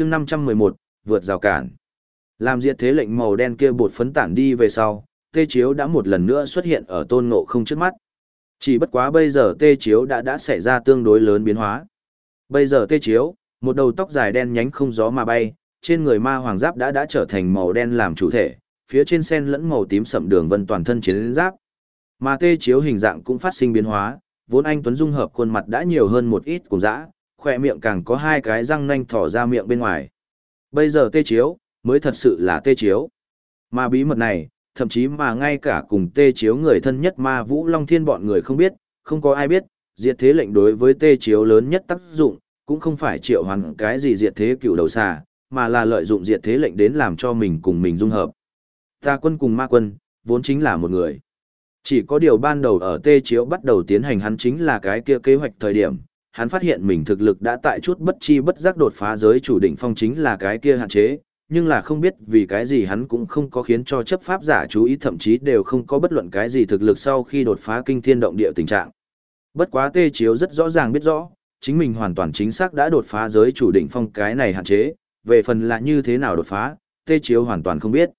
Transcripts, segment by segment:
chương 511, vượt rào cản. Làm diệt thế lệnh màu đen kia bột phấn tản đi về sau, tê chiếu đã một lần nữa xuất hiện ở tôn ngộ không trước mắt. Chỉ bất quá bây giờ tê chiếu đã đã xảy ra tương đối lớn biến hóa. Bây giờ tê chiếu, một đầu tóc dài đen nhánh không gió mà bay, trên người ma hoàng giáp đã đã trở thành màu đen làm chủ thể, phía trên sen lẫn màu tím sậm đường vân toàn thân chiến giáp. Mà tê chiếu hình dạng cũng phát sinh biến hóa, vốn anh Tuấn dung hợp khuôn mặt đã nhiều hơn một ít cùng dã, khỏe miệng càng có hai cái răng nanh thỏ ra miệng bên ngoài. Bây giờ tê chiếu, mới thật sự là tê chiếu. Mà bí mật này, thậm chí mà ngay cả cùng tê chiếu người thân nhất ma vũ long thiên bọn người không biết, không có ai biết, diệt thế lệnh đối với tê chiếu lớn nhất tác dụng, cũng không phải triệu hoàn cái gì diệt thế cựu đầu xà, mà là lợi dụng diệt thế lệnh đến làm cho mình cùng mình dung hợp. Ta quân cùng ma quân, vốn chính là một người. Chỉ có điều ban đầu ở tê chiếu bắt đầu tiến hành hắn chính là cái kia kế hoạch thời điểm, hắn phát hiện mình thực lực đã tại chút bất chi bất giác đột phá giới chủ đỉnh phong chính là cái kia hạn chế, nhưng là không biết vì cái gì hắn cũng không có khiến cho chấp pháp giả chú ý thậm chí đều không có bất luận cái gì thực lực sau khi đột phá kinh thiên động địa tình trạng. Bất quá tê chiếu rất rõ ràng biết rõ, chính mình hoàn toàn chính xác đã đột phá giới chủ đỉnh phong cái này hạn chế, về phần là như thế nào đột phá, tê chiếu hoàn toàn không biết.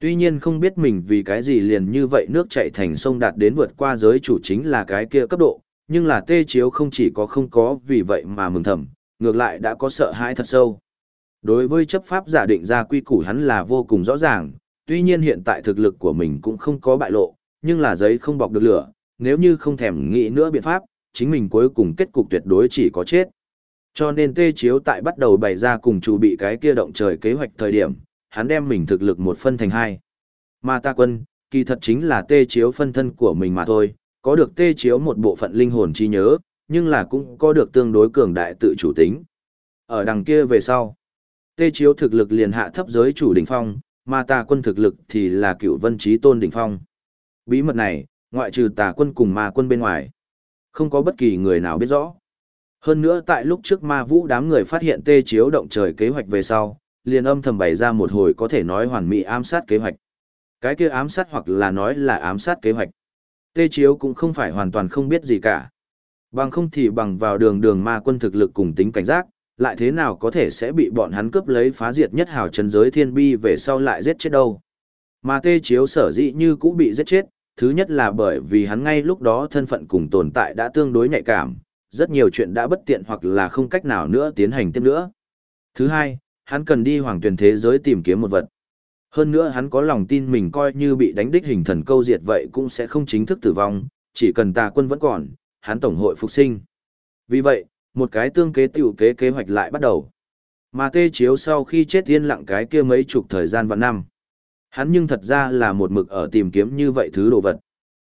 Tuy nhiên không biết mình vì cái gì liền như vậy nước chạy thành sông đạt đến vượt qua giới chủ chính là cái kia cấp độ, nhưng là tê chiếu không chỉ có không có vì vậy mà mừng thầm, ngược lại đã có sợ hãi thật sâu. Đối với chấp pháp giả định ra quy củ hắn là vô cùng rõ ràng, tuy nhiên hiện tại thực lực của mình cũng không có bại lộ, nhưng là giấy không bọc được lửa, nếu như không thèm nghĩ nữa biện pháp, chính mình cuối cùng kết cục tuyệt đối chỉ có chết. Cho nên tê chiếu tại bắt đầu bày ra cùng chủ bị cái kia động trời kế hoạch thời điểm, hắn đem mình thực lực một phân thành hai. Mà ta quân, kỳ thật chính là tê chiếu phân thân của mình mà thôi, có được tê chiếu một bộ phận linh hồn trí nhớ, nhưng là cũng có được tương đối cường đại tự chủ tính. Ở đằng kia về sau, tê chiếu thực lực liền hạ thấp giới chủ đỉnh phong, mà tà quân thực lực thì là cựu vân trí tôn đỉnh phong. Bí mật này, ngoại trừ tà quân cùng ma quân bên ngoài, không có bất kỳ người nào biết rõ. Hơn nữa tại lúc trước ma vũ đám người phát hiện tê chiếu động trời kế hoạch về sau, liền âm thầm bày ra một hồi có thể nói hoàn mỹ ám sát kế hoạch. Cái kia ám sát hoặc là nói là ám sát kế hoạch. Tê chiếu cũng không phải hoàn toàn không biết gì cả. Bằng không thì bằng vào đường đường ma quân thực lực cùng tính cảnh giác, lại thế nào có thể sẽ bị bọn hắn cướp lấy phá diệt nhất hào trấn giới thiên bi về sau lại giết chết đâu. Mà tê chiếu sở dĩ như cũng bị giết chết, thứ nhất là bởi vì hắn ngay lúc đó thân phận cùng tồn tại đã tương đối nhạy cảm, rất nhiều chuyện đã bất tiện hoặc là không cách nào nữa tiến hành tiếp nữa. Thứ hai, hắn cần đi hoàng tuyển thế giới tìm kiếm một vật. Hơn nữa hắn có lòng tin mình coi như bị đánh đích hình thần câu diệt vậy cũng sẽ không chính thức tử vong, chỉ cần tà quân vẫn còn, hắn tổng hội phục sinh. Vì vậy, một cái tương kế tiểu kế kế hoạch lại bắt đầu. Mà tê chiếu sau khi chết yên lặng cái kia mấy chục thời gian và năm. Hắn nhưng thật ra là một mực ở tìm kiếm như vậy thứ đồ vật.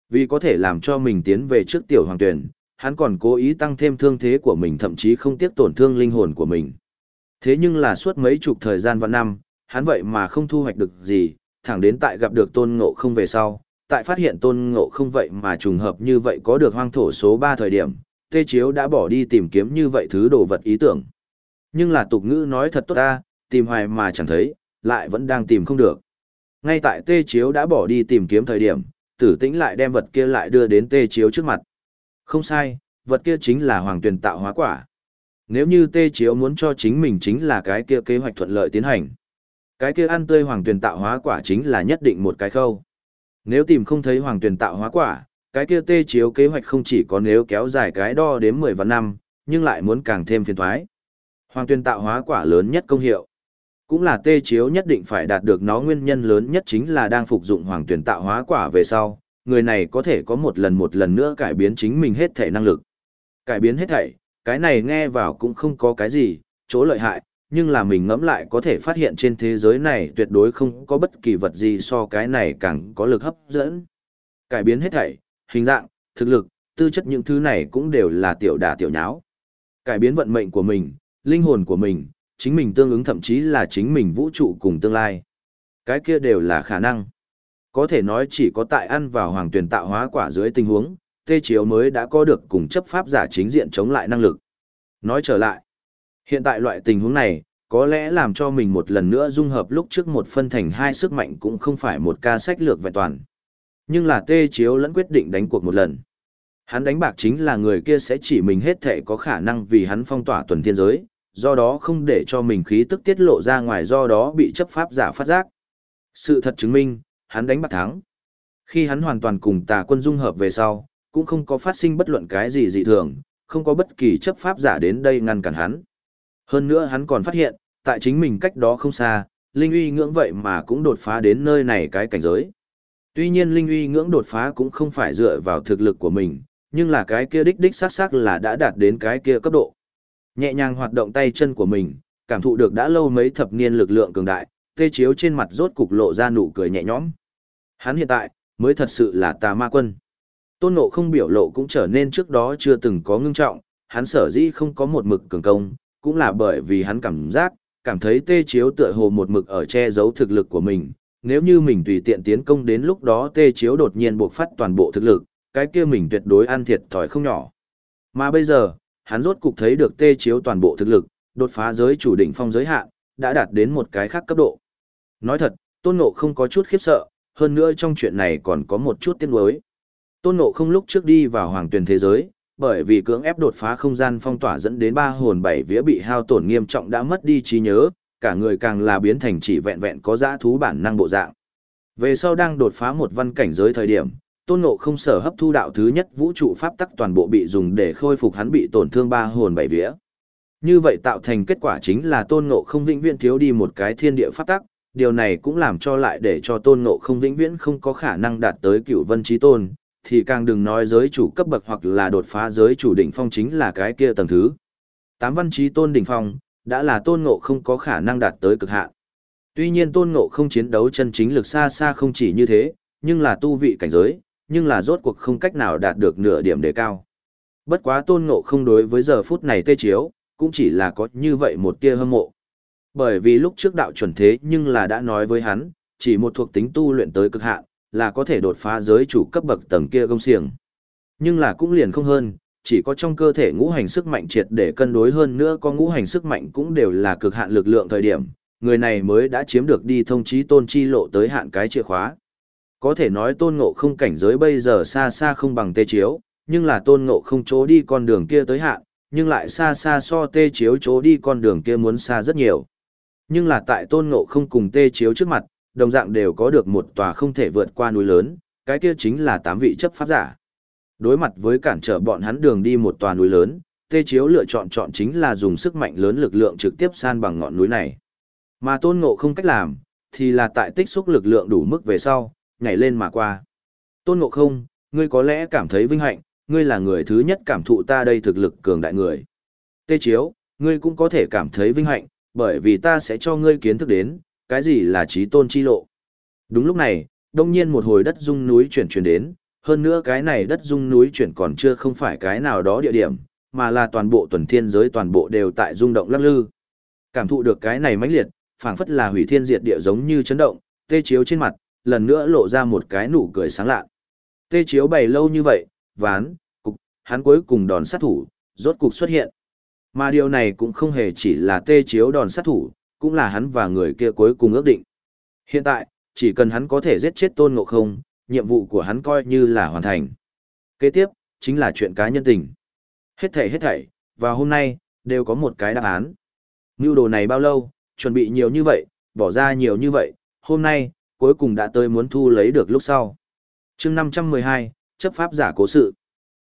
Vì có thể làm cho mình tiến về trước tiểu hoàng tuyển, hắn còn cố ý tăng thêm thương thế của mình thậm chí không tiếc tổn thương linh hồn của mình. Thế nhưng là suốt mấy chục thời gian và năm, hắn vậy mà không thu hoạch được gì, thẳng đến tại gặp được tôn ngộ không về sau, tại phát hiện tôn ngộ không vậy mà trùng hợp như vậy có được hoang thổ số 3 thời điểm, tê chiếu đã bỏ đi tìm kiếm như vậy thứ đồ vật ý tưởng. Nhưng là tục ngữ nói thật tốt ta, tìm hoài mà chẳng thấy, lại vẫn đang tìm không được. Ngay tại tê chiếu đã bỏ đi tìm kiếm thời điểm, tử tĩnh lại đem vật kia lại đưa đến tê chiếu trước mặt. Không sai, vật kia chính là hoàng tuyển tạo hóa quả. Nếu như tê chiếu muốn cho chính mình chính là cái kia kế hoạch thuận lợi tiến hành. Cái kia ăn tươi hoàng tuyển tạo hóa quả chính là nhất định một cái khâu. Nếu tìm không thấy hoàng tuyển tạo hóa quả, cái kia tê chiếu kế hoạch không chỉ có nếu kéo dài cái đo đến 10 và năm, nhưng lại muốn càng thêm phiền thoái. Hoàng tuyển tạo hóa quả lớn nhất công hiệu. Cũng là tê chiếu nhất định phải đạt được nó nguyên nhân lớn nhất chính là đang phục dụng hoàng tuyển tạo hóa quả về sau, người này có thể có một lần một lần nữa cải biến chính mình hết thể năng lực. Cải biến hết thảy, cái này nghe vào cũng không có cái gì, chỗ lợi hại, nhưng là mình ngẫm lại có thể phát hiện trên thế giới này tuyệt đối không có bất kỳ vật gì so cái này càng có lực hấp dẫn. Cải biến hết thảy, hình dạng, thực lực, tư chất những thứ này cũng đều là tiểu đà tiểu nháo. Cải biến vận mệnh của mình, linh hồn của mình, chính mình tương ứng thậm chí là chính mình vũ trụ cùng tương lai. Cái kia đều là khả năng. Có thể nói chỉ có tại ăn vào hoàng tuyển tạo hóa quả dưới tình huống, tê chiếu mới đã có được cùng chấp pháp giả chính diện chống lại năng lực. Nói trở lại, hiện tại loại tình huống này, có lẽ làm cho mình một lần nữa dung hợp lúc trước một phân thành hai sức mạnh cũng không phải một ca sách lược vẹn toàn. Nhưng là tê chiếu lẫn quyết định đánh cuộc một lần. Hắn đánh bạc chính là người kia sẽ chỉ mình hết thể có khả năng vì hắn phong tỏa tuần thiên giới, do đó không để cho mình khí tức tiết lộ ra ngoài do đó bị chấp pháp giả phát giác. Sự thật chứng minh, hắn đánh bạc thắng. Khi hắn hoàn toàn cùng tà quân dung hợp về sau, cũng không có phát sinh bất luận cái gì dị thường, không có bất kỳ chấp pháp giả đến đây ngăn cản hắn. Hơn nữa hắn còn phát hiện, tại chính mình cách đó không xa, linh uy ngưỡng vậy mà cũng đột phá đến nơi này cái cảnh giới. Tuy nhiên linh uy ngưỡng đột phá cũng không phải dựa vào thực lực của mình, nhưng là cái kia đích đích xác xác là đã đạt đến cái kia cấp độ. Nhẹ nhàng hoạt động tay chân của mình, cảm thụ được đã lâu mấy thập niên lực lượng cường đại, tê chiếu trên mặt rốt cục lộ ra nụ cười nhẹ nhõm. Hắn hiện tại, mới thật sự là tà ma quân. Tôn nộ không biểu lộ cũng trở nên trước đó chưa từng có ngưng trọng, hắn sở dĩ không có một mực cường công, cũng là bởi vì hắn cảm giác, cảm thấy tê chiếu tựa hồ một mực ở che giấu thực lực của mình. Nếu như mình tùy tiện tiến công đến lúc đó tê chiếu đột nhiên buộc phát toàn bộ thực lực, cái kia mình tuyệt đối ăn thiệt thòi không nhỏ. Mà bây giờ, hắn rốt cục thấy được tê chiếu toàn bộ thực lực, đột phá giới chủ đỉnh phong giới hạn, đã đạt đến một cái khác cấp độ. Nói thật, tôn ngộ không có chút khiếp sợ, hơn nữa trong chuyện này còn có một chút tiếc nuối. Tôn ngộ không lúc trước đi vào hoàng tuyển thế giới, bởi vì cưỡng ép đột phá không gian phong tỏa dẫn đến ba hồn bảy vía bị hao tổn nghiêm trọng đã mất đi trí nhớ, cả người càng là biến thành chỉ vẹn vẹn có dã thú bản năng bộ dạng. Về sau đang đột phá một văn cảnh giới thời điểm, tôn ngộ không sở hấp thu đạo thứ nhất vũ trụ pháp tắc toàn bộ bị dùng để khôi phục hắn bị tổn thương ba hồn bảy vía. Như vậy tạo thành kết quả chính là tôn ngộ không vĩnh viễn thiếu đi một cái thiên địa pháp tắc, điều này cũng làm cho lại để cho tôn ngộ không vĩnh viễn không có khả năng đạt tới cựu vân trí tôn, thì càng đừng nói giới chủ cấp bậc hoặc là đột phá giới chủ đỉnh phong chính là cái kia tầng thứ. Tám văn trí tôn đỉnh phong, đã là tôn ngộ không có khả năng đạt tới cực hạn. Tuy nhiên tôn ngộ không chiến đấu chân chính lực xa xa không chỉ như thế, nhưng là tu vị cảnh giới, nhưng là rốt cuộc không cách nào đạt được nửa điểm đề cao. Bất quá tôn ngộ không đối với giờ phút này tê chiếu, cũng chỉ là có như vậy một tia hâm mộ. Bởi vì lúc trước đạo chuẩn thế nhưng là đã nói với hắn, chỉ một thuộc tính tu luyện tới cực hạn, là có thể đột phá giới chủ cấp bậc tầng kia công xiềng. Nhưng là cũng liền không hơn, chỉ có trong cơ thể ngũ hành sức mạnh triệt để cân đối hơn nữa có ngũ hành sức mạnh cũng đều là cực hạn lực lượng thời điểm, người này mới đã chiếm được đi thông chí tôn chi lộ tới hạn cái chìa khóa. Có thể nói tôn ngộ không cảnh giới bây giờ xa xa không bằng tê chiếu, nhưng là tôn ngộ không chỗ đi con đường kia tới hạn, nhưng lại xa xa so tê chiếu chỗ đi con đường kia muốn xa rất nhiều. Nhưng là tại tôn ngộ không cùng tê chiếu trước mặt, đồng dạng đều có được một tòa không thể vượt qua núi lớn, cái kia chính là tám vị chấp pháp giả. Đối mặt với cản trở bọn hắn đường đi một tòa núi lớn, tê chiếu lựa chọn chọn chính là dùng sức mạnh lớn lực lượng trực tiếp san bằng ngọn núi này. Mà tôn ngộ không cách làm, thì là tại tích xúc lực lượng đủ mức về sau, nhảy lên mà qua. Tôn ngộ không, ngươi có lẽ cảm thấy vinh hạnh, ngươi là người thứ nhất cảm thụ ta đây thực lực cường đại người. Tê chiếu, ngươi cũng có thể cảm thấy vinh hạnh, bởi vì ta sẽ cho ngươi kiến thức đến, cái gì là trí tôn chi lộ. Đúng lúc này, đông nhiên một hồi đất rung núi chuyển chuyển đến, hơn nữa cái này đất rung núi chuyển còn chưa không phải cái nào đó địa điểm, mà là toàn bộ tuần thiên giới toàn bộ đều tại rung động lắc lư. Cảm thụ được cái này mãnh liệt, phảng phất là hủy thiên diệt địa giống như chấn động, tê chiếu trên mặt, lần nữa lộ ra một cái nụ cười sáng lạ. Tê chiếu bày lâu như vậy, ván, cục, hắn cuối cùng đòn sát thủ, rốt cục xuất hiện. Mà điều này cũng không hề chỉ là tê chiếu đòn sát thủ, cũng là hắn và người kia cuối cùng ước định. Hiện tại, chỉ cần hắn có thể giết chết tôn ngộ không, nhiệm vụ của hắn coi như là hoàn thành. Kế tiếp, chính là chuyện cá nhân tình. Hết thảy hết thảy, và hôm nay, đều có một cái đáp án. Như đồ này bao lâu, chuẩn bị nhiều như vậy, bỏ ra nhiều như vậy, hôm nay, cuối cùng đã tới muốn thu lấy được lúc sau. chương 512, chấp pháp giả cố sự.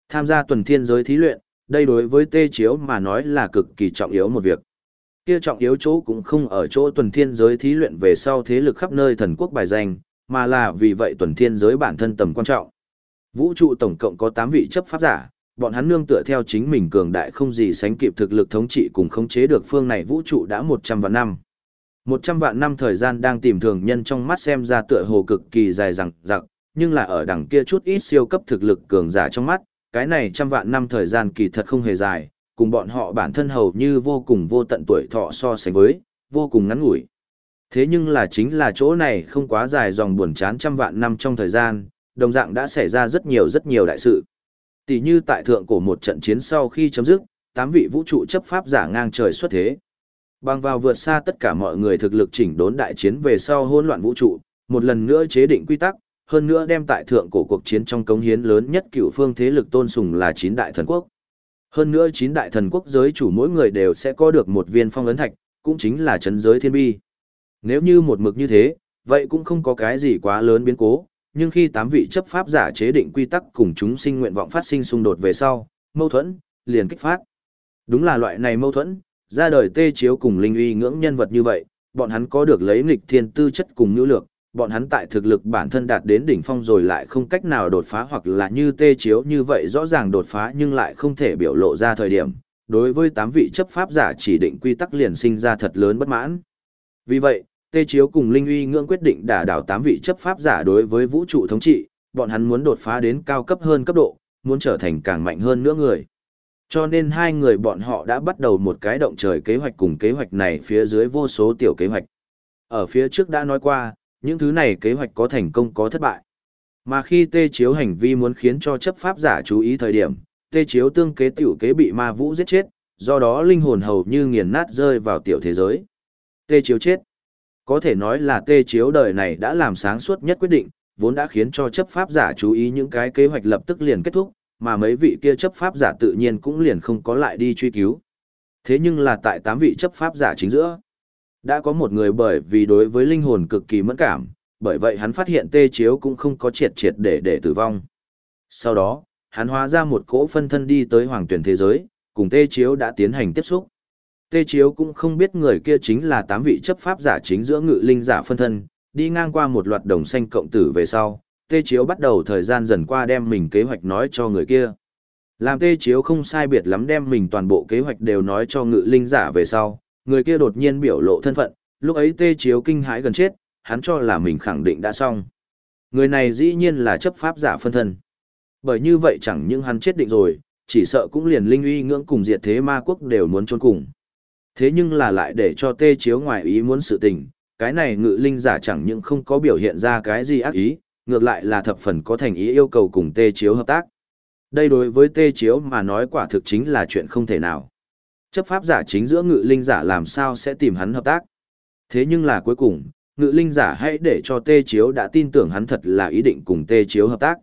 Tham gia tuần thiên giới thí luyện, đây đối với tê chiếu mà nói là cực kỳ trọng yếu một việc. Kia trọng yếu chỗ cũng không ở chỗ tuần thiên giới thí luyện về sau thế lực khắp nơi thần quốc bài danh, mà là vì vậy tuần thiên giới bản thân tầm quan trọng. Vũ trụ tổng cộng có 8 vị chấp pháp giả, bọn hắn nương tựa theo chính mình cường đại không gì sánh kịp thực lực thống trị cùng khống chế được phương này vũ trụ đã 100 vạn năm. 100 vạn năm thời gian đang tìm thường nhân trong mắt xem ra tựa hồ cực kỳ dài dằng dặc, nhưng là ở đằng kia chút ít siêu cấp thực lực cường giả trong mắt, cái này trăm vạn năm thời gian kỳ thật không hề dài, cùng bọn họ bản thân hầu như vô cùng vô tận tuổi thọ so sánh với, vô cùng ngắn ngủi. Thế nhưng là chính là chỗ này không quá dài dòng buồn chán trăm vạn năm trong thời gian, đồng dạng đã xảy ra rất nhiều rất nhiều đại sự. Tỷ như tại thượng cổ một trận chiến sau khi chấm dứt, tám vị vũ trụ chấp pháp giả ngang trời xuất thế. Bằng vào vượt xa tất cả mọi người thực lực chỉnh đốn đại chiến về sau hỗn loạn vũ trụ, một lần nữa chế định quy tắc, hơn nữa đem tại thượng cổ cuộc chiến trong cống hiến lớn nhất cựu phương thế lực tôn sùng là chín đại thần quốc. Hơn nữa chín đại thần quốc giới chủ mỗi người đều sẽ có được một viên phong ấn thạch, cũng chính là chấn giới thiên bi. Nếu như một mực như thế, vậy cũng không có cái gì quá lớn biến cố, nhưng khi tám vị chấp pháp giả chế định quy tắc cùng chúng sinh nguyện vọng phát sinh xung đột về sau, mâu thuẫn, liền kích phát. Đúng là loại này mâu thuẫn, ra đời tê chiếu cùng linh uy ngưỡng nhân vật như vậy, bọn hắn có được lấy nghịch thiên tư chất cùng nhu lược, bọn hắn tại thực lực bản thân đạt đến đỉnh phong rồi lại không cách nào đột phá hoặc là như tê chiếu như vậy rõ ràng đột phá nhưng lại không thể biểu lộ ra thời điểm. Đối với tám vị chấp pháp giả chỉ định quy tắc liền sinh ra thật lớn bất mãn. Vì vậy, Tê Chiếu cùng Linh Uy ngưỡng quyết định đả đảo tám vị chấp pháp giả đối với vũ trụ thống trị, bọn hắn muốn đột phá đến cao cấp hơn cấp độ, muốn trở thành càng mạnh hơn nữa người. Cho nên hai người bọn họ đã bắt đầu một cái động trời kế hoạch cùng kế hoạch này phía dưới vô số tiểu kế hoạch. Ở phía trước đã nói qua, những thứ này kế hoạch có thành công có thất bại. Mà khi Tê Chiếu hành vi muốn khiến cho chấp pháp giả chú ý thời điểm, Tê Chiếu tương kế tiểu kế bị ma vũ giết chết, do đó linh hồn hầu như nghiền nát rơi vào tiểu thế giới. Tê Chiếu chết. Có thể nói là Tê Chiếu đời này đã làm sáng suốt nhất quyết định, vốn đã khiến cho chấp pháp giả chú ý những cái kế hoạch lập tức liền kết thúc, mà mấy vị kia chấp pháp giả tự nhiên cũng liền không có lại đi truy cứu. Thế nhưng là tại tám vị chấp pháp giả chính giữa, đã có một người bởi vì đối với linh hồn cực kỳ mẫn cảm, bởi vậy hắn phát hiện tê chiếu cũng không có triệt triệt để để tử vong. Sau đó, hắn hóa ra một cỗ phân thân đi tới hoàng tuyển thế giới, cùng tê chiếu đã tiến hành tiếp xúc. Tê chiếu cũng không biết người kia chính là tám vị chấp pháp giả chính giữa ngự linh giả phân thân, đi ngang qua một loạt đồng xanh cộng tử về sau, tê chiếu bắt đầu thời gian dần qua đem mình kế hoạch nói cho người kia. Làm tê chiếu không sai biệt lắm đem mình toàn bộ kế hoạch đều nói cho ngự linh giả về sau, người kia đột nhiên biểu lộ thân phận, lúc ấy tê chiếu kinh hãi gần chết, hắn cho là mình khẳng định đã xong. Người này dĩ nhiên là chấp pháp giả phân thân. Bởi như vậy chẳng những hắn chết định rồi, chỉ sợ cũng liền linh uy ngưỡng cùng diệt thế ma quốc đều muốn trốn cùng. Thế nhưng là lại để cho tê chiếu ngoài ý muốn sự tình, cái này ngự linh giả chẳng những không có biểu hiện ra cái gì ác ý, ngược lại là thập phần có thành ý yêu cầu cùng tê chiếu hợp tác. Đây đối với tê chiếu mà nói quả thực chính là chuyện không thể nào. Chấp pháp giả chính giữa ngự linh giả làm sao sẽ tìm hắn hợp tác. Thế nhưng là cuối cùng, ngự linh giả hãy để cho tê chiếu đã tin tưởng hắn thật là ý định cùng tê chiếu hợp tác.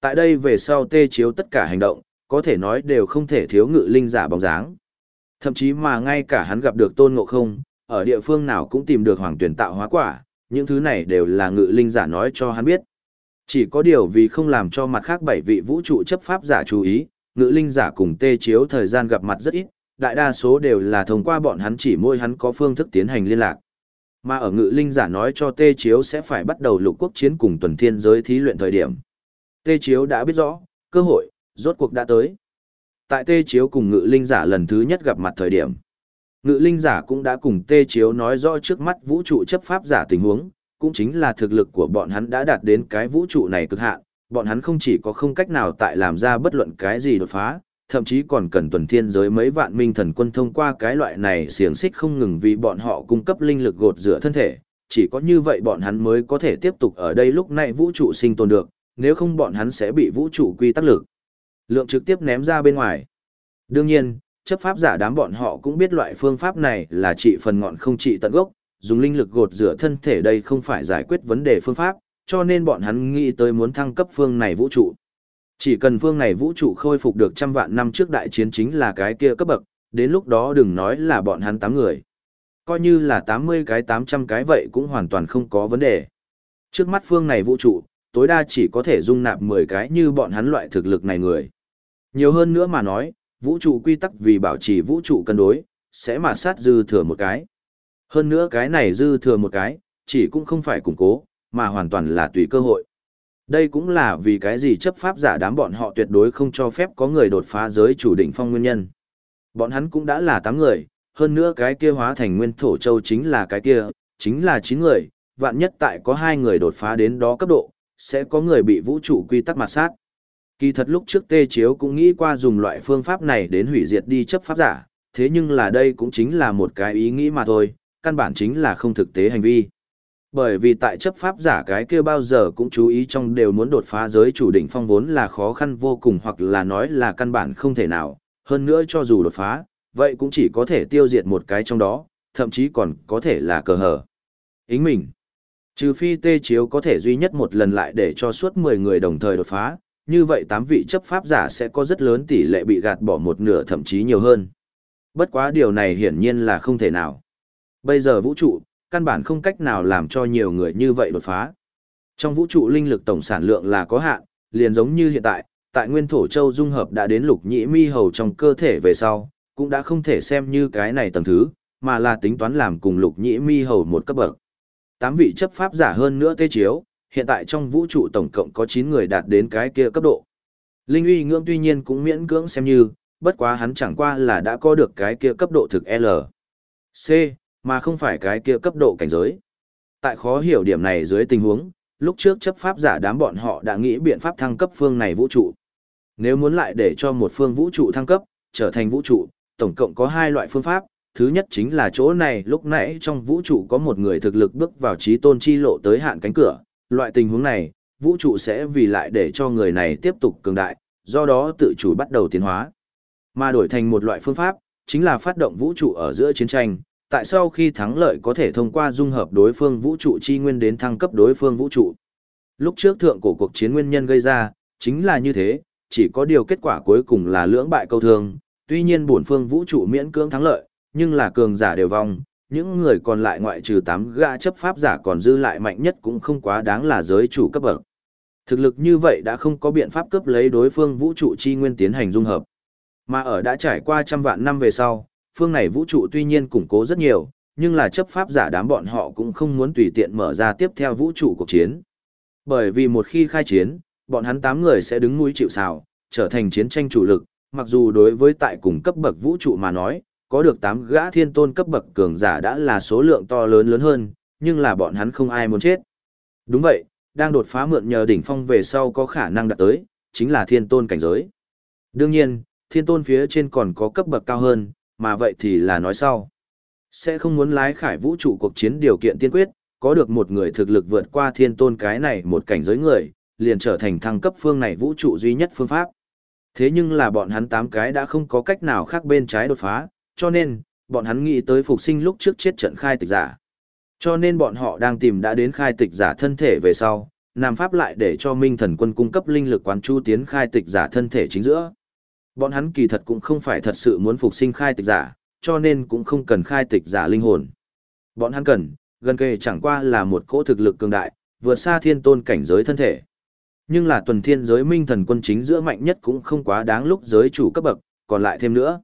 Tại đây về sau tê chiếu tất cả hành động, có thể nói đều không thể thiếu ngự linh giả bóng dáng. Thậm chí mà ngay cả hắn gặp được tôn ngộ không, ở địa phương nào cũng tìm được hoàng tuyển tạo hóa quả, những thứ này đều là ngự linh giả nói cho hắn biết. Chỉ có điều vì không làm cho mặt khác bảy vị vũ trụ chấp pháp giả chú ý, ngự linh giả cùng tê chiếu thời gian gặp mặt rất ít, đại đa số đều là thông qua bọn hắn chỉ môi hắn có phương thức tiến hành liên lạc. Mà ở ngự linh giả nói cho tê chiếu sẽ phải bắt đầu lục quốc chiến cùng tuần thiên giới thí luyện thời điểm. Tê chiếu đã biết rõ, cơ hội, rốt cuộc đã tới. Tại tê chiếu cùng ngự linh giả lần thứ nhất gặp mặt thời điểm. Ngự linh giả cũng đã cùng tê chiếu nói rõ trước mắt vũ trụ chấp pháp giả tình huống, cũng chính là thực lực của bọn hắn đã đạt đến cái vũ trụ này cực hạn, bọn hắn không chỉ có không cách nào tại làm ra bất luận cái gì đột phá, thậm chí còn cần tuần thiên giới mấy vạn minh thần quân thông qua cái loại này xiềng xích không ngừng vì bọn họ cung cấp linh lực gột rửa thân thể, chỉ có như vậy bọn hắn mới có thể tiếp tục ở đây lúc này vũ trụ sinh tồn được, nếu không bọn hắn sẽ bị vũ trụ quy tắc lực. Lượng trực tiếp ném ra bên ngoài. Đương nhiên, chấp pháp giả đám bọn họ cũng biết loại phương pháp này là trị phần ngọn không trị tận gốc, dùng linh lực gột rửa thân thể đây không phải giải quyết vấn đề phương pháp, cho nên bọn hắn nghĩ tới muốn thăng cấp phương này vũ trụ. Chỉ cần phương này vũ trụ khôi phục được trăm vạn năm trước đại chiến chính là cái kia cấp bậc, đến lúc đó đừng nói là bọn hắn tám người. Coi như là 80 cái 800 cái vậy cũng hoàn toàn không có vấn đề. Trước mắt phương này vũ trụ, tối đa chỉ có thể dung nạp 10 cái như bọn hắn loại thực lực này người. Nhiều hơn nữa mà nói, vũ trụ quy tắc vì bảo trì vũ trụ cân đối, sẽ mà sát dư thừa một cái. Hơn nữa cái này dư thừa một cái, chỉ cũng không phải củng cố, mà hoàn toàn là tùy cơ hội. Đây cũng là vì cái gì chấp pháp giả đám bọn họ tuyệt đối không cho phép có người đột phá giới chủ đỉnh phong nguyên nhân. Bọn hắn cũng đã là 8 người, hơn nữa cái kia hóa thành nguyên thổ châu chính là cái kia, chính là 9 người, vạn nhất tại có 2 người đột phá đến đó cấp độ, sẽ có người bị vũ trụ quy tắc mặt sát. Kỳ thật lúc trước Tê Chiếu cũng nghĩ qua dùng loại phương pháp này đến hủy diệt đi chấp pháp giả, thế nhưng là đây cũng chính là một cái ý nghĩ mà thôi, căn bản chính là không thực tế hành vi. Bởi vì tại chấp pháp giả cái kia bao giờ cũng chú ý trong đều muốn đột phá giới chủ đỉnh phong vốn là khó khăn vô cùng hoặc là nói là căn bản không thể nào, hơn nữa cho dù đột phá, vậy cũng chỉ có thể tiêu diệt một cái trong đó, thậm chí còn có thể là cờ hở. Ính mình. Trừ phi tê chiếu có thể duy nhất một lần lại để cho suốt 10 người đồng thời đột phá, như vậy tám vị chấp pháp giả sẽ có rất lớn tỷ lệ bị gạt bỏ một nửa thậm chí nhiều hơn. Bất quá điều này hiển nhiên là không thể nào. Bây giờ vũ trụ, căn bản không cách nào làm cho nhiều người như vậy đột phá. Trong vũ trụ linh lực tổng sản lượng là có hạn, liền giống như hiện tại, tại nguyên thổ châu dung hợp đã đến lục nhĩ mi hầu trong cơ thể về sau, cũng đã không thể xem như cái này tầng thứ, mà là tính toán làm cùng lục nhĩ mi hầu một cấp bậc. Tám vị chấp pháp giả hơn nữa tê chiếu, hiện tại trong vũ trụ tổng cộng có 9 người đạt đến cái kia cấp độ. Linh uy ngưỡng tuy nhiên cũng miễn cưỡng xem như, bất quá hắn chẳng qua là đã có được cái kia cấp độ thực L. C, mà không phải cái kia cấp độ cảnh giới. Tại khó hiểu điểm này dưới tình huống, lúc trước chấp pháp giả đám bọn họ đã nghĩ biện pháp thăng cấp phương này vũ trụ. Nếu muốn lại để cho một phương vũ trụ thăng cấp, trở thành vũ trụ, tổng cộng có hai loại phương pháp. Thứ nhất chính là chỗ này lúc nãy trong vũ trụ có một người thực lực bước vào trí tôn chi lộ tới hạn cánh cửa. Loại tình huống này, vũ trụ sẽ vì lại để cho người này tiếp tục cường đại, do đó tự chủ bắt đầu tiến hóa. Mà đổi thành một loại phương pháp, chính là phát động vũ trụ ở giữa chiến tranh, tại sau khi thắng lợi có thể thông qua dung hợp đối phương vũ trụ chi nguyên đến thăng cấp đối phương vũ trụ. Lúc trước thượng cổ cuộc chiến nguyên nhân gây ra, chính là như thế, chỉ có điều kết quả cuối cùng là lưỡng bại câu thương, tuy nhiên bổn phương vũ trụ miễn cưỡng thắng lợi, nhưng là cường giả đều vong, những người còn lại ngoại trừ 8 gã chấp pháp giả còn dư lại mạnh nhất cũng không quá đáng là giới chủ cấp bậc. Thực lực như vậy đã không có biện pháp cướp lấy đối phương vũ trụ chi nguyên tiến hành dung hợp. Mà ở đã trải qua trăm vạn năm về sau, phương này vũ trụ tuy nhiên củng cố rất nhiều, nhưng là chấp pháp giả đám bọn họ cũng không muốn tùy tiện mở ra tiếp theo vũ trụ cuộc chiến. Bởi vì một khi khai chiến, bọn hắn 8 người sẽ đứng mũi chịu sào, trở thành chiến tranh chủ lực, mặc dù đối với tại cùng cấp bậc vũ trụ mà nói, có được 8 gã thiên tôn cấp bậc cường giả đã là số lượng to lớn lớn hơn, nhưng là bọn hắn không ai muốn chết. Đúng vậy, đang đột phá mượn nhờ đỉnh phong về sau có khả năng đạt tới, chính là thiên tôn cảnh giới. Đương nhiên, thiên tôn phía trên còn có cấp bậc cao hơn, mà vậy thì là nói sau. Sẽ không muốn lái khải vũ trụ cuộc chiến điều kiện tiên quyết, có được một người thực lực vượt qua thiên tôn cái này một cảnh giới người, liền trở thành thăng cấp phương này vũ trụ duy nhất phương pháp. Thế nhưng là bọn hắn tám cái đã không có cách nào khác bên trái đột phá, cho nên, bọn hắn nghĩ tới phục sinh lúc trước chết trận khai tịch giả. Cho nên bọn họ đang tìm đã đến khai tịch giả thân thể về sau, Nam Pháp lại để cho Minh Thần Quân cung cấp linh lực quán chu tiến khai tịch giả thân thể chính giữa. Bọn hắn kỳ thật cũng không phải thật sự muốn phục sinh khai tịch giả, cho nên cũng không cần khai tịch giả linh hồn. Bọn hắn cần, gần kề chẳng qua là một cỗ thực lực cường đại, vượt xa thiên tôn cảnh giới thân thể. Nhưng là tuần thiên giới minh thần quân chính giữa mạnh nhất cũng không quá đáng lúc giới chủ cấp bậc, còn lại thêm nữa.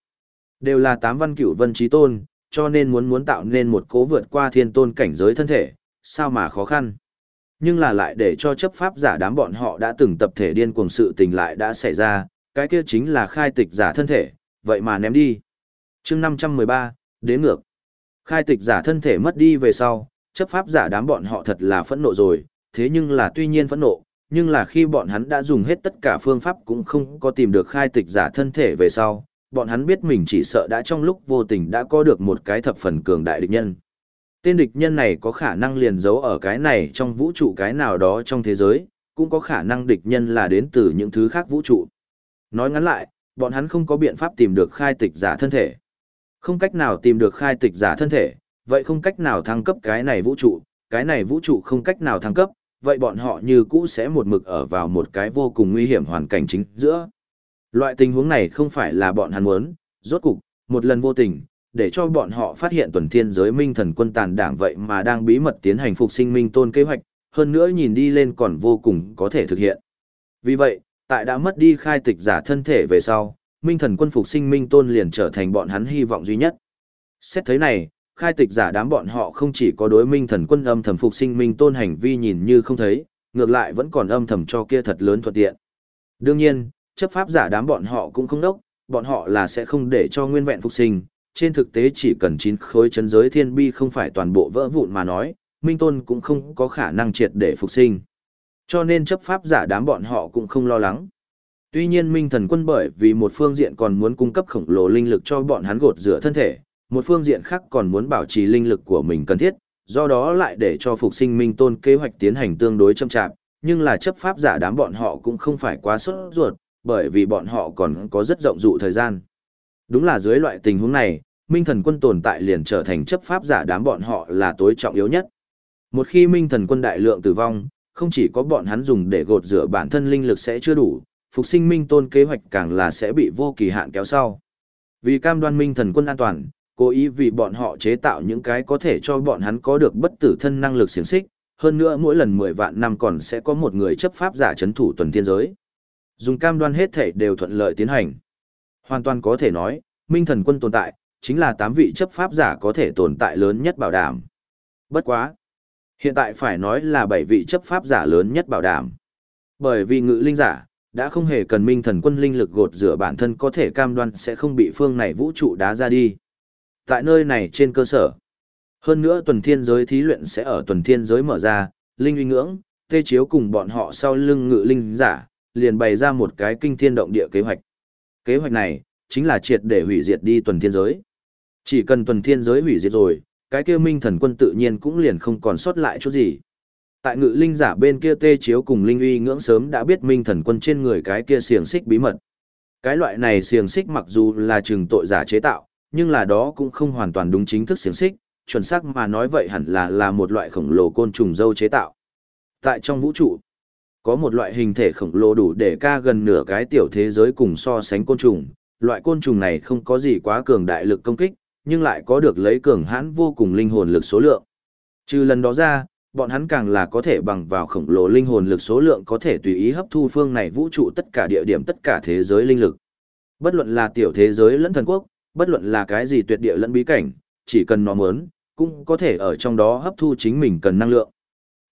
Đều là tám văn cửu vân trí tôn, cho nên muốn muốn tạo nên một cố vượt qua thiên tôn cảnh giới thân thể, sao mà khó khăn. Nhưng là lại để cho chấp pháp giả đám bọn họ đã từng tập thể điên cuồng sự tình lại đã xảy ra, cái kia chính là khai tịch giả thân thể, vậy mà ném đi. chương 513, đến ngược. Khai tịch giả thân thể mất đi về sau, chấp pháp giả đám bọn họ thật là phẫn nộ rồi, thế nhưng là tuy nhiên phẫn nộ, nhưng là khi bọn hắn đã dùng hết tất cả phương pháp cũng không có tìm được khai tịch giả thân thể về sau, bọn hắn biết mình chỉ sợ đã trong lúc vô tình đã có được một cái thập phần cường đại địch nhân. Tên địch nhân này có khả năng liền giấu ở cái này trong vũ trụ cái nào đó trong thế giới, cũng có khả năng địch nhân là đến từ những thứ khác vũ trụ. Nói ngắn lại, bọn hắn không có biện pháp tìm được khai tịch giả thân thể. Không cách nào tìm được khai tịch giả thân thể, vậy không cách nào thăng cấp cái này vũ trụ, cái này vũ trụ không cách nào thăng cấp, vậy bọn họ như cũ sẽ một mực ở vào một cái vô cùng nguy hiểm hoàn cảnh chính giữa. Loại tình huống này không phải là bọn hắn muốn, rốt cục, một lần vô tình, để cho bọn họ phát hiện tuần thiên giới minh thần quân tàn đảng vậy mà đang bí mật tiến hành phục sinh minh tôn kế hoạch, hơn nữa nhìn đi lên còn vô cùng có thể thực hiện. Vì vậy, tại đã mất đi khai tịch giả thân thể về sau, minh thần quân phục sinh minh tôn liền trở thành bọn hắn hy vọng duy nhất. Xét thấy này, khai tịch giả đám bọn họ không chỉ có đối minh thần quân âm thầm phục sinh minh tôn hành vi nhìn như không thấy, ngược lại vẫn còn âm thầm cho kia thật lớn thuận tiện. Đương nhiên, chấp pháp giả đám bọn họ cũng không đốc, bọn họ là sẽ không để cho nguyên vẹn phục sinh, trên thực tế chỉ cần chín khối chân giới thiên bi không phải toàn bộ vỡ vụn mà nói, minh tôn cũng không có khả năng triệt để phục sinh. Cho nên chấp pháp giả đám bọn họ cũng không lo lắng. Tuy nhiên minh thần quân bởi vì một phương diện còn muốn cung cấp khổng lồ linh lực cho bọn hắn gột rửa thân thể, một phương diện khác còn muốn bảo trì linh lực của mình cần thiết, do đó lại để cho phục sinh minh tôn kế hoạch tiến hành tương đối chậm chạp, nhưng là chấp pháp giả đám bọn họ cũng không phải quá sốt ruột, bởi vì bọn họ còn có rất rộng dụ thời gian. Đúng là dưới loại tình huống này, minh thần quân tồn tại liền trở thành chấp pháp giả đám bọn họ là tối trọng yếu nhất. Một khi minh thần quân đại lượng tử vong, không chỉ có bọn hắn dùng để gột rửa bản thân linh lực sẽ chưa đủ, phục sinh minh tôn kế hoạch càng là sẽ bị vô kỳ hạn kéo sau. Vì cam đoan minh thần quân an toàn, cố ý vì bọn họ chế tạo những cái có thể cho bọn hắn có được bất tử thân năng lực xiển xích, hơn nữa mỗi lần 10 vạn năm còn sẽ có một người chấp pháp giả chấn thủ tuần thiên giới. Dùng cam đoan hết thể đều thuận lợi tiến hành. Hoàn toàn có thể nói, minh thần quân tồn tại, chính là 8 vị chấp pháp giả có thể tồn tại lớn nhất bảo đảm. Bất quá. Hiện tại phải nói là 7 vị chấp pháp giả lớn nhất bảo đảm. Bởi vì ngự linh giả, đã không hề cần minh thần quân linh lực gột rửa bản thân có thể cam đoan sẽ không bị phương này vũ trụ đá ra đi. Tại nơi này trên cơ sở, hơn nữa tuần thiên giới thí luyện sẽ ở tuần thiên giới mở ra, linh uy ngưỡng, tê chiếu cùng bọn họ sau lưng ngự linh giả, liền bày ra một cái kinh thiên động địa kế hoạch. Kế hoạch này, chính là triệt để hủy diệt đi tuần thiên giới. Chỉ cần tuần thiên giới hủy diệt rồi, cái kia minh thần quân tự nhiên cũng liền không còn sót lại chút gì. Tại ngự linh giả bên kia tê chiếu cùng linh uy ngưỡng sớm đã biết minh thần quân trên người cái kia xiềng xích bí mật. Cái loại này xiềng xích mặc dù là trừng tội giả chế tạo, nhưng là đó cũng không hoàn toàn đúng chính thức xiềng xích, chuẩn xác mà nói vậy hẳn là là một loại khổng lồ côn trùng dâu chế tạo. Tại trong vũ trụ, có một loại hình thể khổng lồ đủ để ca gần nửa cái tiểu thế giới cùng so sánh côn trùng. Loại côn trùng này không có gì quá cường đại lực công kích, nhưng lại có được lấy cường hãn vô cùng linh hồn lực số lượng. Trừ lần đó ra, bọn hắn càng là có thể bằng vào khổng lồ linh hồn lực số lượng có thể tùy ý hấp thu phương này vũ trụ tất cả địa điểm tất cả thế giới linh lực. Bất luận là tiểu thế giới lẫn thần quốc, bất luận là cái gì tuyệt địa lẫn bí cảnh, chỉ cần nó muốn, cũng có thể ở trong đó hấp thu chính mình cần năng lượng.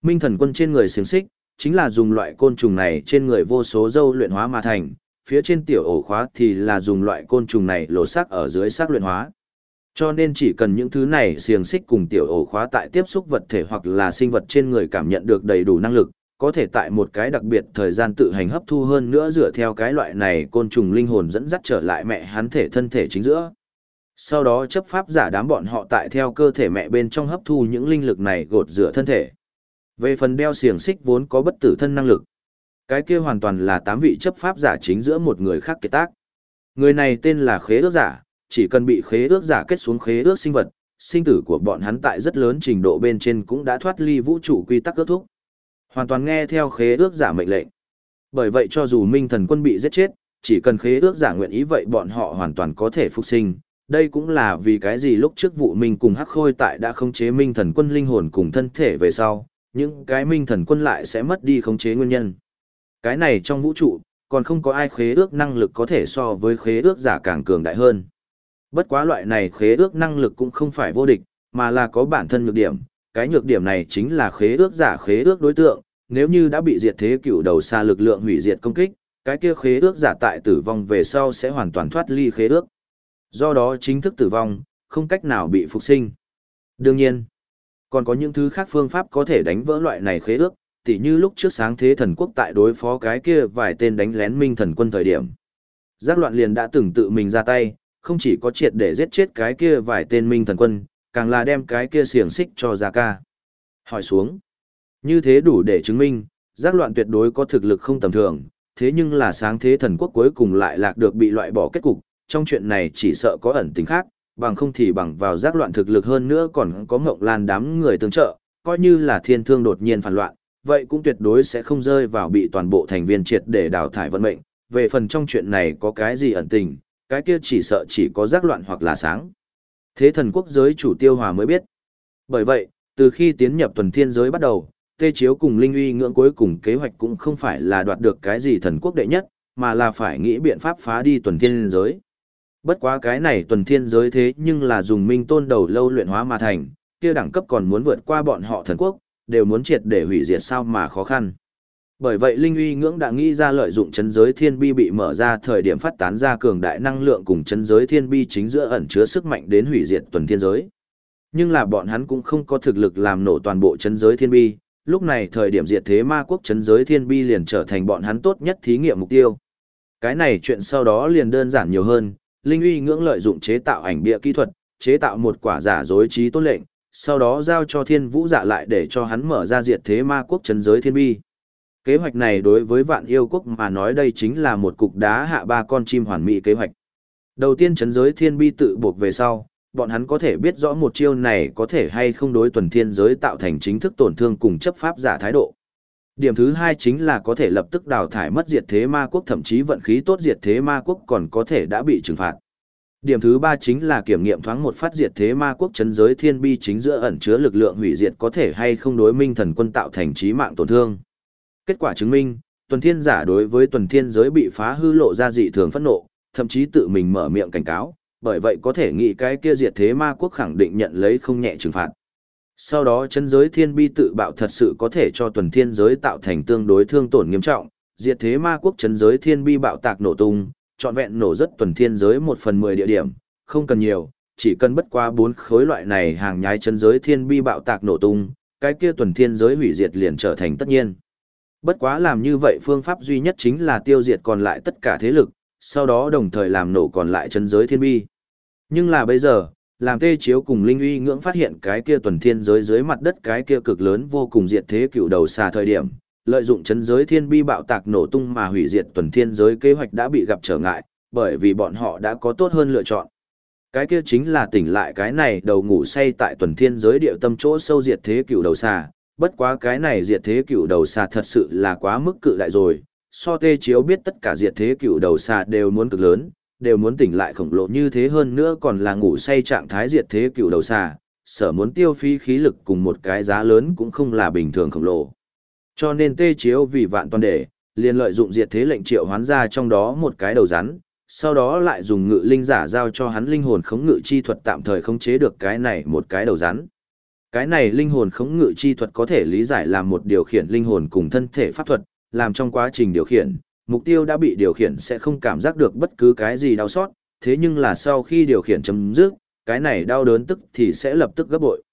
Minh thần quân trên người xiềng xích, chính là dùng loại côn trùng này trên người vô số dâu luyện hóa mà thành, phía trên tiểu ổ khóa thì là dùng loại côn trùng này lỗ xác ở dưới xác luyện hóa. Cho nên chỉ cần những thứ này xiềng xích cùng tiểu ổ khóa tại tiếp xúc vật thể hoặc là sinh vật trên người cảm nhận được đầy đủ năng lực, có thể tại một cái đặc biệt thời gian tự hành hấp thu hơn nữa dựa theo cái loại này côn trùng linh hồn dẫn dắt trở lại mẹ hắn thể thân thể chính giữa. Sau đó chấp pháp giả đám bọn họ tại theo cơ thể mẹ bên trong hấp thu những linh lực này gột rửa thân thể. Về phần đeo xiềng xích vốn có bất tử thân năng lực. Cái kia hoàn toàn là tám vị chấp pháp giả chính giữa một người khác kết tác. Người này tên là khế ước giả, chỉ cần bị khế ước giả kết xuống khế ước sinh vật, sinh tử của bọn hắn tại rất lớn trình độ bên trên cũng đã thoát ly vũ trụ quy tắc ước thúc. Hoàn toàn nghe theo khế ước giả mệnh lệnh. Bởi vậy cho dù Minh Thần Quân bị giết chết, chỉ cần khế ước giả nguyện ý vậy bọn họ hoàn toàn có thể phục sinh. Đây cũng là vì cái gì lúc trước vụ Minh cùng Hắc Khôi tại đã khống chế Minh Thần Quân linh hồn cùng thân thể về sau, những cái Minh Thần Quân lại sẽ mất đi khống chế nguyên nhân. Cái này trong vũ trụ, còn không có ai khế ước năng lực có thể so với khế ước giả càng cường đại hơn. Bất quá loại này khế ước năng lực cũng không phải vô địch, mà là có bản thân nhược điểm. Cái nhược điểm này chính là khế ước giả khế ước đối tượng, nếu như đã bị diệt thế cựu đầu xa lực lượng hủy diệt công kích, cái kia khế ước giả tại tử vong về sau sẽ hoàn toàn thoát ly khế ước. Do đó chính thức tử vong, không cách nào bị phục sinh. Đương nhiên, còn có những thứ khác phương pháp có thể đánh vỡ loại này khế ước, tỉ như lúc trước sáng thế thần quốc tại đối phó cái kia vài tên đánh lén minh thần quân thời điểm. Giác loạn liền đã từng tự mình ra tay, không chỉ có triệt để giết chết cái kia vài tên minh thần quân, càng là đem cái kia xiềng xích cho Gia Ca. Hỏi xuống. Như thế đủ để chứng minh, giác loạn tuyệt đối có thực lực không tầm thường, thế nhưng là sáng thế thần quốc cuối cùng lại lạc được bị loại bỏ kết cục, trong chuyện này chỉ sợ có ẩn tính khác, bằng không thì bằng vào giác loạn thực lực hơn nữa còn có ngộng lan đám người tương trợ, coi như là thiên thương đột nhiên phản loạn, vậy cũng tuyệt đối sẽ không rơi vào bị toàn bộ thành viên triệt để đào thải vận mệnh. Về phần trong chuyện này có cái gì ẩn tình, cái kia chỉ sợ chỉ có giác loạn hoặc là sáng. Thế thần quốc giới chủ tiêu hòa mới biết. Bởi vậy, từ khi tiến nhập tuần thiên giới bắt đầu, Tê Chiếu cùng Linh uy ngưỡng cuối cùng kế hoạch cũng không phải là đoạt được cái gì thần quốc đệ nhất, mà là phải nghĩ biện pháp phá đi tuần thiên giới. Bất quá cái này tuần thiên giới thế nhưng là dùng minh tôn đầu lâu luyện hóa mà thành, kia đẳng cấp còn muốn vượt qua bọn họ thần quốc, đều muốn triệt để hủy diệt sao mà khó khăn. Bởi vậy Linh uy ngưỡng đã nghĩ ra lợi dụng chấn giới thiên bi bị mở ra thời điểm phát tán ra cường đại năng lượng cùng chấn giới thiên bi chính giữa ẩn chứa sức mạnh đến hủy diệt tuần thiên giới. Nhưng là bọn hắn cũng không có thực lực làm nổ toàn bộ chấn giới thiên bi, lúc này thời điểm diệt thế ma quốc chấn giới thiên bi liền trở thành bọn hắn tốt nhất thí nghiệm mục tiêu. Cái này chuyện sau đó liền đơn giản nhiều hơn, Linh uy ngưỡng lợi dụng chế tạo ảnh bịa kỹ thuật, chế tạo một quả giả dối trí tốt lệnh, sau đó giao cho thiên vũ giả lại để cho hắn mở ra diệt thế ma quốc chấn giới thiên bi. Kế hoạch này đối với vạn yêu quốc mà nói đây chính là một cục đá hạ ba con chim hoàn mỹ kế hoạch. Đầu tiên chấn giới thiên bi tự buộc về sau, bọn hắn có thể biết rõ một chiêu này có thể hay không đối tuần thiên giới tạo thành chính thức tổn thương cùng chấp pháp giả thái độ. Điểm thứ hai chính là có thể lập tức đào thải mất diệt thế ma quốc thậm chí vận khí tốt diệt thế ma quốc còn có thể đã bị trừng phạt. Điểm thứ ba chính là kiểm nghiệm thoáng một phát diệt thế ma quốc chấn giới thiên bi chính giữa ẩn chứa lực lượng hủy diệt có thể hay không đối minh thần quân tạo thành trí mạng tổn thương. Kết quả chứng minh, tuần thiên giả đối với tuần thiên giới bị phá hư lộ ra dị thường phẫn nộ, thậm chí tự mình mở miệng cảnh cáo, bởi vậy có thể nghĩ cái kia diệt thế ma quốc khẳng định nhận lấy không nhẹ trừng phạt. Sau đó chân giới thiên bi tự bạo thật sự có thể cho tuần thiên giới tạo thành tương đối thương tổn nghiêm trọng, diệt thế ma quốc chân giới thiên bi bạo tạc nổ tung, trọn vẹn nổ rất tuần thiên giới một phần mười địa điểm, không cần nhiều, chỉ cần bất qua bốn khối loại này hàng nhái chân giới thiên bi bạo tạc nổ tung, cái kia tuần thiên giới hủy diệt liền trở thành tất nhiên. Bất quá làm như vậy phương pháp duy nhất chính là tiêu diệt còn lại tất cả thế lực, sau đó đồng thời làm nổ còn lại chân giới thiên bi. Nhưng là bây giờ, làm tê chiếu cùng linh uy ngưỡng phát hiện cái kia tuần thiên giới dưới mặt đất cái kia cực lớn vô cùng diệt thế cựu đầu xà thời điểm, lợi dụng chân giới thiên bi bạo tạc nổ tung mà hủy diệt tuần thiên giới kế hoạch đã bị gặp trở ngại, bởi vì bọn họ đã có tốt hơn lựa chọn. Cái kia chính là tỉnh lại cái này đầu ngủ say tại tuần thiên giới địa tâm chỗ sâu diệt thế cựu đầu xà, bất quá cái này diệt thế cựu đầu xà thật sự là quá mức cự đại rồi, so tê chiếu biết tất cả diệt thế cựu đầu xà đều muốn cực lớn, đều muốn tỉnh lại khổng lồ như thế hơn nữa còn là ngủ say trạng thái diệt thế cựu đầu xà, sở muốn tiêu phí khí lực cùng một cái giá lớn cũng không là bình thường khổng lồ. Cho nên tê chiếu vì vạn toàn để, liền lợi dụng diệt thế lệnh triệu hoán ra trong đó một cái đầu rắn, sau đó lại dùng ngự linh giả giao cho hắn linh hồn khống ngự chi thuật tạm thời khống chế được cái này một cái đầu rắn. Cái này linh hồn khống ngự chi thuật có thể lý giải là một điều khiển linh hồn cùng thân thể pháp thuật, làm trong quá trình điều khiển, mục tiêu đã bị điều khiển sẽ không cảm giác được bất cứ cái gì đau xót, thế nhưng là sau khi điều khiển chấm dứt, cái này đau đớn tức thì sẽ lập tức gấp bội.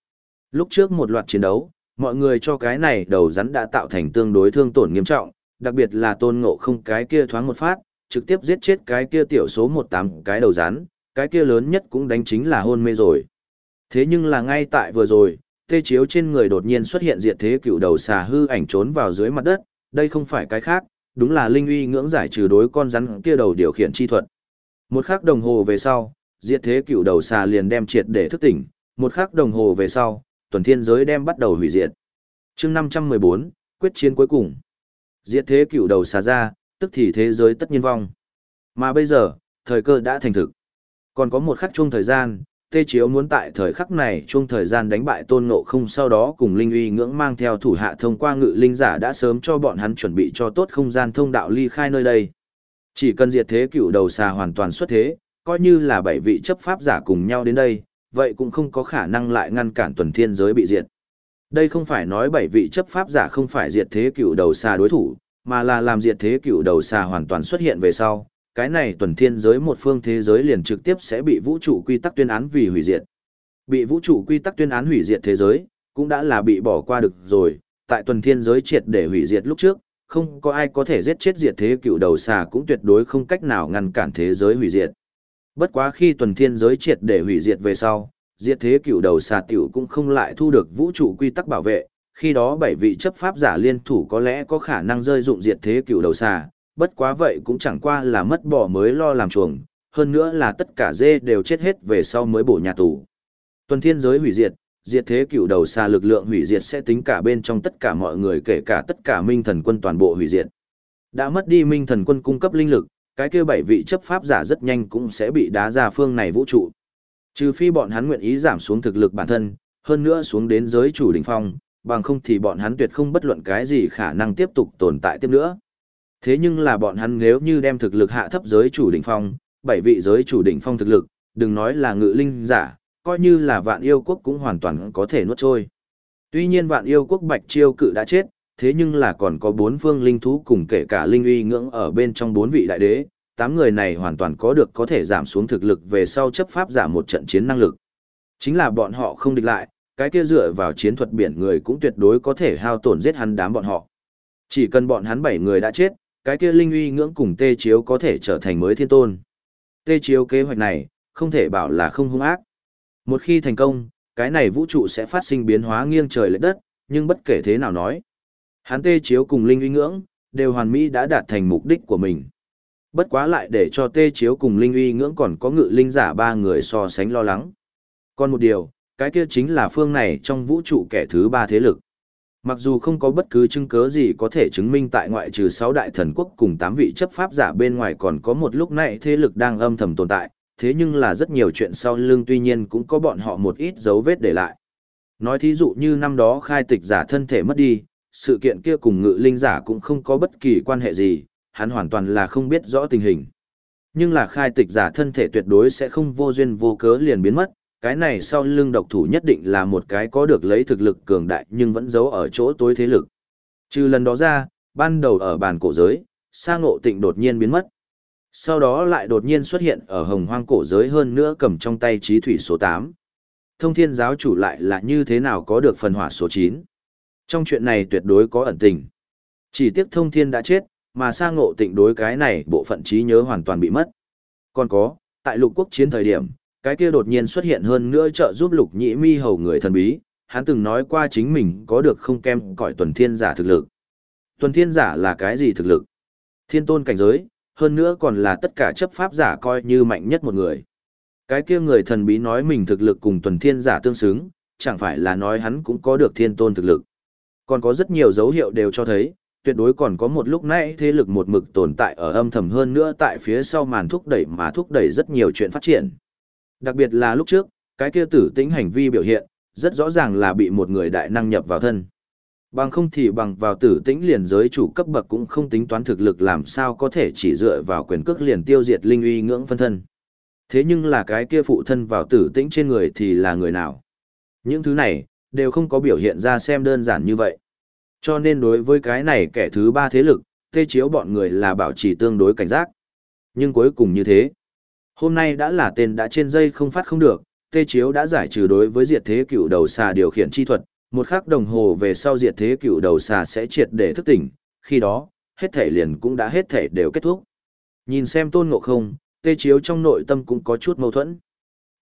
Lúc trước một loạt chiến đấu, mọi người cho cái này đầu rắn đã tạo thành tương đối thương tổn nghiêm trọng, đặc biệt là tôn ngộ không cái kia thoáng một phát, trực tiếp giết chết cái kia tiểu số 18 cái đầu rắn, cái kia lớn nhất cũng đánh chính là hôn mê rồi. Thế nhưng là ngay tại vừa rồi, tê chiếu trên người đột nhiên xuất hiện diệt thế cựu đầu xà hư ảnh trốn vào dưới mặt đất, đây không phải cái khác, đúng là linh uy ngưỡng giải trừ đối con rắn kia đầu điều khiển chi thuật. Một khắc đồng hồ về sau, diệt thế cựu đầu xà liền đem triệt để thức tỉnh, một khắc đồng hồ về sau, tuần thiên giới đem bắt đầu hủy diệt. chương 514, quyết chiến cuối cùng. Diệt thế cựu đầu xà ra, tức thì thế giới tất nhiên vong. Mà bây giờ, thời cơ đã thành thực. Còn có một khắc chung thời gian, Tê Chiếu muốn tại thời khắc này chung thời gian đánh bại tôn ngộ không sau đó cùng Linh uy ngưỡng mang theo thủ hạ thông qua ngự linh giả đã sớm cho bọn hắn chuẩn bị cho tốt không gian thông đạo ly khai nơi đây. Chỉ cần diệt thế cựu đầu xà hoàn toàn xuất thế, coi như là bảy vị chấp pháp giả cùng nhau đến đây, vậy cũng không có khả năng lại ngăn cản tuần thiên giới bị diệt. Đây không phải nói bảy vị chấp pháp giả không phải diệt thế cựu đầu xà đối thủ, mà là làm diệt thế cựu đầu xà hoàn toàn xuất hiện về sau, cái này tuần thiên giới một phương thế giới liền trực tiếp sẽ bị vũ trụ quy tắc tuyên án vì hủy diệt. Bị vũ trụ quy tắc tuyên án hủy diệt thế giới, cũng đã là bị bỏ qua được rồi, tại tuần thiên giới triệt để hủy diệt lúc trước, không có ai có thể giết chết diệt thế cựu đầu xà cũng tuyệt đối không cách nào ngăn cản thế giới hủy diệt. Bất quá khi tuần thiên giới triệt để hủy diệt về sau, diệt thế cựu đầu xà tiểu cũng không lại thu được vũ trụ quy tắc bảo vệ, khi đó bảy vị chấp pháp giả liên thủ có lẽ có khả năng rơi dụng diệt thế cựu đầu xà, bất quá vậy cũng chẳng qua là mất bỏ mới lo làm chuồng, hơn nữa là tất cả dê đều chết hết về sau mới bổ nhà tù. Tuần thiên giới hủy diệt, diệt thế cựu đầu xa lực lượng hủy diệt sẽ tính cả bên trong tất cả mọi người kể cả tất cả minh thần quân toàn bộ hủy diệt. Đã mất đi minh thần quân cung cấp linh lực, cái kia bảy vị chấp pháp giả rất nhanh cũng sẽ bị đá ra phương này vũ trụ. Trừ phi bọn hắn nguyện ý giảm xuống thực lực bản thân, hơn nữa xuống đến giới chủ đỉnh phong, bằng không thì bọn hắn tuyệt không bất luận cái gì khả năng tiếp tục tồn tại tiếp nữa. Thế nhưng là bọn hắn nếu như đem thực lực hạ thấp giới chủ đỉnh phong, bảy vị giới chủ đỉnh phong thực lực, đừng nói là ngự linh giả, coi như là vạn yêu quốc cũng hoàn toàn có thể nuốt trôi. Tuy nhiên vạn yêu quốc bạch chiêu cự đã chết, thế nhưng là còn có bốn phương linh thú cùng kể cả linh uy ngưỡng ở bên trong bốn vị đại đế, tám người này hoàn toàn có được có thể giảm xuống thực lực về sau chấp pháp giảm một trận chiến năng lực. Chính là bọn họ không địch lại, cái kia dựa vào chiến thuật biển người cũng tuyệt đối có thể hao tổn giết hắn đám bọn họ. Chỉ cần bọn hắn bảy người đã chết, cái kia linh uy ngưỡng cùng tê chiếu có thể trở thành mới thiên tôn. Tê chiếu kế hoạch này, không thể bảo là không hung ác. Một khi thành công, cái này vũ trụ sẽ phát sinh biến hóa nghiêng trời lệch đất, nhưng bất kể thế nào nói. Hắn tê chiếu cùng linh uy ngưỡng, đều hoàn mỹ đã đạt thành mục đích của mình. Bất quá lại để cho tê chiếu cùng linh uy ngưỡng còn có ngự linh giả ba người so sánh lo lắng. Còn một điều, cái kia chính là phương này trong vũ trụ kẻ thứ ba thế lực. Mặc dù không có bất cứ chứng cứ gì có thể chứng minh tại ngoại trừ 6 đại thần quốc cùng 8 vị chấp pháp giả bên ngoài còn có một lúc này thế lực đang âm thầm tồn tại, thế nhưng là rất nhiều chuyện sau lưng tuy nhiên cũng có bọn họ một ít dấu vết để lại. Nói thí dụ như năm đó khai tịch giả thân thể mất đi, sự kiện kia cùng ngự linh giả cũng không có bất kỳ quan hệ gì, hắn hoàn toàn là không biết rõ tình hình. Nhưng là khai tịch giả thân thể tuyệt đối sẽ không vô duyên vô cớ liền biến mất, cái này sau lưng độc thủ nhất định là một cái có được lấy thực lực cường đại nhưng vẫn giấu ở chỗ tối thế lực. Trừ lần đó ra, ban đầu ở bàn cổ giới, sa ngộ tịnh đột nhiên biến mất. Sau đó lại đột nhiên xuất hiện ở hồng hoang cổ giới hơn nữa cầm trong tay trí thủy số 8. Thông thiên giáo chủ lại là như thế nào có được phần hỏa số 9. Trong chuyện này tuyệt đối có ẩn tình. Chỉ tiếc thông thiên đã chết, mà sa ngộ tịnh đối cái này bộ phận trí nhớ hoàn toàn bị mất. Còn có, tại lục quốc chiến thời điểm, cái kia đột nhiên xuất hiện hơn nữa trợ giúp lục nhĩ mi hầu người thần bí, hắn từng nói qua chính mình có được không kem cõi tuần thiên giả thực lực. Tuần thiên giả là cái gì thực lực? Thiên tôn cảnh giới, hơn nữa còn là tất cả chấp pháp giả coi như mạnh nhất một người. Cái kia người thần bí nói mình thực lực cùng tuần thiên giả tương xứng, chẳng phải là nói hắn cũng có được thiên tôn thực lực. Còn có rất nhiều dấu hiệu đều cho thấy, tuyệt đối còn có một lúc nãy thế lực một mực tồn tại ở âm thầm hơn nữa tại phía sau màn thúc đẩy mà thúc đẩy rất nhiều chuyện phát triển. Đặc biệt là lúc trước, cái kia tử tĩnh hành vi biểu hiện, rất rõ ràng là bị một người đại năng nhập vào thân. Bằng không thì bằng vào tử tĩnh liền giới chủ cấp bậc cũng không tính toán thực lực làm sao có thể chỉ dựa vào quyền cước liền tiêu diệt linh uy ngưỡng phân thân. Thế nhưng là cái kia phụ thân vào tử tĩnh trên người thì là người nào? Những thứ này, đều không có biểu hiện ra xem đơn giản như vậy. Cho nên đối với cái này kẻ thứ ba thế lực, tê chiếu bọn người là bảo trì tương đối cảnh giác. Nhưng cuối cùng như thế. Hôm nay đã là tên đã trên dây không phát không được, tê chiếu đã giải trừ đối với diệt thế cựu đầu xà điều khiển chi thuật, một khắc đồng hồ về sau diệt thế cựu đầu xà sẽ triệt để thức tỉnh, khi đó, hết thể liền cũng đã hết thể đều kết thúc. Nhìn xem tôn ngộ không, tê chiếu trong nội tâm cũng có chút mâu thuẫn.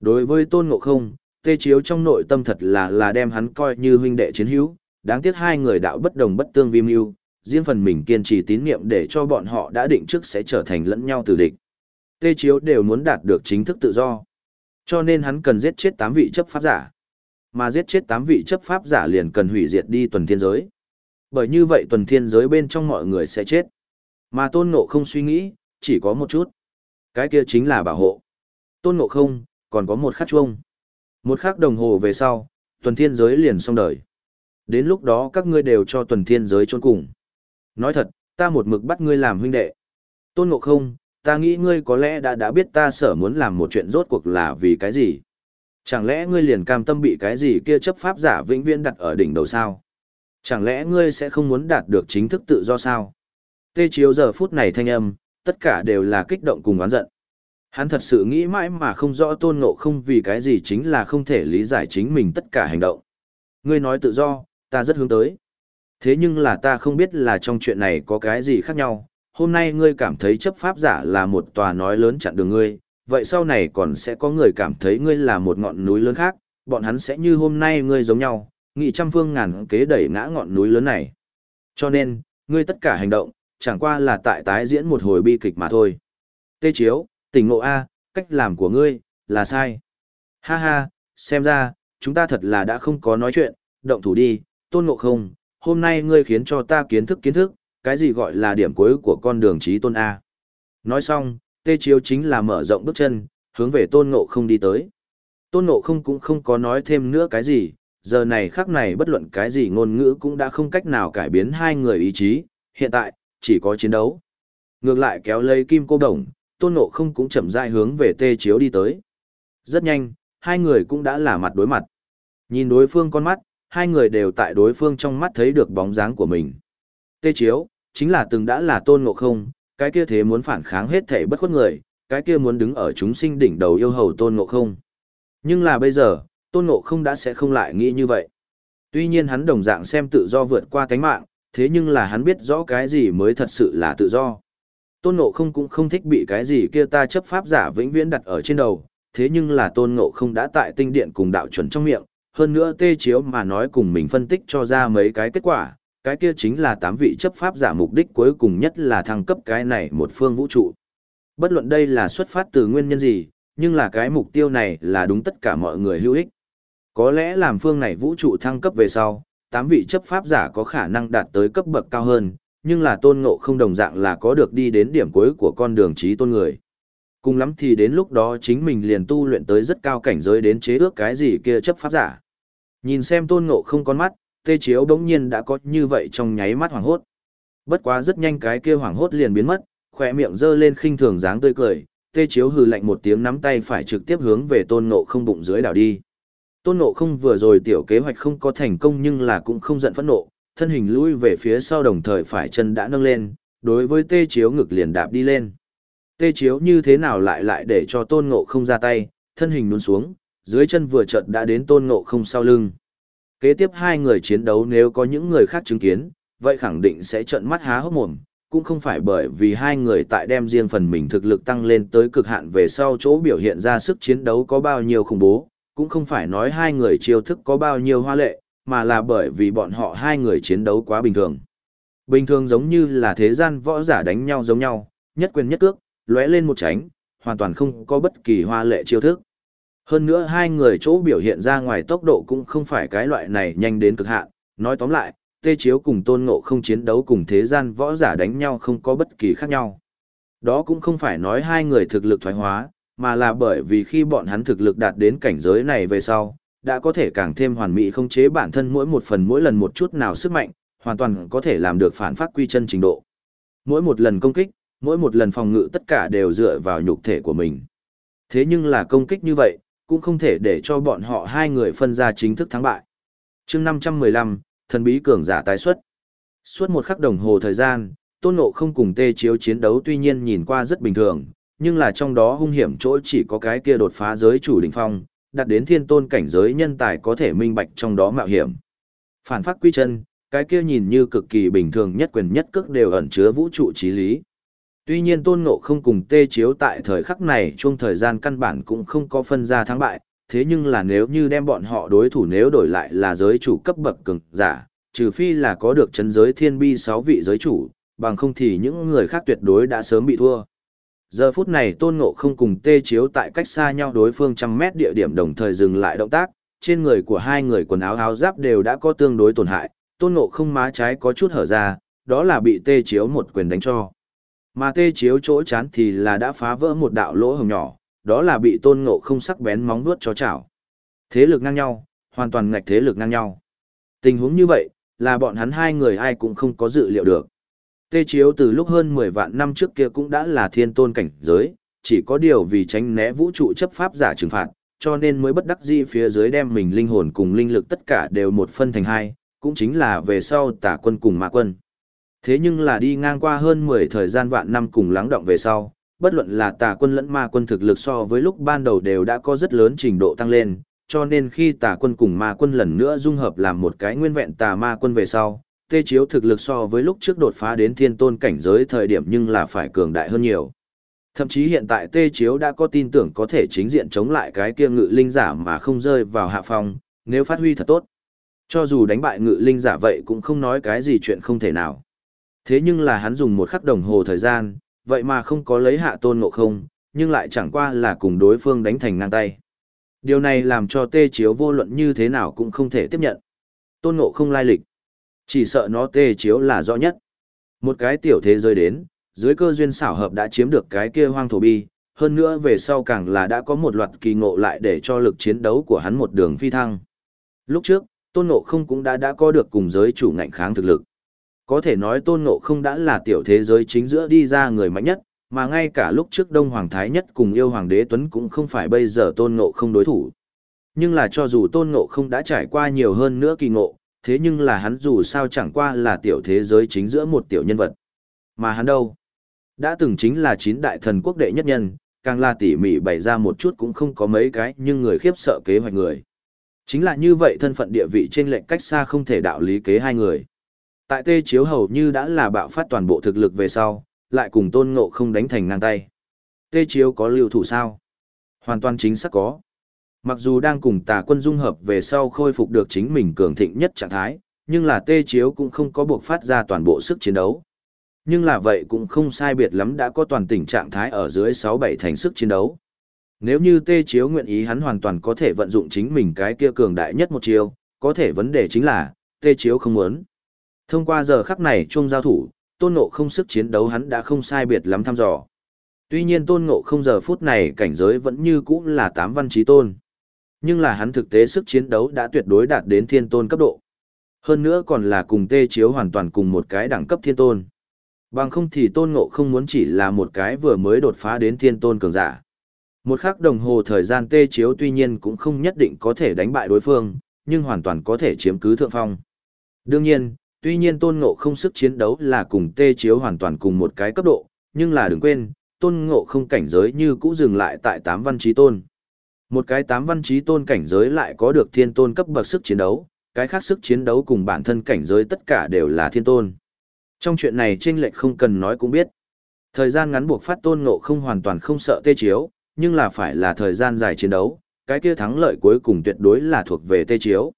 Đối với tôn ngộ không, tê chiếu trong nội tâm thật là là đem hắn coi như huynh đệ chiến hữu, đáng tiếc hai người đạo bất đồng bất tương vi mưu, riêng phần mình kiên trì tín niệm để cho bọn họ đã định trước sẽ trở thành lẫn nhau từ địch. Tê chiếu đều muốn đạt được chính thức tự do. Cho nên hắn cần giết chết tám vị chấp pháp giả. Mà giết chết tám vị chấp pháp giả liền cần hủy diệt đi tuần thiên giới. Bởi như vậy tuần thiên giới bên trong mọi người sẽ chết. Mà tôn ngộ không suy nghĩ, chỉ có một chút. Cái kia chính là bảo hộ. Tôn ngộ không, còn có một khắc chuông. Một khắc đồng hồ về sau, tuần thiên giới liền xong đời. Đến lúc đó các ngươi đều cho tuần thiên giới trôn cùng. Nói thật, ta một mực bắt ngươi làm huynh đệ. Tôn ngộ không, ta nghĩ ngươi có lẽ đã đã biết ta sở muốn làm một chuyện rốt cuộc là vì cái gì. Chẳng lẽ ngươi liền cam tâm bị cái gì kia chấp pháp giả vĩnh viễn đặt ở đỉnh đầu sao? Chẳng lẽ ngươi sẽ không muốn đạt được chính thức tự do sao? Tê chiếu giờ phút này thanh âm, tất cả đều là kích động cùng oán giận. Hắn thật sự nghĩ mãi mà không rõ tôn ngộ không vì cái gì chính là không thể lý giải chính mình tất cả hành động. Ngươi nói tự do, ta rất hướng tới. Thế nhưng là ta không biết là trong chuyện này có cái gì khác nhau, hôm nay ngươi cảm thấy chấp pháp giả là một tòa nói lớn chặn đường ngươi, vậy sau này còn sẽ có người cảm thấy ngươi là một ngọn núi lớn khác, bọn hắn sẽ như hôm nay ngươi giống nhau, nghị trăm phương ngàn kế đẩy ngã ngọn núi lớn này. Cho nên, ngươi tất cả hành động, chẳng qua là tại tái diễn một hồi bi kịch mà thôi. Tê Chiếu, tỉnh ngộ A, cách làm của ngươi, là sai. Ha ha, xem ra, chúng ta thật là đã không có nói chuyện, động thủ đi, tôn ngộ không, hôm nay ngươi khiến cho ta kiến thức kiến thức, cái gì gọi là điểm cuối của con đường trí tôn A. Nói xong, tê chiếu chính là mở rộng bước chân, hướng về tôn ngộ không đi tới. Tôn ngộ không cũng không có nói thêm nữa cái gì, giờ này khắc này bất luận cái gì ngôn ngữ cũng đã không cách nào cải biến hai người ý chí, hiện tại, chỉ có chiến đấu. Ngược lại kéo lấy kim cô đồng, tôn ngộ không cũng chậm rãi hướng về tê chiếu đi tới. Rất nhanh, hai người cũng đã là mặt đối mặt. Nhìn đối phương con mắt, hai người đều tại đối phương trong mắt thấy được bóng dáng của mình. Tê chiếu, chính là từng đã là tôn ngộ không, cái kia thế muốn phản kháng hết thể bất khuất người, cái kia muốn đứng ở chúng sinh đỉnh đầu yêu hầu tôn ngộ không. Nhưng là bây giờ, tôn ngộ không đã sẽ không lại nghĩ như vậy. Tuy nhiên hắn đồng dạng xem tự do vượt qua cánh mạng, thế nhưng là hắn biết rõ cái gì mới thật sự là tự do. Tôn ngộ không cũng không thích bị cái gì kia ta chấp pháp giả vĩnh viễn đặt ở trên đầu, thế nhưng là tôn ngộ không đã tại tinh điện cùng đạo chuẩn trong miệng, hơn nữa tê chiếu mà nói cùng mình phân tích cho ra mấy cái kết quả, cái kia chính là tám vị chấp pháp giả mục đích cuối cùng nhất là thăng cấp cái này một phương vũ trụ. Bất luận đây là xuất phát từ nguyên nhân gì, nhưng là cái mục tiêu này là đúng tất cả mọi người hữu ích. Có lẽ làm phương này vũ trụ thăng cấp về sau, tám vị chấp pháp giả có khả năng đạt tới cấp bậc cao hơn, nhưng là tôn ngộ không đồng dạng là có được đi đến điểm cuối của con đường trí tôn người. Cùng lắm thì đến lúc đó chính mình liền tu luyện tới rất cao cảnh giới đến chế ước cái gì kia chấp pháp giả. Nhìn xem tôn ngộ không con mắt, tê chiếu đống nhiên đã có như vậy trong nháy mắt hoảng hốt. Bất quá rất nhanh cái kia hoảng hốt liền biến mất, khỏe miệng giơ lên khinh thường dáng tươi cười, tê chiếu hừ lạnh một tiếng nắm tay phải trực tiếp hướng về tôn ngộ không bụng dưới đảo đi. Tôn ngộ không vừa rồi tiểu kế hoạch không có thành công nhưng là cũng không giận phẫn nộ, thân hình lui về phía sau đồng thời phải chân đã nâng lên, đối với tê chiếu ngực liền đạp đi lên. Tê chiếu như thế nào lại lại để cho tôn ngộ không ra tay, thân hình nuôn xuống, dưới chân vừa chợt đã đến tôn ngộ không sau lưng. Kế tiếp hai người chiến đấu nếu có những người khác chứng kiến, vậy khẳng định sẽ trợn mắt há hốc mồm, cũng không phải bởi vì hai người tại đem riêng phần mình thực lực tăng lên tới cực hạn về sau chỗ biểu hiện ra sức chiến đấu có bao nhiêu khủng bố, cũng không phải nói hai người chiêu thức có bao nhiêu hoa lệ, mà là bởi vì bọn họ hai người chiến đấu quá bình thường. Bình thường giống như là thế gian võ giả đánh nhau giống nhau, nhất quyền nhất cước, lóe lên một tránh, hoàn toàn không có bất kỳ hoa lệ chiêu thức. Hơn nữa hai người chỗ biểu hiện ra ngoài tốc độ cũng không phải cái loại này nhanh đến cực hạn, nói tóm lại, tê chiếu cùng tôn ngộ không chiến đấu cùng thế gian võ giả đánh nhau không có bất kỳ khác nhau. Đó cũng không phải nói hai người thực lực thoái hóa, mà là bởi vì khi bọn hắn thực lực đạt đến cảnh giới này về sau, đã có thể càng thêm hoàn mỹ không chế bản thân mỗi một phần mỗi lần một chút nào sức mạnh, hoàn toàn có thể làm được phản phát quy chân trình độ. Mỗi một lần công kích, mỗi một lần phòng ngự tất cả đều dựa vào nhục thể của mình. Thế nhưng là công kích như vậy, cũng không thể để cho bọn họ hai người phân ra chính thức thắng bại. chương 515, thần bí cường giả tái xuất. Suốt một khắc đồng hồ thời gian, tôn ngộ không cùng tê chiếu chiến đấu tuy nhiên nhìn qua rất bình thường, nhưng là trong đó hung hiểm chỗ chỉ có cái kia đột phá giới chủ đỉnh phong, đặt đến thiên tôn cảnh giới nhân tài có thể minh bạch trong đó mạo hiểm. Phản phát quy chân, cái kia nhìn như cực kỳ bình thường nhất quyền nhất cước đều ẩn chứa vũ trụ trí lý. Tuy nhiên tôn ngộ không cùng tê chiếu tại thời khắc này chung thời gian căn bản cũng không có phân ra thắng bại, thế nhưng là nếu như đem bọn họ đối thủ nếu đổi lại là giới chủ cấp bậc cường giả, trừ phi là có được chấn giới thiên bi 6 vị giới chủ, bằng không thì những người khác tuyệt đối đã sớm bị thua. Giờ phút này tôn ngộ không cùng tê chiếu tại cách xa nhau đối phương trăm mét địa điểm đồng thời dừng lại động tác, trên người của hai người quần áo áo giáp đều đã có tương đối tổn hại, tôn ngộ không má trái có chút hở ra, đó là bị tê chiếu một quyền đánh cho. Mà tê chiếu chỗ chán thì là đã phá vỡ một đạo lỗ hồng nhỏ, đó là bị tôn ngộ không sắc bén móng vuốt cho chảo. Thế lực ngang nhau, hoàn toàn ngạch thế lực ngang nhau. Tình huống như vậy, là bọn hắn hai người ai cũng không có dự liệu được. Tê Chiếu từ lúc hơn 10 vạn năm trước kia cũng đã là thiên tôn cảnh giới, chỉ có điều vì tránh né vũ trụ chấp pháp giả trừng phạt, cho nên mới bất đắc dĩ phía dưới đem mình linh hồn cùng linh lực tất cả đều một phân thành hai, cũng chính là về sau tả quân cùng ma quân. Thế nhưng là đi ngang qua hơn 10 thời gian vạn năm cùng lắng động về sau, bất luận là tà quân lẫn ma quân thực lực so với lúc ban đầu đều đã có rất lớn trình độ tăng lên, cho nên khi tà quân cùng ma quân lần nữa dung hợp làm một cái nguyên vẹn tà ma quân về sau, tê chiếu thực lực so với lúc trước đột phá đến thiên tôn cảnh giới thời điểm nhưng là phải cường đại hơn nhiều. Thậm chí hiện tại tê chiếu đã có tin tưởng có thể chính diện chống lại cái kia ngự linh giả mà không rơi vào hạ phong, nếu phát huy thật tốt. Cho dù đánh bại ngự linh giả vậy cũng không nói cái gì chuyện không thể nào. Thế nhưng là hắn dùng một khắc đồng hồ thời gian, vậy mà không có lấy hạ tôn ngộ không, nhưng lại chẳng qua là cùng đối phương đánh thành ngang tay. Điều này làm cho tê chiếu vô luận như thế nào cũng không thể tiếp nhận. Tôn ngộ không lai lịch. Chỉ sợ nó tê chiếu là rõ nhất. Một cái tiểu thế giới đến, dưới cơ duyên xảo hợp đã chiếm được cái kia hoang thổ bi, hơn nữa về sau càng là đã có một loạt kỳ ngộ lại để cho lực chiến đấu của hắn một đường phi thăng. Lúc trước, tôn ngộ không cũng đã đã có được cùng giới chủ ngạnh kháng thực lực. Có thể nói tôn ngộ không đã là tiểu thế giới chính giữa đi ra người mạnh nhất, mà ngay cả lúc trước Đông Hoàng Thái Nhất cùng yêu Hoàng đế Tuấn cũng không phải bây giờ tôn ngộ không đối thủ. Nhưng là cho dù tôn ngộ không đã trải qua nhiều hơn nữa kỳ ngộ, thế nhưng là hắn dù sao chẳng qua là tiểu thế giới chính giữa một tiểu nhân vật. Mà hắn đâu? Đã từng chính là chín đại thần quốc đệ nhất nhân, càng là tỉ mỉ bày ra một chút cũng không có mấy cái nhưng người khiếp sợ kế hoạch người. Chính là như vậy thân phận địa vị trên lệnh cách xa không thể đạo lý kế hai người. Tại tê chiếu hầu như đã là bạo phát toàn bộ thực lực về sau, lại cùng tôn ngộ không đánh thành ngang tay. Tê chiếu có lưu thủ sao? Hoàn toàn chính xác có. Mặc dù đang cùng tà quân dung hợp về sau khôi phục được chính mình cường thịnh nhất trạng thái, nhưng là tê chiếu cũng không có buộc phát ra toàn bộ sức chiến đấu. Nhưng là vậy cũng không sai biệt lắm đã có toàn tỉnh trạng thái ở dưới 6-7 thành sức chiến đấu. Nếu như tê chiếu nguyện ý hắn hoàn toàn có thể vận dụng chính mình cái kia cường đại nhất một chiêu, có thể vấn đề chính là, tê chiếu không muốn. Thông qua giờ khắc này chung giao thủ, tôn ngộ không sức chiến đấu hắn đã không sai biệt lắm thăm dò. Tuy nhiên tôn ngộ không giờ phút này cảnh giới vẫn như cũ là tám văn trí tôn. Nhưng là hắn thực tế sức chiến đấu đã tuyệt đối đạt đến thiên tôn cấp độ. Hơn nữa còn là cùng tê chiếu hoàn toàn cùng một cái đẳng cấp thiên tôn. Bằng không thì tôn ngộ không muốn chỉ là một cái vừa mới đột phá đến thiên tôn cường giả. Một khắc đồng hồ thời gian tê chiếu tuy nhiên cũng không nhất định có thể đánh bại đối phương, nhưng hoàn toàn có thể chiếm cứ thượng phong. Đương nhiên, tuy nhiên tôn ngộ không sức chiến đấu là cùng tê chiếu hoàn toàn cùng một cái cấp độ, nhưng là đừng quên, tôn ngộ không cảnh giới như cũ dừng lại tại tám văn trí tôn. Một cái tám văn trí tôn cảnh giới lại có được thiên tôn cấp bậc sức chiến đấu, cái khác sức chiến đấu cùng bản thân cảnh giới tất cả đều là thiên tôn. Trong chuyện này chênh lệch không cần nói cũng biết. Thời gian ngắn buộc phát tôn ngộ không hoàn toàn không sợ tê chiếu, nhưng là phải là thời gian dài chiến đấu, cái kia thắng lợi cuối cùng tuyệt đối là thuộc về tê chiếu.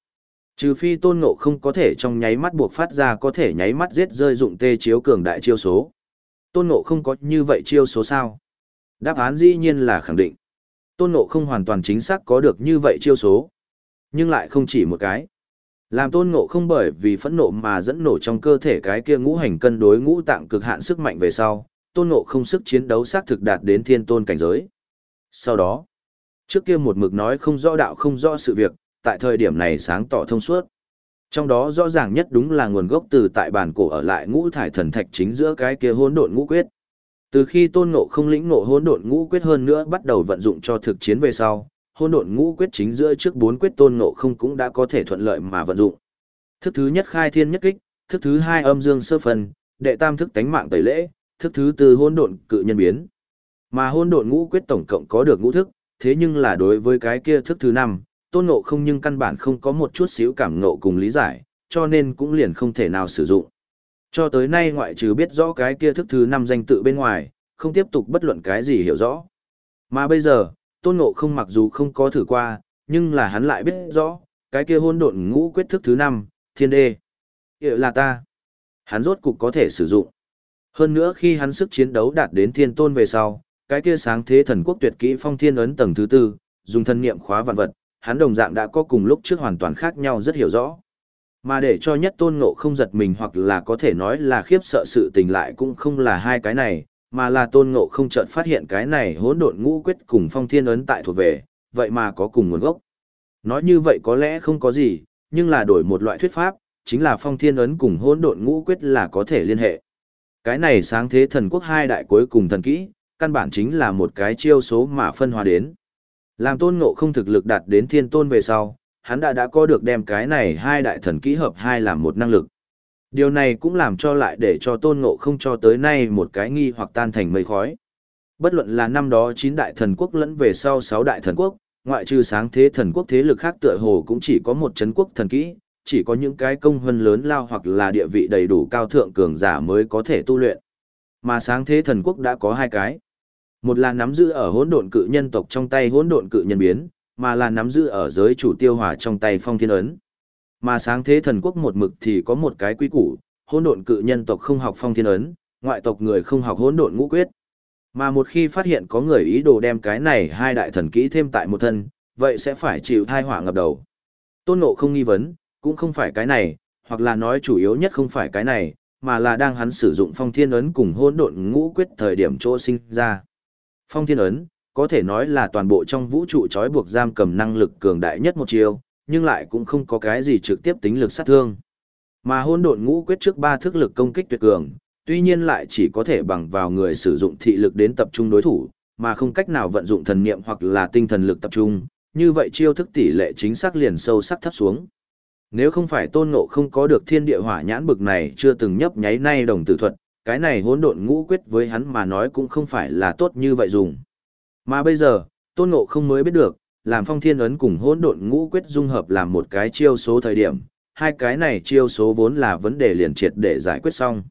Trừ phi tôn ngộ không có thể trong nháy mắt buộc phát ra có thể nháy mắt giết rơi dụng tê chiếu cường đại chiêu số. Tôn ngộ không có như vậy chiêu số sao? Đáp án dĩ nhiên là khẳng định. Tôn ngộ không hoàn toàn chính xác có được như vậy chiêu số. Nhưng lại không chỉ một cái. Làm tôn ngộ không bởi vì phẫn nộ mà dẫn nổ trong cơ thể cái kia ngũ hành cân đối ngũ tạng cực hạn sức mạnh về sau, tôn ngộ không sức chiến đấu xác thực đạt đến thiên tôn cảnh giới. Sau đó, trước kia một mực nói không rõ đạo không rõ sự việc, tại thời điểm này sáng tỏ thông suốt. Trong đó rõ ràng nhất đúng là nguồn gốc từ tại bản cổ ở lại ngũ thải thần thạch chính giữa cái kia hỗn độn ngũ quyết. Từ khi tôn ngộ không lĩnh ngộ hỗn độn ngũ quyết hơn nữa bắt đầu vận dụng cho thực chiến về sau, hỗn độn ngũ quyết chính giữa trước bốn quyết tôn ngộ không cũng đã có thể thuận lợi mà vận dụng. Thức thứ nhất khai thiên nhất kích, thức thứ hai âm dương sơ phần, đệ tam thức tánh mạng tẩy lễ, thức thứ tư hỗn độn cự nhân biến. Mà hỗn độn ngũ quyết tổng cộng có được ngũ thức, thế nhưng là đối với cái kia thức thứ năm, tôn ngộ không nhưng căn bản không có một chút xíu cảm ngộ cùng lý giải, cho nên cũng liền không thể nào sử dụng. Cho tới nay ngoại trừ biết rõ cái kia thức thứ năm danh tự bên ngoài, không tiếp tục bất luận cái gì hiểu rõ. Mà bây giờ, tôn ngộ không mặc dù không có thử qua, nhưng là hắn lại biết rõ, cái kia hôn độn ngũ quyết thức thứ năm, thiên đê. Hiệu là ta. Hắn rốt cục có thể sử dụng. Hơn nữa khi hắn sức chiến đấu đạt đến thiên tôn về sau, cái kia sáng thế thần quốc tuyệt kỹ phong thiên ấn tầng thứ tư, dùng thân niệm khóa vạn vật, hắn đồng dạng đã có cùng lúc trước hoàn toàn khác nhau rất hiểu rõ. Mà để cho nhất tôn ngộ không giật mình hoặc là có thể nói là khiếp sợ sự tình lại cũng không là hai cái này, mà là tôn ngộ không chợt phát hiện cái này hỗn độn ngũ quyết cùng phong thiên ấn tại thuộc về, vậy mà có cùng nguồn gốc. Nói như vậy có lẽ không có gì, nhưng là đổi một loại thuyết pháp, chính là phong thiên ấn cùng hỗn độn ngũ quyết là có thể liên hệ. Cái này sáng thế thần quốc hai đại cuối cùng thần kỹ, căn bản chính là một cái chiêu số mà phân hóa đến. Làm tôn ngộ không thực lực đạt đến thiên tôn về sau, hắn đã đã có được đem cái này hai đại thần kỹ hợp hai làm một năng lực. Điều này cũng làm cho lại để cho tôn ngộ không cho tới nay một cái nghi hoặc tan thành mây khói. Bất luận là năm đó chín đại thần quốc lẫn về sau sáu đại thần quốc, ngoại trừ sáng thế thần quốc thế lực khác tựa hồ cũng chỉ có một chấn quốc thần kỹ, chỉ có những cái công hơn lớn lao hoặc là địa vị đầy đủ cao thượng cường giả mới có thể tu luyện. Mà sáng thế thần quốc đã có hai cái. Một là nắm giữ ở hỗn độn cự nhân tộc trong tay hỗn độn cự nhân biến, mà là nắm giữ ở giới chủ tiêu hỏa trong tay phong thiên ấn. Mà sáng thế thần quốc một mực thì có một cái quy củ, hỗn độn cự nhân tộc không học phong thiên ấn, ngoại tộc người không học hỗn độn ngũ quyết. Mà một khi phát hiện có người ý đồ đem cái này hai đại thần kỹ thêm tại một thân, vậy sẽ phải chịu thai họa ngập đầu. Tôn Ngộ không nghi vấn, cũng không phải cái này, hoặc là nói chủ yếu nhất không phải cái này, mà là đang hắn sử dụng phong thiên ấn cùng hỗn độn ngũ quyết thời điểm chỗ sinh ra. Phong thiên ấn, có thể nói là toàn bộ trong vũ trụ trói buộc giam cầm năng lực cường đại nhất một chiều, nhưng lại cũng không có cái gì trực tiếp tính lực sát thương. Mà hôn độn ngũ quyết trước ba thức lực công kích tuyệt cường, tuy nhiên lại chỉ có thể bằng vào người sử dụng thị lực đến tập trung đối thủ, mà không cách nào vận dụng thần niệm hoặc là tinh thần lực tập trung, như vậy chiêu thức tỷ lệ chính xác liền sâu sắc thấp xuống. Nếu không phải tôn ngộ không có được thiên địa hỏa nhãn bực này chưa từng nhấp nháy nay đồng tử thuật, cái này hỗn độn ngũ quyết với hắn mà nói cũng không phải là tốt như vậy dùng. Mà bây giờ, tôn ngộ không mới biết được, làm phong thiên ấn cùng hỗn độn ngũ quyết dung hợp làm một cái chiêu số thời điểm, hai cái này chiêu số vốn là vấn đề liền triệt để giải quyết xong.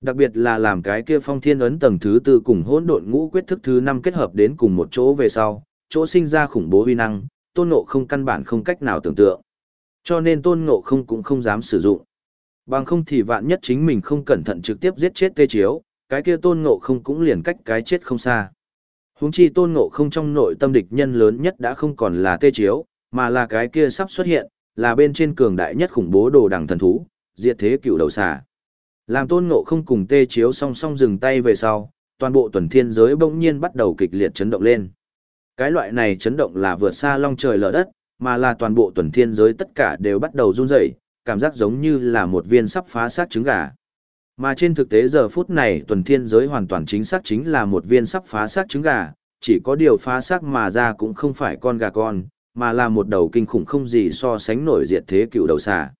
Đặc biệt là làm cái kia phong thiên ấn tầng thứ tư cùng hỗn độn ngũ quyết thức thứ năm kết hợp đến cùng một chỗ về sau, chỗ sinh ra khủng bố uy năng, tôn ngộ không căn bản không cách nào tưởng tượng. Cho nên tôn ngộ không cũng không dám sử dụng. Bằng không thì vạn nhất chính mình không cẩn thận trực tiếp giết chết tê chiếu, cái kia tôn ngộ không cũng liền cách cái chết không xa. Huống chi tôn ngộ không trong nội tâm địch nhân lớn nhất đã không còn là tê chiếu, mà là cái kia sắp xuất hiện, là bên trên cường đại nhất khủng bố đồ đằng thần thú, diệt thế cựu đầu xà. Làm tôn ngộ không cùng tê chiếu song song dừng tay về sau, toàn bộ tuần thiên giới bỗng nhiên bắt đầu kịch liệt chấn động lên. Cái loại này chấn động là vượt xa long trời lở đất, mà là toàn bộ tuần thiên giới tất cả đều bắt đầu run rẩy, cảm giác giống như là một viên sắp phá xác trứng gà. Mà trên thực tế giờ phút này tuần thiên giới hoàn toàn chính xác chính là một viên sắp phá xác trứng gà, chỉ có điều phá xác mà ra cũng không phải con gà con, mà là một đầu kinh khủng không gì so sánh nổi diệt thế cựu đầu xà.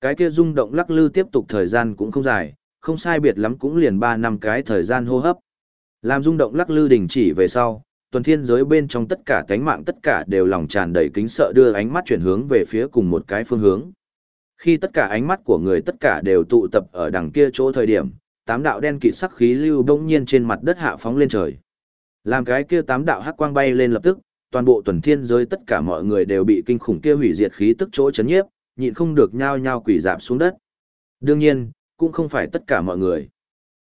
Cái kia rung động lắc lư tiếp tục thời gian cũng không dài, không sai biệt lắm cũng liền 3 năm cái thời gian hô hấp. Làm rung động lắc lư đình chỉ về sau, tuần thiên giới bên trong tất cả tánh mạng tất cả đều lòng tràn đầy kính sợ đưa ánh mắt chuyển hướng về phía cùng một cái phương hướng. Khi tất cả ánh mắt của người tất cả đều tụ tập ở đằng kia chỗ thời điểm, tám đạo đen kịt sắc khí lưu bỗng nhiên trên mặt đất hạ phóng lên trời. Làm cái kia tám đạo hắc quang bay lên lập tức, toàn bộ tuần thiên giới tất cả mọi người đều bị kinh khủng kia hủy diệt khí tức chỗ chấn nhiếp, nhịn không được nhao nhao quỷ dạp xuống đất. Đương nhiên, cũng không phải tất cả mọi người.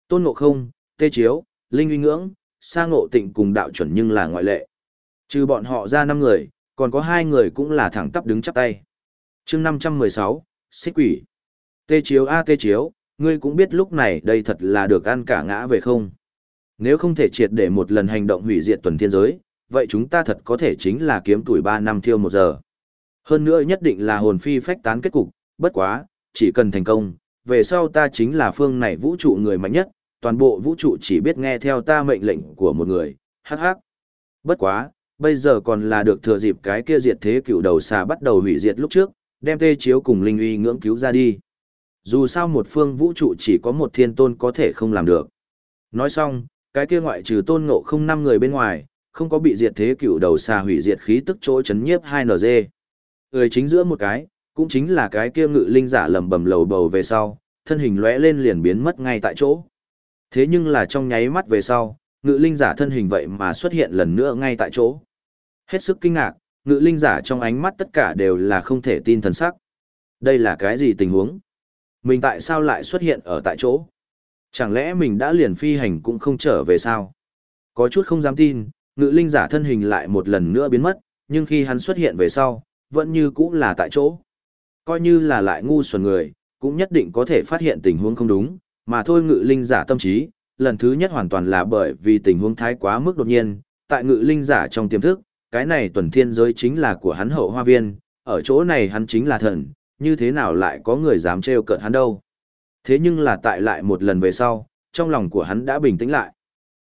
Tôn Ngộ Không, Tê Chiếu, Linh Uy Ngưỡng, Sa Ngộ Tịnh cùng đạo chuẩn nhưng là ngoại lệ. Trừ bọn họ ra năm người, còn có hai người cũng là thẳng tắp đứng chắp tay. chương 516, Xích Quỷ. Tê Chiếu a Tê Chiếu, ngươi cũng biết lúc này đây thật là được ăn cả ngã về không. Nếu không thể triệt để một lần hành động hủy diệt tuần thiên giới, vậy chúng ta thật có thể chính là kiếm tuổi 3 năm thiêu một giờ. Hơn nữa nhất định là hồn phi phách tán kết cục, bất quá, chỉ cần thành công, về sau ta chính là phương này vũ trụ người mạnh nhất, toàn bộ vũ trụ chỉ biết nghe theo ta mệnh lệnh của một người, hắc hắc. Bất quá, bây giờ còn là được thừa dịp cái kia diệt thế cựu đầu xà bắt đầu hủy diệt lúc trước, đem tê chiếu cùng linh uy ngưỡng cứu ra đi. Dù sao một phương vũ trụ chỉ có một thiên tôn có thể không làm được. Nói xong, cái kia ngoại trừ tôn ngộ không năm người bên ngoài, không có bị diệt thế cựu đầu xà hủy diệt khí tức chỗ chấn nhiếp 2NG. Người chính giữa một cái, cũng chính là cái kia ngự linh giả lầm bầm lầu bầu về sau, thân hình lóe lên liền biến mất ngay tại chỗ. Thế nhưng là trong nháy mắt về sau, ngự linh giả thân hình vậy mà xuất hiện lần nữa ngay tại chỗ. Hết sức kinh ngạc, ngự linh giả trong ánh mắt tất cả đều là không thể tin thần sắc. Đây là cái gì tình huống? Mình tại sao lại xuất hiện ở tại chỗ? Chẳng lẽ mình đã liền phi hành cũng không trở về sao? Có chút không dám tin, ngự linh giả thân hình lại một lần nữa biến mất, nhưng khi hắn xuất hiện về sau, vẫn như cũng là tại chỗ. Coi như là lại ngu xuẩn người, cũng nhất định có thể phát hiện tình huống không đúng, mà thôi ngự linh giả tâm trí, lần thứ nhất hoàn toàn là bởi vì tình huống thái quá mức đột nhiên, tại ngự linh giả trong tiềm thức, cái này tuần thiên giới chính là của hắn hậu hoa viên, ở chỗ này hắn chính là thần, như thế nào lại có người dám trêu cợt hắn đâu. Thế nhưng là tại lại một lần về sau, trong lòng của hắn đã bình tĩnh lại.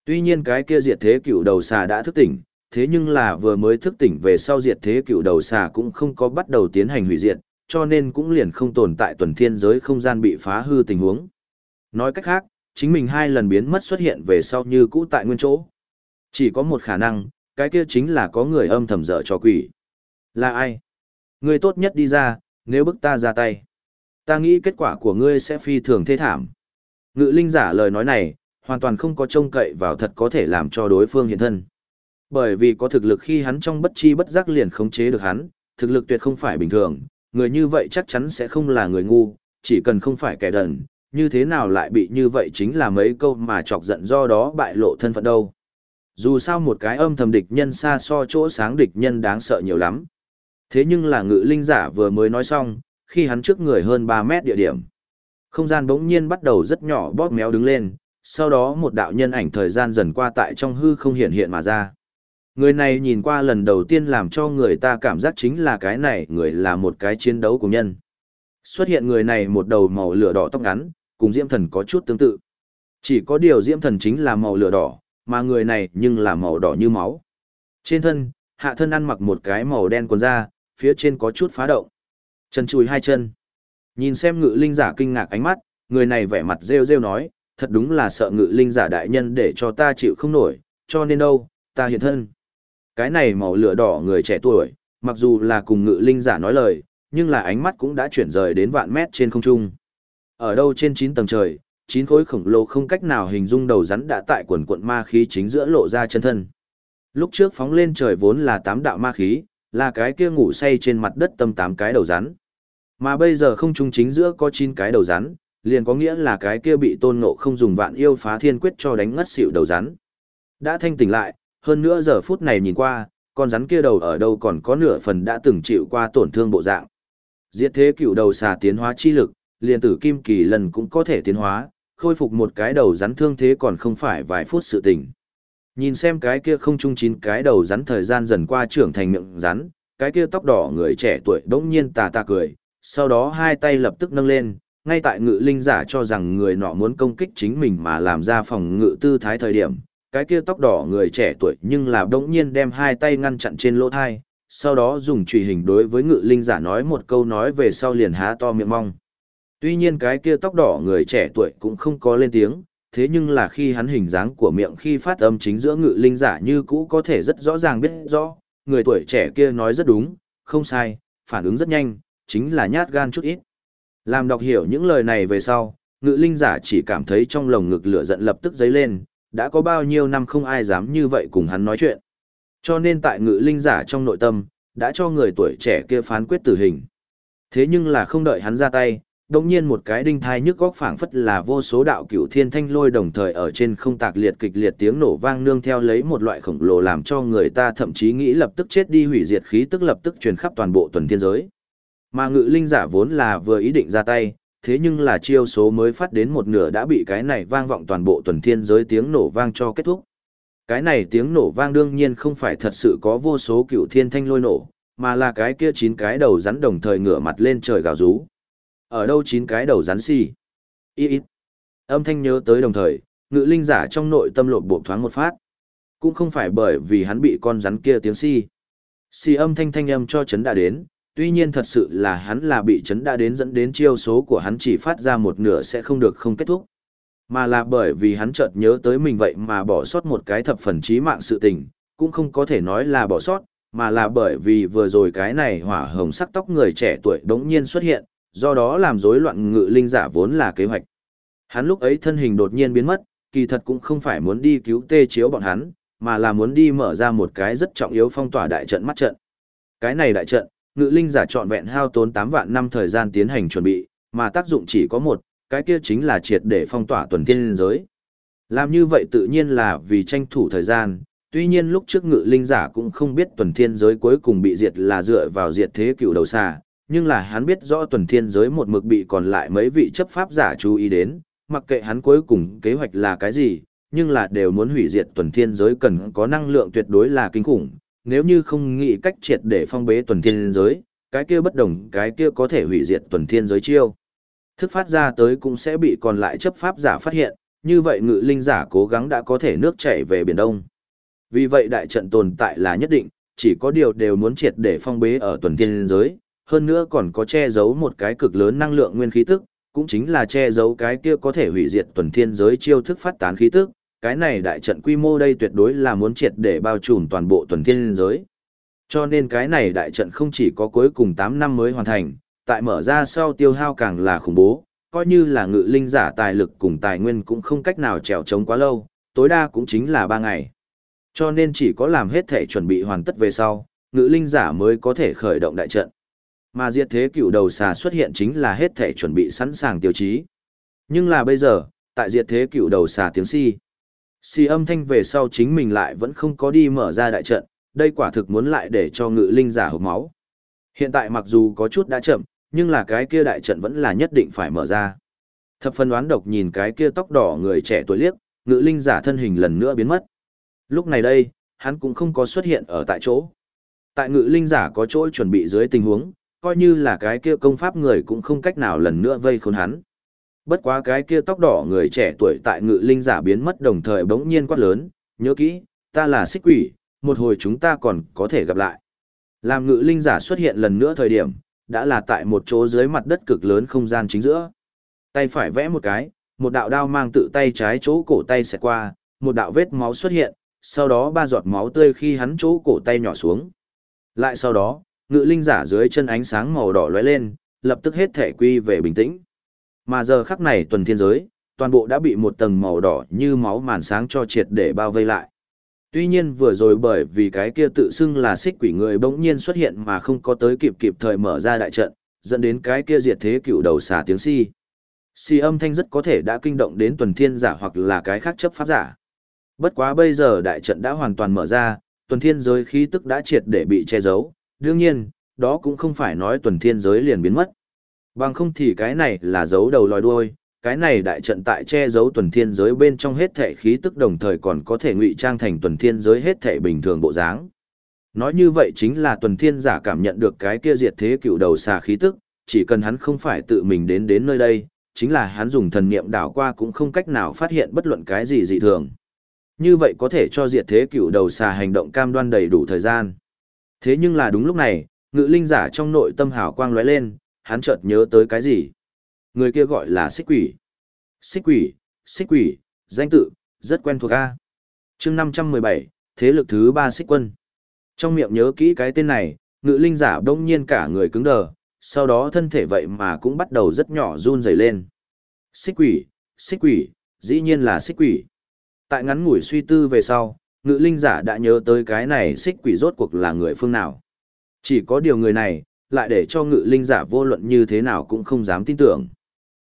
Tuy nhiên cái kia diệt thế cựu đầu xà đã thức tỉnh, thế nhưng là vừa mới thức tỉnh về sau diệt thế cựu đầu xà cũng không có bắt đầu tiến hành hủy diệt, cho nên cũng liền không tồn tại tuần thiên giới không gian bị phá hư tình huống. Nói cách khác, chính mình hai lần biến mất xuất hiện về sau như cũ tại nguyên chỗ. Chỉ có một khả năng, cái kia chính là có người âm thầm dở cho quỷ. Là ai? Người tốt nhất đi ra, nếu bức ta ra tay. Ta nghĩ kết quả của ngươi sẽ phi thường thê thảm. Ngự linh giả lời nói này, hoàn toàn không có trông cậy vào thật có thể làm cho đối phương hiện thân. Bởi vì có thực lực khi hắn trong bất chi bất giác liền khống chế được hắn, thực lực tuyệt không phải bình thường, người như vậy chắc chắn sẽ không là người ngu, chỉ cần không phải kẻ đần, như thế nào lại bị như vậy chính là mấy câu mà chọc giận do đó bại lộ thân phận đâu. Dù sao một cái âm thầm địch nhân xa so chỗ sáng địch nhân đáng sợ nhiều lắm. Thế nhưng là ngự linh giả vừa mới nói xong, khi hắn trước người hơn 3 mét địa điểm. Không gian bỗng nhiên bắt đầu rất nhỏ bóp méo đứng lên, sau đó một đạo nhân ảnh thời gian dần qua tại trong hư không hiện hiện mà ra. Người này nhìn qua lần đầu tiên làm cho người ta cảm giác chính là cái này người là một cái chiến đấu của nhân. Xuất hiện người này một đầu màu lửa đỏ tóc ngắn, cùng Diễm Thần có chút tương tự. Chỉ có điều Diễm Thần chính là màu lửa đỏ, mà người này nhưng là màu đỏ như máu. Trên thân, hạ thân ăn mặc một cái màu đen quần da, phía trên có chút phá động. Chân chùi hai chân. Nhìn xem ngự linh giả kinh ngạc ánh mắt, người này vẻ mặt rêu rêu nói, thật đúng là sợ ngự linh giả đại nhân để cho ta chịu không nổi, cho nên đâu, ta hiện thân. Cái này màu lửa đỏ người trẻ tuổi, mặc dù là cùng ngự linh giả nói lời, nhưng là ánh mắt cũng đã chuyển rời đến vạn mét trên không trung. Ở đâu trên 9 tầng trời, chín khối khổng lồ không cách nào hình dung đầu rắn đã tại quần quận ma khí chính giữa lộ ra chân thân. Lúc trước phóng lên trời vốn là tám đạo ma khí, là cái kia ngủ say trên mặt đất tâm tám cái đầu rắn. Mà bây giờ không trung chính giữa có chín cái đầu rắn, liền có nghĩa là cái kia bị tôn ngộ không dùng vạn yêu phá thiên quyết cho đánh ngất xỉu đầu rắn. Đã thanh tỉnh lại, hơn nữa giờ phút này nhìn qua, con rắn kia đầu ở đâu còn có nửa phần đã từng chịu qua tổn thương bộ dạng. Diệt thế cựu đầu xà tiến hóa chi lực, liền tử kim kỳ lần cũng có thể tiến hóa, khôi phục một cái đầu rắn thương thế còn không phải vài phút sự tình. Nhìn xem cái kia không trung chín cái đầu rắn thời gian dần qua trưởng thành miệng rắn, cái kia tóc đỏ người trẻ tuổi đống nhiên tà tà cười, sau đó hai tay lập tức nâng lên, ngay tại ngự linh giả cho rằng người nọ muốn công kích chính mình mà làm ra phòng ngự tư thái thời điểm, cái kia tóc đỏ người trẻ tuổi nhưng là đống nhiên đem hai tay ngăn chặn trên lỗ thai, sau đó dùng trùy hình đối với ngự linh giả nói một câu nói về sau liền há to miệng mong. Tuy nhiên cái kia tóc đỏ người trẻ tuổi cũng không có lên tiếng, thế nhưng là khi hắn hình dáng của miệng khi phát âm chính giữa ngự linh giả như cũ có thể rất rõ ràng biết rõ, người tuổi trẻ kia nói rất đúng, không sai, phản ứng rất nhanh, chính là nhát gan chút ít. Làm đọc hiểu những lời này về sau, ngự linh giả chỉ cảm thấy trong lồng ngực lửa giận lập tức dấy lên, đã có bao nhiêu năm không ai dám như vậy cùng hắn nói chuyện. Cho nên tại ngự linh giả trong nội tâm, đã cho người tuổi trẻ kia phán quyết tử hình. Thế nhưng là không đợi hắn ra tay, đồng nhiên một cái đinh thai nhức góc phảng phất là vô số đạo cửu thiên thanh lôi đồng thời ở trên không tạc liệt kịch liệt tiếng nổ vang nương theo lấy một loại khổng lồ làm cho người ta thậm chí nghĩ lập tức chết đi hủy diệt khí tức lập tức truyền khắp toàn bộ tuần thiên giới. Mà ngự linh giả vốn là vừa ý định ra tay, thế nhưng là chiêu số mới phát đến một nửa đã bị cái này vang vọng toàn bộ tuần thiên giới tiếng nổ vang cho kết thúc. Cái này tiếng nổ vang đương nhiên không phải thật sự có vô số cửu thiên thanh lôi nổ, mà là cái kia chín cái đầu rắn đồng thời ngửa mặt lên trời gào rú. Ở đâu chín cái đầu rắn xì? y ít. Âm thanh nhớ tới đồng thời, ngự linh giả trong nội tâm lột bộ thoáng một phát. Cũng không phải bởi vì hắn bị con rắn kia tiếng xì. Xì âm thanh thanh âm cho chấn đã đến, tuy nhiên thật sự là hắn là bị chấn đã đến dẫn đến chiêu số của hắn chỉ phát ra một nửa sẽ không được không kết thúc. Mà là bởi vì hắn chợt nhớ tới mình vậy mà bỏ sót một cái thập phần trí mạng sự tình, cũng không có thể nói là bỏ sót, mà là bởi vì vừa rồi cái này hỏa hồng sắc tóc người trẻ tuổi đống nhiên xuất hiện, do đó làm rối loạn ngự linh giả vốn là kế hoạch. Hắn lúc ấy thân hình đột nhiên biến mất, kỳ thật cũng không phải muốn đi cứu tê chiếu bọn hắn, mà là muốn đi mở ra một cái rất trọng yếu phong tỏa đại trận mắt trận. Cái này đại trận, ngự linh giả trọn vẹn hao tốn 8 vạn năm thời gian tiến hành chuẩn bị, mà tác dụng chỉ có một, cái kia chính là triệt để phong tỏa tuần thiên giới. Làm như vậy tự nhiên là vì tranh thủ thời gian, tuy nhiên lúc trước ngự linh giả cũng không biết tuần thiên giới cuối cùng bị diệt là dựa vào diệt thế cựu đầu xà, nhưng là hắn biết rõ tuần thiên giới một mực bị còn lại mấy vị chấp pháp giả chú ý đến, mặc kệ hắn cuối cùng kế hoạch là cái gì, nhưng là đều muốn hủy diệt tuần thiên giới cần có năng lượng tuyệt đối là kinh khủng, nếu như không nghĩ cách triệt để phong bế tuần thiên giới, cái kia bất đồng cái kia có thể hủy diệt tuần thiên giới chiêu. Thức phát ra tới cũng sẽ bị còn lại chấp pháp giả phát hiện, như vậy ngự linh giả cố gắng đã có thể nước chảy về Biển Đông. Vì vậy đại trận tồn tại là nhất định, chỉ có điều đều muốn triệt để phong bế ở tuần thiên giới, hơn nữa còn có che giấu một cái cực lớn năng lượng nguyên khí tức, cũng chính là che giấu cái kia có thể hủy diệt tuần thiên giới chiêu thức phát tán khí tức, cái này đại trận quy mô đây tuyệt đối là muốn triệt để bao trùm toàn bộ tuần thiên giới. Cho nên cái này đại trận không chỉ có cuối cùng 8 năm mới hoàn thành, tại mở ra sau tiêu hao càng là khủng bố, coi như là ngự linh giả tài lực cùng tài nguyên cũng không cách nào trèo trống quá lâu, tối đa cũng chính là 3 ngày. Cho nên chỉ có làm hết thể chuẩn bị hoàn tất về sau, ngự linh giả mới có thể khởi động đại trận. Mà diệt thế cựu đầu xà xuất hiện chính là hết thể chuẩn bị sẵn sàng tiêu chí. Nhưng là bây giờ, tại diệt thế cựu đầu xà tiếng si. Si âm thanh về sau chính mình lại vẫn không có đi mở ra đại trận, đây quả thực muốn lại để cho ngự linh giả hộp máu. Hiện tại mặc dù có chút đã chậm, nhưng là cái kia đại trận vẫn là nhất định phải mở ra. Thập phân đoán độc nhìn cái kia tóc đỏ người trẻ tuổi liếc, ngự linh giả thân hình lần nữa biến mất. Lúc này đây, hắn cũng không có xuất hiện ở tại chỗ. Tại ngự linh giả có chỗ chuẩn bị dưới tình huống, coi như là cái kia công pháp người cũng không cách nào lần nữa vây khốn hắn. Bất quá cái kia tóc đỏ người trẻ tuổi tại ngự linh giả biến mất đồng thời bỗng nhiên quát lớn, nhớ kỹ, ta là xích quỷ, một hồi chúng ta còn có thể gặp lại. Làm ngự linh giả xuất hiện lần nữa thời điểm, đã là tại một chỗ dưới mặt đất cực lớn không gian chính giữa. Tay phải vẽ một cái, một đạo đao mang tự tay trái chỗ cổ tay sẽ qua, một đạo vết máu xuất hiện, sau đó ba giọt máu tươi khi hắn chỗ cổ tay nhỏ xuống. Lại sau đó, ngự linh giả dưới chân ánh sáng màu đỏ lóe lên, lập tức hết thể quy về bình tĩnh. Mà giờ khắc này tuần thiên giới, toàn bộ đã bị một tầng màu đỏ như máu màn sáng cho triệt để bao vây lại. Tuy nhiên vừa rồi bởi vì cái kia tự xưng là xích quỷ người bỗng nhiên xuất hiện mà không có tới kịp kịp thời mở ra đại trận, dẫn đến cái kia diệt thế cựu đầu xà tiếng si. Si âm thanh rất có thể đã kinh động đến tuần thiên giả hoặc là cái khác chấp pháp giả. Bất quá bây giờ đại trận đã hoàn toàn mở ra, tuần thiên giới khí tức đã triệt để bị che giấu. Đương nhiên, đó cũng không phải nói tuần thiên giới liền biến mất. Bằng không thì cái này là dấu đầu lòi đuôi, cái này đại trận tại che giấu tuần thiên giới bên trong hết thể khí tức đồng thời còn có thể ngụy trang thành tuần thiên giới hết thể bình thường bộ dáng. Nói như vậy chính là tuần thiên giả cảm nhận được cái kia diệt thế cựu đầu xà khí tức, chỉ cần hắn không phải tự mình đến đến nơi đây, chính là hắn dùng thần niệm đảo qua cũng không cách nào phát hiện bất luận cái gì dị thường. Như vậy có thể cho diệt thế cựu đầu xà hành động cam đoan đầy đủ thời gian. Thế nhưng là đúng lúc này, ngự linh giả trong nội tâm hào quang lóe lên, hắn chợt nhớ tới cái gì. Người kia gọi là xích quỷ. Xích quỷ, xích quỷ, danh tự, rất quen thuộc A. chương 517, thế lực thứ ba xích quân. Trong miệng nhớ kỹ cái tên này, ngự linh giả đông nhiên cả người cứng đờ, sau đó thân thể vậy mà cũng bắt đầu rất nhỏ run rẩy lên. Xích quỷ, xích quỷ, dĩ nhiên là xích quỷ. Tại ngắn ngủi suy tư về sau, ngự linh giả đã nhớ tới cái này xích quỷ rốt cuộc là người phương nào. Chỉ có điều người này, lại để cho ngự linh giả vô luận như thế nào cũng không dám tin tưởng.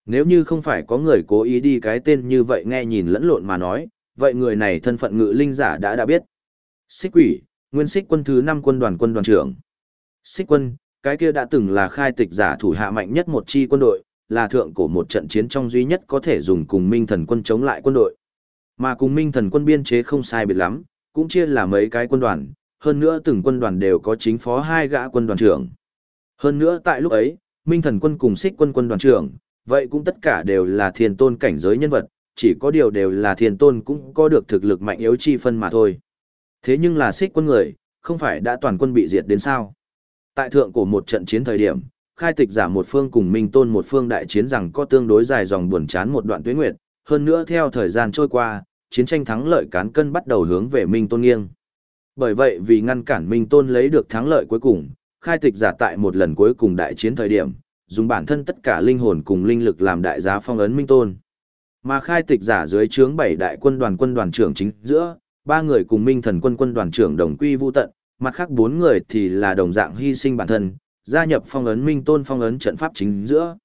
Nếu như không phải có người cố ý đi cái tên như vậy nghe nhìn lẫn lộn mà nói, vậy người này thân phận ngự linh giả đã đã biết. Xích quỷ, nguyên xích quân thứ 5 quân đoàn quân đoàn trưởng. Xích quân, cái kia đã từng là khai tịch giả thủ hạ mạnh nhất một chi quân đội, là thượng cổ một trận chiến trong duy nhất có thể dùng cùng minh thần quân chống lại quân đội. Mà cùng minh thần quân biên chế không sai biệt lắm, cũng chia là mấy cái quân đoàn, hơn nữa từng quân đoàn đều có chính phó hai gã quân đoàn trưởng. Hơn nữa tại lúc ấy, minh thần quân cùng xích quân quân đoàn trưởng, vậy cũng tất cả đều là thiên tôn cảnh giới nhân vật, chỉ có điều đều là thiên tôn cũng có được thực lực mạnh yếu chi phân mà thôi. Thế nhưng là xích quân người, không phải đã toàn quân bị diệt đến sao? Tại thượng của một trận chiến thời điểm, khai tịch giả một phương cùng minh tôn một phương đại chiến rằng có tương đối dài dòng buồn chán một đoạn tuyến nguyệt, hơn nữa theo thời gian trôi qua, chiến tranh thắng lợi cán cân bắt đầu hướng về minh tôn nghiêng. Bởi vậy vì ngăn cản minh tôn lấy được thắng lợi cuối cùng, khai tịch giả tại một lần cuối cùng đại chiến thời điểm, dùng bản thân tất cả linh hồn cùng linh lực làm đại giá phong ấn minh tôn. Mà khai tịch giả dưới trướng bảy đại quân đoàn quân đoàn trưởng chính giữa, ba người cùng minh thần quân quân đoàn trưởng đồng quy vu tận, mặt khác bốn người thì là đồng dạng hy sinh bản thân, gia nhập phong ấn minh tôn phong ấn trận pháp chính giữa.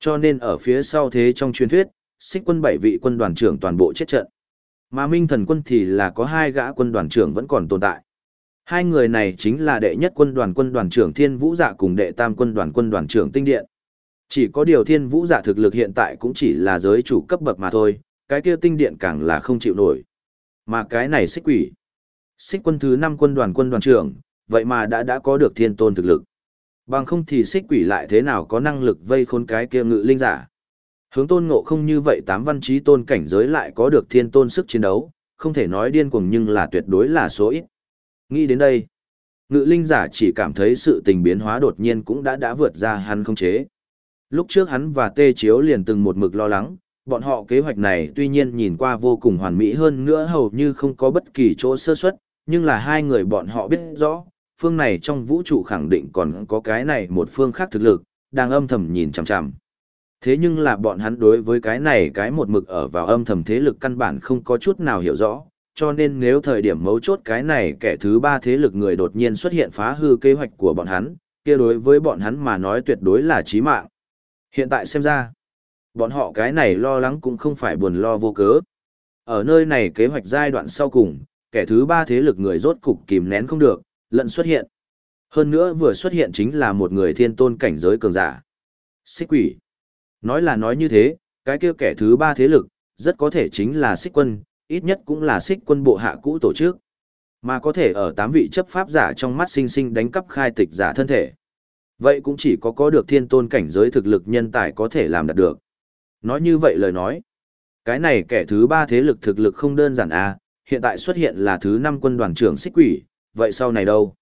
Cho nên ở phía sau thế trong truyền thuyết, xích quân bảy vị quân đoàn trưởng toàn bộ chết trận. Mà minh thần quân thì là có hai gã quân đoàn trưởng vẫn còn tồn tại. Hai người này chính là đệ nhất quân đoàn quân đoàn trưởng Thiên Vũ Dạ cùng đệ tam quân đoàn quân đoàn trưởng Tinh Điện. Chỉ có điều Thiên Vũ Dạ thực lực hiện tại cũng chỉ là giới chủ cấp bậc mà thôi, cái kia Tinh Điện càng là không chịu nổi. Mà cái này xích quỷ. Xích quân thứ năm quân đoàn quân đoàn trưởng, vậy mà đã đã có được thiên tôn thực lực. Bằng không thì xích quỷ lại thế nào có năng lực vây khốn cái kia ngự linh giả. Hướng tôn ngộ không như vậy tám văn trí tôn cảnh giới lại có được thiên tôn sức chiến đấu, không thể nói điên cuồng nhưng là tuyệt đối là số ít. Nghĩ đến đây, ngự linh giả chỉ cảm thấy sự tình biến hóa đột nhiên cũng đã đã vượt ra hắn không chế. Lúc trước hắn và Tê Chiếu liền từng một mực lo lắng, bọn họ kế hoạch này tuy nhiên nhìn qua vô cùng hoàn mỹ hơn nữa hầu như không có bất kỳ chỗ sơ suất, nhưng là hai người bọn họ biết rõ, phương này trong vũ trụ khẳng định còn có cái này một phương khác thực lực, đang âm thầm nhìn chằm chằm. Thế nhưng là bọn hắn đối với cái này cái một mực ở vào âm thầm thế lực căn bản không có chút nào hiểu rõ, cho nên nếu thời điểm mấu chốt cái này kẻ thứ ba thế lực người đột nhiên xuất hiện phá hư kế hoạch của bọn hắn, kia đối với bọn hắn mà nói tuyệt đối là chí mạng. Hiện tại xem ra, bọn họ cái này lo lắng cũng không phải buồn lo vô cớ. Ở nơi này kế hoạch giai đoạn sau cùng, kẻ thứ ba thế lực người rốt cục kìm nén không được, lận xuất hiện. Hơn nữa vừa xuất hiện chính là một người thiên tôn cảnh giới cường giả. Xích quỷ. Nói là nói như thế, cái kia kẻ thứ ba thế lực, rất có thể chính là xích quân, ít nhất cũng là xích quân bộ hạ cũ tổ chức. Mà có thể ở tám vị chấp pháp giả trong mắt sinh sinh đánh cắp khai tịch giả thân thể. Vậy cũng chỉ có có được thiên tôn cảnh giới thực lực nhân tài có thể làm đạt được. Nói như vậy lời nói, cái này kẻ thứ ba thế lực thực lực không đơn giản à, hiện tại xuất hiện là thứ năm quân đoàn trưởng xích quỷ, vậy sau này đâu?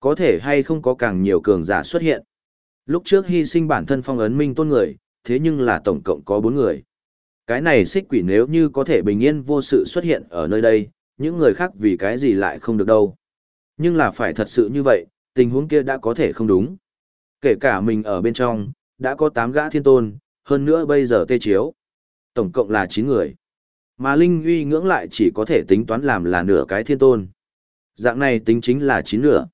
Có thể hay không có càng nhiều cường giả xuất hiện? Lúc trước hy sinh bản thân phong ấn minh tôn người, thế nhưng là tổng cộng có bốn người. Cái này xích quỷ nếu như có thể bình yên vô sự xuất hiện ở nơi đây, những người khác vì cái gì lại không được đâu. Nhưng là phải thật sự như vậy, tình huống kia đã có thể không đúng. Kể cả mình ở bên trong, đã có 8 gã thiên tôn, hơn nữa bây giờ tê chiếu. Tổng cộng là 9 người. Mà Linh uy ngưỡng lại chỉ có thể tính toán làm là nửa cái thiên tôn. Dạng này tính chính là 9 nửa.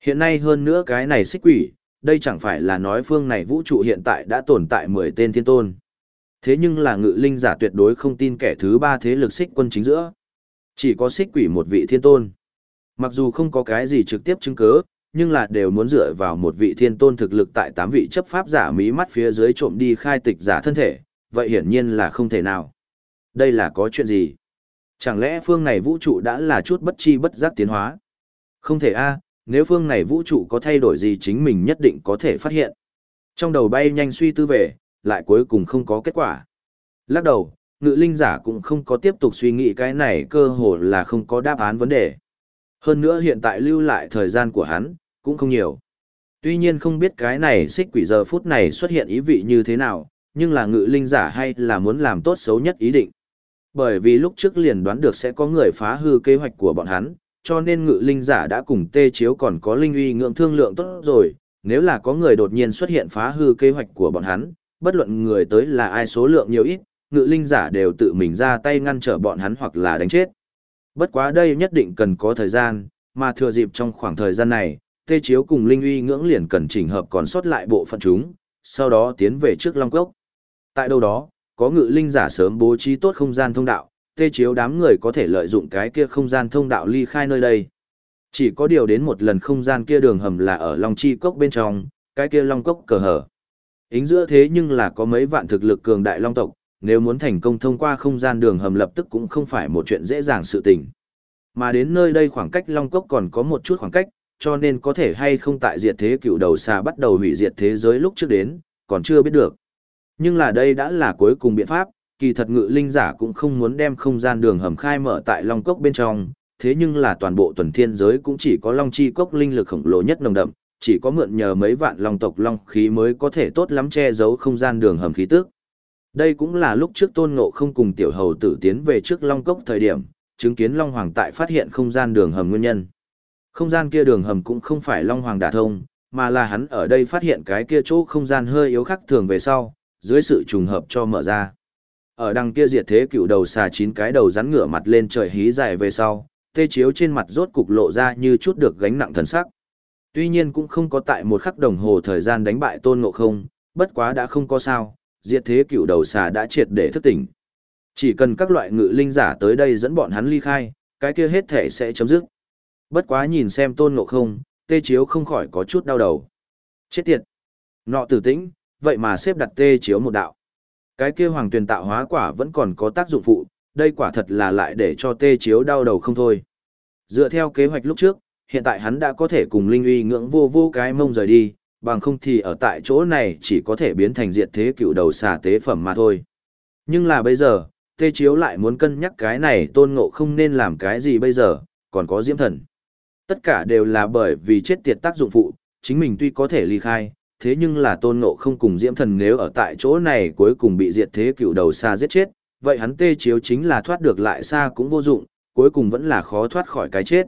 Hiện nay hơn nữa cái này xích quỷ, đây chẳng phải là nói phương này vũ trụ hiện tại đã tồn tại 10 tên thiên tôn. Thế nhưng là ngự linh giả tuyệt đối không tin kẻ thứ ba thế lực xích quân chính giữa. Chỉ có xích quỷ một vị thiên tôn. Mặc dù không có cái gì trực tiếp chứng cứ, nhưng là đều muốn dựa vào một vị thiên tôn thực lực tại tám vị chấp pháp giả mí mắt phía dưới trộm đi khai tịch giả thân thể, vậy hiển nhiên là không thể nào. Đây là có chuyện gì? Chẳng lẽ phương này vũ trụ đã là chút bất chi bất giác tiến hóa? Không thể a, nếu phương này vũ trụ có thay đổi gì chính mình nhất định có thể phát hiện. Trong đầu bay nhanh suy tư về, lại cuối cùng không có kết quả. Lắc đầu, ngự linh giả cũng không có tiếp tục suy nghĩ cái này cơ hồ là không có đáp án vấn đề. Hơn nữa hiện tại lưu lại thời gian của hắn, cũng không nhiều. Tuy nhiên không biết cái này xích quỷ giờ phút này xuất hiện ý vị như thế nào, nhưng là ngự linh giả hay là muốn làm tốt xấu nhất ý định. Bởi vì lúc trước liền đoán được sẽ có người phá hư kế hoạch của bọn hắn, cho nên ngự linh giả đã cùng tê chiếu còn có linh uy ngưỡng thương lượng tốt rồi, nếu là có người đột nhiên xuất hiện phá hư kế hoạch của bọn hắn, bất luận người tới là ai số lượng nhiều ít, ngự linh giả đều tự mình ra tay ngăn trở bọn hắn hoặc là đánh chết. Bất quá đây nhất định cần có thời gian, mà thừa dịp trong khoảng thời gian này, tê chiếu cùng linh uy ngưỡng liền cần chỉnh hợp còn sót lại bộ phận chúng, sau đó tiến về trước Long Cốc. Tại đâu đó, có ngự linh giả sớm bố trí tốt không gian thông đạo, tê chiếu đám người có thể lợi dụng cái kia không gian thông đạo ly khai nơi đây. Chỉ có điều đến một lần không gian kia đường hầm là ở Long Chi Cốc bên trong, cái kia Long Cốc cờ hở. Ính giữa thế nhưng là có mấy vạn thực lực cường đại Long tộc, nếu muốn thành công thông qua không gian đường hầm lập tức cũng không phải một chuyện dễ dàng sự tình. Mà đến nơi đây khoảng cách Long Cốc còn có một chút khoảng cách, cho nên có thể hay không tại diệt thế cựu đầu xà bắt đầu hủy diệt thế giới lúc trước đến, còn chưa biết được. Nhưng là đây đã là cuối cùng biện pháp, kỳ thật ngự linh giả cũng không muốn đem không gian đường hầm khai mở tại Long Cốc bên trong, thế nhưng là toàn bộ tuần thiên giới cũng chỉ có Long Chi Cốc linh lực khổng lồ nhất nồng đậm, chỉ có mượn nhờ mấy vạn Long tộc Long khí mới có thể tốt lắm che giấu không gian đường hầm khí tức. Đây cũng là lúc trước tôn ngộ không cùng tiểu hầu tử tiến về trước Long Cốc thời điểm, chứng kiến Long Hoàng tại phát hiện không gian đường hầm nguyên nhân. Không gian kia đường hầm cũng không phải Long Hoàng đả thông, mà là hắn ở đây phát hiện cái kia chỗ không gian hơi yếu khắc thường về sau, dưới sự trùng hợp cho mở ra. Ở đằng kia diệt thế cựu đầu xà chín cái đầu rắn ngửa mặt lên trời hí dài về sau, tê chiếu trên mặt rốt cục lộ ra như chút được gánh nặng thần sắc. Tuy nhiên cũng không có tại một khắc đồng hồ thời gian đánh bại tôn ngộ không, bất quá đã không có sao, diệt thế cựu đầu xà đã triệt để thức tỉnh. Chỉ cần các loại ngự linh giả tới đây dẫn bọn hắn ly khai, cái kia hết thể sẽ chấm dứt. Bất quá nhìn xem tôn ngộ không, tê chiếu không khỏi có chút đau đầu. Chết tiệt! Nọ tử tĩnh, vậy mà xếp đặt tê chiếu một đạo. Cái kia hoàng tuyền tạo hóa quả vẫn còn có tác dụng phụ, đây quả thật là lại để cho tê chiếu đau đầu không thôi. Dựa theo kế hoạch lúc trước, hiện tại hắn đã có thể cùng Linh uy ngưỡng vô vô cái mông rời đi, bằng không thì ở tại chỗ này chỉ có thể biến thành diệt thế cựu đầu xà tế phẩm mà thôi. Nhưng là bây giờ, tê chiếu lại muốn cân nhắc cái này tôn ngộ không nên làm cái gì bây giờ, còn có diễm thần. Tất cả đều là bởi vì chết tiệt tác dụng phụ, chính mình tuy có thể ly khai, thế nhưng là tôn ngộ không cùng diễm thần nếu ở tại chỗ này cuối cùng bị diệt thế cựu đầu xa giết chết, vậy hắn tê chiếu chính là thoát được lại xa cũng vô dụng, cuối cùng vẫn là khó thoát khỏi cái chết.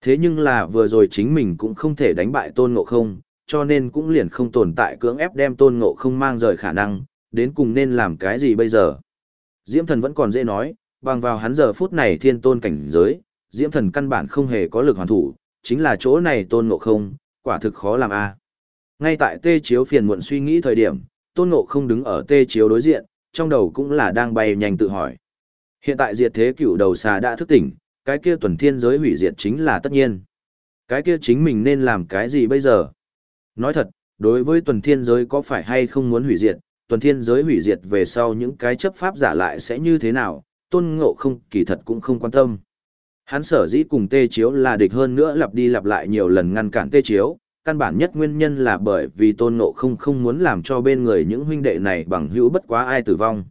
Thế nhưng là vừa rồi chính mình cũng không thể đánh bại tôn ngộ không, cho nên cũng liền không tồn tại cưỡng ép đem tôn ngộ không mang rời khả năng, đến cùng nên làm cái gì bây giờ. Diễm thần vẫn còn dễ nói, bằng vào hắn giờ phút này thiên tôn cảnh giới, diễm thần căn bản không hề có lực hoàn thủ, chính là chỗ này tôn ngộ không, quả thực khó làm a. Ngay tại tê chiếu phiền muộn suy nghĩ thời điểm, tôn ngộ không đứng ở tê chiếu đối diện, trong đầu cũng là đang bay nhanh tự hỏi. Hiện tại diệt thế cửu đầu xà đã thức tỉnh, cái kia tuần thiên giới hủy diệt chính là tất nhiên. Cái kia chính mình nên làm cái gì bây giờ? Nói thật, đối với tuần thiên giới có phải hay không muốn hủy diệt, tuần thiên giới hủy diệt về sau những cái chấp pháp giả lại sẽ như thế nào, tôn ngộ không kỳ thật cũng không quan tâm. Hắn sở dĩ cùng tê chiếu là địch hơn nữa lặp đi lặp lại nhiều lần ngăn cản tê chiếu, căn bản nhất nguyên nhân là bởi vì tôn ngộ không không muốn làm cho bên người những huynh đệ này bằng hữu bất quá ai tử vong.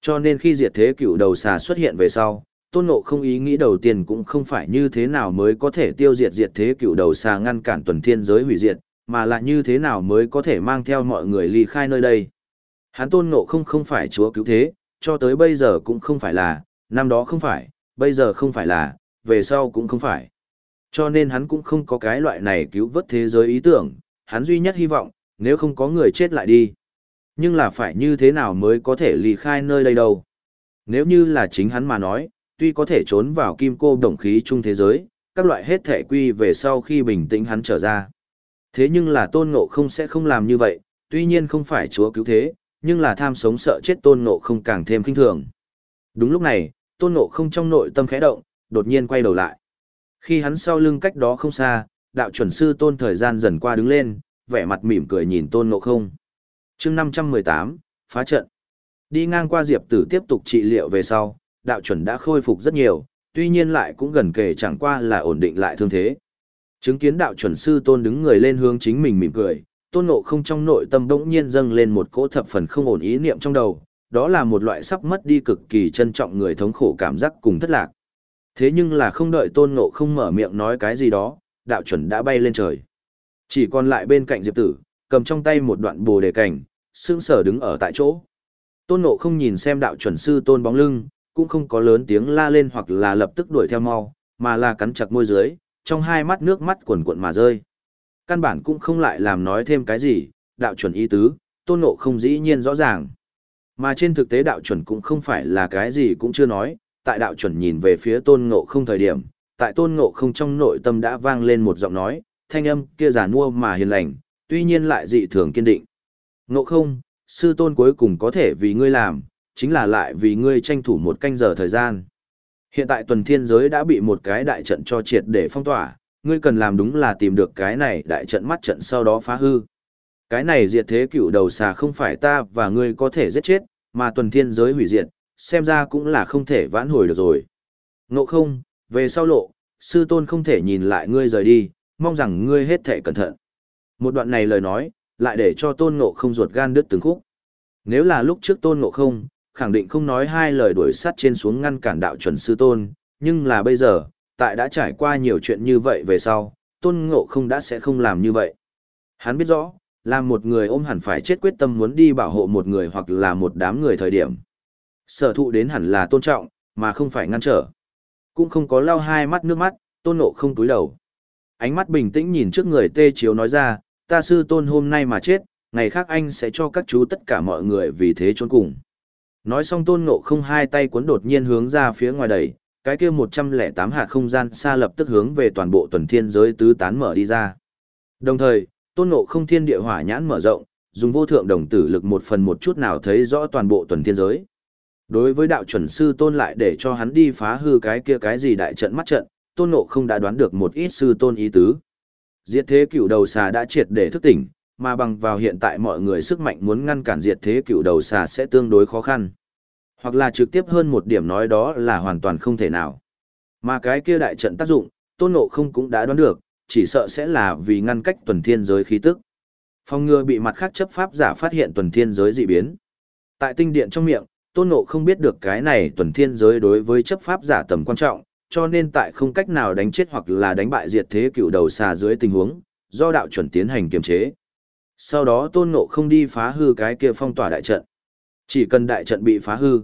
Cho nên khi diệt thế cựu đầu xà xuất hiện về sau, tôn ngộ không ý nghĩ đầu tiên cũng không phải như thế nào mới có thể tiêu diệt diệt thế cựu đầu xà ngăn cản tuần thiên giới hủy diệt, mà là như thế nào mới có thể mang theo mọi người ly khai nơi đây. Hắn tôn ngộ không không phải chúa cứu thế, cho tới bây giờ cũng không phải là, năm đó không phải, bây giờ không phải là, về sau cũng không phải. Cho nên hắn cũng không có cái loại này cứu vớt thế giới ý tưởng, hắn duy nhất hy vọng, nếu không có người chết lại đi. Nhưng là phải như thế nào mới có thể ly khai nơi đây đâu. Nếu như là chính hắn mà nói, tuy có thể trốn vào kim cô đồng khí chung thế giới, các loại hết thể quy về sau khi bình tĩnh hắn trở ra. Thế nhưng là tôn ngộ không sẽ không làm như vậy, tuy nhiên không phải chúa cứu thế, nhưng là tham sống sợ chết tôn ngộ không càng thêm kinh thường. Đúng lúc này, tôn ngộ không trong nội tâm khẽ động, đột nhiên quay đầu lại. Khi hắn sau lưng cách đó không xa, đạo chuẩn sư tôn thời gian dần qua đứng lên, vẻ mặt mỉm cười nhìn tôn ngộ không. chương 518, phá trận. Đi ngang qua Diệp Tử tiếp tục trị liệu về sau, đạo chuẩn đã khôi phục rất nhiều, tuy nhiên lại cũng gần kề chẳng qua là ổn định lại thương thế. Chứng kiến đạo chuẩn sư tôn đứng người lên hướng chính mình mỉm cười, tôn ngộ không trong nội tâm bỗng nhiên dâng lên một cỗ thập phần không ổn ý niệm trong đầu, đó là một loại sắp mất đi cực kỳ trân trọng người thống khổ cảm giác cùng thất lạc. Thế nhưng là không đợi tôn ngộ không mở miệng nói cái gì đó, đạo chuẩn đã bay lên trời. Chỉ còn lại bên cạnh Diệp Tử, cầm trong tay một đoạn bồ đề cảnh, sững sờ đứng ở tại chỗ. Tôn ngộ không nhìn xem đạo chuẩn sư tôn bóng lưng, cũng không có lớn tiếng la lên hoặc là lập tức đuổi theo mau, mà là cắn chặt môi dưới, trong hai mắt nước mắt cuồn cuộn mà rơi. Căn bản cũng không lại làm nói thêm cái gì, đạo chuẩn ý tứ, tôn ngộ không dĩ nhiên rõ ràng. Mà trên thực tế đạo chuẩn cũng không phải là cái gì cũng chưa nói, tại đạo chuẩn nhìn về phía tôn ngộ không thời điểm, tại tôn ngộ không trong nội tâm đã vang lên một giọng nói, thanh âm kia giả nua mà hiền lành, tuy nhiên lại dị thường kiên định. Ngộ không, sư tôn cuối cùng có thể vì ngươi làm, chính là lại vì ngươi tranh thủ một canh giờ thời gian. Hiện tại tuần thiên giới đã bị một cái đại trận cho triệt để phong tỏa, ngươi cần làm đúng là tìm được cái này đại trận mắt trận sau đó phá hư. Cái này diệt thế cựu đầu xà không phải ta và ngươi có thể giết chết, mà tuần thiên giới hủy diệt, xem ra cũng là không thể vãn hồi được rồi. Ngộ không, về sau lộ, sư tôn không thể nhìn lại ngươi rời đi, mong rằng ngươi hết thể cẩn thận. Một đoạn này lời nói, lại để cho tôn ngộ không ruột gan đứt từng khúc. Nếu là lúc trước tôn ngộ không, khẳng định không nói hai lời đuổi sắt trên xuống ngăn cản đạo chuẩn sư tôn, nhưng là bây giờ, tại đã trải qua nhiều chuyện như vậy về sau, tôn ngộ không đã sẽ không làm như vậy. Hắn biết rõ, là một người ôm hẳn phải chết quyết tâm muốn đi bảo hộ một người hoặc là một đám người thời điểm. Sở thụ đến hẳn là tôn trọng, mà không phải ngăn trở. Cũng không có lau hai mắt nước mắt, tôn nộ không túi đầu. Ánh mắt bình tĩnh nhìn trước người tê chiếu nói ra, ta sư tôn hôm nay mà chết, ngày khác anh sẽ cho các chú tất cả mọi người vì thế trốn cùng. Nói xong tôn ngộ không hai tay cuốn đột nhiên hướng ra phía ngoài đẩy, cái kia 108 hạt không gian xa lập tức hướng về toàn bộ tuần thiên giới tứ tán mở đi ra. Đồng thời, tôn ngộ không thiên địa hỏa nhãn mở rộng, dùng vô thượng đồng tử lực một phần một chút nào thấy rõ toàn bộ tuần thiên giới. Đối với đạo chuẩn sư tôn lại để cho hắn đi phá hư cái kia cái gì đại trận mắt trận, tôn ngộ không đã đoán được một ít sư tôn ý tứ. Diệt thế cựu đầu xà đã triệt để thức tỉnh, mà bằng vào hiện tại mọi người sức mạnh muốn ngăn cản diệt thế cựu đầu xà sẽ tương đối khó khăn. Hoặc là trực tiếp hơn một điểm nói đó là hoàn toàn không thể nào. Mà cái kia đại trận tác dụng, tôn ngộ không cũng đã đoán được, chỉ sợ sẽ là vì ngăn cách tuần thiên giới khí tức. Phong ngừa bị mặt khác chấp pháp giả phát hiện tuần thiên giới dị biến. Tại tinh điện trong miệng, tôn ngộ không biết được cái này tuần thiên giới đối với chấp pháp giả tầm quan trọng, cho nên tại không cách nào đánh chết hoặc là đánh bại diệt thế cựu đầu xà dưới tình huống, do đạo chuẩn tiến hành kiềm chế. Sau đó tôn ngộ không đi phá hư cái kia phong tỏa đại trận. Chỉ cần đại trận bị phá hư,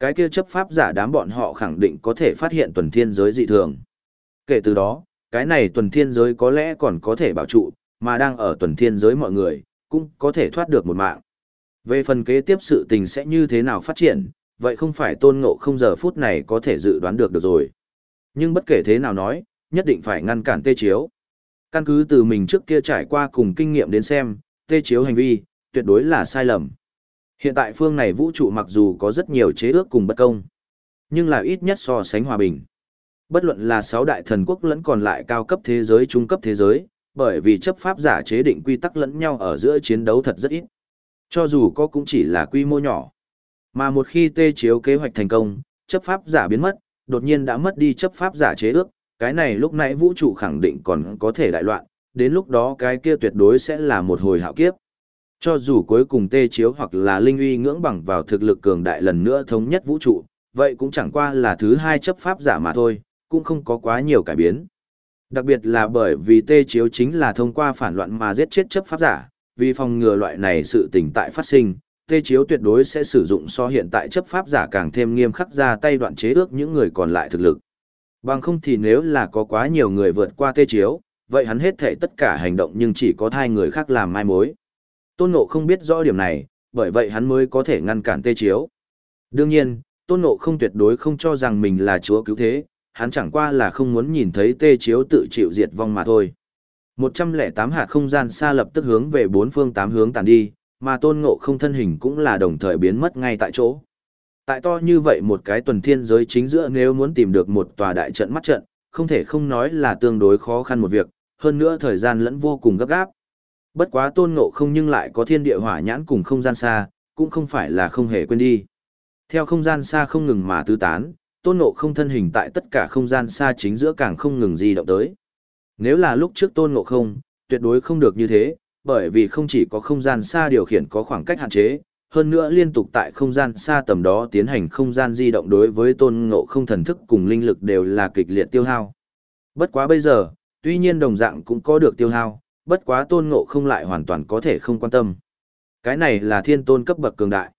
cái kia chấp pháp giả đám bọn họ khẳng định có thể phát hiện tuần thiên giới dị thường. Kể từ đó, cái này tuần thiên giới có lẽ còn có thể bảo trụ, mà đang ở tuần thiên giới mọi người, cũng có thể thoát được một mạng. Về phần kế tiếp sự tình sẽ như thế nào phát triển, vậy không phải tôn ngộ không giờ phút này có thể dự đoán được được rồi. Nhưng bất kể thế nào nói, nhất định phải ngăn cản tê chiếu. Căn cứ từ mình trước kia trải qua cùng kinh nghiệm đến xem, tê chiếu hành vi, tuyệt đối là sai lầm. Hiện tại phương này vũ trụ mặc dù có rất nhiều chế ước cùng bất công, nhưng là ít nhất so sánh hòa bình. Bất luận là sáu đại thần quốc lẫn còn lại cao cấp thế giới trung cấp thế giới, bởi vì chấp pháp giả chế định quy tắc lẫn nhau ở giữa chiến đấu thật rất ít. Cho dù có cũng chỉ là quy mô nhỏ. Mà một khi tê chiếu kế hoạch thành công, chấp pháp giả biến mất, đột nhiên đã mất đi chấp pháp giả chế ước, cái này lúc nãy vũ trụ khẳng định còn có thể đại loạn, đến lúc đó cái kia tuyệt đối sẽ là một hồi hạo kiếp. Cho dù cuối cùng tê chiếu hoặc là linh uy ngưỡng bằng vào thực lực cường đại lần nữa thống nhất vũ trụ, vậy cũng chẳng qua là thứ hai chấp pháp giả mà thôi, cũng không có quá nhiều cải biến. Đặc biệt là bởi vì tê chiếu chính là thông qua phản loạn mà giết chết chấp pháp giả, vì phòng ngừa loại này sự tình tại phát sinh, tê chiếu tuyệt đối sẽ sử dụng so hiện tại chấp pháp giả càng thêm nghiêm khắc ra tay đoạn chế ước những người còn lại thực lực. Bằng không thì nếu là có quá nhiều người vượt qua tê chiếu, vậy hắn hết thể tất cả hành động nhưng chỉ có hai người khác làm mai mối. Tôn Ngộ không biết rõ điểm này, bởi vậy hắn mới có thể ngăn cản tê chiếu. Đương nhiên, Tôn Ngộ không tuyệt đối không cho rằng mình là chúa cứu thế, hắn chẳng qua là không muốn nhìn thấy tê chiếu tự chịu diệt vong mà thôi. 108 hạt không gian xa lập tức hướng về bốn phương tám hướng tàn đi, mà tôn ngộ không thân hình cũng là đồng thời biến mất ngay tại chỗ. Tại to như vậy một cái tuần thiên giới chính giữa nếu muốn tìm được một tòa đại trận mắt trận, không thể không nói là tương đối khó khăn một việc, hơn nữa thời gian lẫn vô cùng gấp gáp. Bất quá tôn ngộ không nhưng lại có thiên địa hỏa nhãn cùng không gian xa, cũng không phải là không hề quên đi. Theo không gian xa không ngừng mà tứ tán, tôn ngộ không thân hình tại tất cả không gian xa chính giữa càng không ngừng di động tới. Nếu là lúc trước tôn ngộ không, tuyệt đối không được như thế, bởi vì không chỉ có không gian xa điều khiển có khoảng cách hạn chế, hơn nữa liên tục tại không gian xa tầm đó tiến hành không gian di động đối với tôn ngộ không thần thức cùng linh lực đều là kịch liệt tiêu hao. Bất quá bây giờ, tuy nhiên đồng dạng cũng có được tiêu hao, bất quá tôn ngộ không lại hoàn toàn có thể không quan tâm. Cái này là thiên tôn cấp bậc cường đại.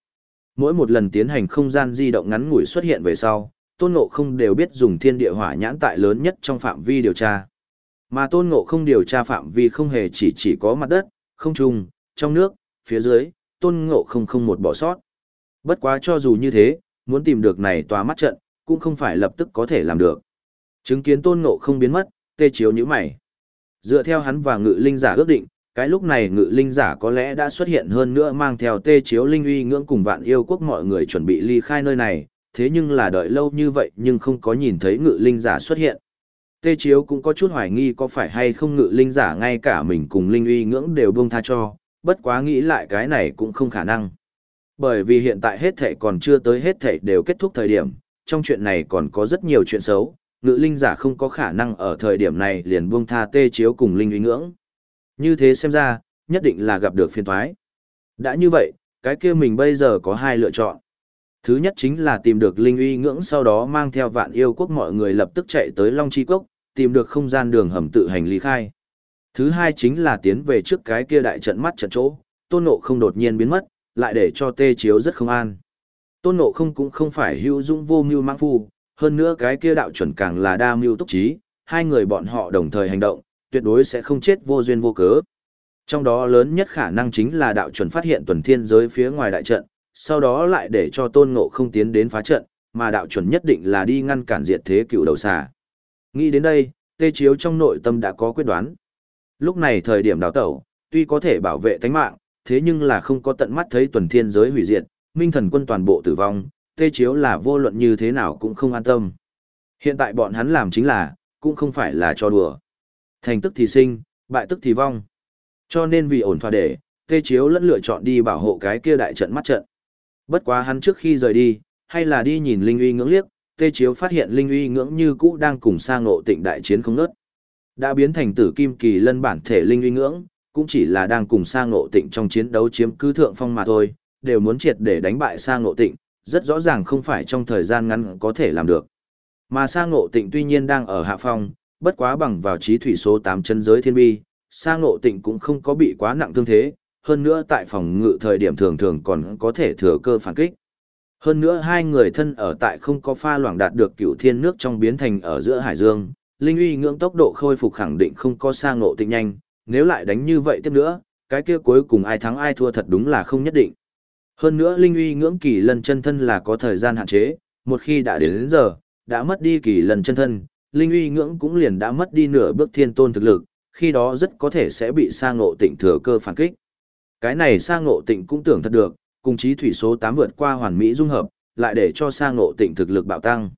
Mỗi một lần tiến hành không gian di động ngắn ngủi xuất hiện về sau, tôn ngộ không đều biết dùng thiên địa hỏa nhãn tại lớn nhất trong phạm vi điều tra. Mà tôn ngộ không điều tra phạm vi không hề chỉ chỉ có mặt đất, không trung, trong nước, phía dưới, tôn ngộ không không một bỏ sót. Bất quá cho dù như thế, muốn tìm được này tòa mắt trận, cũng không phải lập tức có thể làm được. Chứng kiến tôn ngộ không biến mất, tê chiếu như mày. Dựa theo hắn và ngự linh giả ước định, cái lúc này ngự linh giả có lẽ đã xuất hiện hơn nữa mang theo tê chiếu linh uy ngưỡng cùng vạn yêu quốc mọi người chuẩn bị ly khai nơi này, thế nhưng là đợi lâu như vậy nhưng không có nhìn thấy ngự linh giả xuất hiện. Tê chiếu cũng có chút hoài nghi có phải hay không ngự linh giả ngay cả mình cùng linh uy ngưỡng đều buông tha cho, bất quá nghĩ lại cái này cũng không khả năng. Bởi vì hiện tại hết thảy còn chưa tới hết thảy đều kết thúc thời điểm, trong chuyện này còn có rất nhiều chuyện xấu, ngự linh giả không có khả năng ở thời điểm này liền buông tha tê chiếu cùng linh uy ngưỡng. Như thế xem ra, nhất định là gặp được phiền thoái. Đã như vậy, cái kia mình bây giờ có hai lựa chọn. Thứ nhất chính là tìm được linh uy ngưỡng sau đó mang theo vạn yêu quốc mọi người lập tức chạy tới Long Chi Cốc, tìm được không gian đường hầm tự hành ly khai. Thứ hai chính là tiến về trước cái kia đại trận mắt trận chỗ, tôn ngộ không đột nhiên biến mất, lại để cho tê chiếu rất không an. Tôn ngộ không cũng không phải hữu dũng vô mưu mang phu, hơn nữa cái kia đạo chuẩn càng là đa mưu túc trí, hai người bọn họ đồng thời hành động, tuyệt đối sẽ không chết vô duyên vô cớ. Trong đó lớn nhất khả năng chính là đạo chuẩn phát hiện tuần thiên giới phía ngoài đại trận, sau đó lại để cho tôn ngộ không tiến đến phá trận, mà đạo chuẩn nhất định là đi ngăn cản diệt thế cựu đầu xà. Nghĩ đến đây, tê chiếu trong nội tâm đã có quyết đoán. Lúc này thời điểm đào tẩu, tuy có thể bảo vệ tánh mạng, thế nhưng là không có tận mắt thấy tuần thiên giới hủy diệt, minh thần quân toàn bộ tử vong, tê chiếu là vô luận như thế nào cũng không an tâm. Hiện tại bọn hắn làm chính là, cũng không phải là cho đùa. Thành tức thì sinh, bại tức thì vong. Cho nên vì ổn thỏa để, tê chiếu lẫn lựa chọn đi bảo hộ cái kia đại trận mắt trận. Bất quá hắn trước khi rời đi, hay là đi nhìn Linh uy ngưỡng liếc, tê chiếu phát hiện Linh uy ngưỡng như cũ đang cùng sang ngộ tịnh đại chiến không nớt. Đã biến thành tử kim kỳ lân bản thể Linh uy ngưỡng, cũng chỉ là đang cùng sang ngộ tịnh trong chiến đấu chiếm cứ thượng phong mà thôi, đều muốn triệt để đánh bại sang ngộ tịnh, rất rõ ràng không phải trong thời gian ngắn có thể làm được. Mà sang ngộ tịnh tuy nhiên đang ở hạ phong, bất quá bằng vào trí thủy số tám chân giới thiên bi, sang ngộ tịnh cũng không có bị quá nặng thương thế, hơn nữa tại phòng ngự thời điểm thường thường còn có thể thừa cơ phản kích. Hơn nữa hai người thân ở tại không có pha loảng đạt được cửu thiên nước trong biến thành ở giữa hải dương, linh uy ngưỡng tốc độ khôi phục khẳng định không có sang ngộ tịnh nhanh, nếu lại đánh như vậy tiếp nữa, cái kia cuối cùng ai thắng ai thua thật đúng là không nhất định. Hơn nữa linh uy ngưỡng kỳ lần chân thân là có thời gian hạn chế, một khi đã đến, đến giờ, đã mất đi kỳ lần chân thân, linh uy ngưỡng cũng liền đã mất đi nửa bước thiên tôn thực lực, khi đó rất có thể sẽ bị sa ngộ tịnh thừa cơ phản kích. Cái này sa ngộ tịnh cũng tưởng thật được, cùng chí thủy số 8 vượt qua hoàn mỹ dung hợp, lại để cho sang ngộ tịnh thực lực bạo tăng.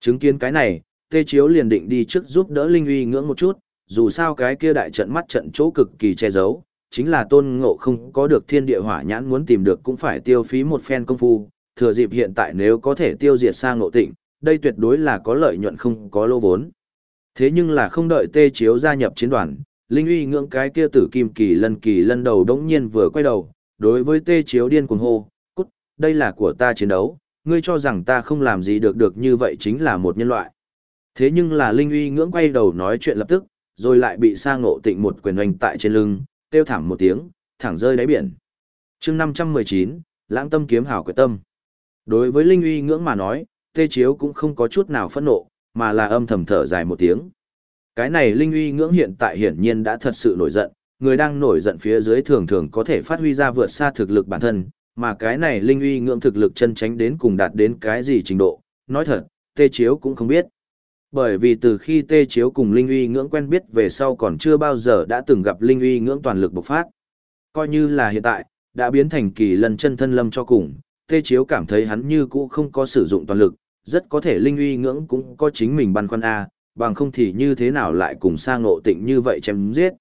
Chứng kiến cái này, Tê Chiếu liền định đi trước giúp đỡ Linh uy ngưỡng một chút, dù sao cái kia đại trận mắt trận chỗ cực kỳ che giấu, chính là tôn ngộ không có được thiên địa hỏa nhãn muốn tìm được cũng phải tiêu phí một phen công phu, thừa dịp hiện tại nếu có thể tiêu diệt sang ngộ tịnh, đây tuyệt đối là có lợi nhuận không có lô vốn. Thế nhưng là không đợi tê chiếu gia nhập chiến đoàn, Linh uy ngưỡng cái kia tử kim kỳ lân kỳ lân đầu đống nhiên vừa quay đầu, đối với tê chiếu điên cuồng hô, cút, đây là của ta chiến đấu, ngươi cho rằng ta không làm gì được được như vậy chính là một nhân loại. Thế nhưng là Linh uy ngưỡng quay đầu nói chuyện lập tức, rồi lại bị sa ngộ tịnh một quyền oanh tại trên lưng, kêu thảm một tiếng, thẳng rơi đáy biển. chương 519, lãng tâm kiếm hảo quyết tâm. Đối với Linh uy ngưỡng mà nói, tê chiếu cũng không có chút nào phẫn nộ, mà là âm thầm thở dài một tiếng. Cái này Linh uy ngưỡng hiện tại hiển nhiên đã thật sự nổi giận, người đang nổi giận phía dưới thường thường có thể phát huy ra vượt xa thực lực bản thân, mà cái này Linh uy ngưỡng thực lực chân tránh đến cùng đạt đến cái gì trình độ, nói thật, tê chiếu cũng không biết. Bởi vì từ khi tê chiếu cùng Linh uy ngưỡng quen biết về sau còn chưa bao giờ đã từng gặp Linh uy ngưỡng toàn lực bộc phát. Coi như là hiện tại, đã biến thành kỳ lần chân thân lâm cho cùng, tê chiếu cảm thấy hắn như cũ không có sử dụng toàn lực, rất có thể linh uy ngưỡng cũng có chính mình băn khoăn A, bằng không thì như thế nào lại cùng sang ngộ tịnh như vậy chém giết.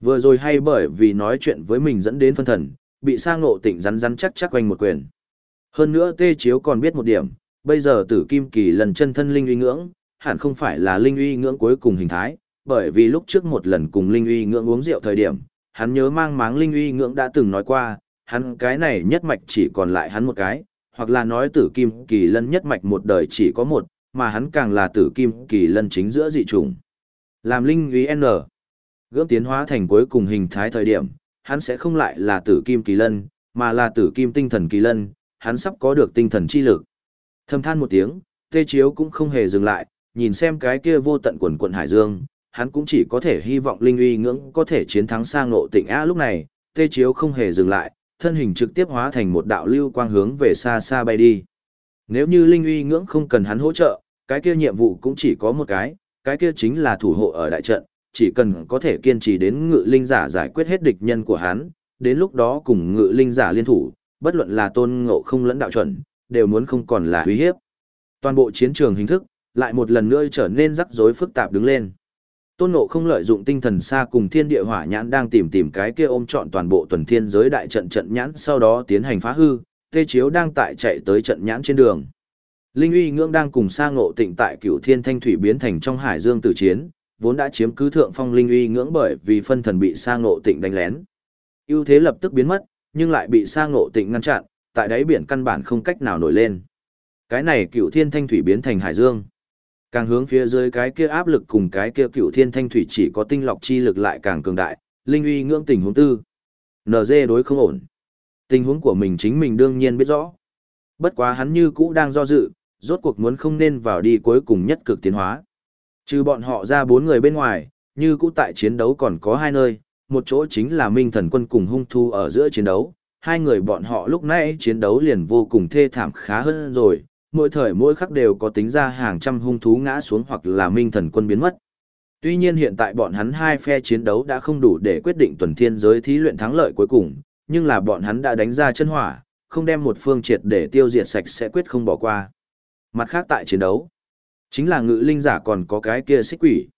Vừa rồi hay bởi vì nói chuyện với mình dẫn đến phân thần, bị sang ngộ tịnh rắn rắn chắc chắc quanh một quyền. Hơn nữa tê chiếu còn biết một điểm, bây giờ tử kim kỳ lần chân thân linh uy ngưỡng, hẳn không phải là linh uy ngưỡng cuối cùng hình thái, bởi vì lúc trước một lần cùng linh uy ngưỡng uống rượu thời điểm, hắn nhớ mang máng linh uy ngưỡng đã từng nói qua, hắn cái này nhất mạch chỉ còn lại hắn một cái, hoặc là nói tử kim kỳ lân nhất mạch một đời chỉ có một, mà hắn càng là tử kim kỳ lân chính giữa dị trùng. Làm linh uy N, gươm tiến hóa thành cuối cùng hình thái thời điểm, hắn sẽ không lại là tử kim kỳ lân, mà là tử kim tinh thần kỳ lân, hắn sắp có được tinh thần chi lực. Thầm than một tiếng, tê chiếu cũng không hề dừng lại, nhìn xem cái kia vô tận quần quận hải dương, hắn cũng chỉ có thể hy vọng linh uy ngưỡng có thể chiến thắng sang ngộ tịnh a lúc này, tê chiếu không hề dừng lại, thân hình trực tiếp hóa thành một đạo lưu quang hướng về xa xa bay đi. Nếu như linh uy ngưỡng không cần hắn hỗ trợ, cái kia nhiệm vụ cũng chỉ có một cái, cái kia chính là thủ hộ ở đại trận, chỉ cần có thể kiên trì đến ngự linh giả giải quyết hết địch nhân của hắn, đến lúc đó cùng ngự linh giả liên thủ, bất luận là tôn ngộ không lẫn đạo chuẩn, đều muốn không còn là uy hiếp. Toàn bộ chiến trường hình thức, lại một lần nữa trở nên rắc rối phức tạp đứng lên. Tôn Ngộ không lợi dụng tinh thần xa cùng thiên địa hỏa nhãn đang tìm tìm cái kia ôm trọn toàn bộ tuần thiên giới đại trận trận nhãn sau đó tiến hành phá hư, tê chiếu đang tại chạy tới trận nhãn trên đường. Linh uy ngưỡng đang cùng sa ngộ tịnh tại cửu thiên thanh thủy biến thành trong hải dương tử chiến, vốn đã chiếm cứ thượng phong linh uy ngưỡng bởi vì phân thần bị sa ngộ tịnh đánh lén. ưu thế lập tức biến mất, nhưng lại bị sa ngộ tịnh ngăn chặn, tại đáy biển căn bản không cách nào nổi lên. Cái này cửu thiên thanh thủy biến thành hải dương. Càng hướng phía dưới cái kia áp lực cùng cái kia cựu thiên thanh thủy chỉ có tinh lọc chi lực lại càng cường đại, linh uy ngưỡng tình huống tư. NG đối không ổn. Tình huống của mình chính mình đương nhiên biết rõ. Bất quá hắn như cũ đang do dự, rốt cuộc muốn không nên vào đi cuối cùng nhất cực tiến hóa. Trừ bọn họ ra bốn người bên ngoài, như cũ tại chiến đấu còn có hai nơi, một chỗ chính là Minh Thần Quân cùng hung thu ở giữa chiến đấu. Hai người bọn họ lúc nãy chiến đấu liền vô cùng thê thảm khá hơn rồi, mỗi thời mỗi khắc đều có tính ra hàng trăm hung thú ngã xuống hoặc là minh thần quân biến mất. Tuy nhiên hiện tại bọn hắn hai phe chiến đấu đã không đủ để quyết định tuần thiên giới thí luyện thắng lợi cuối cùng, nhưng là bọn hắn đã đánh ra chân hỏa, không đem một phương triệt để tiêu diệt sạch sẽ quyết không bỏ qua. Mặt khác tại chiến đấu, chính là ngự linh giả còn có cái kia xích quỷ.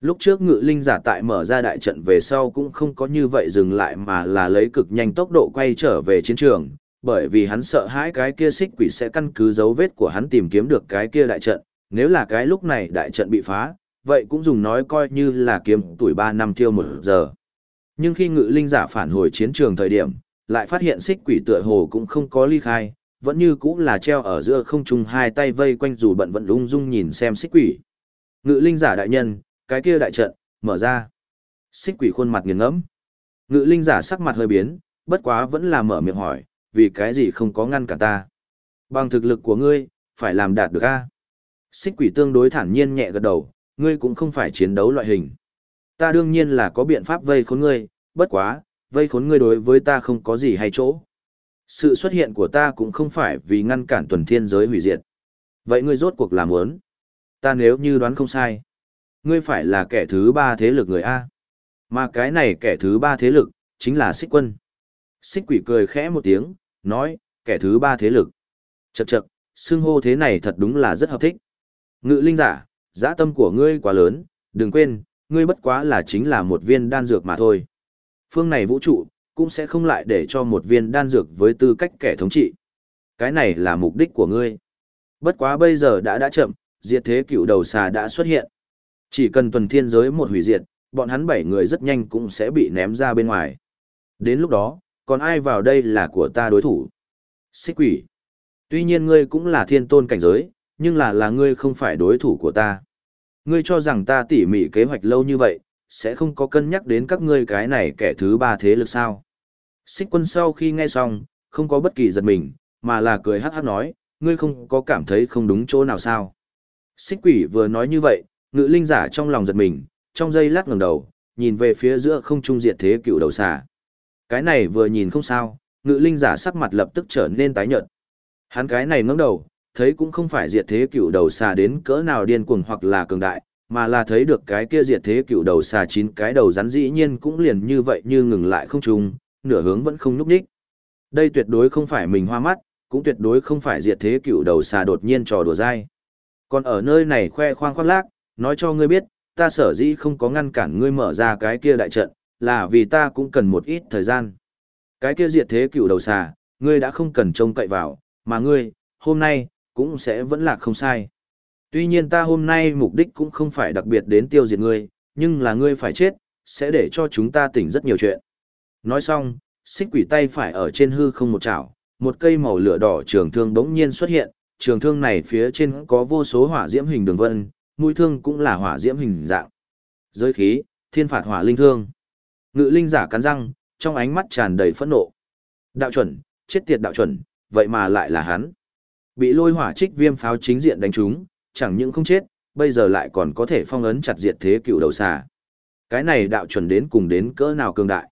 Lúc trước ngự linh giả tại mở ra đại trận về sau cũng không có như vậy dừng lại mà là lấy cực nhanh tốc độ quay trở về chiến trường, bởi vì hắn sợ hãi cái kia xích quỷ sẽ căn cứ dấu vết của hắn tìm kiếm được cái kia đại trận, nếu là cái lúc này đại trận bị phá, vậy cũng dùng nói coi như là kiếm tuổi 3 năm tiêu một giờ. Nhưng khi ngự linh giả phản hồi chiến trường thời điểm, lại phát hiện xích quỷ tựa hồ cũng không có ly khai, vẫn như cũng là treo ở giữa không trung hai tay vây quanh dù bận vận lung dung nhìn xem xích quỷ. Ngự linh giả đại nhân, cái kia đại trận, mở ra. Xích quỷ khuôn mặt nghiền ngẫm. Ngự linh giả sắc mặt hơi biến, bất quá vẫn là mở miệng hỏi, vì cái gì không có ngăn cả ta. Bằng thực lực của ngươi, phải làm đạt được a. Xích quỷ tương đối thản nhiên nhẹ gật đầu, ngươi cũng không phải chiến đấu loại hình. Ta đương nhiên là có biện pháp vây khốn ngươi, bất quá, vây khốn ngươi đối với ta không có gì hay chỗ. Sự xuất hiện của ta cũng không phải vì ngăn cản tuần thiên giới hủy diệt. Vậy ngươi rốt cuộc làm muốn? Ta nếu như đoán không sai, ngươi phải là kẻ thứ ba thế lực người A. Mà cái này kẻ thứ ba thế lực, chính là xích quân. Xích quỷ cười khẽ một tiếng, nói, kẻ thứ ba thế lực. Chậc chậc, xưng hô thế này thật đúng là rất hợp thích. Ngự linh giả, dã tâm của ngươi quá lớn, đừng quên, ngươi bất quá là chính là một viên đan dược mà thôi. Phương này vũ trụ, cũng sẽ không lại để cho một viên đan dược với tư cách kẻ thống trị. Cái này là mục đích của ngươi. Bất quá bây giờ đã đã chậm, diệt thế cựu đầu xà đã xuất hiện. Chỉ cần tuần thiên giới một hủy diệt, bọn hắn bảy người rất nhanh cũng sẽ bị ném ra bên ngoài. Đến lúc đó, còn ai vào đây là của ta đối thủ? Xích quỷ. Tuy nhiên ngươi cũng là thiên tôn cảnh giới, nhưng là là ngươi không phải đối thủ của ta. Ngươi cho rằng ta tỉ mỉ kế hoạch lâu như vậy, sẽ không có cân nhắc đến các ngươi cái này kẻ thứ ba thế lực sao. Xích quân sau khi nghe xong, không có bất kỳ giật mình, mà là cười hát hát nói, ngươi không có cảm thấy không đúng chỗ nào sao. Xích quỷ vừa nói như vậy, ngự linh giả trong lòng giật mình, trong giây lát ngẩng đầu, nhìn về phía giữa không trung diệt thế cựu đầu xà. Cái này vừa nhìn không sao, ngự linh giả sắc mặt lập tức trở nên tái nhợt. Hắn cái này ngẩng đầu, thấy cũng không phải diệt thế cựu đầu xà đến cỡ nào điên cuồng hoặc là cường đại, mà là thấy được cái kia diệt thế cựu đầu xà chín cái đầu rắn dĩ nhiên cũng liền như vậy như ngừng lại không trùng, nửa hướng vẫn không nhúc nhích. Đây tuyệt đối không phải mình hoa mắt, cũng tuyệt đối không phải diệt thế cựu đầu xà đột nhiên trò đùa dai. Còn ở nơi này khoe khoang khoác lác, nói cho ngươi biết, ta sở dĩ không có ngăn cản ngươi mở ra cái kia đại trận, là vì ta cũng cần một ít thời gian. Cái kia diệt thế cựu đầu xà, ngươi đã không cần trông cậy vào, mà ngươi, hôm nay, cũng sẽ vẫn là không sai. Tuy nhiên ta hôm nay mục đích cũng không phải đặc biệt đến tiêu diệt ngươi, nhưng là ngươi phải chết, sẽ để cho chúng ta tỉnh rất nhiều chuyện. Nói xong, xích quỷ tay phải ở trên hư không một chảo, một cây màu lửa đỏ trường thương bỗng nhiên xuất hiện, trường thương này phía trên có vô số hỏa diễm hình đường vân, mũi thương cũng là hỏa diễm hình dạng. Giới khí, thiên phạt hỏa linh thương. Ngự linh giả cắn răng, trong ánh mắt tràn đầy phẫn nộ. Đạo chuẩn, chết tiệt đạo chuẩn, vậy mà lại là hắn. Bị lôi hỏa trích viêm pháo chính diện đánh trúng, chẳng những không chết, bây giờ lại còn có thể phong ấn chặt diệt thế cựu đầu xà. Cái này đạo chuẩn đến cùng đến cỡ nào cường đại.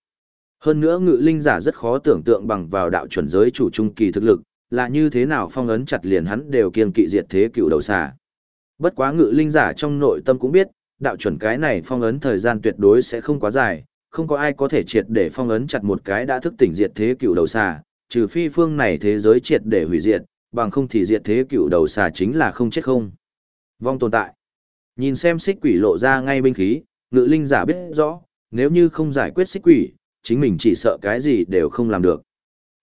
Hơn nữa ngự linh giả rất khó tưởng tượng bằng vào đạo chuẩn giới chủ trung kỳ thực lực, là như thế nào phong ấn chặt liền hắn đều kiên kỵ diệt thế cựu đầu xà. Bất quá ngự linh giả trong nội tâm cũng biết, đạo chuẩn cái này phong ấn thời gian tuyệt đối sẽ không quá dài, không có ai có thể triệt để phong ấn chặt một cái đã thức tỉnh diệt thế cựu đầu xà, trừ phi phương này thế giới triệt để hủy diệt, bằng không thì diệt thế cựu đầu xà chính là không chết không. Vong tồn tại. Nhìn xem xích quỷ lộ ra ngay binh khí, ngự linh giả biết rõ, nếu như không giải quyết xích quỷ, chính mình chỉ sợ cái gì đều không làm được.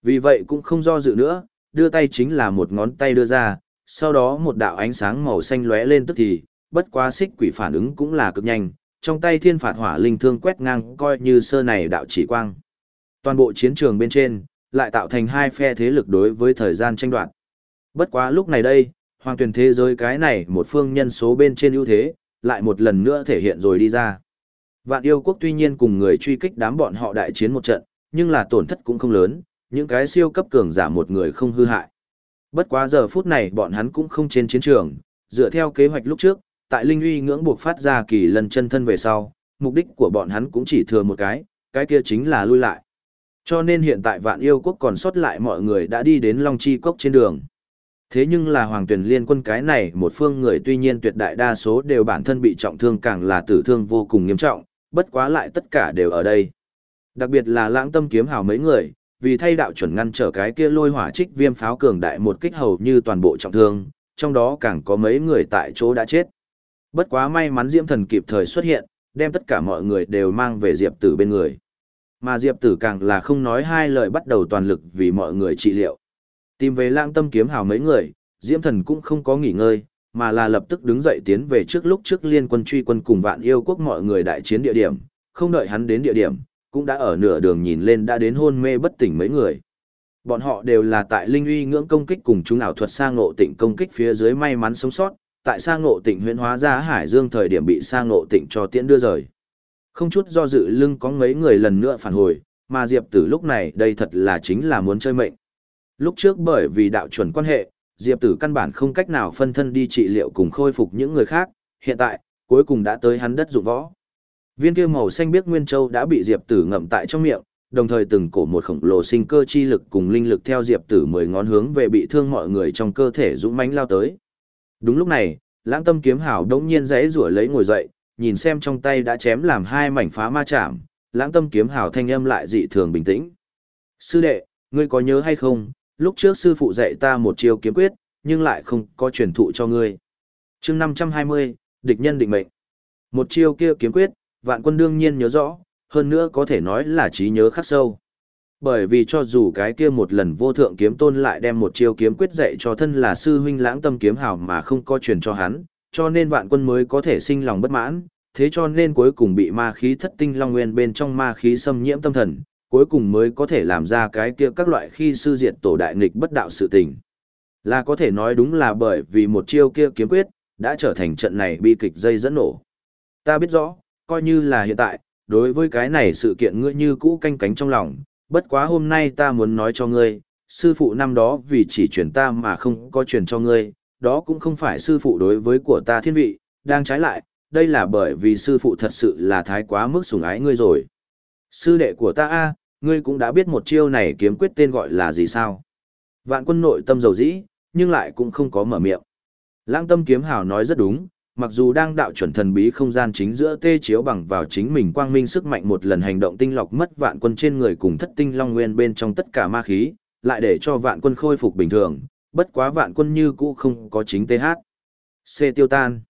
Vì vậy cũng không do dự nữa, đưa tay chính là một ngón tay đưa ra, sau đó một đạo ánh sáng màu xanh lóe lên tức thì, bất quá xích quỷ phản ứng cũng là cực nhanh, trong tay thiên phạt hỏa linh thương quét ngang coi như sơ này đạo chỉ quang. Toàn bộ chiến trường bên trên, lại tạo thành hai phe thế lực đối với thời gian tranh đoạt. Bất quá lúc này đây, hoàng tuyển thế giới cái này một phương nhân số bên trên ưu thế, lại một lần nữa thể hiện rồi đi ra. Vạn yêu quốc tuy nhiên cùng người truy kích đám bọn họ đại chiến một trận, nhưng là tổn thất cũng không lớn, những cái siêu cấp cường giả một người không hư hại. Bất quá giờ phút này bọn hắn cũng không trên chiến trường, dựa theo kế hoạch lúc trước, tại Linh uy ngưỡng buộc phát ra kỳ lần chân thân về sau, mục đích của bọn hắn cũng chỉ thừa một cái, cái kia chính là lui lại. Cho nên hiện tại vạn yêu quốc còn sót lại mọi người đã đi đến Long Chi Cốc trên đường. Thế nhưng là hoàng tuyển liên quân cái này một phương người tuy nhiên tuyệt đại đa số đều bản thân bị trọng thương càng là tử thương vô cùng nghiêm trọng, bất quá lại tất cả đều ở đây. Đặc biệt là lãng tâm kiếm hào mấy người, vì thay đạo chuẩn ngăn trở cái kia lôi hỏa trích viêm pháo cường đại một kích hầu như toàn bộ trọng thương, trong đó càng có mấy người tại chỗ đã chết. Bất quá may mắn Diễm Thần kịp thời xuất hiện, đem tất cả mọi người đều mang về Diệp Tử bên người. Mà Diệp Tử càng là không nói hai lời bắt đầu toàn lực vì mọi người trị liệu. Tìm về lãng tâm kiếm hào mấy người, Diễm Thần cũng không có nghỉ ngơi, mà là lập tức đứng dậy tiến về trước lúc trước liên quân truy quân cùng vạn yêu quốc mọi người đại chiến địa điểm, không đợi hắn đến địa điểm, cũng đã ở nửa đường nhìn lên đã đến hôn mê bất tỉnh mấy người. Bọn họ đều là tại linh uy ngưỡng công kích cùng chúng ảo thuật sang ngộ tịnh công kích phía dưới may mắn sống sót, tại sang ngộ tịnh huyễn hóa ra hải dương thời điểm bị sang ngộ tịnh cho tiễn đưa rời. Không chút do dự lưng có mấy người lần nữa phản hồi, mà Diệp Tử lúc này đây thật là chính là muốn chơi mệnh. Lúc trước bởi vì đạo chuẩn quan hệ, Diệp Tử căn bản không cách nào phân thân đi trị liệu cùng khôi phục những người khác, hiện tại, cuối cùng đã tới hắn đất dụng võ. Viên kia màu xanh biếc nguyên châu đã bị Diệp Tử ngậm tại trong miệng, đồng thời từng cổ một khổng lồ sinh cơ chi lực cùng linh lực theo Diệp Tử mười ngón hướng về bị thương mọi người trong cơ thể dũng mãnh lao tới. Đúng lúc này, Lãng Tâm kiếm hảo đống nhiên rẽ rủa lấy ngồi dậy, nhìn xem trong tay đã chém làm hai mảnh phá ma chạm, Lãng Tâm kiếm hảo thanh âm lại dị thường bình tĩnh. "Sư đệ, ngươi có nhớ hay không, lúc trước sư phụ dạy ta một chiêu kiếm quyết, nhưng lại không có truyền thụ cho ngươi." Chương 520, địch nhân định mệnh. Một chiêu kia kiếm quyết, vạn quân đương nhiên nhớ rõ, hơn nữa có thể nói là trí nhớ khắc sâu. Bởi vì cho dù cái kia một lần vô thượng kiếm tôn lại đem một chiêu kiếm quyết dạy cho thân là sư huynh lãng tâm kiếm hào mà không có truyền cho hắn, cho nên vạn quân mới có thể sinh lòng bất mãn, thế cho nên cuối cùng bị ma khí thất tinh long nguyên bên trong ma khí xâm nhiễm tâm thần, cuối cùng mới có thể làm ra cái kia các loại khi sư diệt tổ đại nghịch bất đạo sự tình. Là có thể nói đúng là bởi vì một chiêu kia kiếm quyết, đã trở thành trận này bi kịch dây dẫn nổ. Ta biết rõ, coi như là hiện tại, đối với cái này sự kiện ngươi như cũ canh cánh trong lòng, bất quá hôm nay ta muốn nói cho ngươi, sư phụ năm đó vì chỉ truyền ta mà không có truyền cho ngươi, đó cũng không phải sư phụ đối với của ta thiên vị, đang trái lại, đây là bởi vì sư phụ thật sự là thái quá mức sủng ái ngươi rồi. Sư đệ của ta a, ngươi cũng đã biết một chiêu này kiếm quyết tên gọi là gì sao? Vạn quân nội tâm dầu dĩ, nhưng lại cũng không có mở miệng. Lãng tâm kiếm hào nói rất đúng, mặc dù đang đạo chuẩn thần bí không gian chính giữa tê chiếu bằng vào chính mình quang minh sức mạnh một lần hành động tinh lọc mất vạn quân trên người cùng thất tinh long nguyên bên trong tất cả ma khí, lại để cho vạn quân khôi phục bình thường, bất quá vạn quân như cũ không có chính TH. C tiêu tan.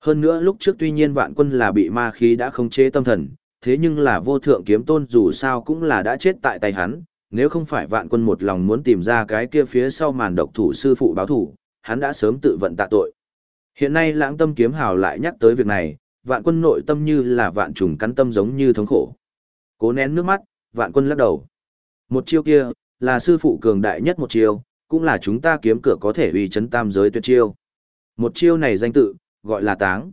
Hơn nữa lúc trước tuy nhiên vạn quân là bị ma khí đã khống chế tâm thần, thế nhưng là vô thượng kiếm tôn dù sao cũng là đã chết tại tay hắn, nếu không phải vạn quân một lòng muốn tìm ra cái kia phía sau màn độc thủ sư phụ báo thủ, hắn đã sớm tự vận tạ tội. Hiện nay lãng tâm kiếm hào lại nhắc tới việc này, vạn quân nội tâm như là vạn trùng cắn tâm giống như thống khổ. Cố nén nước mắt, vạn quân lắc đầu. Một chiêu kia, là sư phụ cường đại nhất một chiêu, cũng là chúng ta kiếm cửa có thể uy chấn tam giới tuyệt chiêu. Một chiêu này danh tự, gọi là táng.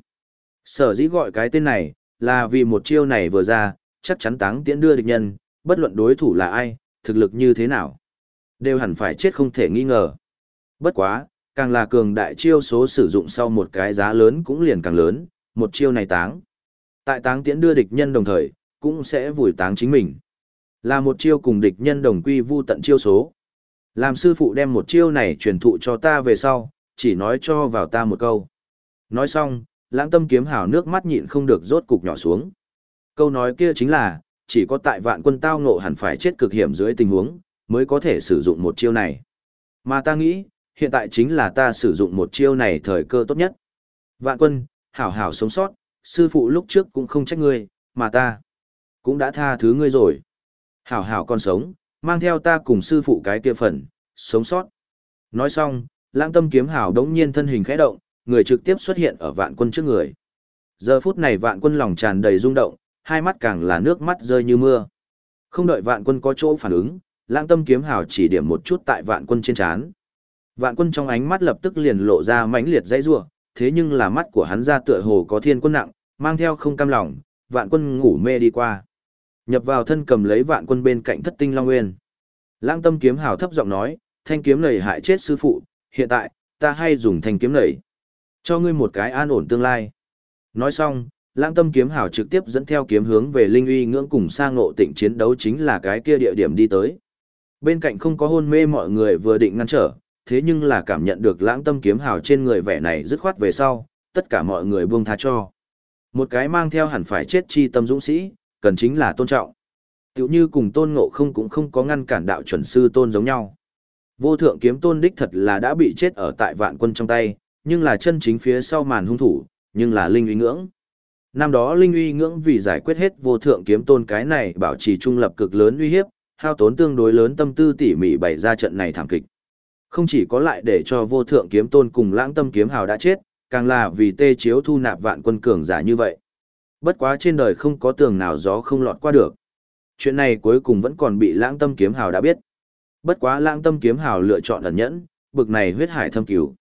Sở dĩ gọi cái tên này, là vì một chiêu này vừa ra, chắc chắn táng tiễn đưa địch nhân, bất luận đối thủ là ai, thực lực như thế nào. Đều hẳn phải chết không thể nghi ngờ. Bất quá, càng là cường đại chiêu số sử dụng sau một cái giá lớn cũng liền càng lớn, một chiêu này táng. Tại táng tiễn đưa địch nhân đồng thời, cũng sẽ vùi táng chính mình. Là một chiêu cùng địch nhân đồng quy vu tận chiêu số. Làm sư phụ đem một chiêu này truyền thụ cho ta về sau, chỉ nói cho vào ta một câu. Nói xong, lãng tâm kiếm hào nước mắt nhịn không được rốt cục nhỏ xuống. Câu nói kia chính là, chỉ có tại vạn quân tao ngộ hẳn phải chết cực hiểm dưới tình huống, mới có thể sử dụng một chiêu này. Mà ta nghĩ, hiện tại chính là ta sử dụng một chiêu này thời cơ tốt nhất. Vạn quân, hảo hảo sống sót, sư phụ lúc trước cũng không trách ngươi, mà ta cũng đã tha thứ ngươi rồi. Hảo hảo còn sống, mang theo ta cùng sư phụ cái kia phần, sống sót. Nói xong, lãng tâm kiếm hảo đống nhiên thân hình khẽ động, người trực tiếp xuất hiện ở vạn quân trước người. Giờ phút này vạn quân lòng tràn đầy rung động, hai mắt càng là nước mắt rơi như mưa. Không đợi vạn quân có chỗ phản ứng, lãng tâm kiếm hào chỉ điểm một chút tại vạn quân trên trán. Vạn quân trong ánh mắt lập tức liền lộ ra mãnh liệt dãy rủa, thế nhưng là mắt của hắn ra tựa hồ có thiên quân nặng, mang theo không cam lòng, vạn quân ngủ mê đi qua. Nhập vào thân cầm lấy vạn quân bên cạnh thất tinh long nguyên. Lãng tâm kiếm hào thấp giọng nói, thanh kiếm này hại chết sư phụ, hiện tại, ta hay dùng thanh kiếm này. Cho ngươi một cái an ổn tương lai. Nói xong, lãng tâm kiếm hào trực tiếp dẫn theo kiếm hướng về linh uy ngưỡng cùng sang ngộ tịnh chiến đấu chính là cái kia địa điểm đi tới. Bên cạnh không có hôn mê mọi người vừa định ngăn trở, thế nhưng là cảm nhận được lãng tâm kiếm hào trên người vẻ này dứt khoát về sau, tất cả mọi người buông tha cho. Một cái mang theo hẳn phải chết chi tâm dũng sĩ, cần chính là tôn trọng. Tiểu như cùng tôn ngộ không cũng không có ngăn cản đạo chuẩn sư tôn giống nhau. Vô thượng kiếm tôn đích thật là đã bị chết ở tại vạn quân trong tay, nhưng là chân chính phía sau màn hung thủ, nhưng là linh uy ngưỡng. Năm đó linh uy ngưỡng vì giải quyết hết vô thượng kiếm tôn cái này bảo trì trung lập cực lớn uy hiếp, hao tốn tương đối lớn tâm tư tỉ mỉ bày ra trận này thảm kịch. Không chỉ có lại để cho vô thượng kiếm tôn cùng lãng tâm kiếm hào đã chết, càng là vì tê chiếu thu nạp vạn quân cường giả như vậy. Bất quá trên đời không có tường nào gió không lọt qua được. Chuyện này cuối cùng vẫn còn bị lãng tâm kiếm hào đã biết. Bất quá lãng tâm kiếm hào lựa chọn ẩn nhẫn, bực này huyết hải thâm cứu.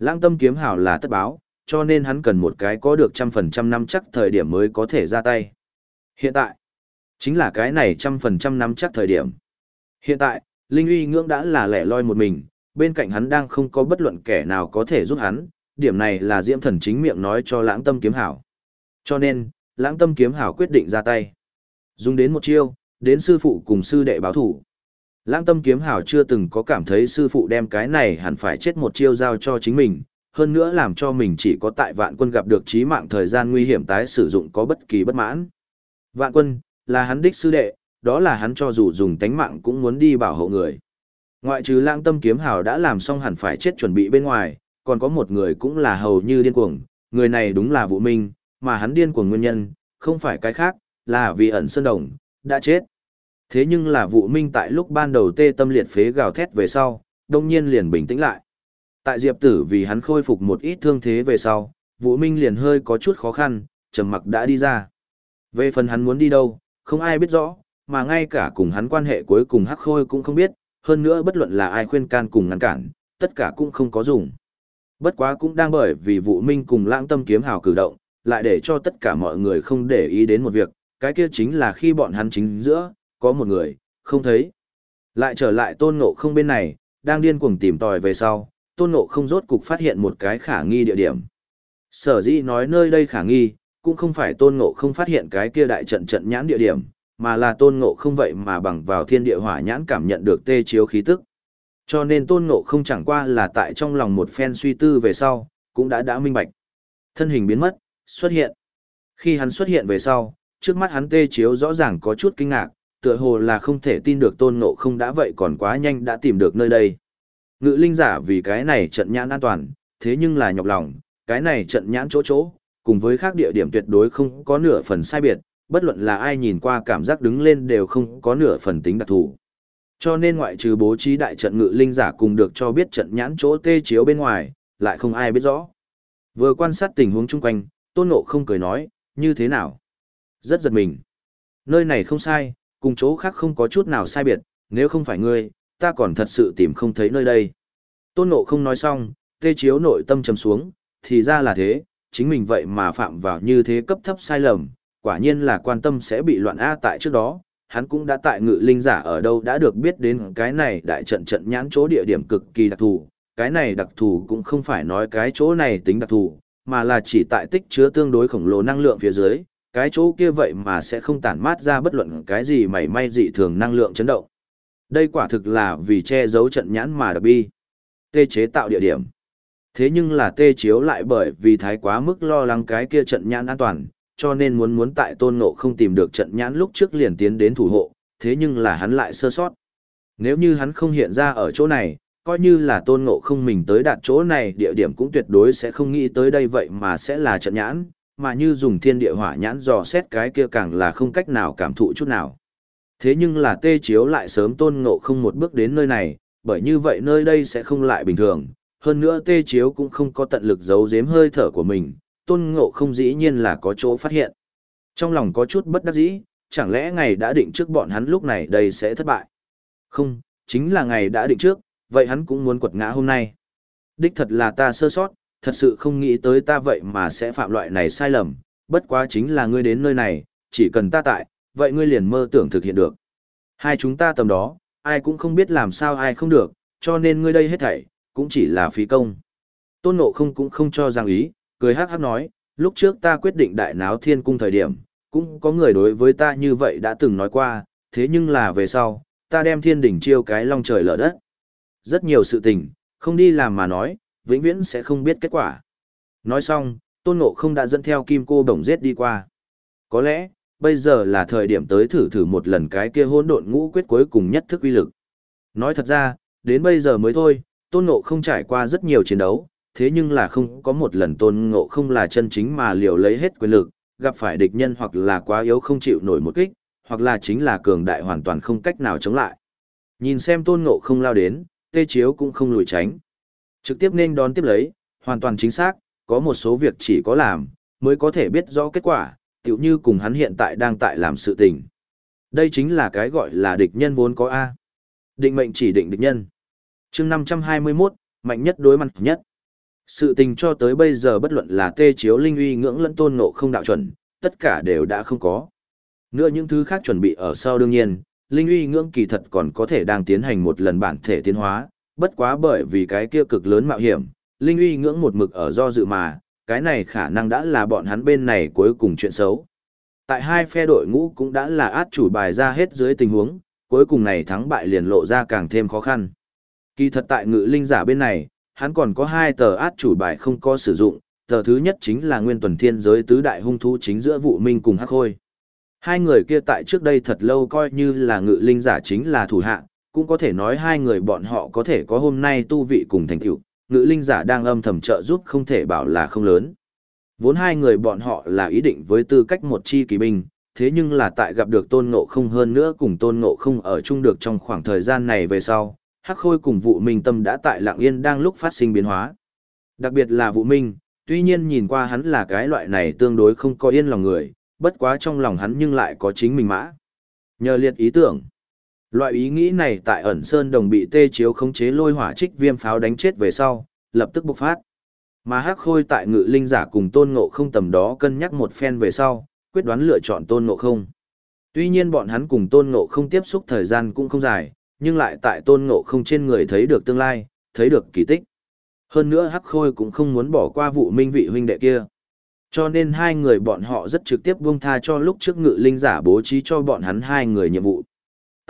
Lãng tâm kiếm hảo là tất báo, cho nên hắn cần một cái có được trăm phần trăm năm chắc thời điểm mới có thể ra tay. Hiện tại, chính là cái này trăm phần trăm năm chắc thời điểm. Hiện tại, Linh uy ngưỡng đã là lẻ loi một mình, bên cạnh hắn đang không có bất luận kẻ nào có thể giúp hắn, điểm này là Diễm Thần chính miệng nói cho Lãng Tâm Kiếm Hảo. Cho nên, Lãng Tâm Kiếm Hảo quyết định ra tay. Dùng đến một chiêu, đến sư phụ cùng sư đệ báo thủ. Lãng Tâm Kiếm Hảo chưa từng có cảm thấy sư phụ đem cái này hẳn phải chết một chiêu giao cho chính mình, hơn nữa làm cho mình chỉ có tại vạn quân gặp được chí mạng thời gian nguy hiểm tái sử dụng có bất kỳ bất mãn. Vạn quân, là hắn đích sư đệ, đó là hắn cho dù dùng tánh mạng cũng muốn đi bảo hộ người. Ngoại trừ lãng tâm kiếm hào đã làm xong hẳn phải chết chuẩn bị bên ngoài, còn có một người cũng là hầu như điên cuồng, người này đúng là Vũ Minh, mà hắn điên cuồng nguyên nhân, không phải cái khác, là vì ẩn sơn đồng, đã chết. Thế nhưng là Vũ Minh tại lúc ban đầu tê tâm liệt phế gào thét về sau, đông nhiên liền bình tĩnh lại. Tại Diệp Tử vì hắn khôi phục một ít thương thế về sau, Vũ Minh liền hơi có chút khó khăn, trầm mặc đã đi ra. Về phần hắn muốn đi đâu, không ai biết rõ, mà ngay cả cùng hắn quan hệ cuối cùng Hắc Khôi cũng không biết, hơn nữa bất luận là ai khuyên can cùng ngăn cản, tất cả cũng không có dùng. Bất quá cũng đang bởi vì vụ minh cùng lãng tâm kiếm hào cử động, lại để cho tất cả mọi người không để ý đến một việc, cái kia chính là khi bọn hắn chính giữa, có một người, không thấy. Lại trở lại tôn ngộ không bên này, đang điên cuồng tìm tòi về sau, tôn ngộ không rốt cục phát hiện một cái khả nghi địa điểm. Sở dĩ nói nơi đây khả nghi, cũng không phải tôn ngộ không phát hiện cái kia đại trận trận nhãn địa điểm, mà là tôn ngộ không vậy mà bằng vào thiên địa hỏa nhãn cảm nhận được tê chiếu khí tức. Cho nên tôn ngộ không chẳng qua là tại trong lòng một phen suy tư về sau, cũng đã đã minh bạch. Thân hình biến mất, xuất hiện. Khi hắn xuất hiện về sau, trước mắt hắn tê chiếu rõ ràng có chút kinh ngạc, tựa hồ là không thể tin được tôn ngộ không đã vậy còn quá nhanh đã tìm được nơi đây. Ngự linh giả vì cái này trận nhãn an toàn, thế nhưng là nhọc lòng, cái này trận nhãn chỗ chỗ, cùng với khác địa điểm tuyệt đối không có nửa phần sai biệt, bất luận là ai nhìn qua cảm giác đứng lên đều không có nửa phần tính đặc thù. Cho nên ngoại trừ bố trí đại trận ngự linh giả cùng được cho biết trận nhãn chỗ tê chiếu bên ngoài, lại không ai biết rõ. Vừa quan sát tình huống chung quanh, tôn ngộ không cười nói, như thế nào? Rất giật mình. Nơi này không sai, cùng chỗ khác không có chút nào sai biệt, nếu không phải ngươi, ta còn thật sự tìm không thấy nơi đây. Tôn ngộ không nói xong, tê chiếu nội tâm trầm xuống, thì ra là thế, chính mình vậy mà phạm vào như thế cấp thấp sai lầm, quả nhiên là quan tâm sẽ bị loạn A tại trước đó, hắn cũng đã tại ngự linh giả ở đâu đã được biết đến cái này đại trận trận nhãn chỗ địa điểm cực kỳ đặc thù, cái này đặc thù cũng không phải nói cái chỗ này tính đặc thù, mà là chỉ tại tích chứa tương đối khổng lồ năng lượng phía dưới, cái chỗ kia vậy mà sẽ không tản mát ra bất luận cái gì mảy may dị thường năng lượng chấn động. Đây quả thực là vì che giấu trận nhãn mà đặc bi. Tê chế tạo địa điểm. Thế nhưng là tê chiếu lại bởi vì thái quá mức lo lắng cái kia trận nhãn an toàn, cho nên muốn muốn tại tôn ngộ không tìm được trận nhãn lúc trước liền tiến đến thủ hộ, thế nhưng là hắn lại sơ sót. Nếu như hắn không hiện ra ở chỗ này, coi như là tôn ngộ không mình tới đạt chỗ này địa điểm cũng tuyệt đối sẽ không nghĩ tới đây vậy mà sẽ là trận nhãn, mà như dùng thiên địa hỏa nhãn dò xét cái kia càng là không cách nào cảm thụ chút nào. Thế nhưng là tê chiếu lại sớm tôn ngộ không một bước đến nơi này, bởi như vậy nơi đây sẽ không lại bình thường, hơn nữa tê chiếu cũng không có tận lực giấu giếm hơi thở của mình, tôn ngộ không dĩ nhiên là có chỗ phát hiện. Trong lòng có chút bất đắc dĩ, chẳng lẽ ngày đã định trước bọn hắn lúc này đây sẽ thất bại? Không, chính là ngày đã định trước, vậy hắn cũng muốn quật ngã hôm nay. Đích thật là ta sơ sót, thật sự không nghĩ tới ta vậy mà sẽ phạm loại này sai lầm, bất quá chính là ngươi đến nơi này, chỉ cần ta tại, vậy ngươi liền mơ tưởng thực hiện được. Hai chúng ta tầm đó, ai cũng không biết làm sao ai không được, cho nên ngươi đây hết thảy, cũng chỉ là phí công. Tôn Ngộ không cũng không cho rằng ý, cười hát hát nói, lúc trước ta quyết định đại náo thiên cung thời điểm, cũng có người đối với ta như vậy đã từng nói qua, thế nhưng là về sau, ta đem thiên đỉnh chiêu cái long trời lở đất. Rất nhiều sự tình, không đi làm mà nói, vĩnh viễn sẽ không biết kết quả. Nói xong, tôn ngộ không đã dẫn theo kim cô đồng giết đi qua. Có lẽ, bây giờ là thời điểm tới thử thử một lần cái kia hỗn độn ngũ quyết cuối cùng nhất thức uy lực. Nói thật ra, đến bây giờ mới thôi, tôn ngộ không trải qua rất nhiều chiến đấu, thế nhưng là không có một lần tôn ngộ không là chân chính mà liều lấy hết quyền lực, gặp phải địch nhân hoặc là quá yếu không chịu nổi một kích, hoặc là chính là cường đại hoàn toàn không cách nào chống lại. Nhìn xem tôn ngộ không lao đến, tê chiếu cũng không lùi tránh. Trực tiếp nên đón tiếp lấy, hoàn toàn chính xác, có một số việc chỉ có làm, mới có thể biết rõ kết quả, tựu như cùng hắn hiện tại đang tại làm sự tình. Đây chính là cái gọi là địch nhân vốn có A. Định mệnh chỉ định địch nhân. chương 521, mạnh nhất đối mặt nhất. Sự tình cho tới bây giờ bất luận là tê chiếu linh uy ngưỡng lẫn tôn ngộ không đạo chuẩn, tất cả đều đã không có. Nữa những thứ khác chuẩn bị ở sau đương nhiên, linh uy ngưỡng kỳ thật còn có thể đang tiến hành một lần bản thể tiến hóa, bất quá bởi vì cái kia cực lớn mạo hiểm, linh uy ngưỡng một mực ở do dự mà, cái này khả năng đã là bọn hắn bên này cuối cùng chuyện xấu. Tại hai phe đội ngũ cũng đã là át chủ bài ra hết dưới tình huống, cuối cùng này thắng bại liền lộ ra càng thêm khó khăn. Kỳ thật tại ngự linh giả bên này, hắn còn có hai tờ át chủ bài không có sử dụng, tờ thứ nhất chính là nguyên tuần thiên giới tứ đại hung thú chính giữa vụ minh cùng hắc khôi. Hai người kia tại trước đây thật lâu coi như là ngự linh giả chính là thủ hạ, cũng có thể nói hai người bọn họ có thể có hôm nay tu vị cùng thành tựu, ngữ linh giả đang âm thầm trợ giúp không thể bảo là không lớn. Vốn hai người bọn họ là ý định với tư cách một chi kỳ binh, thế nhưng là tại gặp được tôn ngộ không hơn nữa cùng tôn ngộ không ở chung được trong khoảng thời gian này về sau, hắc khôi cùng vụ minh tâm đã tại lạng yên đang lúc phát sinh biến hóa. Đặc biệt là vụ minh, tuy nhiên nhìn qua hắn là cái loại này tương đối không có yên lòng người, bất quá trong lòng hắn nhưng lại có chính mình mã. Nhờ liệt ý tưởng, loại ý nghĩ này tại ẩn sơn đồng bị tê chiếu khống chế lôi hỏa trích viêm pháo đánh chết về sau, lập tức bộc phát. Mà hắc khôi tại ngự linh giả cùng tôn ngộ không tầm đó cân nhắc một phen về sau, quyết đoán lựa chọn tôn ngộ không. Tuy nhiên bọn hắn cùng tôn ngộ không tiếp xúc thời gian cũng không dài, nhưng lại tại tôn ngộ không trên người thấy được tương lai, thấy được kỳ tích. Hơn nữa hắc khôi cũng không muốn bỏ qua vụ minh vị huynh đệ kia. Cho nên hai người bọn họ rất trực tiếp buông tha cho lúc trước ngự linh giả bố trí cho bọn hắn hai người nhiệm vụ.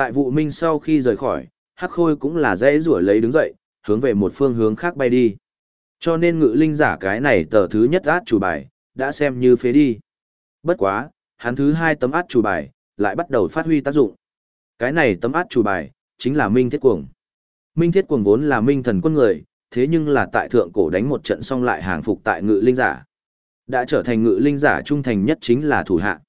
Tại vụ minh sau khi rời khỏi, hắc khôi cũng là dễ rủa lấy đứng dậy, hướng về một phương hướng khác bay đi. Cho nên ngự linh giả cái này tờ thứ nhất át chủ bài, đã xem như phế đi. Bất quá, hắn thứ hai tấm át chủ bài, lại bắt đầu phát huy tác dụng. Cái này tấm át chủ bài, chính là Minh Thiết Cuồng. Minh Thiết Cuồng vốn là minh thần quân người, thế nhưng là tại thượng cổ đánh một trận xong lại hàng phục tại ngự linh giả. Đã trở thành ngự linh giả trung thành nhất chính là thủ hạ.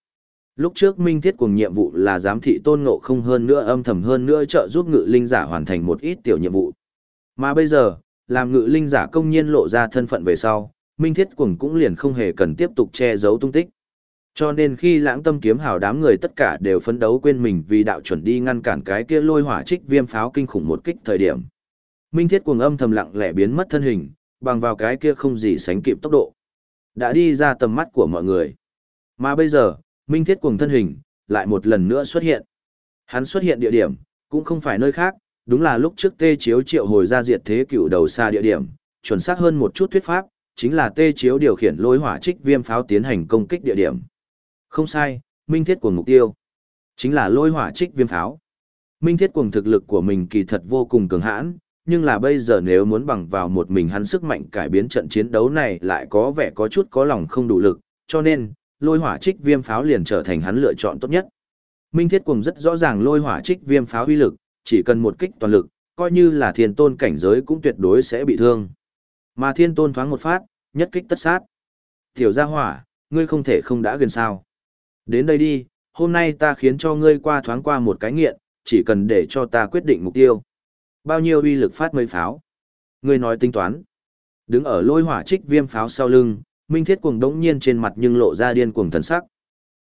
Lúc trước Minh Thiết cùng nhiệm vụ là giám thị tôn ngộ không hơn nữa âm thầm hơn nữa trợ giúp ngự linh giả hoàn thành một ít tiểu nhiệm vụ. Mà bây giờ, làm ngự linh giả công nhiên lộ ra thân phận về sau, Minh Thiết cùng cũng liền không hề cần tiếp tục che giấu tung tích. Cho nên khi lãng tâm kiếm hào đám người tất cả đều phấn đấu quên mình vì đạo chuẩn đi ngăn cản cái kia lôi hỏa trích viêm pháo kinh khủng một kích thời điểm. Minh Thiết Cuồng âm thầm lặng lẽ biến mất thân hình, bằng vào cái kia không gì sánh kịp tốc độ. Đã đi ra tầm mắt của mọi người. Mà bây giờ, Minh Thiết Cuồng thân hình, lại một lần nữa xuất hiện. Hắn xuất hiện địa điểm, cũng không phải nơi khác, đúng là lúc trước tê chiếu triệu hồi ra diệt thế cựu đầu xa địa điểm, chuẩn xác hơn một chút thuyết pháp, chính là tê chiếu điều khiển lôi hỏa trích viêm pháo tiến hành công kích địa điểm. Không sai, minh thiết cuồng mục tiêu, chính là lôi hỏa trích viêm pháo. Minh thiết cuồng thực lực của mình kỳ thật vô cùng cường hãn, nhưng là bây giờ nếu muốn bằng vào một mình hắn sức mạnh cải biến trận chiến đấu này lại có vẻ có chút có lòng không đủ lực, cho nên, lôi hỏa trích viêm pháo liền trở thành hắn lựa chọn tốt nhất. Minh thiết cuồng rất rõ ràng lôi hỏa trích viêm pháo uy lực, chỉ cần một kích toàn lực, coi như là thiên tôn cảnh giới cũng tuyệt đối sẽ bị thương. Mà thiên tôn thoáng một phát, nhất kích tất sát. Tiểu gia hỏa, ngươi không thể không đã gần sao. Đến đây đi, hôm nay ta khiến cho ngươi qua thoáng qua một cái nghiện, chỉ cần để cho ta quyết định mục tiêu. Bao nhiêu uy lực phát mây pháo? Ngươi nói tính toán. Đứng ở lôi hỏa trích viêm pháo sau lưng, Minh Thiết cuồng đống nhiên trên mặt nhưng lộ ra điên cuồng thần sắc.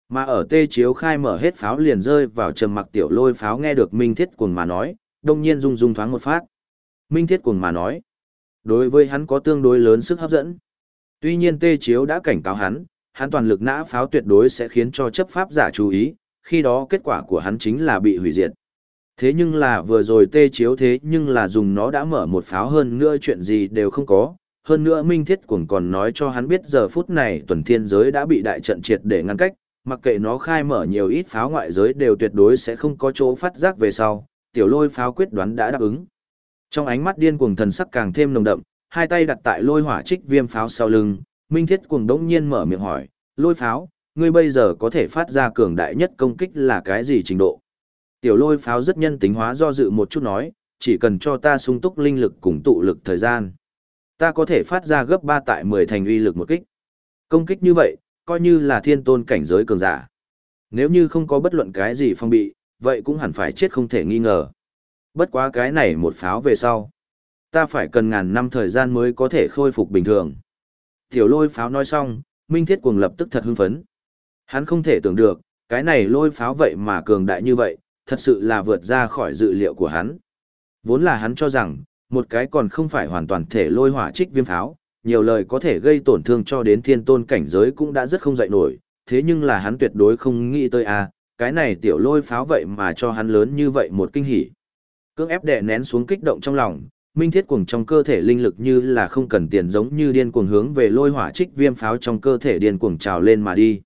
Mà ở tê chiếu khai mở hết pháo liền rơi vào trầm mặc tiểu lôi pháo nghe được Minh Thiết cuồng mà nói, đông nhiên rung rung thoáng một phát. Minh Thiết cuồng mà nói, đối với hắn có tương đối lớn sức hấp dẫn. Tuy nhiên tê chiếu đã cảnh cáo hắn, hắn toàn lực nã pháo tuyệt đối sẽ khiến cho chấp pháp giả chú ý, khi đó kết quả của hắn chính là bị hủy diệt. Thế nhưng là vừa rồi tê chiếu thế nhưng là dùng nó đã mở một pháo hơn nữa chuyện gì đều không có. Hơn nữa Minh Thiết Cuồng còn nói cho hắn biết giờ phút này tuần thiên giới đã bị đại trận triệt để ngăn cách, mặc kệ nó khai mở nhiều ít pháo ngoại giới đều tuyệt đối sẽ không có chỗ phát giác về sau, tiểu lôi pháo quyết đoán đã đáp ứng. Trong ánh mắt điên cuồng thần sắc càng thêm nồng đậm, hai tay đặt tại lôi hỏa trích viêm pháo sau lưng, Minh Thiết cuồng đống nhiên mở miệng hỏi, lôi pháo, ngươi bây giờ có thể phát ra cường đại nhất công kích là cái gì trình độ? Tiểu lôi pháo rất nhân tính hóa do dự một chút nói, chỉ cần cho ta sung túc linh lực cùng tụ lực thời gian. Ta có thể phát ra gấp 3 tại 10 thành uy lực một kích. Công kích như vậy, coi như là thiên tôn cảnh giới cường giả. Nếu như không có bất luận cái gì phong bị, vậy cũng hẳn phải chết không thể nghi ngờ. Bất quá cái này một pháo về sau. Ta phải cần ngàn năm thời gian mới có thể khôi phục bình thường. Tiểu lôi pháo nói xong, Minh Thiết Cuồng lập tức thật hưng phấn. Hắn không thể tưởng được, cái này lôi pháo vậy mà cường đại như vậy, thật sự là vượt ra khỏi dự liệu của hắn. Vốn là hắn cho rằng, một cái còn không phải hoàn toàn thể lôi hỏa trích viêm pháo, nhiều lời có thể gây tổn thương cho đến thiên tôn cảnh giới cũng đã rất không dậy nổi, thế nhưng là hắn tuyệt đối không nghĩ tới a à, cái này tiểu lôi pháo vậy mà cho hắn lớn như vậy một kinh hỉ. Cưỡng ép đè nén xuống kích động trong lòng, minh thiết cuồng trong cơ thể linh lực như là không cần tiền giống như điên cuồng hướng về lôi hỏa trích viêm pháo trong cơ thể điên cuồng trào lên mà đi.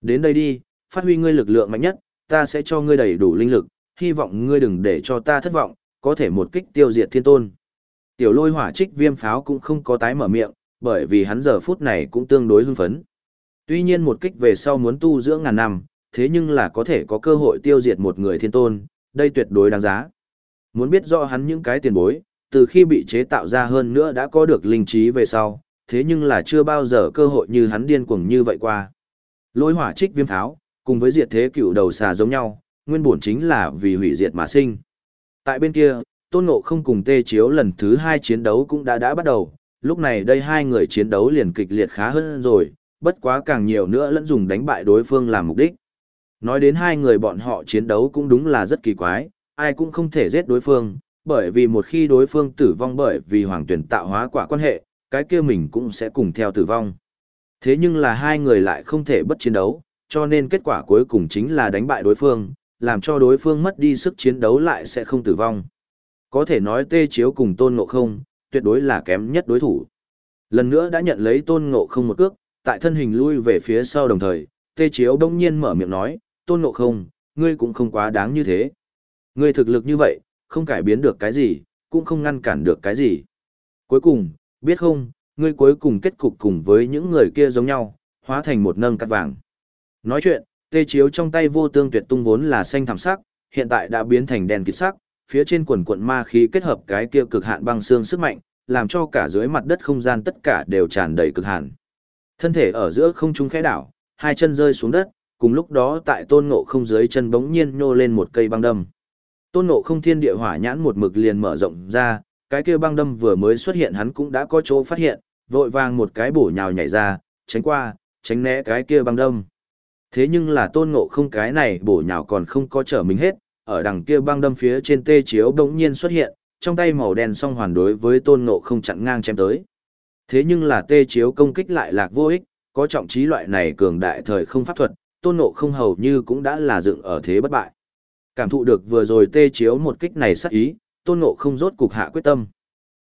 Đến đây đi, phát huy ngươi lực lượng mạnh nhất, ta sẽ cho ngươi đầy đủ linh lực, hy vọng ngươi đừng để cho ta thất vọng, có thể một kích tiêu diệt thiên tôn. Tiểu lôi hỏa trích viêm pháo cũng không có tái mở miệng, bởi vì hắn giờ phút này cũng tương đối hưng phấn. Tuy nhiên một kích về sau muốn tu dưỡng ngàn năm, thế nhưng là có thể có cơ hội tiêu diệt một người thiên tôn, đây tuyệt đối đáng giá. Muốn biết rõ hắn những cái tiền bối, từ khi bị chế tạo ra hơn nữa đã có được linh trí về sau, thế nhưng là chưa bao giờ cơ hội như hắn điên cuồng như vậy qua. Lôi hỏa trích viêm pháo, cùng với diệt thế cựu đầu xà giống nhau, nguyên bổn chính là vì hủy diệt mà sinh. Tại bên kia, Tôn Ngộ không cùng Tê Chiếu lần thứ hai chiến đấu cũng đã đã bắt đầu, lúc này đây hai người chiến đấu liền kịch liệt khá hơn rồi, bất quá càng nhiều nữa lẫn dùng đánh bại đối phương làm mục đích. Nói đến hai người bọn họ chiến đấu cũng đúng là rất kỳ quái, ai cũng không thể giết đối phương, bởi vì một khi đối phương tử vong bởi vì hoàng tuyển tạo hóa quả quan hệ, cái kia mình cũng sẽ cùng theo tử vong. Thế nhưng là hai người lại không thể bất chiến đấu, cho nên kết quả cuối cùng chính là đánh bại đối phương, làm cho đối phương mất đi sức chiến đấu lại sẽ không tử vong. Có thể nói tê chiếu cùng tôn ngộ không, tuyệt đối là kém nhất đối thủ. Lần nữa đã nhận lấy tôn ngộ không một cước, tại thân hình lui về phía sau đồng thời, tê chiếu đông nhiên mở miệng nói, tôn ngộ không, ngươi cũng không quá đáng như thế. Ngươi thực lực như vậy, không cải biến được cái gì, cũng không ngăn cản được cái gì. Cuối cùng, biết không, ngươi cuối cùng kết cục cùng với những người kia giống nhau, hóa thành một nâng cắt vàng. Nói chuyện, tê chiếu trong tay vô tương tuyệt tung vốn là xanh thảm sắc, hiện tại đã biến thành đen kịt sắc, phía trên quần quận ma khí kết hợp cái kia cực hạn băng xương sức mạnh, làm cho cả dưới mặt đất không gian tất cả đều tràn đầy cực hạn. Thân thể ở giữa không trung khẽ đảo, hai chân rơi xuống đất, cùng lúc đó tại tôn ngộ không dưới chân bỗng nhiên nhô lên một cây băng đâm. Tôn ngộ không thiên địa hỏa nhãn một mực liền mở rộng ra, cái kia băng đâm vừa mới xuất hiện hắn cũng đã có chỗ phát hiện, vội vàng một cái bổ nhào nhảy ra, tránh qua, tránh né cái kia băng đâm. Thế nhưng là tôn ngộ không cái này bổ nhào còn không có trở mình hết, ở đằng kia băng đâm phía trên tê chiếu bỗng nhiên xuất hiện, trong tay màu đen song hoàn đối với tôn ngộ không chặn ngang chém tới. Thế nhưng là tê chiếu công kích lại lạc vô ích, có trọng trí loại này cường đại thời không pháp thuật, tôn ngộ không hầu như cũng đã là dựng ở thế bất bại. Cảm thụ được vừa rồi tê chiếu một kích này sắc ý, tôn ngộ không rốt cục hạ quyết tâm.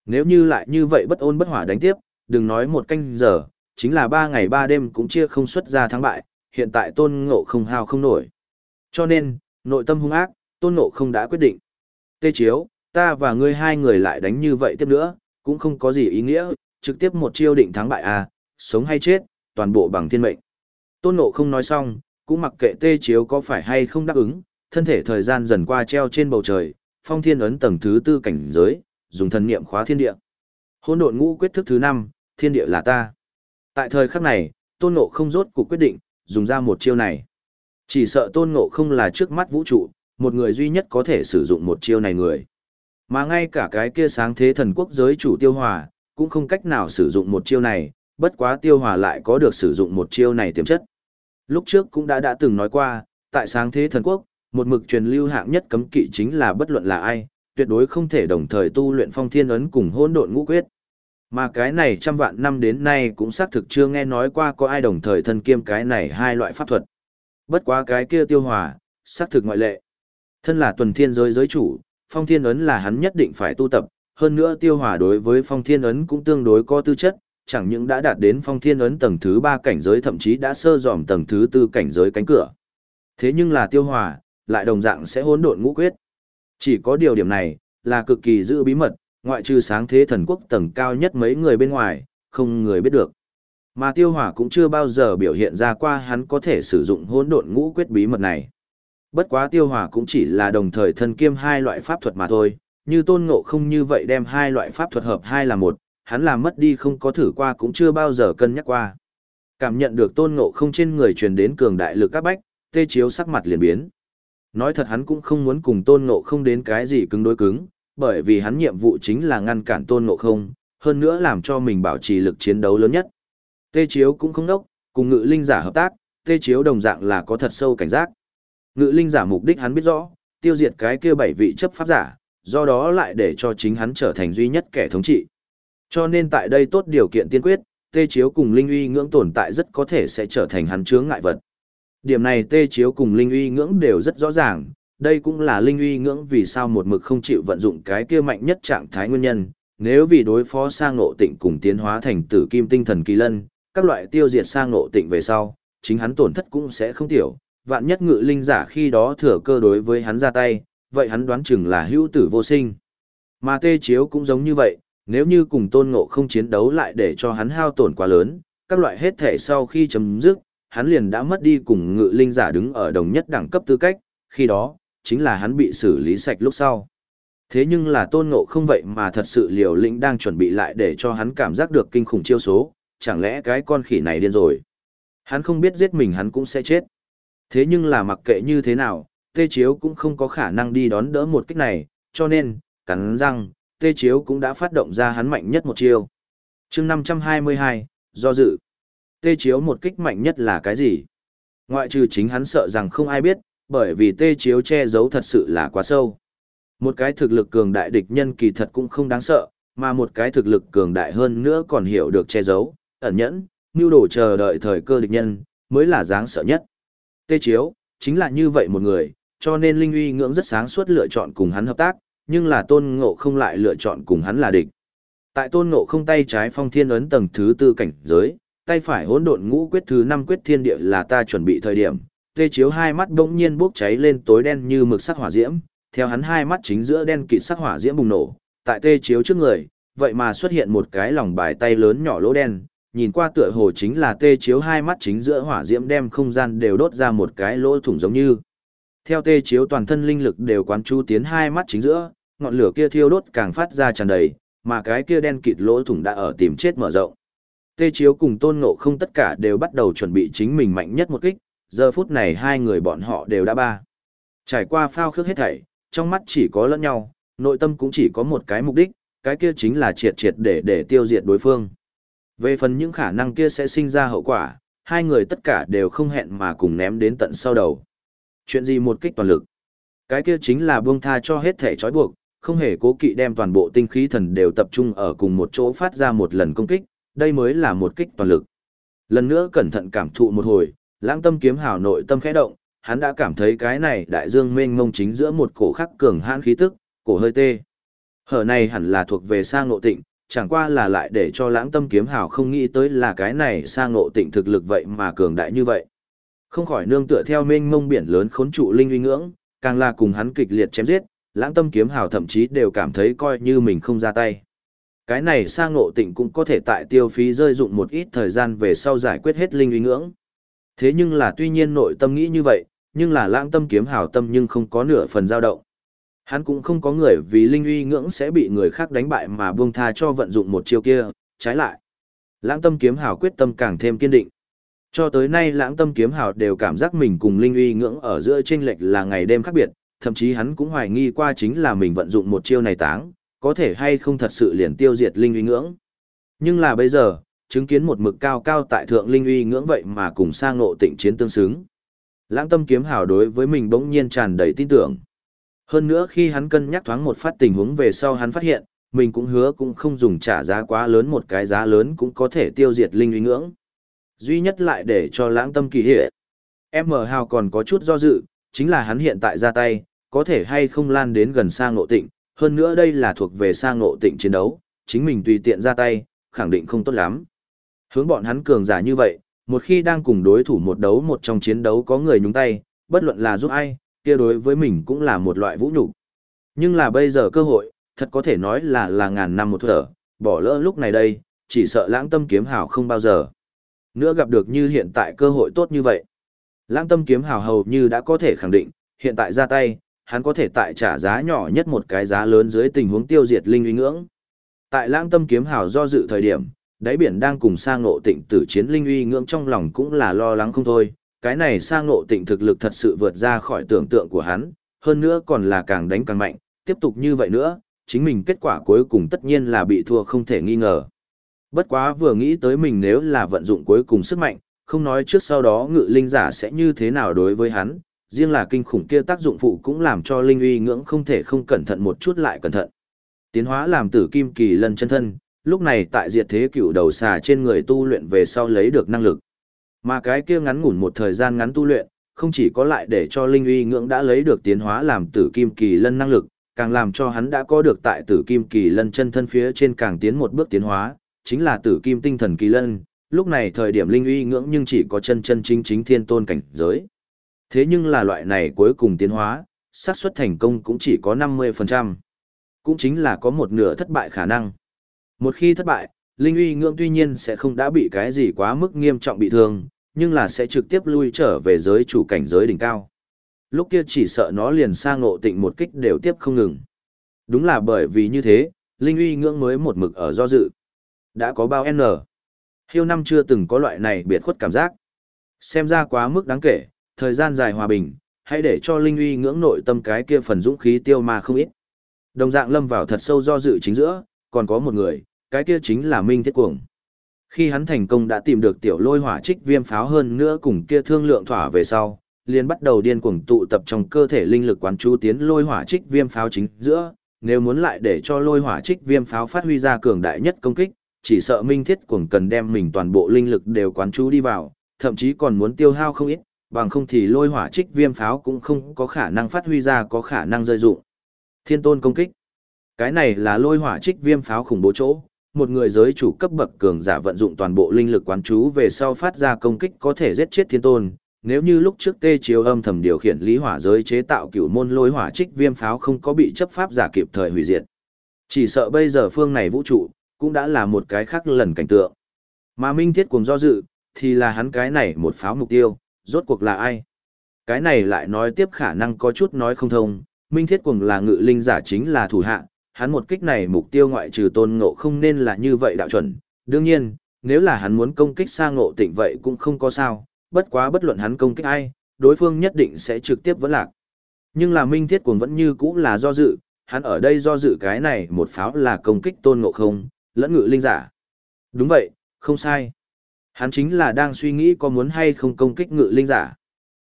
Nếu như lại như vậy bất ôn bất hỏa đánh tiếp, đừng nói một canh giờ, chính là ba ngày ba đêm cũng chia không xuất ra thắng bại, hiện tại tôn ngộ không hao không nổi. Cho nên, nội tâm hung ác, tôn ngộ không đã quyết định. Tê chiếu, ta và ngươi hai người lại đánh như vậy tiếp nữa, cũng không có gì ý nghĩa, trực tiếp một chiêu định thắng bại à, sống hay chết, toàn bộ bằng thiên mệnh. Tôn ngộ không nói xong, cũng mặc kệ tê chiếu có phải hay không đáp ứng, thân thể thời gian dần qua treo trên bầu trời, phong thiên ấn tầng thứ tư cảnh giới, dùng thần niệm khóa thiên địa. hôn độn ngũ quyết thức thứ năm, thiên địa là ta. Tại thời khắc này, tôn ngộ không rốt cuộc quyết định, dùng ra một chiêu này. Chỉ sợ tôn ngộ không là trước mắt vũ trụ, một người duy nhất có thể sử dụng một chiêu này người. Mà ngay cả cái kia sáng thế thần quốc giới chủ tiêu hòa, cũng không cách nào sử dụng một chiêu này, bất quá tiêu hòa lại có được sử dụng một chiêu này tiềm chất. Lúc trước cũng đã đã từng nói qua, tại sáng thế thần quốc, một mực truyền lưu hạng nhất cấm kỵ chính là bất luận là ai, tuyệt đối không thể đồng thời tu luyện phong thiên ấn cùng hôn độn ngũ quyết. Mà cái này trăm vạn năm đến nay cũng xác thực chưa nghe nói qua có ai đồng thời thân kiêm cái này hai loại pháp thuật. Bất quá cái kia tiêu hòa, xác thực ngoại lệ. Thân là tuần thiên giới giới chủ, phong thiên ấn là hắn nhất định phải tu tập, hơn nữa tiêu hòa đối với phong thiên ấn cũng tương đối có tư chất, chẳng những đã đạt đến phong thiên ấn tầng thứ ba cảnh giới thậm chí đã sơ dòm tầng thứ tư cảnh giới cánh cửa. Thế nhưng là tiêu hòa, lại đồng dạng sẽ hỗn độn ngũ quyết. Chỉ có điều điểm này, là cực kỳ giữ bí mật, ngoại trừ sáng thế thần quốc tầng cao nhất mấy người bên ngoài, không người biết được. Mà tiêu hỏa cũng chưa bao giờ biểu hiện ra qua hắn có thể sử dụng hỗn độn ngũ quyết bí mật này. Bất quá tiêu hỏa cũng chỉ là đồng thời thân kiêm hai loại pháp thuật mà thôi, như tôn ngộ không như vậy đem hai loại pháp thuật hợp hai là một, hắn làm mất đi không có thử qua cũng chưa bao giờ cân nhắc qua. Cảm nhận được tôn ngộ không trên người truyền đến cường đại lực các bách, tê chiếu sắc mặt liền biến. Nói thật hắn cũng không muốn cùng tôn ngộ không đến cái gì cứng đối cứng, bởi vì hắn nhiệm vụ chính là ngăn cản tôn ngộ không, hơn nữa làm cho mình bảo trì lực chiến đấu lớn nhất. Tê Chiếu cũng không đốc, cùng ngự linh giả hợp tác, Tê Chiếu đồng dạng là có thật sâu cảnh giác. Ngự linh giả mục đích hắn biết rõ, tiêu diệt cái kia bảy vị chấp pháp giả, do đó lại để cho chính hắn trở thành duy nhất kẻ thống trị. Cho nên tại đây tốt điều kiện tiên quyết, Tê Chiếu cùng Linh uy ngưỡng tồn tại rất có thể sẽ trở thành hắn chướng ngại vật. Điểm này Tê Chiếu cùng Linh uy ngưỡng đều rất rõ ràng, đây cũng là Linh uy ngưỡng vì sao một mực không chịu vận dụng cái kia mạnh nhất trạng thái nguyên nhân. Nếu vì đối phó sang ngộ tịnh cùng tiến hóa thành tử kim tinh thần kỳ lân, các loại tiêu diệt sang ngộ tịnh về sau, chính hắn tổn thất cũng sẽ không tiểu, vạn nhất ngự linh giả khi đó thừa cơ đối với hắn ra tay, vậy hắn đoán chừng là hữu tử vô sinh. Mà tê chiếu cũng giống như vậy, nếu như cùng tôn ngộ không chiến đấu lại để cho hắn hao tổn quá lớn, các loại hết thể sau khi chấm dứt, hắn liền đã mất đi cùng ngự linh giả đứng ở đồng nhất đẳng cấp tư cách, khi đó, chính là hắn bị xử lý sạch lúc sau. Thế nhưng là tôn ngộ không vậy mà thật sự liều lĩnh đang chuẩn bị lại để cho hắn cảm giác được kinh khủng chiêu số, chẳng lẽ cái con khỉ này điên rồi. Hắn không biết giết mình hắn cũng sẽ chết. Thế nhưng là mặc kệ như thế nào, Tê Chiếu cũng không có khả năng đi đón đỡ một kích này, cho nên, cắn răng, Tê Chiếu cũng đã phát động ra hắn mạnh nhất một chiêu. chương 522, do dự. Tê Chiếu một kích mạnh nhất là cái gì? Ngoại trừ chính hắn sợ rằng không ai biết, bởi vì Tê Chiếu che giấu thật sự là quá sâu. Một cái thực lực cường đại địch nhân kỳ thật cũng không đáng sợ, mà một cái thực lực cường đại hơn nữa còn hiểu được che giấu, ẩn nhẫn, mưu đồ chờ đợi thời cơ địch nhân, mới là dáng sợ nhất. Tê Chiếu, chính là như vậy một người, cho nên Linh uy ngưỡng rất sáng suốt lựa chọn cùng hắn hợp tác, nhưng là tôn ngộ không lại lựa chọn cùng hắn là địch. Tại tôn ngộ không tay trái phong thiên ấn tầng thứ tư cảnh giới, tay phải hỗn độn ngũ quyết thứ năm quyết thiên địa là ta chuẩn bị thời điểm, tê chiếu hai mắt bỗng nhiên bốc cháy lên tối đen như mực sắc hỏa diễm, theo hắn hai mắt chính giữa đen kịt sắc hỏa diễm bùng nổ, tại tê chiếu trước người, vậy mà xuất hiện một cái lòng bài tay lớn nhỏ lỗ đen, nhìn qua tựa hồ chính là tê chiếu hai mắt chính giữa hỏa diễm đem không gian đều đốt ra một cái lỗ thủng giống như. Theo tê chiếu toàn thân linh lực đều quán chú tiến hai mắt chính giữa, ngọn lửa kia thiêu đốt càng phát ra tràn đầy, mà cái kia đen kịt lỗ thủng đã ở tìm chết mở rộng. Tê Chiếu cùng Tôn Ngộ không tất cả đều bắt đầu chuẩn bị chính mình mạnh nhất một kích, giờ phút này hai người bọn họ đều đã ba. Trải qua phao khước hết thảy, trong mắt chỉ có lẫn nhau, nội tâm cũng chỉ có một cái mục đích, cái kia chính là triệt triệt để để tiêu diệt đối phương. Về phần những khả năng kia sẽ sinh ra hậu quả, hai người tất cả đều không hẹn mà cùng ném đến tận sau đầu. Chuyện gì một kích toàn lực? Cái kia chính là buông tha cho hết thể trói buộc, không hề cố kỵ đem toàn bộ tinh khí thần đều tập trung ở cùng một chỗ phát ra một lần công kích, đây mới là một kích toàn lực. Lần nữa cẩn thận cảm thụ một hồi, lãng tâm kiếm hào nội tâm khẽ động, hắn đã cảm thấy cái này đại dương mênh mông chính giữa một cổ khắc cường hãn khí tức, cổ hơi tê. Hở này hẳn là thuộc về sang ngộ tịnh, chẳng qua là lại để cho lãng tâm kiếm hào không nghĩ tới là cái này sang ngộ tịnh thực lực vậy mà cường đại như vậy. Không khỏi nương tựa theo mênh mông biển lớn khốn trụ linh uy ngưỡng, càng là cùng hắn kịch liệt chém giết, lãng tâm kiếm hào thậm chí đều cảm thấy coi như mình không ra tay. Cái này sang ngộ tịnh cũng có thể tại tiêu phí rơi dụng một ít thời gian về sau giải quyết hết linh uy ngưỡng. Thế nhưng là tuy nhiên nội tâm nghĩ như vậy, nhưng là lãng tâm kiếm hào tâm nhưng không có nửa phần dao động. Hắn cũng không có người vì linh uy ngưỡng sẽ bị người khác đánh bại mà buông tha cho vận dụng một chiêu kia, trái lại. Lãng tâm kiếm hào quyết tâm càng thêm kiên định. Cho tới nay lãng tâm kiếm hào đều cảm giác mình cùng linh uy ngưỡng ở giữa chênh lệch là ngày đêm khác biệt, thậm chí hắn cũng hoài nghi qua chính là mình vận dụng một chiêu này táng, có thể hay không thật sự liền tiêu diệt linh uy ngưỡng. Nhưng là bây giờ, chứng kiến một mực cao cao tại thượng linh uy ngưỡng vậy mà cùng sang ngộ tịnh chiến tương xứng. Lãng tâm kiếm hào đối với mình bỗng nhiên tràn đầy tin tưởng. Hơn nữa khi hắn cân nhắc thoáng một phát tình huống về sau hắn phát hiện, mình cũng hứa cũng không dùng trả giá quá lớn một cái giá lớn cũng có thể tiêu diệt linh uy ngưỡng. Duy nhất lại để cho lãng tâm kỳ hệ. M hào còn có chút do dự, chính là hắn hiện tại ra tay, có thể hay không lan đến gần sang ngộ tịnh, hơn nữa đây là thuộc về sang ngộ tịnh chiến đấu, chính mình tùy tiện ra tay, khẳng định không tốt lắm. Hướng bọn hắn cường giả như vậy, một khi đang cùng đối thủ một đấu một trong chiến đấu có người nhúng tay, bất luận là giúp ai, kia đối với mình cũng là một loại vũ nhục. Nhưng là bây giờ cơ hội, thật có thể nói là là ngàn năm một thở, bỏ lỡ lúc này đây, chỉ sợ lãng tâm kiếm hào không bao giờ. Nữa gặp được như hiện tại cơ hội tốt như vậy. Lãng tâm kiếm hào hầu như đã có thể khẳng định, hiện tại ra tay, hắn có thể tại trả giá nhỏ nhất một cái giá lớn dưới tình huống tiêu diệt linh uy ngưỡng. Tại lãng tâm kiếm hào do dự thời điểm, đáy biển đang cùng sang ngộ tịnh tử chiến linh uy ngưỡng trong lòng cũng là lo lắng không thôi, cái này sang ngộ tịnh thực lực thật sự vượt ra khỏi tưởng tượng của hắn, hơn nữa còn là càng đánh càng mạnh, tiếp tục như vậy nữa, chính mình kết quả cuối cùng tất nhiên là bị thua không thể nghi ngờ. Bất quá vừa nghĩ tới mình nếu là vận dụng cuối cùng sức mạnh, không nói trước sau đó ngự linh giả sẽ như thế nào đối với hắn, riêng là kinh khủng kia tác dụng phụ cũng làm cho linh uy ngưỡng không thể không cẩn thận một chút lại cẩn thận. Tiến hóa làm tử kim kỳ lân chân thân, lúc này tại diệt thế cựu đầu xà trên người tu luyện về sau lấy được năng lực. Mà cái kia ngắn ngủn một thời gian ngắn tu luyện, không chỉ có lại để cho linh uy ngưỡng đã lấy được tiến hóa làm tử kim kỳ lân năng lực, càng làm cho hắn đã có được tại tử kim kỳ lân chân thân phía trên càng tiến một bước tiến hóa, chính là tử kim tinh thần kỳ lân. Lúc này thời điểm linh uy ngưỡng nhưng chỉ có chân chân chính chính thiên tôn cảnh giới. Thế nhưng là loại này cuối cùng tiến hóa, xác suất thành công cũng chỉ có 50%. Cũng chính là có một nửa thất bại khả năng. Một khi thất bại, Linh uy ngưỡng tuy nhiên sẽ không đã bị cái gì quá mức nghiêm trọng bị thương, nhưng là sẽ trực tiếp lui trở về giới chủ cảnh giới đỉnh cao. Lúc kia chỉ sợ nó liền sang ngộ tịnh một kích đều tiếp không ngừng. Đúng là bởi vì như thế, Linh uy ngưỡng mới một mực ở do dự. Đã có bao N. Hiêu năm chưa từng có loại này biệt khuất cảm giác. Xem ra quá mức đáng kể, thời gian dài hòa bình, hãy để cho Linh uy ngưỡng nội tâm cái kia phần dũng khí tiêu mà không ít. Đồng dạng lâm vào thật sâu do dự chính giữa, còn có một người, cái kia chính là Minh Thiết Cuồng. Khi hắn thành công đã tìm được tiểu lôi hỏa trích viêm pháo hơn nữa cùng kia thương lượng thỏa về sau, liền bắt đầu điên cuồng tụ tập trong cơ thể linh lực quán chú tiến lôi hỏa trích viêm pháo chính giữa, nếu muốn lại để cho lôi hỏa trích viêm pháo phát huy ra cường đại nhất công kích, chỉ sợ Minh Thiết Cuồng cần đem mình toàn bộ linh lực đều quán chú đi vào, thậm chí còn muốn tiêu hao không ít, bằng không thì lôi hỏa trích viêm pháo cũng không có khả năng phát huy ra có khả năng rơi dụng. Thiên tôn công kích. Cái này là lôi hỏa trích viêm pháo khủng bố chỗ, một người giới chủ cấp bậc cường giả vận dụng toàn bộ linh lực quán chú về sau phát ra công kích có thể giết chết thiên tôn. Nếu như lúc trước tê chiếu âm thầm điều khiển lý hỏa giới chế tạo cửu môn lôi hỏa trích viêm pháo không có bị chấp pháp giả kịp thời hủy diệt. Chỉ sợ bây giờ phương này vũ trụ, cũng đã là một cái khác lần cảnh tượng. Mà Minh Thiết cùng do dự, thì là hắn cái này một pháo mục tiêu, rốt cuộc là ai? Cái này lại nói tiếp khả năng có chút nói không thông, Minh Thiết cùng là ngự linh giả chính là thủ hạ, hắn một kích này mục tiêu ngoại trừ tôn ngộ không nên là như vậy đạo chuẩn. Đương nhiên, nếu là hắn muốn công kích sang ngộ tịnh vậy cũng không có sao, bất quá bất luận hắn công kích ai, đối phương nhất định sẽ trực tiếp vẫn lạc. Nhưng là minh thiết cuồng vẫn như cũ là do dự, hắn ở đây do dự cái này một pháo là công kích tôn ngộ không, lẫn ngự linh giả. Đúng vậy, không sai. Hắn chính là đang suy nghĩ có muốn hay không công kích ngự linh giả.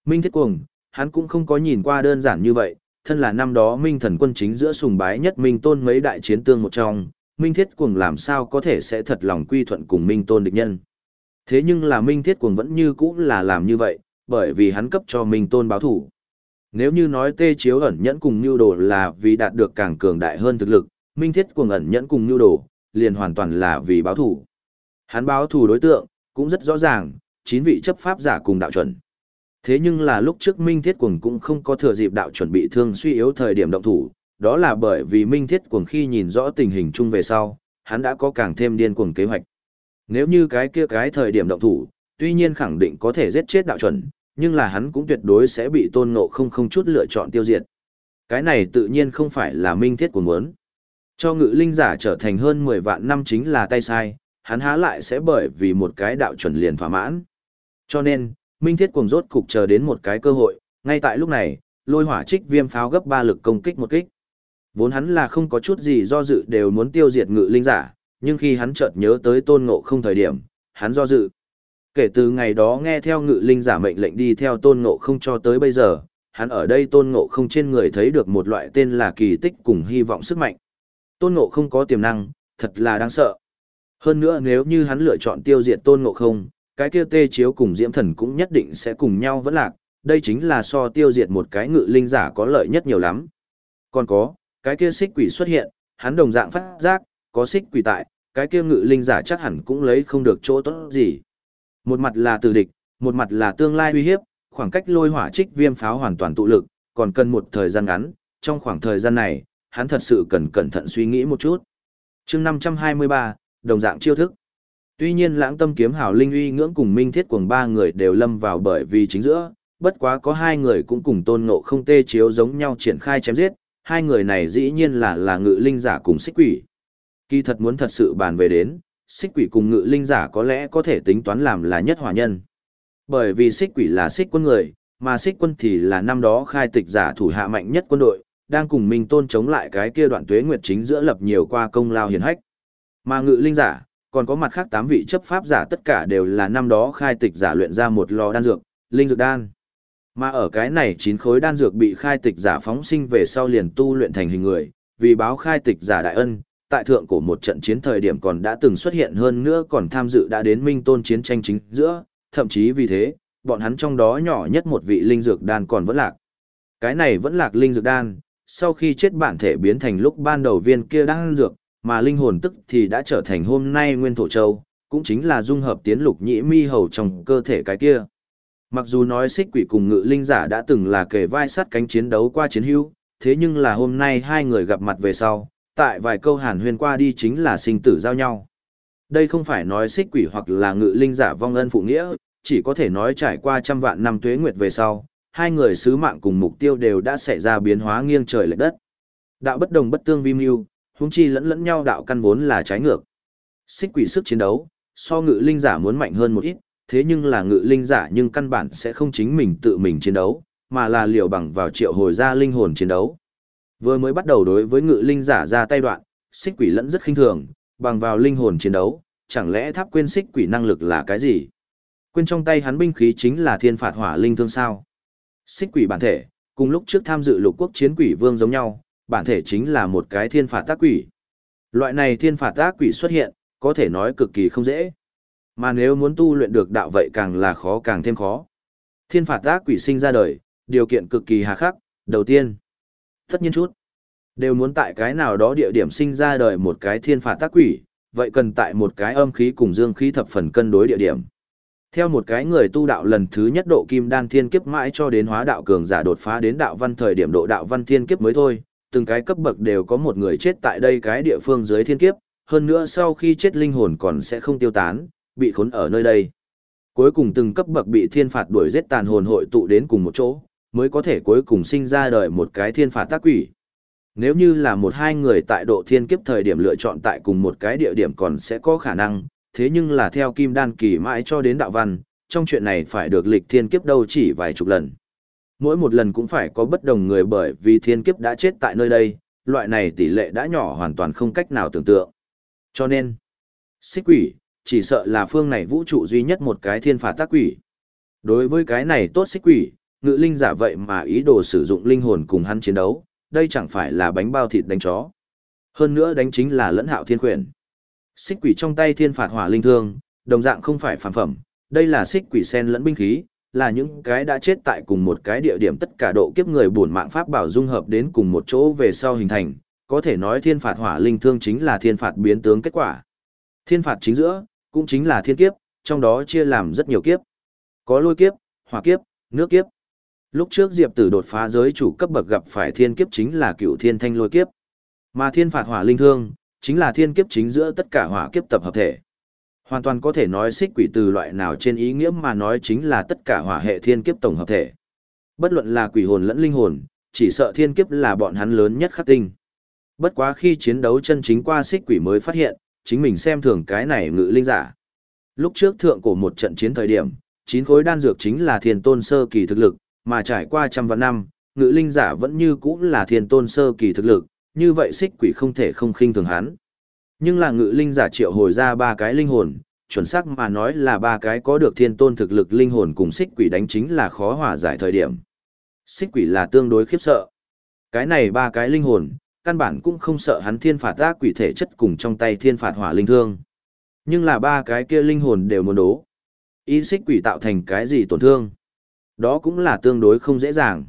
Minh thiết cuồng, hắn cũng không có nhìn qua đơn giản như vậy, thân là năm đó minh thần quân chính giữa sùng bái nhất minh tôn mấy đại chiến tương một trong, minh thiết cuồng làm sao có thể sẽ thật lòng quy thuận cùng minh tôn địch nhân. Thế nhưng là minh thiết cuồng vẫn như cũ là làm như vậy, bởi vì hắn cấp cho minh tôn báo thủ. Nếu như nói tê chiếu ẩn nhẫn cùng nhu đồ là vì đạt được càng cường đại hơn thực lực, minh thiết cuồng ẩn nhẫn cùng nhu đồ, liền hoàn toàn là vì báo thủ. Hắn báo thủ đối tượng, cũng rất rõ ràng, chín vị chấp pháp giả cùng đạo chuẩn. Thế nhưng là lúc trước Minh Thiết Cuồng cũng không có thừa dịp đạo chuẩn bị thương suy yếu thời điểm động thủ, đó là bởi vì Minh Thiết Cuồng khi nhìn rõ tình hình chung về sau, hắn đã có càng thêm điên cuồng kế hoạch. Nếu như cái kia cái thời điểm động thủ, tuy nhiên khẳng định có thể giết chết đạo chuẩn, nhưng là hắn cũng tuyệt đối sẽ bị tôn ngộ không không chút lựa chọn tiêu diệt. Cái này tự nhiên không phải là Minh Thiết Cuồng muốn. Cho ngự linh giả trở thành hơn 10 vạn năm chính là tay sai, hắn há lại sẽ bởi vì một cái đạo chuẩn liền thỏa mãn. Cho nên, Minh Thiết cuồng rốt cục chờ đến một cái cơ hội, ngay tại lúc này, lôi hỏa trích viêm pháo gấp ba lực công kích một kích. Vốn hắn là không có chút gì do dự đều muốn tiêu diệt ngự linh giả, nhưng khi hắn chợt nhớ tới tôn ngộ không thời điểm, hắn do dự. Kể từ ngày đó nghe theo ngự linh giả mệnh lệnh đi theo tôn ngộ không cho tới bây giờ, hắn ở đây tôn ngộ không trên người thấy được một loại tên là kỳ tích cùng hy vọng sức mạnh. Tôn ngộ không có tiềm năng, thật là đáng sợ. Hơn nữa nếu như hắn lựa chọn tiêu diệt tôn ngộ không, cái kia tê chiếu cùng diễm thần cũng nhất định sẽ cùng nhau vẫn lạc, đây chính là so tiêu diệt một cái ngự linh giả có lợi nhất nhiều lắm. Còn có, cái kia xích quỷ xuất hiện, hắn đồng dạng phát giác, có xích quỷ tại, cái kia ngự linh giả chắc hẳn cũng lấy không được chỗ tốt gì. Một mặt là từ địch, một mặt là tương lai uy hiếp, khoảng cách lôi hỏa trích viêm pháo hoàn toàn tụ lực, còn cần một thời gian ngắn, trong khoảng thời gian này, hắn thật sự cần cẩn thận suy nghĩ một chút. chương 523, đồng dạng chiêu thức. Tuy nhiên lãng tâm kiếm hảo linh uy ngưỡng cùng minh thiết cuồng ba người đều lâm vào bởi vì chính giữa, bất quá có hai người cũng cùng tôn ngộ không tê chiếu giống nhau triển khai chém giết, hai người này dĩ nhiên là là ngự linh giả cùng xích quỷ. Kỳ thật muốn thật sự bàn về đến, xích quỷ cùng ngự linh giả có lẽ có thể tính toán làm là nhất hòa nhân. Bởi vì xích quỷ là xích quân người, mà xích quân thì là năm đó khai tịch giả thủ hạ mạnh nhất quân đội, đang cùng mình Tôn chống lại cái kia đoạn tuế nguyệt chính giữa lập nhiều qua công lao hiển hách. Mà ngự linh giả, còn có mặt khác tám vị chấp pháp giả tất cả đều là năm đó khai tịch giả luyện ra một lò đan dược, linh dược đan. Mà ở cái này chín khối đan dược bị khai tịch giả phóng sinh về sau liền tu luyện thành hình người, vì báo khai tịch giả đại ân, tại thượng cổ một trận chiến thời điểm còn đã từng xuất hiện hơn nữa còn tham dự đã đến minh tôn chiến tranh chính giữa, thậm chí vì thế, bọn hắn trong đó nhỏ nhất một vị linh dược đan còn vẫn lạc. Cái này vẫn lạc linh dược đan, sau khi chết bản thể biến thành lúc ban đầu viên kia đan dược, mà linh hồn tức thì đã trở thành hôm nay nguyên thổ châu, cũng chính là dung hợp tiến lục nhĩ mi hầu trong cơ thể cái kia. Mặc dù nói xích quỷ cùng ngự linh giả đã từng là kề vai sắt cánh chiến đấu qua chiến hữu, thế nhưng là hôm nay hai người gặp mặt về sau, tại vài câu hàn huyên qua đi chính là sinh tử giao nhau. Đây không phải nói xích quỷ hoặc là ngự linh giả vong ân phụ nghĩa, chỉ có thể nói trải qua trăm vạn năm tuế nguyệt về sau, hai người sứ mạng cùng mục tiêu đều đã xảy ra biến hóa nghiêng trời lệch đất. Đạo bất đồng bất tương vi mưu, huống chi lẫn lẫn nhau đạo căn vốn là trái ngược. Xích quỷ sức chiến đấu, so ngự linh giả muốn mạnh hơn một ít, thế nhưng là ngự linh giả nhưng căn bản sẽ không chính mình tự mình chiến đấu, mà là liều bằng vào triệu hồi ra linh hồn chiến đấu. Vừa mới bắt đầu đối với ngự linh giả ra tay đoạn, xích quỷ lẫn rất khinh thường, bằng vào linh hồn chiến đấu, chẳng lẽ tháp quên xích quỷ năng lực là cái gì? Quên trong tay hắn binh khí chính là thiên phạt hỏa linh thương sao? Xích quỷ bản thể, cùng lúc trước tham dự lục quốc chiến quỷ vương giống nhau, bản thể chính là một cái thiên phạt tác quỷ. Loại này thiên phạt tác quỷ xuất hiện, có thể nói cực kỳ không dễ. Mà nếu muốn tu luyện được đạo vậy càng là khó càng thêm khó. Thiên phạt tác quỷ sinh ra đời, điều kiện cực kỳ hà khắc, đầu tiên. Tất nhiên chút. Đều muốn tại cái nào đó địa điểm sinh ra đời một cái thiên phạt tác quỷ, vậy cần tại một cái âm khí cùng dương khí thập phần cân đối địa điểm. Theo một cái người tu đạo lần thứ nhất độ kim đan thiên kiếp mãi cho đến hóa đạo cường giả đột phá đến đạo văn thời điểm độ đạo văn thiên kiếp mới thôi, từng cái cấp bậc đều có một người chết tại đây cái địa phương dưới thiên kiếp, hơn nữa sau khi chết linh hồn còn sẽ không tiêu tán, bị khốn ở nơi đây. Cuối cùng từng cấp bậc bị thiên phạt đuổi giết tàn hồn hội tụ đến cùng một chỗ, mới có thể cuối cùng sinh ra đời một cái thiên phạt tác quỷ. Nếu như là một hai người tại độ thiên kiếp thời điểm lựa chọn tại cùng một cái địa điểm còn sẽ có khả năng, thế nhưng là theo kim đan kỳ mãi cho đến đạo văn, trong chuyện này phải được lịch thiên kiếp đâu chỉ vài chục lần. Mỗi một lần cũng phải có bất đồng người bởi vì thiên kiếp đã chết tại nơi đây, loại này tỷ lệ đã nhỏ hoàn toàn không cách nào tưởng tượng. Cho nên, xích quỷ, chỉ sợ là phương này vũ trụ duy nhất một cái thiên phạt tác quỷ. Đối với cái này tốt xích quỷ, ngự linh giả vậy mà ý đồ sử dụng linh hồn cùng hắn chiến đấu, đây chẳng phải là bánh bao thịt đánh chó. Hơn nữa đánh chính là lẫn hạo thiên quyển. Xích quỷ trong tay thiên phạt hỏa linh thương, đồng dạng không phải phản phẩm, đây là xích quỷ sen lẫn binh khí, là những cái đã chết tại cùng một cái địa điểm tất cả độ kiếp người buồn mạng pháp bảo dung hợp đến cùng một chỗ về sau hình thành, có thể nói thiên phạt hỏa linh thương chính là thiên phạt biến tướng kết quả. Thiên phạt chính giữa, cũng chính là thiên kiếp, trong đó chia làm rất nhiều kiếp. Có lôi kiếp, hỏa kiếp, nước kiếp. Lúc trước Diệp Tử đột phá giới chủ cấp bậc gặp phải thiên kiếp chính là cựu thiên thanh lôi kiếp. Mà thiên phạt hỏa linh thương, chính là thiên kiếp chính giữa tất cả hỏa kiếp tập hợp thể. Hoàn toàn có thể nói xích quỷ từ loại nào trên ý nghĩa mà nói chính là tất cả hỏa hệ thiên kiếp tổng hợp thể. Bất luận là quỷ hồn lẫn linh hồn, chỉ sợ thiên kiếp là bọn hắn lớn nhất khắc tinh. Bất quá khi chiến đấu chân chính qua xích quỷ mới phát hiện, chính mình xem thường cái này ngự linh giả. Lúc trước thượng cổ một trận chiến thời điểm, chín khối đan dược chính là thiên tôn sơ kỳ thực lực, mà trải qua trăm vạn năm, ngự linh giả vẫn như cũ là thiên tôn sơ kỳ thực lực, như vậy xích quỷ không thể không khinh thường hắn. Nhưng là ngự linh giả triệu hồi ra ba cái linh hồn, chuẩn xác mà nói là ba cái có được thiên tôn thực lực linh hồn cùng xích quỷ đánh chính là khó hòa giải thời điểm. Xích quỷ là tương đối khiếp sợ. Cái này ba cái linh hồn, căn bản cũng không sợ hắn thiên phạt ác quỷ thể chất cùng trong tay thiên phạt hỏa linh thương. Nhưng là ba cái kia linh hồn đều muốn đố. Ý xích quỷ tạo thành cái gì tổn thương? Đó cũng là tương đối không dễ dàng.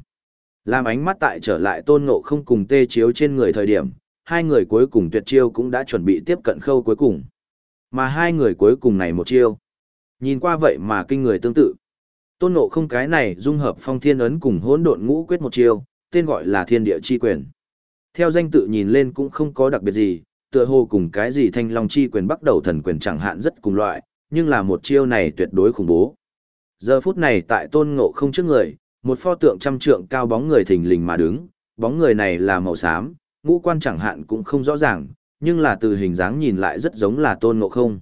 Làm ánh mắt tại trở lại tôn ngộ không cùng tê chiếu trên người thời điểm, hai người cuối cùng tuyệt chiêu cũng đã chuẩn bị tiếp cận khâu cuối cùng. Mà hai người cuối cùng này một chiêu. Nhìn qua vậy mà kinh người tương tự. Tôn ngộ không cái này dung hợp phong thiên ấn cùng hỗn độn ngũ quyết một chiêu, tên gọi là thiên địa chi quyền. Theo danh tự nhìn lên cũng không có đặc biệt gì, tựa hồ cùng cái gì thanh long chi quyền bắt đầu thần quyền chẳng hạn rất cùng loại, nhưng là một chiêu này tuyệt đối khủng bố. Giờ phút này tại tôn ngộ không trước người, một pho tượng trăm trượng cao bóng người thình lình mà đứng, bóng người này là màu xám, ngũ quan chẳng hạn cũng không rõ ràng, nhưng là từ hình dáng nhìn lại rất giống là tôn ngộ không.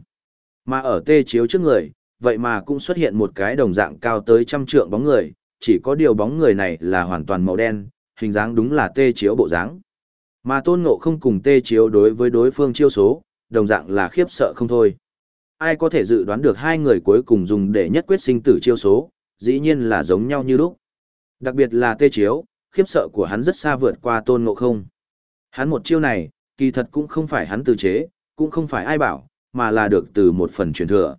Mà ở tê chiếu trước người, vậy mà cũng xuất hiện một cái đồng dạng cao tới trăm trượng bóng người, chỉ có điều bóng người này là hoàn toàn màu đen, hình dáng đúng là tê chiếu bộ dáng. Mà tôn ngộ không cùng tê chiếu đối với đối phương chiêu số, đồng dạng là khiếp sợ không thôi. Ai có thể dự đoán được hai người cuối cùng dùng để nhất quyết sinh tử chiêu số, dĩ nhiên là giống nhau như lúc. Đặc biệt là tê chiếu, khiếp sợ của hắn rất xa vượt qua tôn ngộ không. Hắn một chiêu này, kỳ thật cũng không phải hắn từ chế, cũng không phải ai bảo, mà là được từ một phần truyền thừa.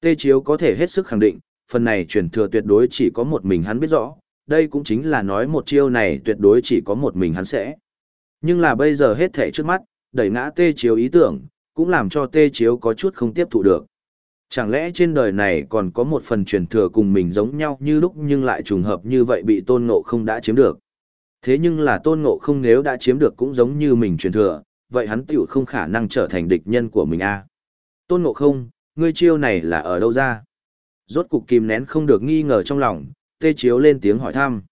Tê chiếu có thể hết sức khẳng định, phần này truyền thừa tuyệt đối chỉ có một mình hắn biết rõ, đây cũng chính là nói một chiêu này tuyệt đối chỉ có một mình hắn sẽ. Nhưng là bây giờ hết thể trước mắt, đẩy ngã tê chiếu ý tưởng, cũng làm cho tê chiếu có chút không tiếp thụ được. Chẳng lẽ trên đời này còn có một phần truyền thừa cùng mình giống nhau như lúc nhưng lại trùng hợp như vậy bị tôn ngộ không đã chiếm được. Thế nhưng là tôn ngộ không nếu đã chiếm được cũng giống như mình truyền thừa, vậy hắn tiểu không khả năng trở thành địch nhân của mình a à? Tôn ngộ không, ngươi chiêu này là ở đâu ra? Rốt cục kìm nén không được nghi ngờ trong lòng, tê chiếu lên tiếng hỏi thăm.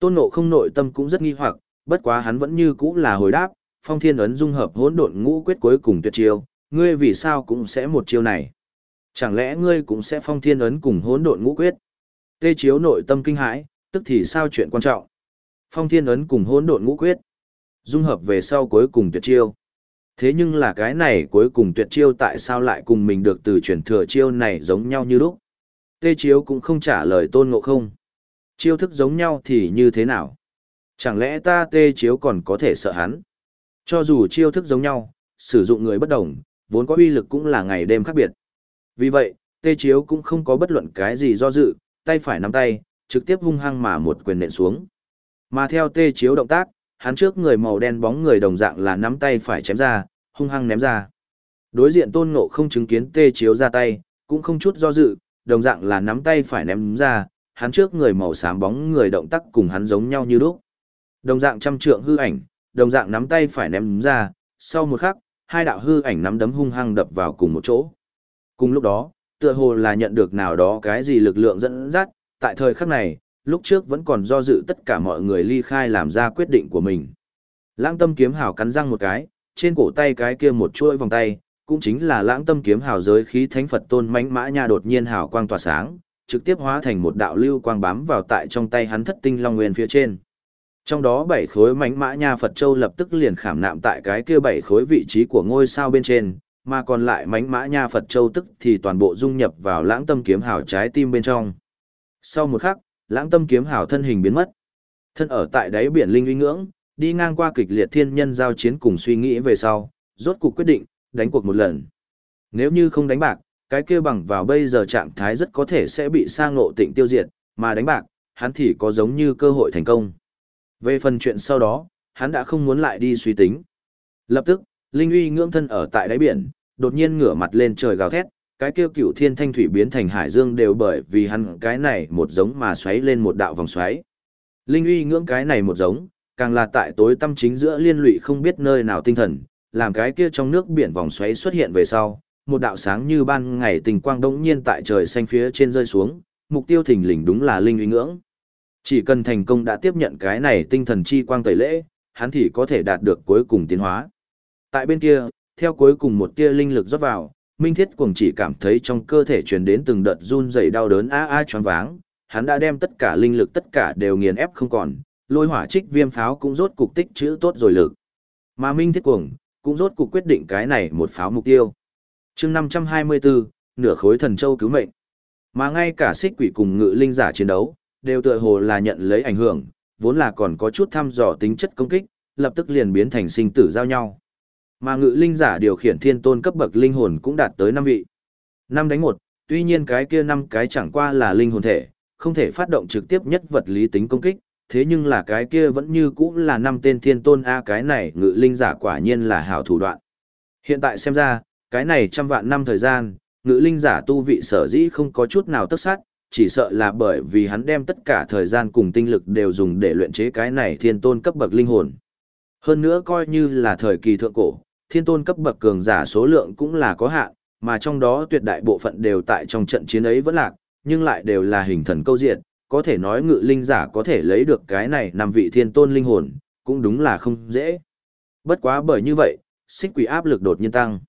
Tôn ngộ không nội tâm cũng rất nghi hoặc, bất quá hắn vẫn như cũ là hồi đáp, phong thiên ấn dung hợp hỗn độn ngũ quyết cuối cùng tuyệt chiêu, ngươi vì sao cũng sẽ một chiêu này? Chẳng lẽ ngươi cũng sẽ phong thiên ấn cùng hỗn độn ngũ quyết? Tê chiếu nội tâm kinh hãi, tức thì sao chuyện quan trọng? Phong thiên ấn cùng hỗn độn ngũ quyết. Dung hợp về sau cuối cùng tuyệt chiêu. Thế nhưng là cái này cuối cùng tuyệt chiêu tại sao lại cùng mình được từ truyền thừa chiêu này giống nhau như lúc? Tê chiếu cũng không trả lời tôn ngộ không. Chiêu thức giống nhau thì như thế nào? Chẳng lẽ ta tê chiếu còn có thể sợ hắn? Cho dù chiêu thức giống nhau, sử dụng người bất đồng, vốn có uy lực cũng là ngày đêm khác biệt. Vì vậy, tê chiếu cũng không có bất luận cái gì do dự, tay phải nắm tay, trực tiếp hung hăng mà một quyền nện xuống. Mà theo tê chiếu động tác, hắn trước người màu đen bóng người đồng dạng là nắm tay phải chém ra, hung hăng ném ra. Đối diện tôn ngộ không chứng kiến tê chiếu ra tay, cũng không chút do dự, đồng dạng là nắm tay phải ném ra, hắn trước người màu xám bóng người động tác cùng hắn giống nhau như lúc. Đồng dạng trăm trượng hư ảnh, đồng dạng nắm tay phải ném ra, sau một khắc, hai đạo hư ảnh nắm đấm hung hăng đập vào cùng một chỗ. Cùng lúc đó, tựa hồ là nhận được nào đó cái gì lực lượng dẫn dắt, tại thời khắc này, lúc trước vẫn còn do dự tất cả mọi người ly khai làm ra quyết định của mình. Lãng tâm kiếm hào cắn răng một cái, trên cổ tay cái kia một chuỗi vòng tay, cũng chính là lãng tâm kiếm hào giới khí thánh Phật tôn mãnh mã nha đột nhiên hào quang tỏa sáng, trực tiếp hóa thành một đạo lưu quang bám vào tại trong tay hắn thất tinh long nguyên phía trên. Trong đó bảy khối mãnh mã nha Phật Châu lập tức liền khảm nạm tại cái kia bảy khối vị trí của ngôi sao bên trên, mà còn lại mãnh mã nha Phật Châu tức thì toàn bộ dung nhập vào lãng tâm kiếm hào trái tim bên trong. Sau một khắc, lãng tâm kiếm hào thân hình biến mất. Thân ở tại đáy biển linh uy ngưỡng, đi ngang qua kịch liệt thiên nhân giao chiến cùng suy nghĩ về sau, rốt cuộc quyết định, đánh cuộc một lần. Nếu như không đánh bạc, cái kia bằng vào bây giờ trạng thái rất có thể sẽ bị sang ngộ tịnh tiêu diệt, mà đánh bạc, hắn thì có giống như cơ hội thành công. Về phần chuyện sau đó, hắn đã không muốn lại đi suy tính. Lập tức, Linh uy ngưỡng thân ở tại đáy biển, đột nhiên ngửa mặt lên trời gào thét, cái kêu cửu thiên thanh thủy biến thành hải dương đều bởi vì hắn cái này một giống mà xoáy lên một đạo vòng xoáy. Linh uy ngưỡng cái này một giống, càng là tại tối tâm chính giữa liên lụy không biết nơi nào tinh thần, làm cái kia trong nước biển vòng xoáy xuất hiện về sau, một đạo sáng như ban ngày tình quang đống nhiên tại trời xanh phía trên rơi xuống, mục tiêu thình lình đúng là linh uy ngưỡng. Chỉ cần thành công đã tiếp nhận cái này tinh thần chi quang tẩy lễ, hắn thì có thể đạt được cuối cùng tiến hóa. Tại bên kia, theo cuối cùng một tia linh lực rót vào, Minh Thiết Cuồng chỉ cảm thấy trong cơ thể truyền đến từng đợt run rẩy đau đớn a a choáng váng, hắn đã đem tất cả linh lực tất cả đều nghiền ép không còn, lôi hỏa trích viêm pháo cũng rốt cục tích chữ tốt rồi lực. Mà Minh Thiết Cuồng cũng rốt cục quyết định cái này một pháo mục tiêu. Chương 524, nửa khối thần châu cứu mệnh. Mà ngay cả xích quỷ cùng ngự linh giả chiến đấu, đều tựa hồ là nhận lấy ảnh hưởng, vốn là còn có chút thăm dò tính chất công kích, lập tức liền biến thành sinh tử giao nhau. Mà ngự linh giả điều khiển thiên tôn cấp bậc linh hồn cũng đạt tới 5 vị. 5 đánh 1, tuy nhiên cái kia 5 cái chẳng qua là linh hồn thể, không thể phát động trực tiếp nhất vật lý tính công kích, thế nhưng là cái kia vẫn như cũ là 5 tên thiên tôn A cái này ngự linh giả quả nhiên là hảo thủ đoạn. Hiện tại xem ra, cái này trăm vạn năm thời gian, ngự linh giả tu vị sở dĩ không có chút nào tức sát, chỉ sợ là bởi vì hắn đem tất cả thời gian cùng tinh lực đều dùng để luyện chế cái này thiên tôn cấp bậc linh hồn. Hơn nữa coi như là thời kỳ thượng cổ, thiên tôn cấp bậc cường giả số lượng cũng là có hạn, mà trong đó tuyệt đại bộ phận đều tại trong trận chiến ấy vẫn lạc, nhưng lại đều là hình thần câu diện, có thể nói ngự linh giả có thể lấy được cái này năm vị thiên tôn linh hồn, cũng đúng là không dễ. Bất quá bởi như vậy, xích quỷ áp lực đột nhiên tăng.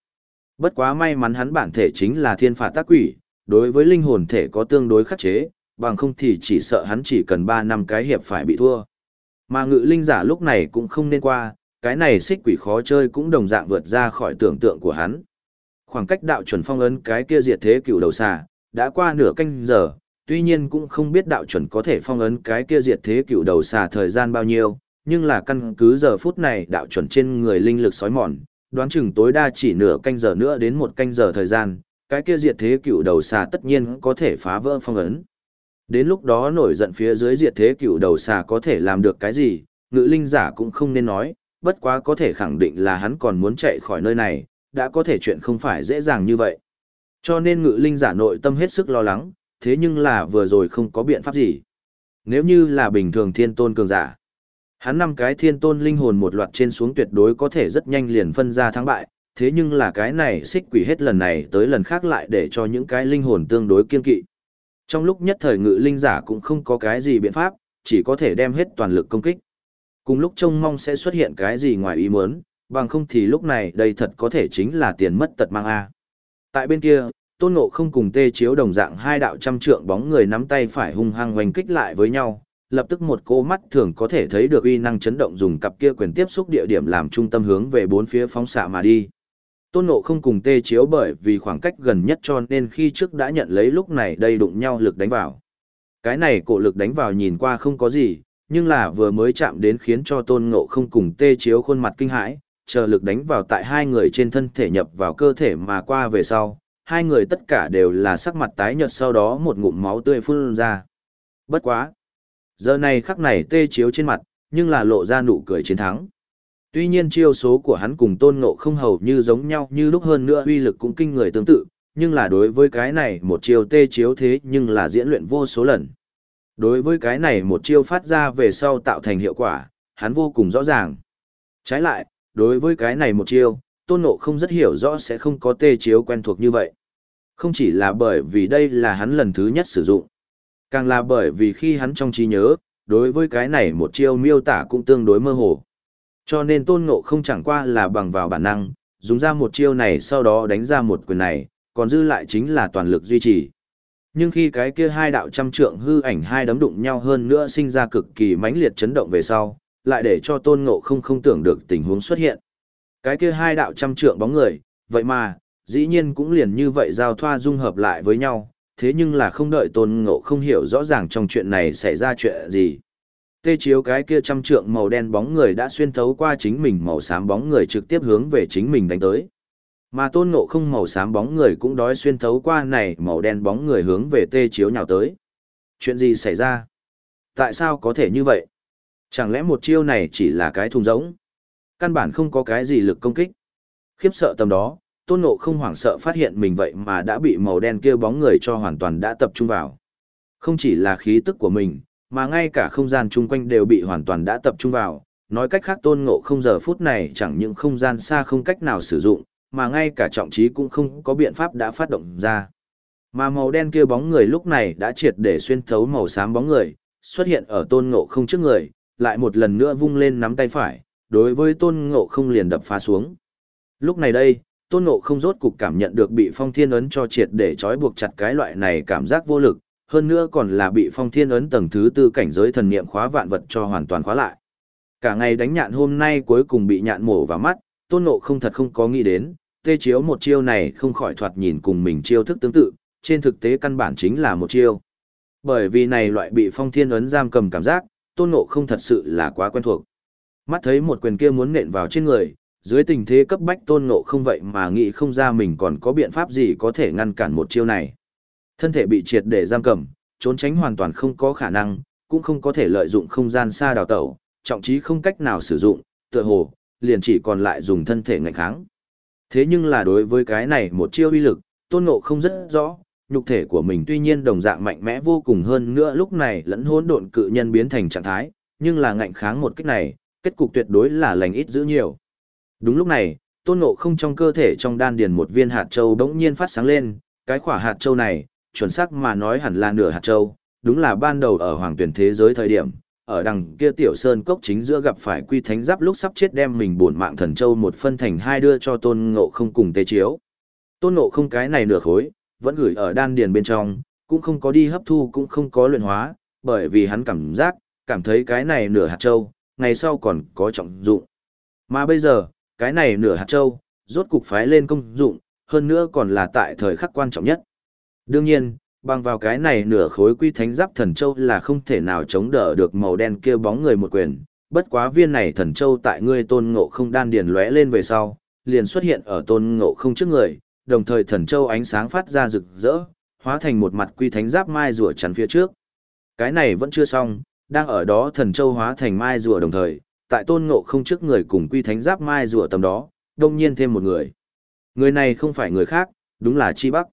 Bất quá may mắn hắn bản thể chính là thiên phạt tác quỷ, đối với linh hồn thể có tương đối khắc chế, bằng không thì chỉ sợ hắn chỉ cần 3 năm cái hiệp phải bị thua. Mà ngự linh giả lúc này cũng không nên qua, cái này xích quỷ khó chơi cũng đồng dạng vượt ra khỏi tưởng tượng của hắn. Khoảng cách đạo chuẩn phong ấn cái kia diệt thế cựu đầu xà, đã qua nửa canh giờ, tuy nhiên cũng không biết đạo chuẩn có thể phong ấn cái kia diệt thế cựu đầu xà thời gian bao nhiêu, nhưng là căn cứ giờ phút này đạo chuẩn trên người linh lực sói mòn, đoán chừng tối đa chỉ nửa canh giờ nữa đến một canh giờ thời gian, cái kia diệt thế cựu đầu xà tất nhiên có thể phá vỡ phong ấn. Đến lúc đó nổi giận phía dưới diệt thế cựu đầu xà có thể làm được cái gì, ngự linh giả cũng không nên nói, bất quá có thể khẳng định là hắn còn muốn chạy khỏi nơi này, đã có thể chuyện không phải dễ dàng như vậy. Cho nên ngự linh giả nội tâm hết sức lo lắng, thế nhưng là vừa rồi không có biện pháp gì. Nếu như là bình thường thiên tôn cường giả, hắn năm cái thiên tôn linh hồn một loạt trên xuống tuyệt đối có thể rất nhanh liền phân ra thắng bại, thế nhưng là cái này xích quỷ hết lần này tới lần khác lại để cho những cái linh hồn tương đối kiên kỵ. Trong lúc nhất thời ngự linh giả cũng không có cái gì biện pháp, chỉ có thể đem hết toàn lực công kích. Cùng lúc trông mong sẽ xuất hiện cái gì ngoài ý muốn, bằng không thì lúc này đây thật có thể chính là tiền mất tật mang A. Tại bên kia, tôn ngộ không cùng tê chiếu đồng dạng hai đạo trăm trượng bóng người nắm tay phải hung hăng hoành kích lại với nhau, lập tức một cô mắt thường có thể thấy được uy năng chấn động dùng cặp kia quyền tiếp xúc địa điểm làm trung tâm hướng về bốn phía phóng xạ mà đi. Tôn Ngộ không cùng tê chiếu bởi vì khoảng cách gần nhất cho nên khi trước đã nhận lấy lúc này đây đụng nhau lực đánh vào. Cái này cổ lực đánh vào nhìn qua không có gì, nhưng là vừa mới chạm đến khiến cho Tôn Ngộ không cùng tê chiếu khuôn mặt kinh hãi, chờ lực đánh vào tại hai người trên thân thể nhập vào cơ thể mà qua về sau, hai người tất cả đều là sắc mặt tái nhợt sau đó một ngụm máu tươi phun ra. Bất quá. Giờ này khắc này tê chiếu trên mặt, nhưng là lộ ra nụ cười chiến thắng. Tuy nhiên chiêu số của hắn cùng tôn ngộ không hầu như giống nhau như lúc hơn nữa uy lực cũng kinh người tương tự, nhưng là đối với cái này một chiêu tê chiếu thế nhưng là diễn luyện vô số lần. Đối với cái này một chiêu phát ra về sau tạo thành hiệu quả, hắn vô cùng rõ ràng. Trái lại, đối với cái này một chiêu, tôn ngộ không rất hiểu rõ sẽ không có tê chiếu quen thuộc như vậy. Không chỉ là bởi vì đây là hắn lần thứ nhất sử dụng, càng là bởi vì khi hắn trong trí nhớ, đối với cái này một chiêu miêu tả cũng tương đối mơ hồ. Cho nên tôn ngộ không chẳng qua là bằng vào bản năng, dùng ra một chiêu này sau đó đánh ra một quyền này, còn dư lại chính là toàn lực duy trì. Nhưng khi cái kia hai đạo trăm trượng hư ảnh hai đấm đụng nhau hơn nữa sinh ra cực kỳ mãnh liệt chấn động về sau, lại để cho tôn ngộ không không tưởng được tình huống xuất hiện. Cái kia hai đạo trăm trượng bóng người, vậy mà, dĩ nhiên cũng liền như vậy giao thoa dung hợp lại với nhau, thế nhưng là không đợi tôn ngộ không hiểu rõ ràng trong chuyện này xảy ra chuyện gì. Tê chiếu cái kia trăm trượng màu đen bóng người đã xuyên thấu qua chính mình màu xám bóng người trực tiếp hướng về chính mình đánh tới. Mà tôn ngộ không màu xám bóng người cũng đói xuyên thấu qua này màu đen bóng người hướng về tê chiếu nhào tới. Chuyện gì xảy ra? Tại sao có thể như vậy? Chẳng lẽ một chiêu này chỉ là cái thùng rỗng? Căn bản không có cái gì lực công kích. Khiếp sợ tầm đó, tôn ngộ không hoảng sợ phát hiện mình vậy mà đã bị màu đen kia bóng người cho hoàn toàn đã tập trung vào. Không chỉ là khí tức của mình, mà ngay cả không gian chung quanh đều bị hoàn toàn đã tập trung vào. Nói cách khác tôn ngộ không giờ phút này chẳng những không gian xa không cách nào sử dụng, mà ngay cả trọng trí cũng không có biện pháp đã phát động ra. Mà màu đen kia bóng người lúc này đã triệt để xuyên thấu màu xám bóng người, xuất hiện ở tôn ngộ không trước người, lại một lần nữa vung lên nắm tay phải, đối với tôn ngộ không liền đập phá xuống. Lúc này đây, tôn ngộ không rốt cục cảm nhận được bị phong thiên ấn cho triệt để trói buộc chặt cái loại này cảm giác vô lực, hơn nữa còn là bị phong thiên ấn tầng thứ tư cảnh giới thần niệm khóa vạn vật cho hoàn toàn khóa lại. Cả ngày đánh nhạn hôm nay cuối cùng bị nhạn mổ vào mắt, tôn ngộ không thật không có nghĩ đến, tê chiếu một chiêu này không khỏi thoạt nhìn cùng mình chiêu thức tương tự, trên thực tế căn bản chính là một chiêu. Bởi vì này loại bị phong thiên ấn giam cầm cảm giác, tôn ngộ không thật sự là quá quen thuộc. Mắt thấy một quyền kia muốn nện vào trên người, dưới tình thế cấp bách tôn ngộ không vậy mà nghĩ không ra mình còn có biện pháp gì có thể ngăn cản một chiêu này. Thân thể bị triệt để giam cầm, trốn tránh hoàn toàn không có khả năng, cũng không có thể lợi dụng không gian xa đào tẩu, trọng trí không cách nào sử dụng, tựa hồ, liền chỉ còn lại dùng thân thể ngạnh kháng. Thế nhưng là đối với cái này một chiêu uy lực, tôn ngộ không rất rõ, nhục thể của mình tuy nhiên đồng dạng mạnh mẽ vô cùng hơn nữa lúc này lẫn hỗn độn cự nhân biến thành trạng thái, nhưng là ngạnh kháng một kích này, kết cục tuyệt đối là lành ít giữ nhiều. Đúng lúc này, tôn ngộ không trong cơ thể trong đan điền một viên hạt châu bỗng nhiên phát sáng lên, cái quả hạt châu này, chuẩn xác mà nói hẳn là nửa hạt châu, đúng là ban đầu ở hoàng tuyển thế giới thời điểm, ở đằng kia tiểu sơn cốc chính giữa gặp phải quy thánh giáp lúc sắp chết đem mình bổn mạng thần châu một phân thành hai đưa cho tôn ngộ không cùng tê chiếu. Tôn ngộ không cái này nửa khối, vẫn gửi ở đan điền bên trong, cũng không có đi hấp thu cũng không có luyện hóa, bởi vì hắn cảm giác, cảm thấy cái này nửa hạt châu, ngày sau còn có trọng dụng. Mà bây giờ, cái này nửa hạt châu, rốt cục phái lên công dụng, hơn nữa còn là tại thời khắc quan trọng nhất. Đương nhiên, bằng vào cái này nửa khối quy thánh giáp thần châu là không thể nào chống đỡ được màu đen kia bóng người một quyền, bất quá viên này thần châu tại ngươi tôn ngộ không đan điền lóe lên về sau, liền xuất hiện ở tôn ngộ không trước người, đồng thời thần châu ánh sáng phát ra rực rỡ, hóa thành một mặt quy thánh giáp mai rùa chắn phía trước. Cái này vẫn chưa xong, đang ở đó thần châu hóa thành mai rùa đồng thời, tại tôn ngộ không trước người cùng quy thánh giáp mai rùa tầm đó, đông nhiên thêm một người. Người này không phải người khác, đúng là Chi Bắc.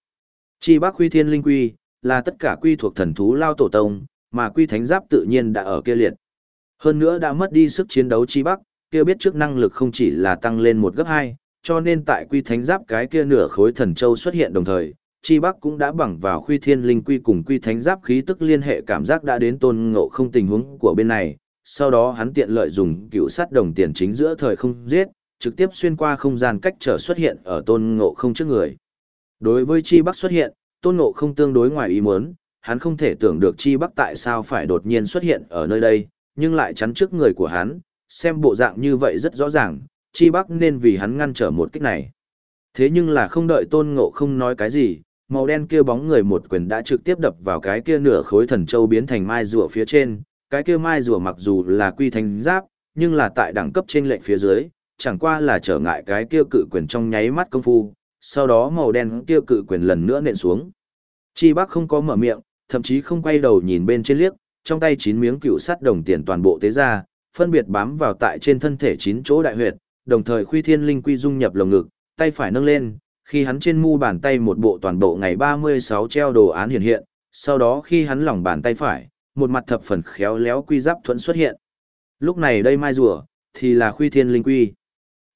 Chi Bắc Quy Thiên Linh Quy, là tất cả quy thuộc thần thú lao tổ tông, mà quy thánh giáp tự nhiên đã ở kia liệt. Hơn nữa đã mất đi sức chiến đấu Chi Bắc, kia biết trước năng lực không chỉ là tăng lên một gấp hai, cho nên tại quy thánh giáp cái kia nửa khối thần châu xuất hiện đồng thời, Chi Bắc cũng đã bằng vào quy thiên linh quy cùng quy thánh giáp khí tức liên hệ cảm giác đã đến tôn ngộ không tình huống của bên này, sau đó hắn tiện lợi dùng cựu sát đồng tiền chính giữa thời không giết, trực tiếp xuyên qua không gian cách trở xuất hiện ở tôn ngộ không trước người. Đối với Chi Bắc xuất hiện, tôn ngộ không tương đối ngoài ý muốn, hắn không thể tưởng được Chi Bắc tại sao phải đột nhiên xuất hiện ở nơi đây, nhưng lại chắn trước người của hắn, xem bộ dạng như vậy rất rõ ràng, Chi Bắc nên vì hắn ngăn trở một kích này. Thế nhưng là không đợi tôn ngộ không nói cái gì, màu đen kia bóng người một quyền đã trực tiếp đập vào cái kia nửa khối thần châu biến thành mai rùa phía trên, cái kia mai rùa mặc dù là quy thành giáp, nhưng là tại đẳng cấp trên lệnh phía dưới, chẳng qua là trở ngại cái kia cự quyền trong nháy mắt công phu, sau đó màu đen kia cự quyền lần nữa nện xuống. Chi Bắc không có mở miệng, thậm chí không quay đầu nhìn bên trên liếc, trong tay chín miếng cựu sắt đồng tiền toàn bộ tế ra, phân biệt bám vào tại trên thân thể chín chỗ đại huyệt, đồng thời khuy thiên linh quy dung nhập lồng ngực, tay phải nâng lên, khi hắn trên mu bàn tay một bộ toàn bộ ngày 36 treo đồ án hiện hiện, sau đó khi hắn lỏng bàn tay phải, một mặt thập phần khéo léo quy giáp thuẫn xuất hiện. Lúc này đây mai rùa, thì là khuy thiên linh quy.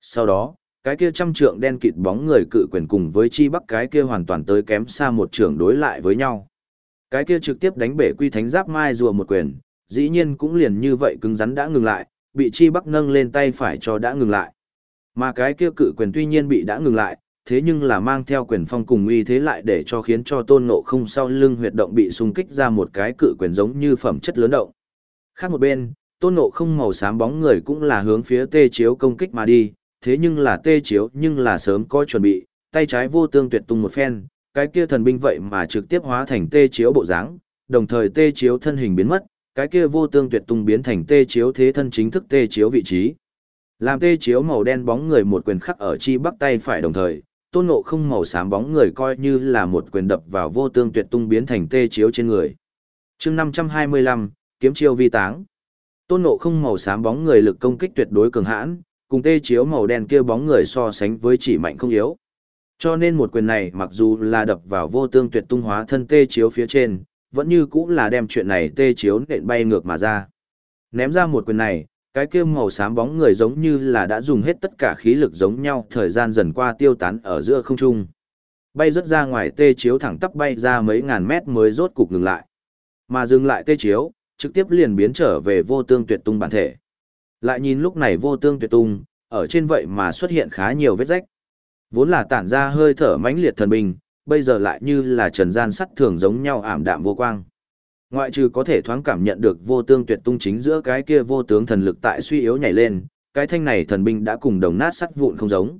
Sau đó, cái kia trăm trượng đen kịt bóng người cự quyền cùng với chi bắc cái kia hoàn toàn tới kém xa một trường đối lại với nhau. Cái kia trực tiếp đánh bể quy thánh giáp mai rùa một quyền, dĩ nhiên cũng liền như vậy cứng rắn đã ngừng lại, bị chi bắc nâng lên tay phải cho đã ngừng lại. Mà cái kia cự quyền tuy nhiên bị đã ngừng lại, thế nhưng là mang theo quyền phong cùng uy thế lại để cho khiến cho tôn ngộ không sau lưng huyệt động bị xung kích ra một cái cự quyền giống như phẩm chất lớn động. Khác một bên, tôn ngộ không màu xám bóng người cũng là hướng phía tê chiếu công kích mà đi, thế nhưng là tê chiếu nhưng là sớm có chuẩn bị, tay trái vô tương tuyệt tung một phen, cái kia thần binh vậy mà trực tiếp hóa thành tê chiếu bộ dáng, đồng thời tê chiếu thân hình biến mất, cái kia vô tương tuyệt tung biến thành tê chiếu thế thân chính thức tê chiếu vị trí. Làm tê chiếu màu đen bóng người một quyền khắc ở chi bắc tay phải đồng thời, tôn ngộ không màu xám bóng người coi như là một quyền đập vào vô tương tuyệt tung biến thành tê chiếu trên người. chương 525, kiếm chiêu vi táng. Tôn ngộ không màu xám bóng người lực công kích tuyệt đối cường hãn, cùng tê chiếu màu đen kia bóng người so sánh với chỉ mạnh không yếu. Cho nên một quyền này mặc dù là đập vào vô tương tuyệt tung hóa thân tê chiếu phía trên, vẫn như cũng là đem chuyện này tê chiếu nện bay ngược mà ra. Ném ra một quyền này, cái kia màu xám bóng người giống như là đã dùng hết tất cả khí lực giống nhau, thời gian dần qua tiêu tán ở giữa không trung. Bay rất ra ngoài tê chiếu thẳng tắp bay ra mấy ngàn mét mới rốt cục ngừng lại. Mà dừng lại tê chiếu, trực tiếp liền biến trở về vô tương tuyệt tung bản thể. Lại nhìn lúc này vô tương tuyệt tung, ở trên vậy mà xuất hiện khá nhiều vết rách. Vốn là tản ra hơi thở mãnh liệt thần bình bây giờ lại như là trần gian sắt thường giống nhau ảm đạm vô quang. Ngoại trừ có thể thoáng cảm nhận được vô tương tuyệt tung chính giữa cái kia vô tướng thần lực tại suy yếu nhảy lên, cái thanh này thần binh đã cùng đồng nát sắt vụn không giống.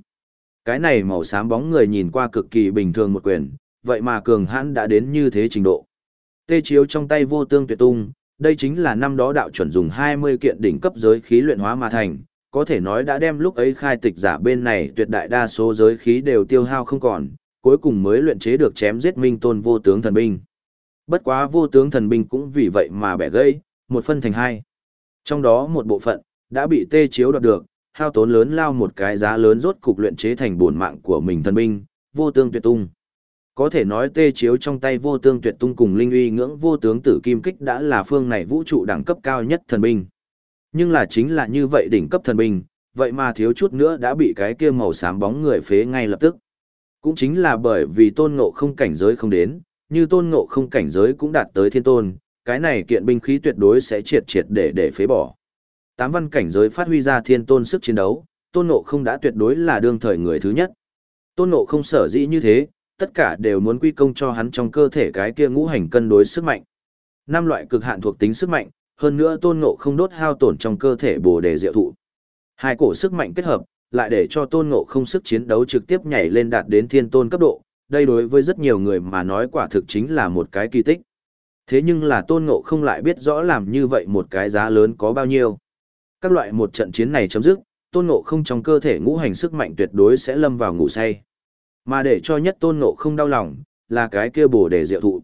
Cái này màu xám bóng người nhìn qua cực kỳ bình thường một quyền, vậy mà cường hãn đã đến như thế trình độ. Tê chiếu trong tay vô tương tuyệt tung, đây chính là năm đó đạo chuẩn dùng 20 kiện đỉnh cấp giới khí luyện hóa mà thành, có thể nói đã đem lúc ấy khai tịch giả bên này tuyệt đại đa số giới khí đều tiêu hao không còn, cuối cùng mới luyện chế được chém giết minh tôn vô tướng thần binh. Bất quá vô tướng thần binh cũng vì vậy mà bẻ gãy, một phân thành hai. Trong đó một bộ phận, đã bị tê chiếu đoạt được, hao tốn lớn lao một cái giá lớn rốt cục luyện chế thành bổn mạng của mình thần binh, vô tướng tuyệt tung. Có thể nói tê chiếu trong tay vô tương tuyệt tung cùng linh uy ngưỡng vô tướng tử kim kích đã là phương này vũ trụ đẳng cấp cao nhất thần binh. Nhưng là chính là như vậy đỉnh cấp thần binh, vậy mà thiếu chút nữa đã bị cái kia màu xám bóng người phế ngay lập tức. Cũng chính là bởi vì tôn ngộ không cảnh giới không đến, như tôn ngộ không cảnh giới cũng đạt tới thiên tôn, cái này kiện binh khí tuyệt đối sẽ triệt triệt để để phế bỏ. Tám văn cảnh giới phát huy ra thiên tôn sức chiến đấu, tôn ngộ không đã tuyệt đối là đương thời người thứ nhất. Tôn ngộ không sở dĩ như thế, tất cả đều muốn quy công cho hắn trong cơ thể cái kia ngũ hành cân đối sức mạnh. Năm loại cực hạn thuộc tính sức mạnh, hơn nữa tôn ngộ không đốt hao tổn trong cơ thể bồ đề diệu thụ. Hai cổ sức mạnh kết hợp, lại để cho tôn ngộ không sức chiến đấu trực tiếp nhảy lên đạt đến thiên tôn cấp độ, đây đối với rất nhiều người mà nói quả thực chính là một cái kỳ tích. Thế nhưng là tôn ngộ không lại biết rõ làm như vậy một cái giá lớn có bao nhiêu. Các loại một trận chiến này chấm dứt, tôn ngộ không trong cơ thể ngũ hành sức mạnh tuyệt đối sẽ lâm vào ngủ say. Mà để cho nhất tôn ngộ không đau lòng, là cái kia bổ đề diệu thụ.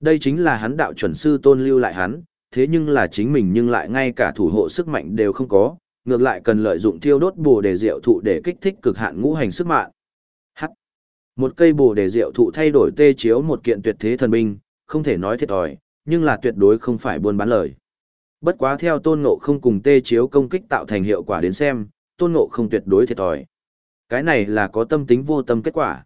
Đây chính là hắn đạo chuẩn sư tôn lưu lại hắn, thế nhưng là chính mình nhưng lại ngay cả thủ hộ sức mạnh đều không có, ngược lại cần lợi dụng thiêu đốt bồ đề diệu thụ để kích thích cực hạn ngũ hành sức mạnh. Hắc. Một cây bồ đề diệu thụ thay đổi tê chiếu một kiện tuyệt thế thần binh, không thể nói thiệt thòi, nhưng là tuyệt đối không phải buôn bán lời. Bất quá theo tôn ngộ không cùng tê chiếu công kích tạo thành hiệu quả đến xem, tôn ngộ không tuyệt đối thiệt thòi. Cái này là có tâm tính vô tâm kết quả.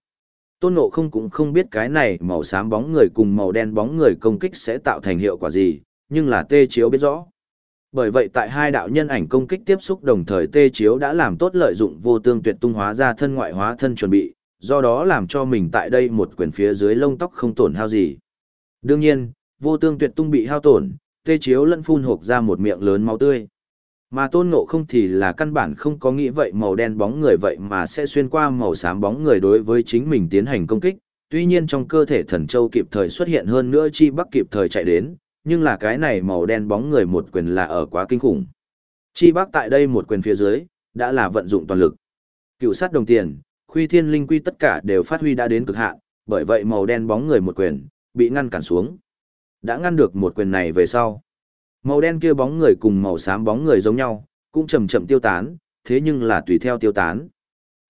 Tôn ngộ không cũng không biết cái này màu xám bóng người cùng màu đen bóng người công kích sẽ tạo thành hiệu quả gì, nhưng là tê chiếu biết rõ. Bởi vậy tại hai đạo nhân ảnh công kích tiếp xúc đồng thời tê chiếu đã làm tốt lợi dụng vô tương tuyệt tung hóa ra thân ngoại hóa thân chuẩn bị, do đó làm cho mình tại đây một quyền phía dưới lông tóc không tổn hao gì. Đương nhiên, vô tương tuyệt tung bị hao tổn, tê chiếu lẫn phun hộp ra một miệng lớn máu tươi. Mà tôn ngộ không thì là căn bản không có nghĩ vậy màu đen bóng người vậy mà sẽ xuyên qua màu xám bóng người đối với chính mình tiến hành công kích. Tuy nhiên trong cơ thể thần châu kịp thời xuất hiện hơn nữa chi bắc kịp thời chạy đến, nhưng là cái này màu đen bóng người một quyền là ở quá kinh khủng. Chi Bắc tại đây một quyền phía dưới, đã là vận dụng toàn lực. Cựu sát đồng tiền, khuy thiên linh quy tất cả đều phát huy đã đến cực hạn, bởi vậy màu đen bóng người một quyền, bị ngăn cản xuống. Đã ngăn được một quyền này về sau. Màu đen kia bóng người cùng màu xám bóng người giống nhau, cũng chậm chậm tiêu tán, thế nhưng là tùy theo tiêu tán.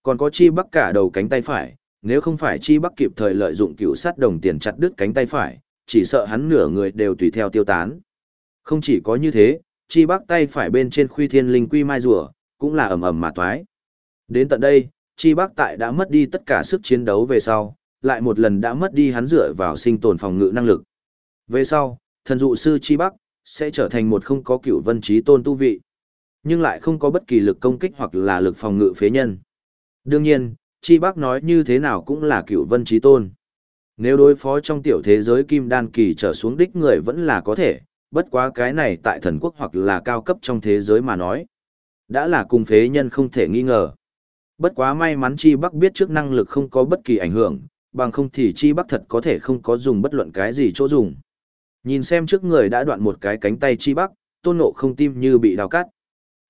Còn có chi bắc cả đầu cánh tay phải, nếu không phải chi bắc kịp thời lợi dụng cựu sát đồng tiền chặt đứt cánh tay phải, chỉ sợ hắn nửa người đều tùy theo tiêu tán. Không chỉ có như thế, chi bắc tay phải bên trên khuy thiên linh quy mai rùa, cũng là ầm ầm mà toái. Đến tận đây, chi bắc tại đã mất đi tất cả sức chiến đấu về sau, lại một lần đã mất đi hắn dựa vào sinh tồn phòng ngự năng lực. Về sau, thần dụ sư chi bắc, sẽ trở thành một không có cựu vân trí tôn tu vị. nhưng lại không có bất kỳ lực công kích hoặc là lực phòng ngự phế nhân. Đương nhiên, Chi Bắc nói như thế nào cũng là cựu vân trí tôn. Nếu đối phó trong tiểu thế giới kim đan kỳ trở xuống đích người vẫn là có thể, bất quá cái này tại thần quốc hoặc là cao cấp trong thế giới mà nói. Đã là cùng phế nhân không thể nghi ngờ. Bất quá may mắn Chi Bắc biết trước năng lực không có bất kỳ ảnh hưởng, bằng không thì Chi Bắc thật có thể không có dùng bất luận cái gì chỗ dùng. Nhìn xem trước người đã đoạn một cái cánh tay Chi Bắc, tôn ngộ không tim như bị đào cắt.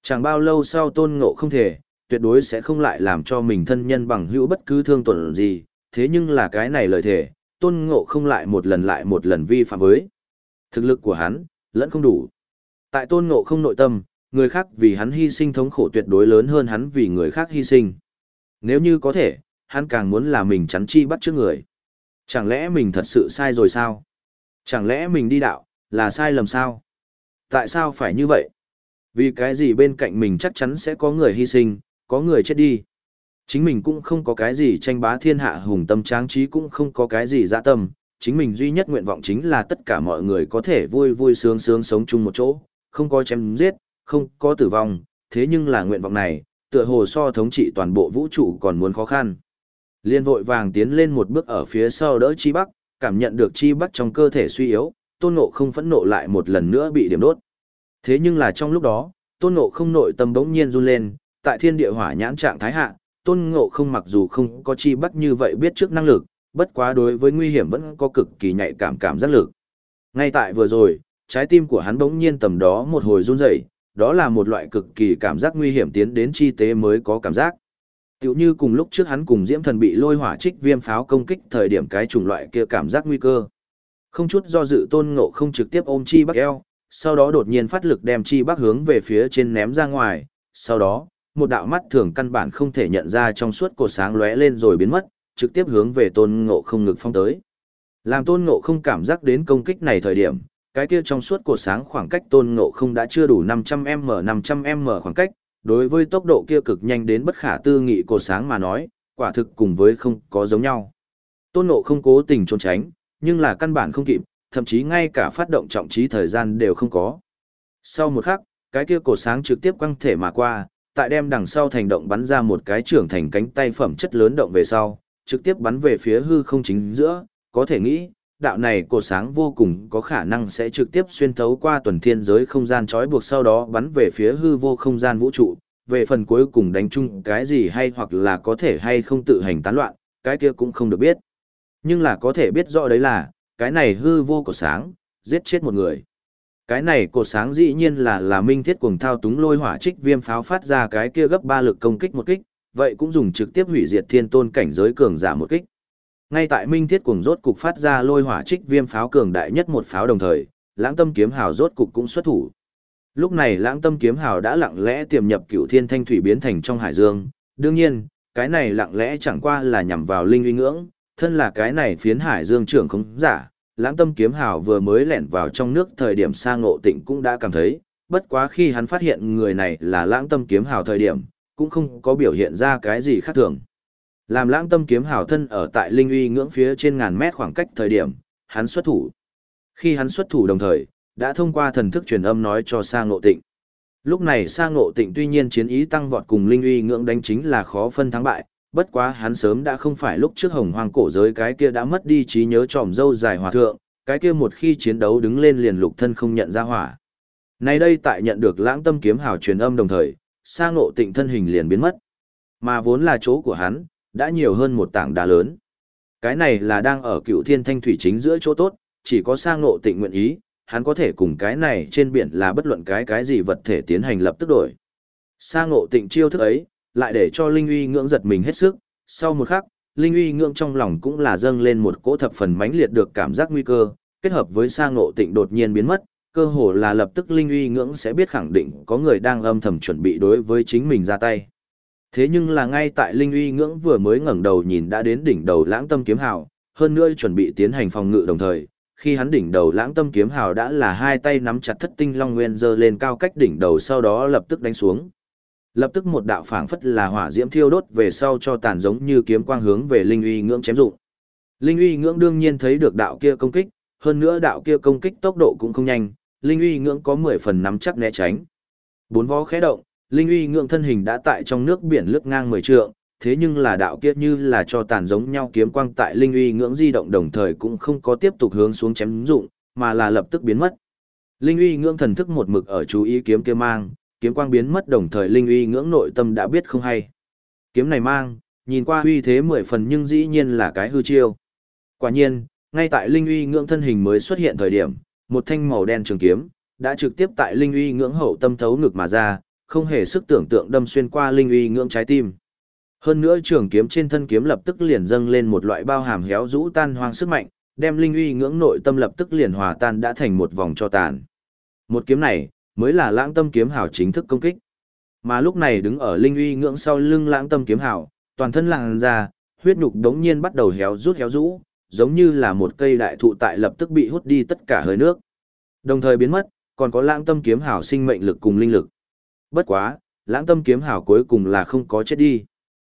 Chẳng bao lâu sau tôn ngộ không thể, tuyệt đối sẽ không lại làm cho mình thân nhân bằng hữu bất cứ thương tổn gì, thế nhưng là cái này lời thể, tôn ngộ không lại một lần lại một lần vi phạm với. Thực lực của hắn, lẫn không đủ. Tại tôn ngộ không nội tâm, người khác vì hắn hy sinh thống khổ tuyệt đối lớn hơn hắn vì người khác hy sinh. Nếu như có thể, hắn càng muốn là mình chắn chi bắt trước người. Chẳng lẽ mình thật sự sai rồi sao? Chẳng lẽ mình đi đạo, là sai lầm sao? Tại sao phải như vậy? Vì cái gì bên cạnh mình chắc chắn sẽ có người hy sinh, có người chết đi. Chính mình cũng không có cái gì tranh bá thiên hạ hùng tâm tráng trí cũng không có cái gì dạ tâm, chính mình duy nhất nguyện vọng chính là tất cả mọi người có thể vui vui sướng sướng sống chung một chỗ, không có chém giết, không có tử vong, thế nhưng là nguyện vọng này, tựa hồ so thống trị toàn bộ vũ trụ còn muốn khó khăn. Liên vội vàng tiến lên một bước ở phía sau đỡ Chi Bắc, cảm nhận được Chi bắt trong cơ thể suy yếu, tôn ngộ không phẫn nộ lại một lần nữa bị điểm đốt. Thế nhưng là trong lúc đó, tôn ngộ không nội tâm bỗng nhiên run lên, tại thiên địa hỏa nhãn trạng thái hạ, tôn ngộ không mặc dù không có chi bắt như vậy biết trước năng lực, bất quá đối với nguy hiểm vẫn có cực kỳ nhạy cảm cảm giác lực. Ngay tại vừa rồi, trái tim của hắn bỗng nhiên tầm đó một hồi run rẩy, đó là một loại cực kỳ cảm giác nguy hiểm tiến đến chi tế mới có cảm giác. Tiểu như cùng lúc trước hắn cùng Diễm Thần bị lôi hỏa trích viêm pháo công kích thời điểm cái chủng loại kia cảm giác nguy cơ. Không chút do dự tôn ngộ không trực tiếp ôm chi bắc eo, sau đó đột nhiên phát lực đem chi bắc hướng về phía trên ném ra ngoài, sau đó, một đạo mắt thường căn bản không thể nhận ra trong suốt cột sáng lóe lên rồi biến mất, trực tiếp hướng về tôn ngộ không ngực phong tới. Làm tôn ngộ không cảm giác đến công kích này thời điểm, cái kia trong suốt cột sáng khoảng cách tôn ngộ không đã chưa đủ 500m 500m khoảng cách, đối với tốc độ kia cực nhanh đến bất khả tư nghị cột sáng mà nói, quả thực cùng với không có giống nhau. Tôn ngộ không cố tình trốn tránh, nhưng là căn bản không kịp, thậm chí ngay cả phát động trọng trí thời gian đều không có. Sau một khắc, cái kia cột sáng trực tiếp quăng thể mà qua, tại đem đằng sau thành động bắn ra một cái trưởng thành cánh tay phẩm chất lớn động về sau, trực tiếp bắn về phía hư không chính giữa, có thể nghĩ, đạo này cột sáng vô cùng có khả năng sẽ trực tiếp xuyên thấu qua tuần thiên giới không gian trói buộc sau đó bắn về phía hư vô không gian vũ trụ, về phần cuối cùng đánh chung cái gì hay hoặc là có thể hay không tự hành tán loạn, cái kia cũng không được biết. Nhưng là có thể biết rõ đấy là, cái này hư vô cột sáng, giết chết một người. Cái này cột sáng dĩ nhiên là là minh thiết cuồng thao túng lôi hỏa trích viêm pháo phát ra cái kia gấp ba lực công kích một kích, vậy cũng dùng trực tiếp hủy diệt thiên tôn cảnh giới cường giả một kích. Ngay tại minh thiết cuồng rốt cục phát ra lôi hỏa trích viêm pháo cường đại nhất một pháo đồng thời, lãng tâm kiếm hào rốt cục cũng xuất thủ. Lúc này lãng tâm kiếm hào đã lặng lẽ tiềm nhập cửu thiên thanh thủy biến thành trong hải dương, đương nhiên, cái này lặng lẽ chẳng qua là nhằm vào linh uy ngưỡng, thân là cái này phiến hải dương trưởng không giả, lãng tâm kiếm hào vừa mới lẻn vào trong nước thời điểm sa ngộ tịnh cũng đã cảm thấy, bất quá khi hắn phát hiện người này là lãng tâm kiếm hào thời điểm, cũng không có biểu hiện ra cái gì khác thường. Làm lãng tâm kiếm hào thân ở tại linh uy ngưỡng phía trên ngàn mét khoảng cách thời điểm, hắn xuất thủ. Khi hắn xuất thủ đồng thời, đã thông qua thần thức truyền âm nói cho sang ngộ tịnh. Lúc này sang ngộ tịnh tuy nhiên chiến ý tăng vọt cùng linh uy ngưỡng đánh chính là khó phân thắng bại, bất quá hắn sớm đã không phải lúc trước hồng hoang cổ giới cái kia đã mất đi trí nhớ tròm dâu dài hòa thượng, cái kia một khi chiến đấu đứng lên liền lục thân không nhận ra hỏa. Nay đây tại nhận được lãng tâm kiếm hào truyền âm đồng thời, sang ngộ tịnh thân hình liền biến mất. Mà vốn là chỗ của hắn, đã nhiều hơn một tảng đá lớn. Cái này là đang ở cựu thiên thanh thủy chính giữa chỗ tốt, chỉ có sang ngộ tịnh nguyện ý, hắn có thể cùng cái này trên biển là bất luận cái cái gì vật thể tiến hành lập tức đổi. Sang ngộ tịnh chiêu thức ấy, lại để cho Linh uy ngưỡng giật mình hết sức, sau một khắc, Linh uy ngưỡng trong lòng cũng là dâng lên một cỗ thập phần mãnh liệt được cảm giác nguy cơ, kết hợp với sang ngộ tịnh đột nhiên biến mất, cơ hồ là lập tức Linh uy ngưỡng sẽ biết khẳng định có người đang âm thầm chuẩn bị đối với chính mình ra tay. Thế nhưng là ngay tại Linh uy ngưỡng vừa mới ngẩng đầu nhìn đã đến đỉnh đầu lãng tâm kiếm hào, hơn nữa chuẩn bị tiến hành phòng ngự đồng thời, khi hắn đỉnh đầu lãng tâm kiếm hào đã là hai tay nắm chặt thất tinh long nguyên giơ lên cao cách đỉnh đầu sau đó lập tức đánh xuống. Lập tức một đạo phảng phất là hỏa diễm thiêu đốt về sau cho tàn giống như kiếm quang hướng về linh uy ngưỡng chém dụng. Linh uy ngưỡng đương nhiên thấy được đạo kia công kích, hơn nữa đạo kia công kích tốc độ cũng không nhanh, linh uy ngưỡng có 10 phần nắm chắc né tránh. Bốn vó khẽ động, linh uy ngưỡng thân hình đã tại trong nước biển lướt ngang mười trượng, thế nhưng là đạo kiết như là cho tàn giống nhau kiếm quang tại linh uy ngưỡng di động đồng thời cũng không có tiếp tục hướng xuống chém dụng, mà là lập tức biến mất. Linh uy ngưỡng thần thức một mực ở chú ý kiếm kia mang, kiếm quang biến mất đồng thời linh uy ngưỡng nội tâm đã biết không hay. Kiếm này mang, nhìn qua uy thế mười phần nhưng dĩ nhiên là cái hư chiêu. Quả nhiên, ngay tại linh uy ngưỡng thân hình mới xuất hiện thời điểm, một thanh màu đen trường kiếm đã trực tiếp tại linh uy ngưỡng hậu tâm thấu ngực mà ra, không hề sức tưởng tượng đâm xuyên qua linh uy ngưỡng trái tim. Hơn nữa trường kiếm trên thân kiếm lập tức liền dâng lên một loại bao hàm héo rũ tan hoang sức mạnh, đem linh uy ngưỡng nội tâm lập tức liền hòa tan đã thành một vòng cho tàn. Một kiếm này, mới là lãng tâm kiếm hảo chính thức công kích. Mà lúc này đứng ở linh uy ngưỡng sau lưng lãng tâm kiếm hảo toàn thân làn ra, huyết nhục đống nhiên bắt đầu héo rút héo rũ, giống như là một cây đại thụ tại lập tức bị hút đi tất cả hơi nước. Đồng thời biến mất, còn có lãng tâm kiếm hảo sinh mệnh lực cùng linh lực. Bất quá, lãng tâm kiếm hào cuối cùng là không có chết đi.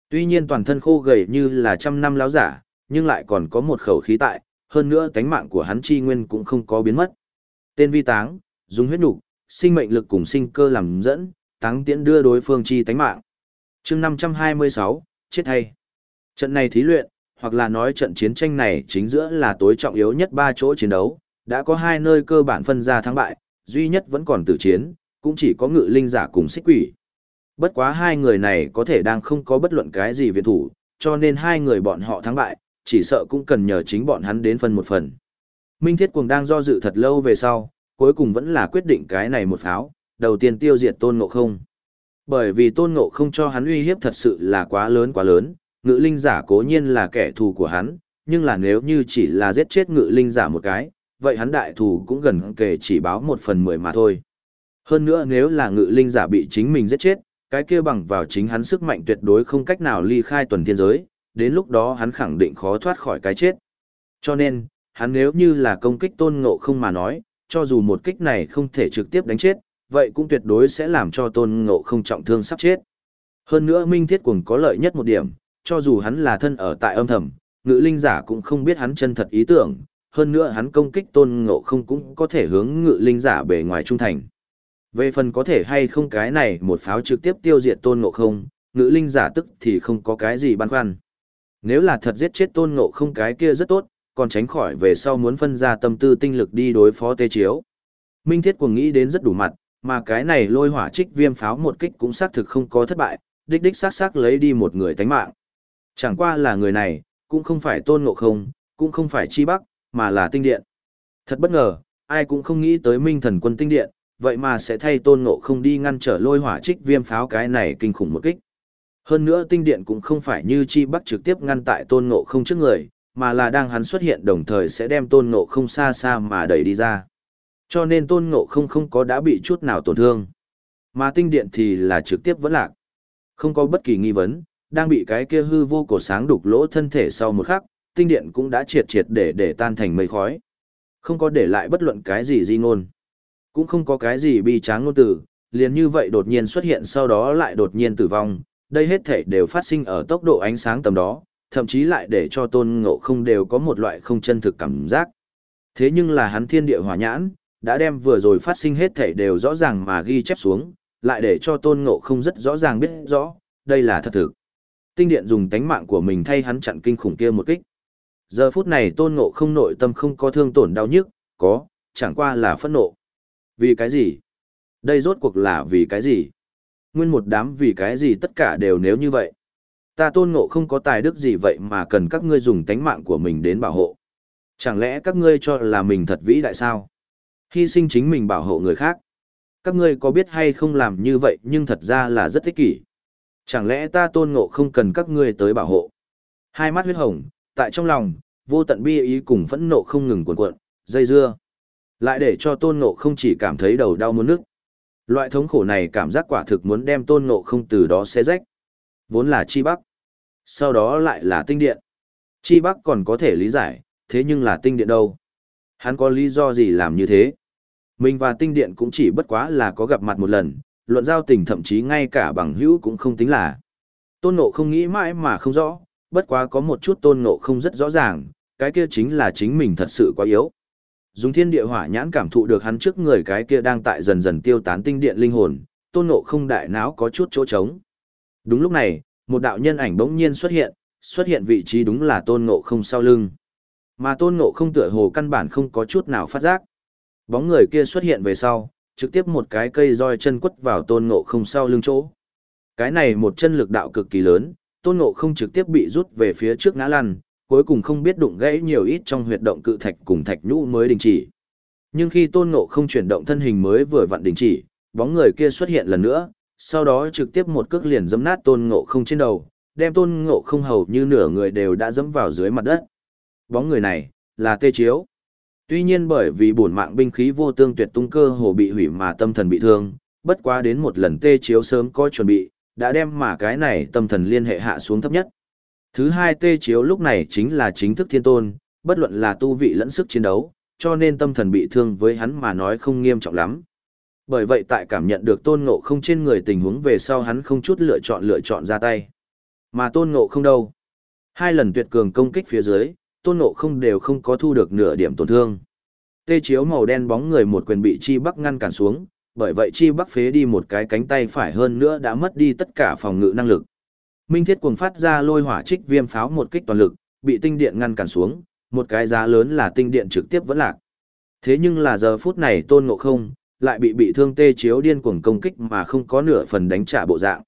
Tuy nhiên toàn thân khô gầy như là trăm năm láo giả, nhưng lại còn có một khẩu khí tại, hơn nữa tánh mạng của hắn chi nguyên cũng không có biến mất. Tên vi táng, dùng huyết nục, sinh mệnh lực cùng sinh cơ làm dẫn, táng tiễn đưa đối phương chi tánh mạng. chương 526, chết hay. Trận này thí luyện, hoặc là nói trận chiến tranh này chính giữa là tối trọng yếu nhất ba chỗ chiến đấu, đã có hai nơi cơ bản phân ra thắng bại, duy nhất vẫn còn tử chiến, cũng chỉ có ngự linh giả cùng xích quỷ. Bất quá hai người này có thể đang không có bất luận cái gì viện thủ, cho nên hai người bọn họ thắng bại, chỉ sợ cũng cần nhờ chính bọn hắn đến phân một phần. Minh Thiết Cuồng đang do dự thật lâu về sau, cuối cùng vẫn là quyết định cái này một pháo, đầu tiên tiêu diệt Tôn Ngộ Không. Bởi vì Tôn Ngộ Không cho hắn uy hiếp thật sự là quá lớn quá lớn, ngự linh giả cố nhiên là kẻ thù của hắn, nhưng là nếu như chỉ là giết chết ngự linh giả một cái, vậy hắn đại thù cũng gần kể chỉ báo một phần mười mà thôi. Hơn nữa nếu là ngự linh giả bị chính mình giết chết, cái kia bằng vào chính hắn sức mạnh tuyệt đối không cách nào ly khai tuần thiên giới, đến lúc đó hắn khẳng định khó thoát khỏi cái chết. Cho nên, hắn nếu như là công kích tôn ngộ không mà nói, cho dù một kích này không thể trực tiếp đánh chết, vậy cũng tuyệt đối sẽ làm cho tôn ngộ không trọng thương sắp chết. Hơn nữa Minh Thiết Cuồng có lợi nhất một điểm, cho dù hắn là thân ở tại âm thầm, ngự linh giả cũng không biết hắn chân thật ý tưởng, hơn nữa hắn công kích tôn ngộ không cũng có thể hướng ngự linh giả bề ngoài trung thành. Về phần có thể hay không cái này một pháo trực tiếp tiêu diệt tôn ngộ không, ngữ linh giả tức thì không có cái gì băn khoăn. Nếu là thật giết chết tôn ngộ không cái kia rất tốt, còn tránh khỏi về sau muốn phân ra tâm tư tinh lực đi đối phó tê chiếu. Minh Thiết cuồng nghĩ đến rất đủ mặt, mà cái này lôi hỏa trích viêm pháo một kích cũng xác thực không có thất bại, đích đích xác xác lấy đi một người tánh mạng. Chẳng qua là người này, cũng không phải tôn ngộ không, cũng không phải chi bắc, mà là tinh điện. Thật bất ngờ, ai cũng không nghĩ tới minh thần quân tinh điện, vậy mà sẽ thay tôn ngộ không đi ngăn trở lôi hỏa trích viêm pháo cái này kinh khủng một kích. Hơn nữa tinh điện cũng không phải như chi bắc trực tiếp ngăn tại tôn ngộ không trước người, mà là đang hắn xuất hiện đồng thời sẽ đem tôn ngộ không xa xa mà đẩy đi ra. Cho nên tôn ngộ không không có đã bị chút nào tổn thương. Mà tinh điện thì là trực tiếp vẫn lạc. Không có bất kỳ nghi vấn, đang bị cái kia hư vô cổ sáng đục lỗ thân thể sau một khắc, tinh điện cũng đã triệt triệt để để tan thành mây khói. Không có để lại bất luận cái gì di ngôn. Cũng không có cái gì bi tráng ngôn tử, liền như vậy đột nhiên xuất hiện sau đó lại đột nhiên tử vong, đây hết thể đều phát sinh ở tốc độ ánh sáng tầm đó, thậm chí lại để cho tôn ngộ không đều có một loại không chân thực cảm giác. Thế nhưng là hắn thiên địa hỏa nhãn, đã đem vừa rồi phát sinh hết thể đều rõ ràng mà ghi chép xuống, lại để cho tôn ngộ không rất rõ ràng biết rõ, đây là thật thực. Tinh điện dùng tánh mạng của mình thay hắn chặn kinh khủng kia một kích. Giờ phút này tôn ngộ không nội tâm không có thương tổn đau nhức, có, chẳng qua là phẫn nộ. Vì cái gì? Đây rốt cuộc là vì cái gì? Nguyên một đám vì cái gì tất cả đều nếu như vậy. Ta tôn ngộ không có tài đức gì vậy mà cần các ngươi dùng tánh mạng của mình đến bảo hộ. Chẳng lẽ các ngươi cho là mình thật vĩ đại sao? Hy sinh chính mình bảo hộ người khác. Các ngươi có biết hay không làm như vậy nhưng thật ra là rất ích kỷ. Chẳng lẽ ta tôn ngộ không cần các ngươi tới bảo hộ? Hai mắt huyết hồng, tại trong lòng, vô tận bi ý cùng phẫn nộ không ngừng cuộn cuộn, dây dưa. Lại để cho tôn ngộ không chỉ cảm thấy đầu đau muốn nước. Loại thống khổ này cảm giác quả thực muốn đem tôn ngộ không từ đó xé rách. Vốn là chi bắc. Sau đó lại là tinh điện. Chi bắc còn có thể lý giải, thế nhưng là tinh điện đâu? Hắn có lý do gì làm như thế? Mình và tinh điện cũng chỉ bất quá là có gặp mặt một lần, luận giao tình thậm chí ngay cả bằng hữu cũng không tính là. Tôn ngộ không nghĩ mãi mà không rõ, bất quá có một chút tôn ngộ không rất rõ ràng, cái kia chính là chính mình thật sự quá yếu. Dùng thiên địa hỏa nhãn cảm thụ được hắn trước người cái kia đang tại dần dần tiêu tán tinh điện linh hồn, tôn ngộ không đại não có chút chỗ trống. Đúng lúc này, một đạo nhân ảnh bỗng nhiên xuất hiện, xuất hiện vị trí đúng là tôn ngộ không sau lưng. Mà tôn ngộ không tựa hồ căn bản không có chút nào phát giác. Bóng người kia xuất hiện về sau, trực tiếp một cái cây roi chân quất vào tôn ngộ không sau lưng chỗ. Cái này một chân lực đạo cực kỳ lớn, tôn ngộ không trực tiếp bị rút về phía trước ngã lăn, cuối cùng không biết đụng gãy nhiều ít trong huyệt động cự thạch cùng thạch nhũ mới đình chỉ. Nhưng khi tôn ngộ không chuyển động thân hình mới vừa vặn đình chỉ, bóng người kia xuất hiện lần nữa, sau đó trực tiếp một cước liền dẫm nát tôn ngộ không trên đầu, đem tôn ngộ không hầu như nửa người đều đã dẫm vào dưới mặt đất. Bóng người này, là tê chiếu. Tuy nhiên bởi vì bổn mạng binh khí vô tương tuyệt tung cơ hồ bị hủy mà tâm thần bị thương, bất quá đến một lần tê chiếu sớm có chuẩn bị, đã đem mà cái này tâm thần liên hệ hạ xuống thấp nhất. Thứ hai tê chiếu lúc này chính là chính thức thiên tôn, bất luận là tu vị lẫn sức chiến đấu, cho nên tâm thần bị thương với hắn mà nói không nghiêm trọng lắm. Bởi vậy tại cảm nhận được tôn ngộ không trên người tình huống về sau hắn không chút lựa chọn lựa chọn ra tay. Mà tôn ngộ không đâu. Hai lần tuyệt cường công kích phía dưới, tôn ngộ không đều không có thu được nửa điểm tổn thương. Tê chiếu màu đen bóng người một quyền bị chi bắc ngăn cản xuống, bởi vậy chi bắc phế đi một cái cánh tay phải hơn nữa đã mất đi tất cả phòng ngự năng lực. Minh thiết cuồng phát ra lôi hỏa trích viêm pháo một kích toàn lực, bị tinh điện ngăn cản xuống, một cái giá lớn là tinh điện trực tiếp vẫn lạc. Thế nhưng là giờ phút này tôn ngộ không, lại bị bị thương tê chiếu điên cuồng công kích mà không có nửa phần đánh trả bộ dạng.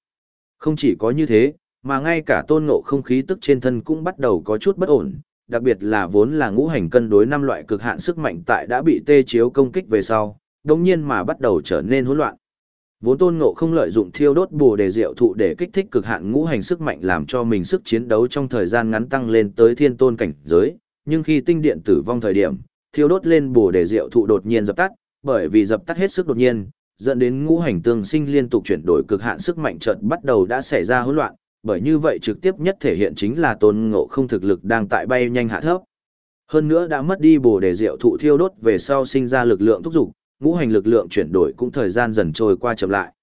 Không chỉ có như thế, mà ngay cả tôn ngộ không khí tức trên thân cũng bắt đầu có chút bất ổn, đặc biệt là vốn là ngũ hành cân đối năm loại cực hạn sức mạnh tại đã bị tê chiếu công kích về sau, đồng nhiên mà bắt đầu trở nên hỗn loạn. Vốn tôn ngộ không lợi dụng thiêu đốt bồ đề diệu thụ để kích thích cực hạn ngũ hành sức mạnh làm cho mình sức chiến đấu trong thời gian ngắn tăng lên tới thiên tôn cảnh giới, nhưng khi tinh điện tử vong thời điểm, thiêu đốt lên bồ đề diệu thụ đột nhiên dập tắt, bởi vì dập tắt hết sức đột nhiên, dẫn đến ngũ hành tương sinh liên tục chuyển đổi cực hạn sức mạnh chợt bắt đầu đã xảy ra hỗn loạn, bởi như vậy trực tiếp nhất thể hiện chính là tôn ngộ không thực lực đang tại bay nhanh hạ thấp. Hơn nữa đã mất đi bồ đề diệu thụ thiêu đốt về sau sinh ra lực lượng thúc dục, ngũ hành lực lượng chuyển đổi cũng thời gian dần trôi qua chậm lại.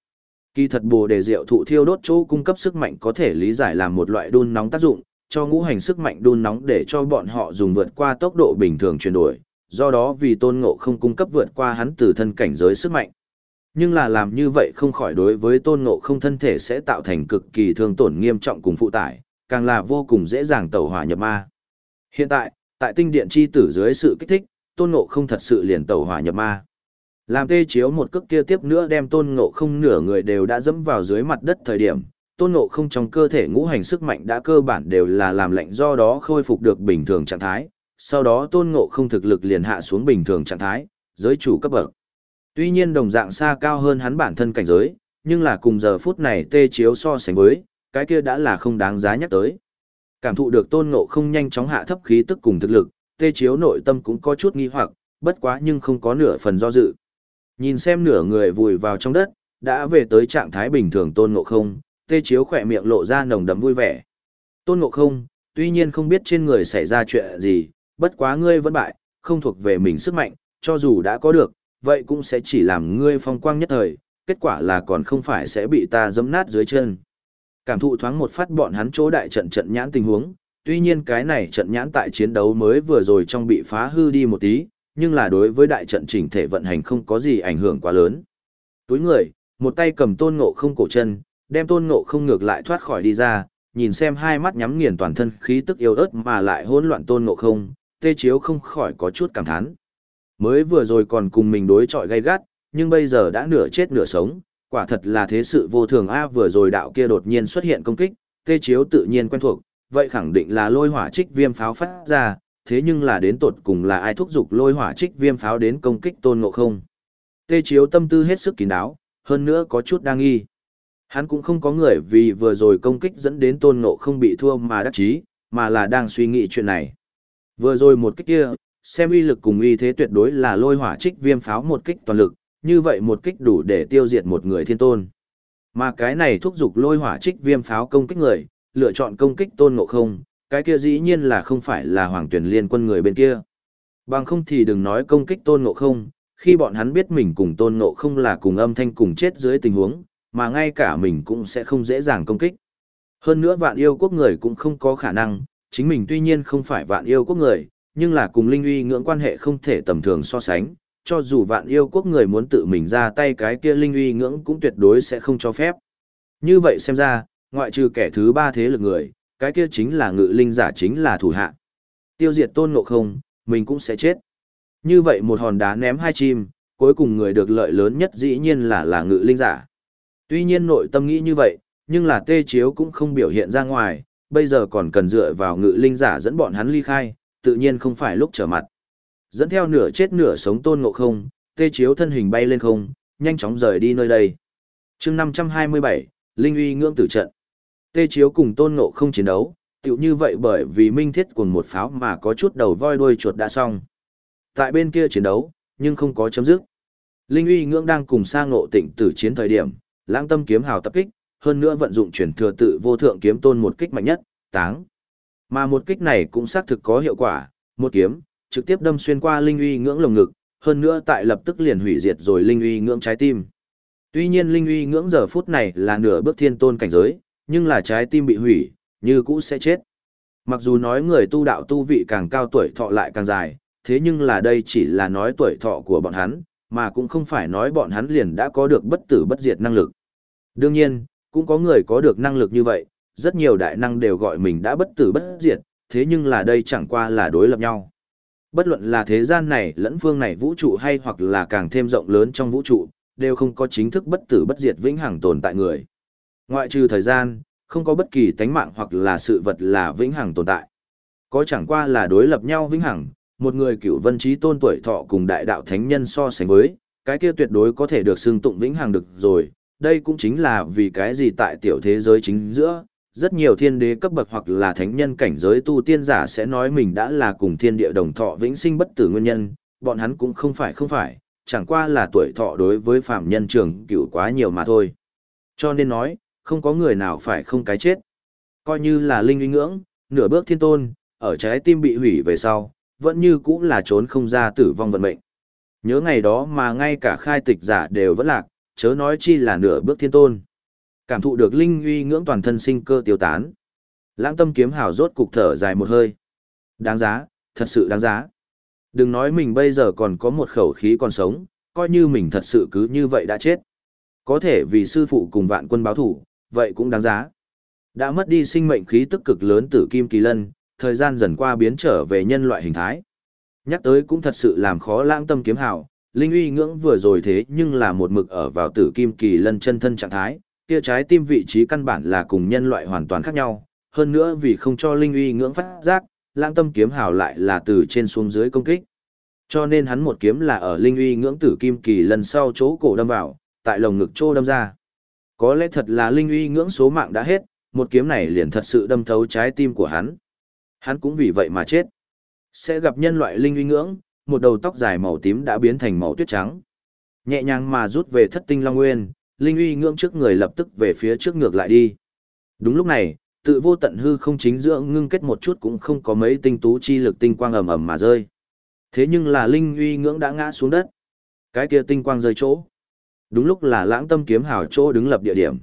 Kỳ thật bồ đề diệu thụ thiêu đốt chỗ cung cấp sức mạnh có thể lý giải làm một loại đun nóng tác dụng, cho ngũ hành sức mạnh đun nóng để cho bọn họ dùng vượt qua tốc độ bình thường chuyển đổi, do đó vì tôn ngộ không cung cấp vượt qua hắn từ thân cảnh giới sức mạnh. Nhưng là làm như vậy không khỏi đối với tôn ngộ không thân thể sẽ tạo thành cực kỳ thương tổn nghiêm trọng cùng phụ tải, càng là vô cùng dễ dàng tẩu hỏa nhập ma. Hiện tại, tại tinh điện chi tử dưới sự kích thích, tôn ngộ không thật sự liền tẩu hỏa nhập ma. Làm tê chiếu một cước kia tiếp nữa đem tôn ngộ không nửa người đều đã dẫm vào dưới mặt đất thời điểm, tôn ngộ không trong cơ thể ngũ hành sức mạnh đã cơ bản đều là làm lạnh do đó khôi phục được bình thường trạng thái, sau đó tôn ngộ không thực lực liền hạ xuống bình thường trạng thái, giới chủ cấp bậc. Tuy nhiên đồng dạng xa cao hơn hắn bản thân cảnh giới, nhưng là cùng giờ phút này tê chiếu so sánh với, cái kia đã là không đáng giá nhắc tới. Cảm thụ được tôn ngộ không nhanh chóng hạ thấp khí tức cùng thực lực, tê chiếu nội tâm cũng có chút nghi hoặc, bất quá nhưng không có nửa phần do dự. Nhìn xem nửa người vùi vào trong đất, đã về tới trạng thái bình thường tôn ngộ không, tê chiếu khỏe miệng lộ ra nồng đấm vui vẻ. Tôn ngộ không, tuy nhiên không biết trên người xảy ra chuyện gì, bất quá ngươi vẫn bại, không thuộc về mình sức mạnh, cho dù đã có được, vậy cũng sẽ chỉ làm ngươi phong quang nhất thời, kết quả là còn không phải sẽ bị ta giẫm nát dưới chân. Cảm thụ thoáng một phát bọn hắn chỗ đại trận trận nhãn tình huống, tuy nhiên cái này trận nhãn tại chiến đấu mới vừa rồi trong bị phá hư đi một tí, nhưng là đối với đại trận chỉnh thể vận hành không có gì ảnh hưởng quá lớn. Túi người, một tay cầm tôn ngộ không cổ chân, đem tôn ngộ không ngược lại thoát khỏi đi ra, nhìn xem hai mắt nhắm nghiền toàn thân khí tức yếu ớt mà lại hỗn loạn tôn ngộ không, tê chiếu không khỏi có chút cảm thán. Mới vừa rồi còn cùng mình đối chọi gay gắt, nhưng bây giờ đã nửa chết nửa sống, quả thật là thế sự vô thường a vừa rồi đạo kia đột nhiên xuất hiện công kích, tê chiếu tự nhiên quen thuộc, vậy khẳng định là lôi hỏa trích viêm pháo phát ra, thế nhưng là đến tột cùng là ai thúc giục lôi hỏa trích viêm pháo đến công kích tôn ngộ không. Tê chiếu tâm tư hết sức kín đáo, hơn nữa có chút đang nghi. Hắn cũng không có người vì vừa rồi công kích dẫn đến tôn ngộ không bị thua mà đắc chí, mà là đang suy nghĩ chuyện này. Vừa rồi một kích kia, xem uy lực cùng uy thế tuyệt đối là lôi hỏa trích viêm pháo một kích toàn lực, như vậy một kích đủ để tiêu diệt một người thiên tôn. Mà cái này thúc giục lôi hỏa trích viêm pháo công kích người, lựa chọn công kích tôn ngộ không, cái kia dĩ nhiên là không phải là hoàng tuyển liên quân người bên kia. Bằng không thì đừng nói công kích tôn ngộ không, khi bọn hắn biết mình cùng tôn ngộ không là cùng âm thanh cùng chết dưới tình huống, mà ngay cả mình cũng sẽ không dễ dàng công kích. Hơn nữa vạn yêu quốc người cũng không có khả năng, chính mình tuy nhiên không phải vạn yêu quốc người, nhưng là cùng linh uy ngưỡng quan hệ không thể tầm thường so sánh, cho dù vạn yêu quốc người muốn tự mình ra tay cái kia linh uy ngưỡng cũng tuyệt đối sẽ không cho phép. Như vậy xem ra, ngoại trừ kẻ thứ ba thế lực người, cái kia chính là ngự linh giả chính là thủ hạ. Tiêu diệt tôn ngộ không, mình cũng sẽ chết. Như vậy một hòn đá ném hai chim, cuối cùng người được lợi lớn nhất dĩ nhiên là là ngự linh giả. Tuy nhiên nội tâm nghĩ như vậy, nhưng là tê chiếu cũng không biểu hiện ra ngoài, bây giờ còn cần dựa vào ngự linh giả dẫn bọn hắn ly khai, tự nhiên không phải lúc trở mặt. Dẫn theo nửa chết nửa sống tôn ngộ không, tê chiếu thân hình bay lên không, nhanh chóng rời đi nơi đây. chương 527, Linh uy ngưỡng tử trận. Tê chiếu cùng tôn ngộ không chiến đấu, tiểu như vậy bởi vì minh thiết cùng một pháo mà có chút đầu voi đuôi chuột đã xong. Tại bên kia chiến đấu, nhưng không có chấm dứt. Linh uy ngưỡng đang cùng sang ngộ tịnh tử chiến thời điểm, lãng tâm kiếm hào tập kích, hơn nữa vận dụng chuyển thừa tự vô thượng kiếm tôn một kích mạnh nhất, táng. Mà một kích này cũng xác thực có hiệu quả, một kiếm, trực tiếp đâm xuyên qua linh uy ngưỡng lồng ngực, hơn nữa tại lập tức liền hủy diệt rồi linh uy ngưỡng trái tim. Tuy nhiên linh uy ngưỡng giờ phút này là nửa bước thiên tôn cảnh giới, nhưng là trái tim bị hủy, như cũ sẽ chết. Mặc dù nói người tu đạo tu vị càng cao tuổi thọ lại càng dài, thế nhưng là đây chỉ là nói tuổi thọ của bọn hắn, mà cũng không phải nói bọn hắn liền đã có được bất tử bất diệt năng lực. Đương nhiên, cũng có người có được năng lực như vậy, rất nhiều đại năng đều gọi mình đã bất tử bất diệt, thế nhưng là đây chẳng qua là đối lập nhau. Bất luận là thế gian này lẫn phương này vũ trụ hay hoặc là càng thêm rộng lớn trong vũ trụ, đều không có chính thức bất tử bất diệt vĩnh hằng tồn tại người. Ngoại trừ thời gian, không có bất kỳ tánh mạng hoặc là sự vật là vĩnh hằng tồn tại. Có chẳng qua là đối lập nhau vĩnh hằng, một người cựu vân trí tôn tuổi thọ cùng đại đạo thánh nhân so sánh với, cái kia tuyệt đối có thể được xưng tụng vĩnh hằng được rồi, đây cũng chính là vì cái gì tại tiểu thế giới chính giữa, rất nhiều thiên đế cấp bậc hoặc là thánh nhân cảnh giới tu tiên giả sẽ nói mình đã là cùng thiên địa đồng thọ vĩnh sinh bất tử nguyên nhân, bọn hắn cũng không phải không phải, chẳng qua là tuổi thọ đối với phạm nhân trường cựu quá nhiều mà thôi. Cho nên nói, không có người nào phải không cái chết. Coi như là linh uy ngưỡng, nửa bước thiên tôn, ở trái tim bị hủy về sau, vẫn như cũng là trốn không ra tử vong vận mệnh. Nhớ ngày đó mà ngay cả khai tịch giả đều vẫn lạc, chớ nói chi là nửa bước thiên tôn. Cảm thụ được linh uy ngưỡng toàn thân sinh cơ tiêu tán. Lãng tâm kiếm hào rốt cục thở dài một hơi. Đáng giá, thật sự đáng giá. Đừng nói mình bây giờ còn có một khẩu khí còn sống, coi như mình thật sự cứ như vậy đã chết. Có thể vì sư phụ cùng vạn quân báo thủ, vậy cũng đáng giá. Đã mất đi sinh mệnh khí tức cực lớn tử Kim Kỳ Lân, thời gian dần qua biến trở về nhân loại hình thái. Nhắc tới cũng thật sự làm khó lãng tâm kiếm hào, Linh uy ngưỡng vừa rồi thế nhưng là một mực ở vào tử Kim Kỳ Lân chân thân trạng thái, kia trái tim vị trí căn bản là cùng nhân loại hoàn toàn khác nhau, hơn nữa vì không cho linh uy ngưỡng phát giác, lãng tâm kiếm hào lại là từ trên xuống dưới công kích. Cho nên hắn một kiếm là ở linh uy ngưỡng tử kim kỳ lần sau chỗ cổ đâm vào, tại lồng ngực trô đâm ra. Có lẽ thật là linh uy ngưỡng số mạng đã hết, một kiếm này liền thật sự đâm thấu trái tim của hắn. Hắn cũng vì vậy mà chết. Sẽ gặp nhân loại linh uy ngưỡng, một đầu tóc dài màu tím đã biến thành màu tuyết trắng. Nhẹ nhàng mà rút về thất tinh long nguyên, linh uy ngưỡng trước người lập tức về phía trước ngược lại đi. Đúng lúc này, tự vô tận hư không chính giữa ngưng kết một chút cũng không có mấy tinh tú chi lực tinh quang ầm ầm mà rơi. Thế nhưng là linh uy ngưỡng đã ngã xuống đất. Cái kia tinh quang rơi chỗ. Đúng lúc là lãng tâm kiếm hào chỗ đứng lập địa điểm.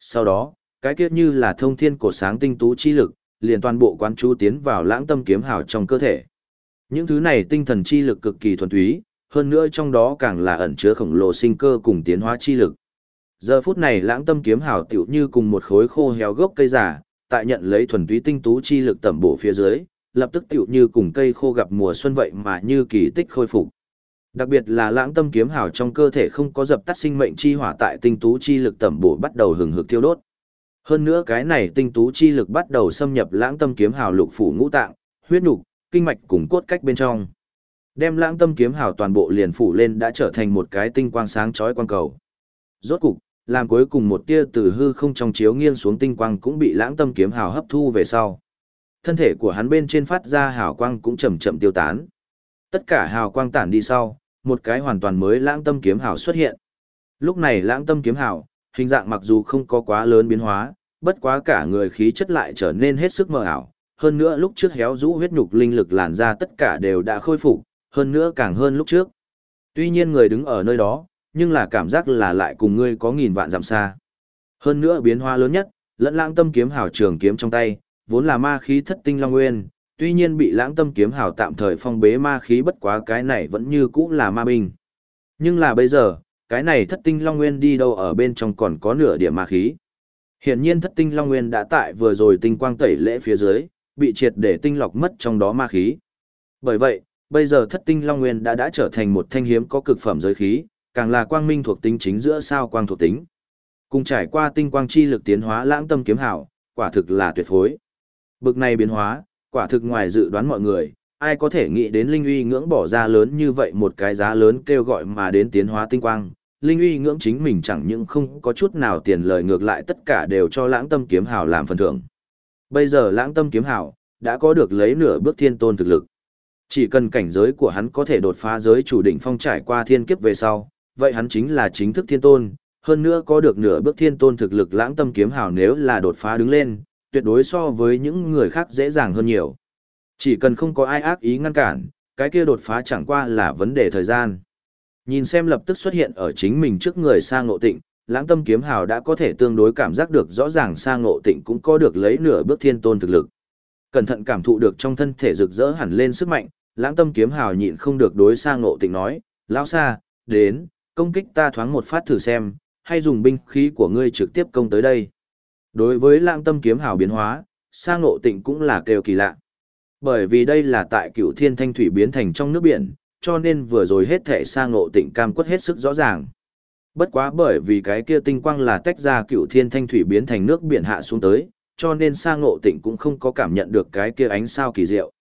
Sau đó, cái kia như là thông thiên cổ sáng tinh tú chi lực, liền toàn bộ quán chú tiến vào lãng tâm kiếm hào trong cơ thể. Những thứ này tinh thần chi lực cực kỳ thuần túy, hơn nữa trong đó càng là ẩn chứa khổng lồ sinh cơ cùng tiến hóa chi lực. Giờ phút này lãng tâm kiếm hào tiểu như cùng một khối khô héo gốc cây giả, tại nhận lấy thuần túy tinh tú chi lực tẩm bổ phía dưới, lập tức tiểu như cùng cây khô gặp mùa xuân vậy mà như kỳ tích khôi phục. Đặc biệt là lãng tâm kiếm hào trong cơ thể không có dập tắt sinh mệnh chi hỏa tại tinh tú chi lực tẩm bổ bắt đầu hừng hực thiêu đốt. Hơn nữa cái này tinh tú chi lực bắt đầu xâm nhập lãng tâm kiếm hào lục phủ ngũ tạng, huyết nục, kinh mạch cùng cốt cách bên trong. Đem lãng tâm kiếm hào toàn bộ liền phủ lên đã trở thành một cái tinh quang sáng chói quang cầu. Rốt cục, làm cuối cùng một tia từ hư không trong chiếu nghiêng xuống tinh quang cũng bị lãng tâm kiếm hào hấp thu về sau. Thân thể của hắn bên trên phát ra hào quang cũng chậm chậm tiêu tán. Tất cả hào quang tản đi sau, một cái hoàn toàn mới lãng tâm kiếm hào xuất hiện. Lúc này lãng tâm kiếm hào, hình dạng mặc dù không có quá lớn biến hóa, bất quá cả người khí chất lại trở nên hết sức mờ ảo. Hơn nữa lúc trước héo rũ huyết nhục linh lực làn ra tất cả đều đã khôi phục, hơn nữa càng hơn lúc trước. Tuy nhiên người đứng ở nơi đó, nhưng là cảm giác là lại cùng ngươi có nghìn vạn dặm xa. Hơn nữa biến hóa lớn nhất, lẫn lãng tâm kiếm hào trường kiếm trong tay, vốn là ma khí thất tinh long nguyên, tuy nhiên bị lãng tâm kiếm hào tạm thời phong bế ma khí bất quá cái này vẫn như cũ là ma binh. Nhưng là bây giờ, cái này thất tinh long nguyên đi đâu ở bên trong còn có nửa điểm ma khí. Hiển nhiên thất tinh long nguyên đã tại vừa rồi tinh quang tẩy lễ phía dưới, bị triệt để tinh lọc mất trong đó ma khí. Bởi vậy, bây giờ thất tinh long nguyên đã đã trở thành một thanh hiếm có cực phẩm giới khí, càng là quang minh thuộc tính chính giữa sao quang thuộc tính. Cùng trải qua tinh quang chi lực tiến hóa lãng tâm kiếm hảo, quả thực là tuyệt phối. Bực này biến hóa, quả thực ngoài dự đoán mọi người, ai có thể nghĩ đến linh uy ngưỡng bỏ ra lớn như vậy một cái giá lớn kêu gọi mà đến tiến hóa tinh quang. Linh uy ngưỡng chính mình chẳng những không có chút nào tiền lời ngược lại tất cả đều cho lãng tâm kiếm hào làm phần thưởng. Bây giờ lãng tâm kiếm hào, đã có được lấy nửa bước thiên tôn thực lực. Chỉ cần cảnh giới của hắn có thể đột phá giới chủ đỉnh phong trải qua thiên kiếp về sau, vậy hắn chính là chính thức thiên tôn, hơn nữa có được nửa bước thiên tôn thực lực lãng tâm kiếm hào nếu là đột phá đứng lên, tuyệt đối so với những người khác dễ dàng hơn nhiều. Chỉ cần không có ai ác ý ngăn cản, cái kia đột phá chẳng qua là vấn đề thời gian. Nhìn xem lập tức xuất hiện ở chính mình trước người sang ngộ tịnh, lãng tâm kiếm hào đã có thể tương đối cảm giác được rõ ràng sang ngộ tịnh cũng có được lấy nửa bước thiên tôn thực lực. Cẩn thận cảm thụ được trong thân thể rực rỡ hẳn lên sức mạnh, lãng tâm kiếm hào nhịn không được đối sang ngộ tịnh nói, lão xa, đến, công kích ta thoáng một phát thử xem, hay dùng binh khí của ngươi trực tiếp công tới đây. Đối với lãng tâm kiếm hào biến hóa, sang ngộ tịnh cũng là kêu kỳ lạ. Bởi vì đây là tại cựu thiên thanh thủy biến thành trong nước biển, cho nên vừa rồi hết thể sang ngộ tịnh cam quất hết sức rõ ràng. Bất quá bởi vì cái kia tinh quang là tách ra cựu thiên thanh thủy biến thành nước biển hạ xuống tới, cho nên sang ngộ tịnh cũng không có cảm nhận được cái kia ánh sao kỳ diệu.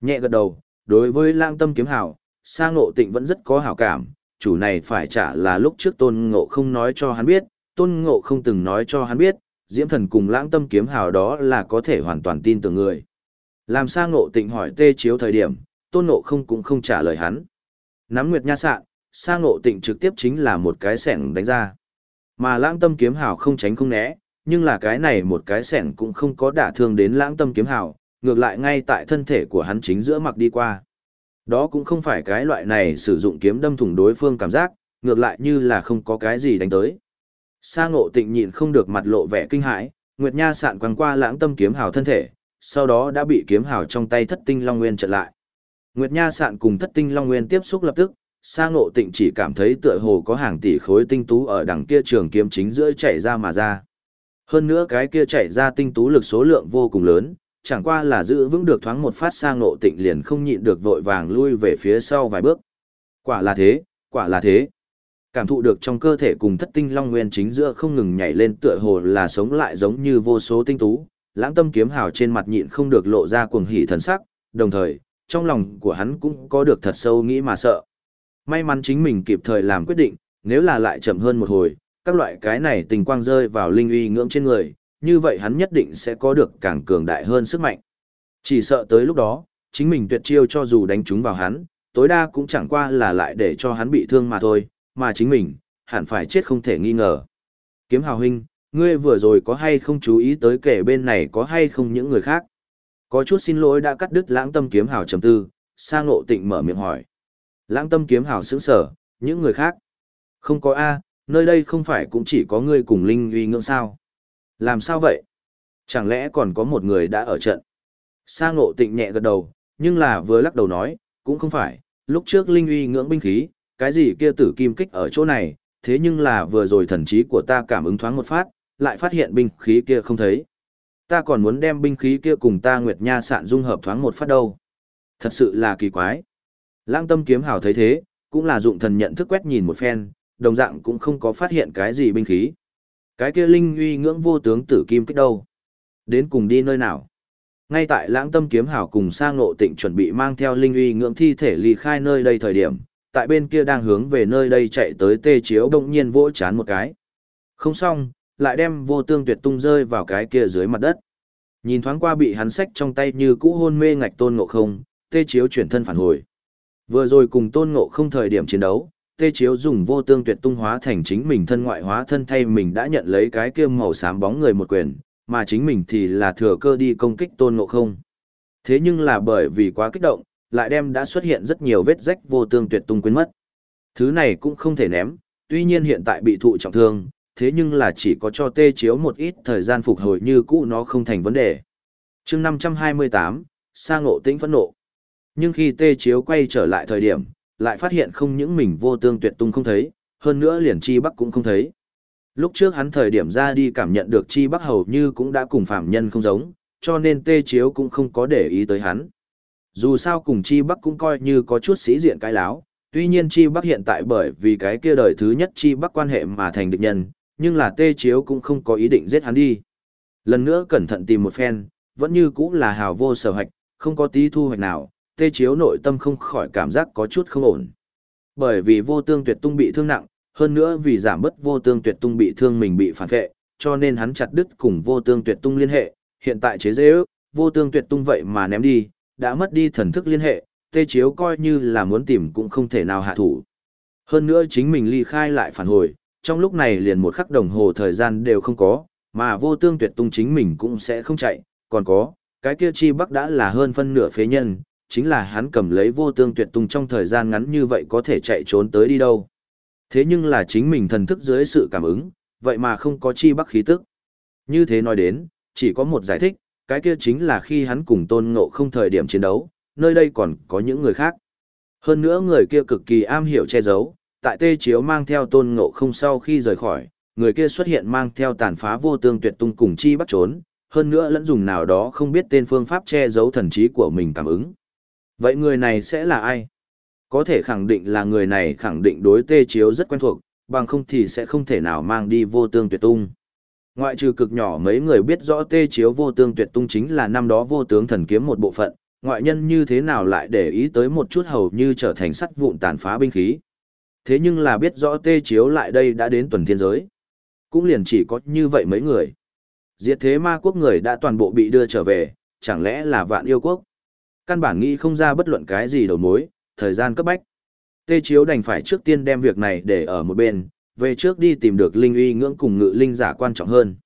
Nhẹ gật đầu, đối với lang tâm kiếm hào, sang ngộ tịnh vẫn rất có hảo cảm, chủ này phải trả là lúc trước tôn ngộ không nói cho hắn biết, tôn ngộ không từng nói cho hắn biết, diễm thần cùng lãng tâm kiếm hào đó là có thể hoàn toàn tin tưởng người. Làm Sa ngộ tịnh hỏi tê chiếu thời điểm, tôn ngộ không cũng không trả lời hắn. Nắm nguyệt nha sạn, Sa ngộ tịnh trực tiếp chính là một cái sẻng đánh ra. Mà lãng tâm kiếm hào không tránh không né, nhưng là cái này một cái sẻng cũng không có đả thương đến lãng tâm kiếm hào, ngược lại ngay tại thân thể của hắn chính giữa mặc đi qua. Đó cũng không phải cái loại này sử dụng kiếm đâm thủng đối phương cảm giác, ngược lại như là không có cái gì đánh tới. Sa ngộ tịnh nhịn không được mặt lộ vẻ kinh hãi, Nguyệt Nha sạn quăng qua lãng tâm kiếm hào thân thể, sau đó đã bị kiếm hào trong tay thất tinh Long Nguyên chặn lại. Nguyệt Nha sạn cùng thất tinh Long Nguyên tiếp xúc lập tức, Sa ngộ tịnh chỉ cảm thấy tựa hồ có hàng tỷ khối tinh tú ở đằng kia trường kiếm chính giữa chạy ra mà ra. Hơn nữa cái kia chạy ra tinh tú lực số lượng vô cùng lớn, chẳng qua là giữ vững được thoáng một phát sang ngộ tịnh liền không nhịn được vội vàng lui về phía sau vài bước. Quả là thế, quả là thế. Cảm thụ được trong cơ thể cùng thất tinh long nguyên chính giữa không ngừng nhảy lên tựa hồ là sống lại giống như vô số tinh tú, lãng tâm kiếm hào trên mặt nhịn không được lộ ra cuồng hỉ thần sắc, đồng thời, trong lòng của hắn cũng có được thật sâu nghĩ mà sợ. May mắn chính mình kịp thời làm quyết định, nếu là lại chậm hơn một hồi, các loại cái này tình quang rơi vào linh uy ngưỡng trên người, như vậy hắn nhất định sẽ có được càng cường đại hơn sức mạnh. Chỉ sợ tới lúc đó, chính mình tuyệt chiêu cho dù đánh chúng vào hắn, tối đa cũng chẳng qua là lại để cho hắn bị thương mà thôi, mà chính mình, hẳn phải chết không thể nghi ngờ. Kiếm hào huynh, ngươi vừa rồi có hay không chú ý tới kẻ bên này có hay không những người khác? Có chút xin lỗi đã cắt đứt lãng tâm kiếm hào trầm tư, sang ngộ tịnh mở miệng hỏi. Lãng tâm kiếm hào sững sở, những người khác? Không có A, nơi đây không phải cũng chỉ có ngươi cùng Linh uy ngưỡng sao? Làm sao vậy? Chẳng lẽ còn có một người đã ở trận? sang ngộ tịnh nhẹ gật đầu, nhưng là vừa lắc đầu nói, cũng không phải, lúc trước Linh uy ngưỡng binh khí, cái gì kia tử kim kích ở chỗ này, thế nhưng là vừa rồi thần trí của ta cảm ứng thoáng một phát, lại phát hiện binh khí kia không thấy. Ta còn muốn đem binh khí kia cùng ta Nguyệt Nha sạn dung hợp thoáng một phát đâu. Thật sự là kỳ quái. Lãng tâm kiếm hào thấy thế, cũng là dụng thần nhận thức quét nhìn một phen, đồng dạng cũng không có phát hiện cái gì binh khí. Cái kia linh uy ngưỡng vô tướng tử kim kích đâu? Đến cùng đi nơi nào? Ngay tại lãng tâm kiếm hảo cùng sang ngộ tịnh chuẩn bị mang theo linh uy ngưỡng thi thể ly khai nơi đây thời điểm, tại bên kia đang hướng về nơi đây chạy tới tê chiếu đông nhiên vỗ chán một cái. Không xong, lại đem vô tương tuyệt tung rơi vào cái kia dưới mặt đất. Nhìn thoáng qua bị hắn xách trong tay như cũ hôn mê ngạch tôn ngộ không, tê chiếu chuyển thân phản hồi. Vừa rồi cùng tôn ngộ không thời điểm chiến đấu, tê chiếu dùng vô tương tuyệt tung hóa thành chính mình thân ngoại hóa thân thay mình đã nhận lấy cái kia màu xám bóng người một quyền, mà chính mình thì là thừa cơ đi công kích tôn ngộ không. Thế nhưng là bởi vì quá kích động, lại đem đã xuất hiện rất nhiều vết rách vô tương tuyệt tung quên mất. Thứ này cũng không thể ném, tuy nhiên hiện tại bị thụ trọng thương, thế nhưng là chỉ có cho tê chiếu một ít thời gian phục hồi như cũ nó không thành vấn đề. chương 528, sa ngộ tĩnh phẫn nộ. Nhưng khi tê chiếu quay trở lại thời điểm, lại phát hiện không những mình vô tương tuyệt tung không thấy, hơn nữa liền chi bắc cũng không thấy. Lúc trước hắn thời điểm ra đi cảm nhận được chi bắc hầu như cũng đã cùng phạm nhân không giống, cho nên tê chiếu cũng không có để ý tới hắn. Dù sao cùng chi bắc cũng coi như có chút sĩ diện cái láo, tuy nhiên chi bắc hiện tại bởi vì cái kia đời thứ nhất chi bắc quan hệ mà thành địch nhân, nhưng là tê chiếu cũng không có ý định giết hắn đi. Lần nữa cẩn thận tìm một phen, vẫn như cũng là hào vô sở hoạch, không có tí thu hoạch nào, tê chiếu nội tâm không khỏi cảm giác có chút không ổn. Bởi vì vô tương tuyệt tung bị thương nặng, hơn nữa vì giảm bớt vô tương tuyệt tung bị thương mình bị phản vệ, cho nên hắn chặt đứt cùng vô tương tuyệt tung liên hệ, hiện tại chế dễ ước, vô tương tuyệt tung vậy mà ném đi, đã mất đi thần thức liên hệ, tê chiếu coi như là muốn tìm cũng không thể nào hạ thủ. Hơn nữa chính mình ly khai lại phản hồi, trong lúc này liền một khắc đồng hồ thời gian đều không có, mà vô tương tuyệt tung chính mình cũng sẽ không chạy, còn có, cái kia chi bắc đã là hơn phân nửa phế nhân, chính là hắn cầm lấy vô tương tuyệt tung trong thời gian ngắn như vậy có thể chạy trốn tới đi đâu. Thế nhưng là chính mình thần thức dưới sự cảm ứng, vậy mà không có chi bắc khí tức. Như thế nói đến, chỉ có một giải thích, cái kia chính là khi hắn cùng tôn ngộ không thời điểm chiến đấu, nơi đây còn có những người khác. Hơn nữa người kia cực kỳ am hiểu che giấu, tại tê chiếu mang theo tôn ngộ không sau khi rời khỏi, người kia xuất hiện mang theo tàn phá vô tương tuyệt tung cùng chi bắt trốn, hơn nữa lẫn dùng nào đó không biết tên phương pháp che giấu thần trí của mình cảm ứng. Vậy người này sẽ là ai? Có thể khẳng định là người này khẳng định đối tê chiếu rất quen thuộc, bằng không thì sẽ không thể nào mang đi vô tương tuyệt tung. Ngoại trừ cực nhỏ mấy người biết rõ tê chiếu vô tương tuyệt tung chính là năm đó vô tướng thần kiếm một bộ phận, ngoại nhân như thế nào lại để ý tới một chút hầu như trở thành sắt vụn tàn phá binh khí. Thế nhưng là biết rõ tê chiếu lại đây đã đến tuần thiên giới. Cũng liền chỉ có như vậy mấy người. Diệt thế ma quốc người đã toàn bộ bị đưa trở về, chẳng lẽ là vạn yêu quốc? Căn bản nghĩ không ra bất luận cái gì đầu mối, thời gian cấp bách. Tê chiếu đành phải trước tiên đem việc này để ở một bên, về trước đi tìm được linh uy ngưỡng cùng ngự linh giả quan trọng hơn.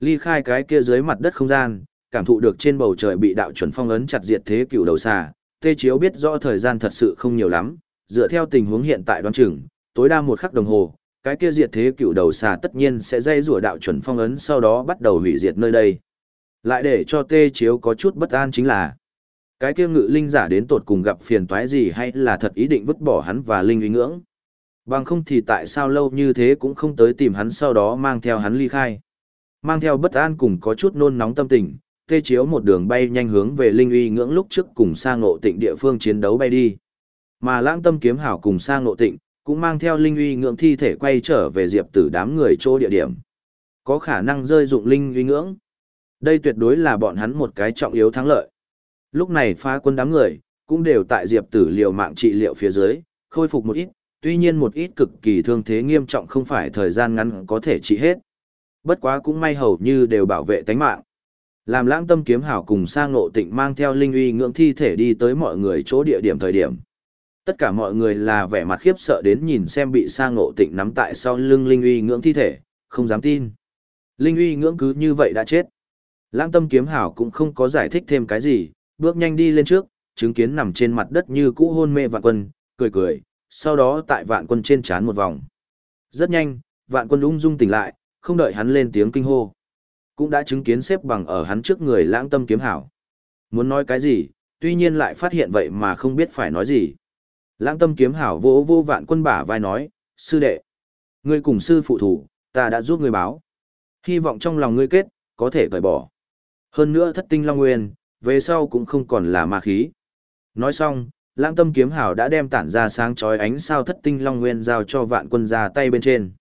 Ly khai cái kia dưới mặt đất không gian, cảm thụ được trên bầu trời bị đạo chuẩn phong ấn chặt diệt thế cựu đầu xà, Tê Chiếu biết rõ thời gian thật sự không nhiều lắm, dựa theo tình huống hiện tại đoán chừng, tối đa một khắc đồng hồ, cái kia diệt thế cựu đầu xà tất nhiên sẽ dây rủa đạo chuẩn phong ấn sau đó bắt đầu hủy diệt nơi đây. Lại để cho Tê Chiếu có chút bất an chính là, cái kia ngự linh giả đến tột cùng gặp phiền toái gì hay là thật ý định vứt bỏ hắn và linh uy ngưỡng. Bằng không thì tại sao lâu như thế cũng không tới tìm hắn sau đó mang theo hắn ly khai. Mang theo bất an cùng có chút nôn nóng tâm tình, tê chiếu một đường bay nhanh hướng về linh uy ngưỡng lúc trước cùng sang ngộ tịnh địa phương chiến đấu bay đi. Mà lãng tâm kiếm hảo cùng sang ngộ tịnh, cũng mang theo linh uy ngưỡng thi thể quay trở về diệp tử đám người chỗ địa điểm. Có khả năng rơi dụng linh uy ngưỡng. Đây tuyệt đối là bọn hắn một cái trọng yếu thắng lợi. Lúc này phá quân đám người, cũng đều tại diệp tử liều mạng trị liệu phía dưới, khôi phục một ít, tuy nhiên một ít cực kỳ thương thế nghiêm trọng không phải thời gian ngắn có thể trị hết. Bất quá cũng may hầu như đều bảo vệ tánh mạng. Làm lãng tâm kiếm hảo cùng sang ngộ tịnh mang theo linh uy ngưỡng thi thể đi tới mọi người chỗ địa điểm thời điểm. Tất cả mọi người là vẻ mặt khiếp sợ đến nhìn xem bị sang ngộ tịnh nắm tại sau lưng linh uy ngưỡng thi thể, không dám tin. Linh uy ngưỡng cứ như vậy đã chết. Lãng tâm kiếm hảo cũng không có giải thích thêm cái gì, bước nhanh đi lên trước, chứng kiến nằm trên mặt đất như cũ hôn mê vạn quân, cười cười, sau đó tại vạn quân trên chán một vòng. Rất nhanh, vạn quân ung dung tỉnh lại, không đợi hắn lên tiếng kinh hô. Cũng đã chứng kiến xếp bằng ở hắn trước người lãng tâm kiếm hảo. Muốn nói cái gì, tuy nhiên lại phát hiện vậy mà không biết phải nói gì. Lãng tâm kiếm hảo vỗ vô vạn quân bả vai nói, sư đệ. Ngươi cùng sư phụ thủ, ta đã giúp ngươi báo. Hy vọng trong lòng ngươi kết, có thể cởi bỏ. Hơn nữa thất tinh long nguyên, về sau cũng không còn là ma khí. Nói xong, lãng tâm kiếm hảo đã đem tản ra sáng chói ánh sao thất tinh long nguyên giao cho vạn quân ra tay bên trên.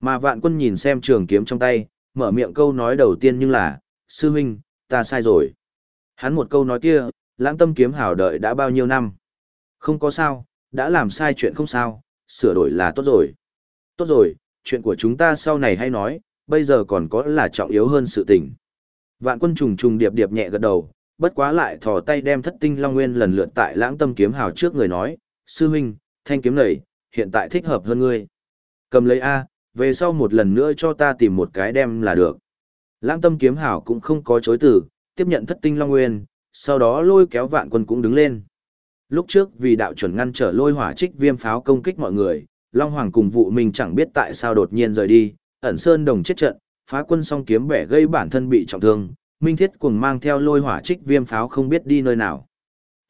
Mà vạn quân nhìn xem trường kiếm trong tay, mở miệng câu nói đầu tiên nhưng là, sư huynh, ta sai rồi. Hắn một câu nói kia, lãng tâm kiếm hảo đợi đã bao nhiêu năm. Không có sao, đã làm sai chuyện không sao, sửa đổi là tốt rồi. Tốt rồi, chuyện của chúng ta sau này hay nói, bây giờ còn có là trọng yếu hơn sự tình. Vạn quân trùng trùng điệp điệp nhẹ gật đầu, bất quá lại thò tay đem thất tinh long nguyên lần lượt tại lãng tâm kiếm hào trước người nói, sư huynh, thanh kiếm này, hiện tại thích hợp hơn ngươi. Cầm lấy A, về sau một lần nữa cho ta tìm một cái đem là được. Lãng tâm kiếm hào cũng không có chối từ, tiếp nhận thất tinh long nguyên, sau đó lôi kéo vạn quân cũng đứng lên. Lúc trước vì đạo chuẩn ngăn trở lôi hỏa trích viêm pháo công kích mọi người, Long Hoàng cùng vụ mình chẳng biết tại sao đột nhiên rời đi, ẩn sơn đồng chết trận, phá quân song kiếm bẻ gây bản thân bị trọng thương, Minh Thiết cuồng mang theo lôi hỏa trích viêm pháo không biết đi nơi nào.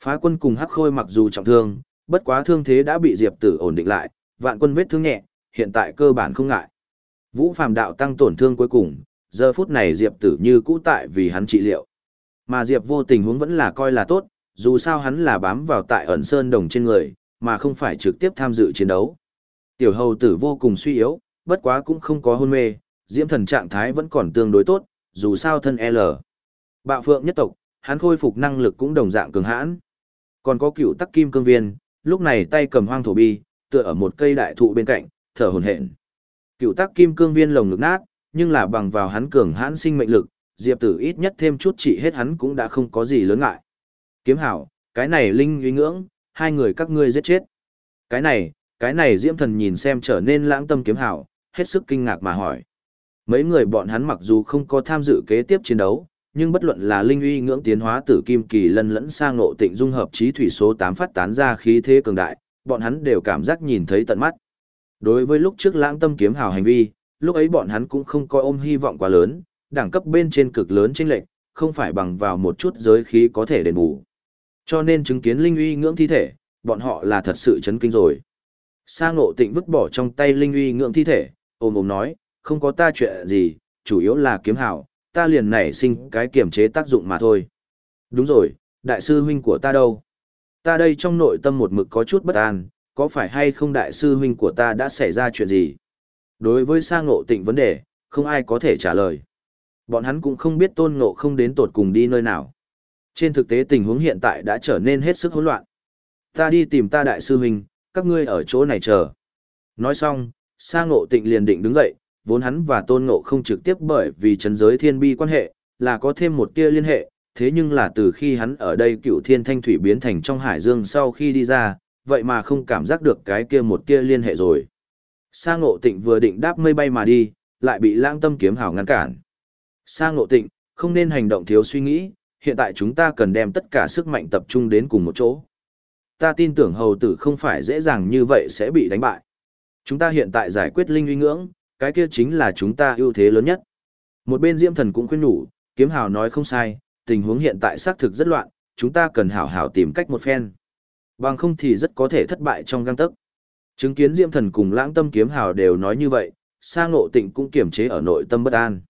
Phá quân cùng hắc khôi mặc dù trọng thương, bất quá thương thế đã bị Diệp Tử ổn định lại, vạn quân vết thương nhẹ, hiện tại cơ bản không ngại. Vũ Phàm đạo tăng tổn thương cuối cùng, giờ phút này Diệp Tử như cũ tại vì hắn trị liệu. Mà Diệp vô tình huống vẫn là coi là tốt, dù sao hắn là bám vào tại ẩn sơn đồng trên người, mà không phải trực tiếp tham dự chiến đấu. Tiểu hầu tử vô cùng suy yếu, bất quá cũng không có hôn mê, diễm thần trạng thái vẫn còn tương đối tốt, dù sao thân L. Bạo phượng nhất tộc, hắn khôi phục năng lực cũng đồng dạng cường hãn. Còn có cựu tắc kim cương viên, lúc này tay cầm hoang thổ bi, tựa ở một cây đại thụ bên cạnh, thở hổn hển. Cựu tắc kim cương viên lồng ngực nát, nhưng là bằng vào hắn cường hãn sinh mệnh lực, Diệp Tử ít nhất thêm chút trị hết hắn cũng đã không có gì lớn ngại. Kiếm hảo, cái này linh uy ngưỡng, hai người các ngươi giết chết. Cái này, cái này Diễm Thần nhìn xem trở nên lãng tâm kiếm hảo, hết sức kinh ngạc mà hỏi. Mấy người bọn hắn mặc dù không có tham dự kế tiếp chiến đấu, nhưng bất luận là linh uy ngưỡng tiến hóa tử kim kỳ lân lẫn sang ngộ tịnh dung hợp trí thủy số 8 phát tán ra khí thế cường đại, bọn hắn đều cảm giác nhìn thấy tận mắt. Đối với lúc trước lãng tâm kiếm hào hành vi, lúc ấy bọn hắn cũng không coi ôm hy vọng quá lớn, đẳng cấp bên trên cực lớn chênh lệch, không phải bằng vào một chút giới khí có thể đền bù. Cho nên chứng kiến linh uy ngưỡng thi thể, bọn họ là thật sự chấn kinh rồi. Sa ngộ tịnh vứt bỏ trong tay linh uy ngưỡng thi thể, ôm ôm nói, không có ta chuyện gì, chủ yếu là kiếm hảo, ta liền nảy sinh cái kiểm chế tác dụng mà thôi. Đúng rồi, đại sư huynh của ta đâu? Ta đây trong nội tâm một mực có chút bất an, có phải hay không đại sư huynh của ta đã xảy ra chuyện gì? Đối với sa ngộ tịnh vấn đề, không ai có thể trả lời. Bọn hắn cũng không biết tôn ngộ không đến tột cùng đi nơi nào. Trên thực tế tình huống hiện tại đã trở nên hết sức hỗn loạn. Ta đi tìm ta đại sư huynh, các ngươi ở chỗ này chờ. Nói xong, sa ngộ tịnh liền định đứng dậy, vốn hắn và tôn ngộ không trực tiếp bởi vì chấn giới thiên bi quan hệ, là có thêm một tia liên hệ, thế nhưng là từ khi hắn ở đây cựu thiên thanh thủy biến thành trong hải dương sau khi đi ra, vậy mà không cảm giác được cái kia một tia liên hệ rồi. Sa ngộ tịnh vừa định đáp mây bay mà đi, lại bị lãng tâm kiếm hào ngăn cản. Sa ngộ tịnh, không nên hành động thiếu suy nghĩ, hiện tại chúng ta cần đem tất cả sức mạnh tập trung đến cùng một chỗ. Ta tin tưởng hầu tử không phải dễ dàng như vậy sẽ bị đánh bại. Chúng ta hiện tại giải quyết linh uy ngưỡng, cái kia chính là chúng ta ưu thế lớn nhất. Một bên Diễm Thần cũng khuyên nhủ, kiếm hào nói không sai, tình huống hiện tại xác thực rất loạn, chúng ta cần hảo hảo tìm cách một phen. Bằng không thì rất có thể thất bại trong găng tấc. Chứng kiến Diễm Thần cùng Lãng Tâm kiếm hào đều nói như vậy, Sa Ngộ Tịnh cũng kiềm chế ở nội tâm bất an.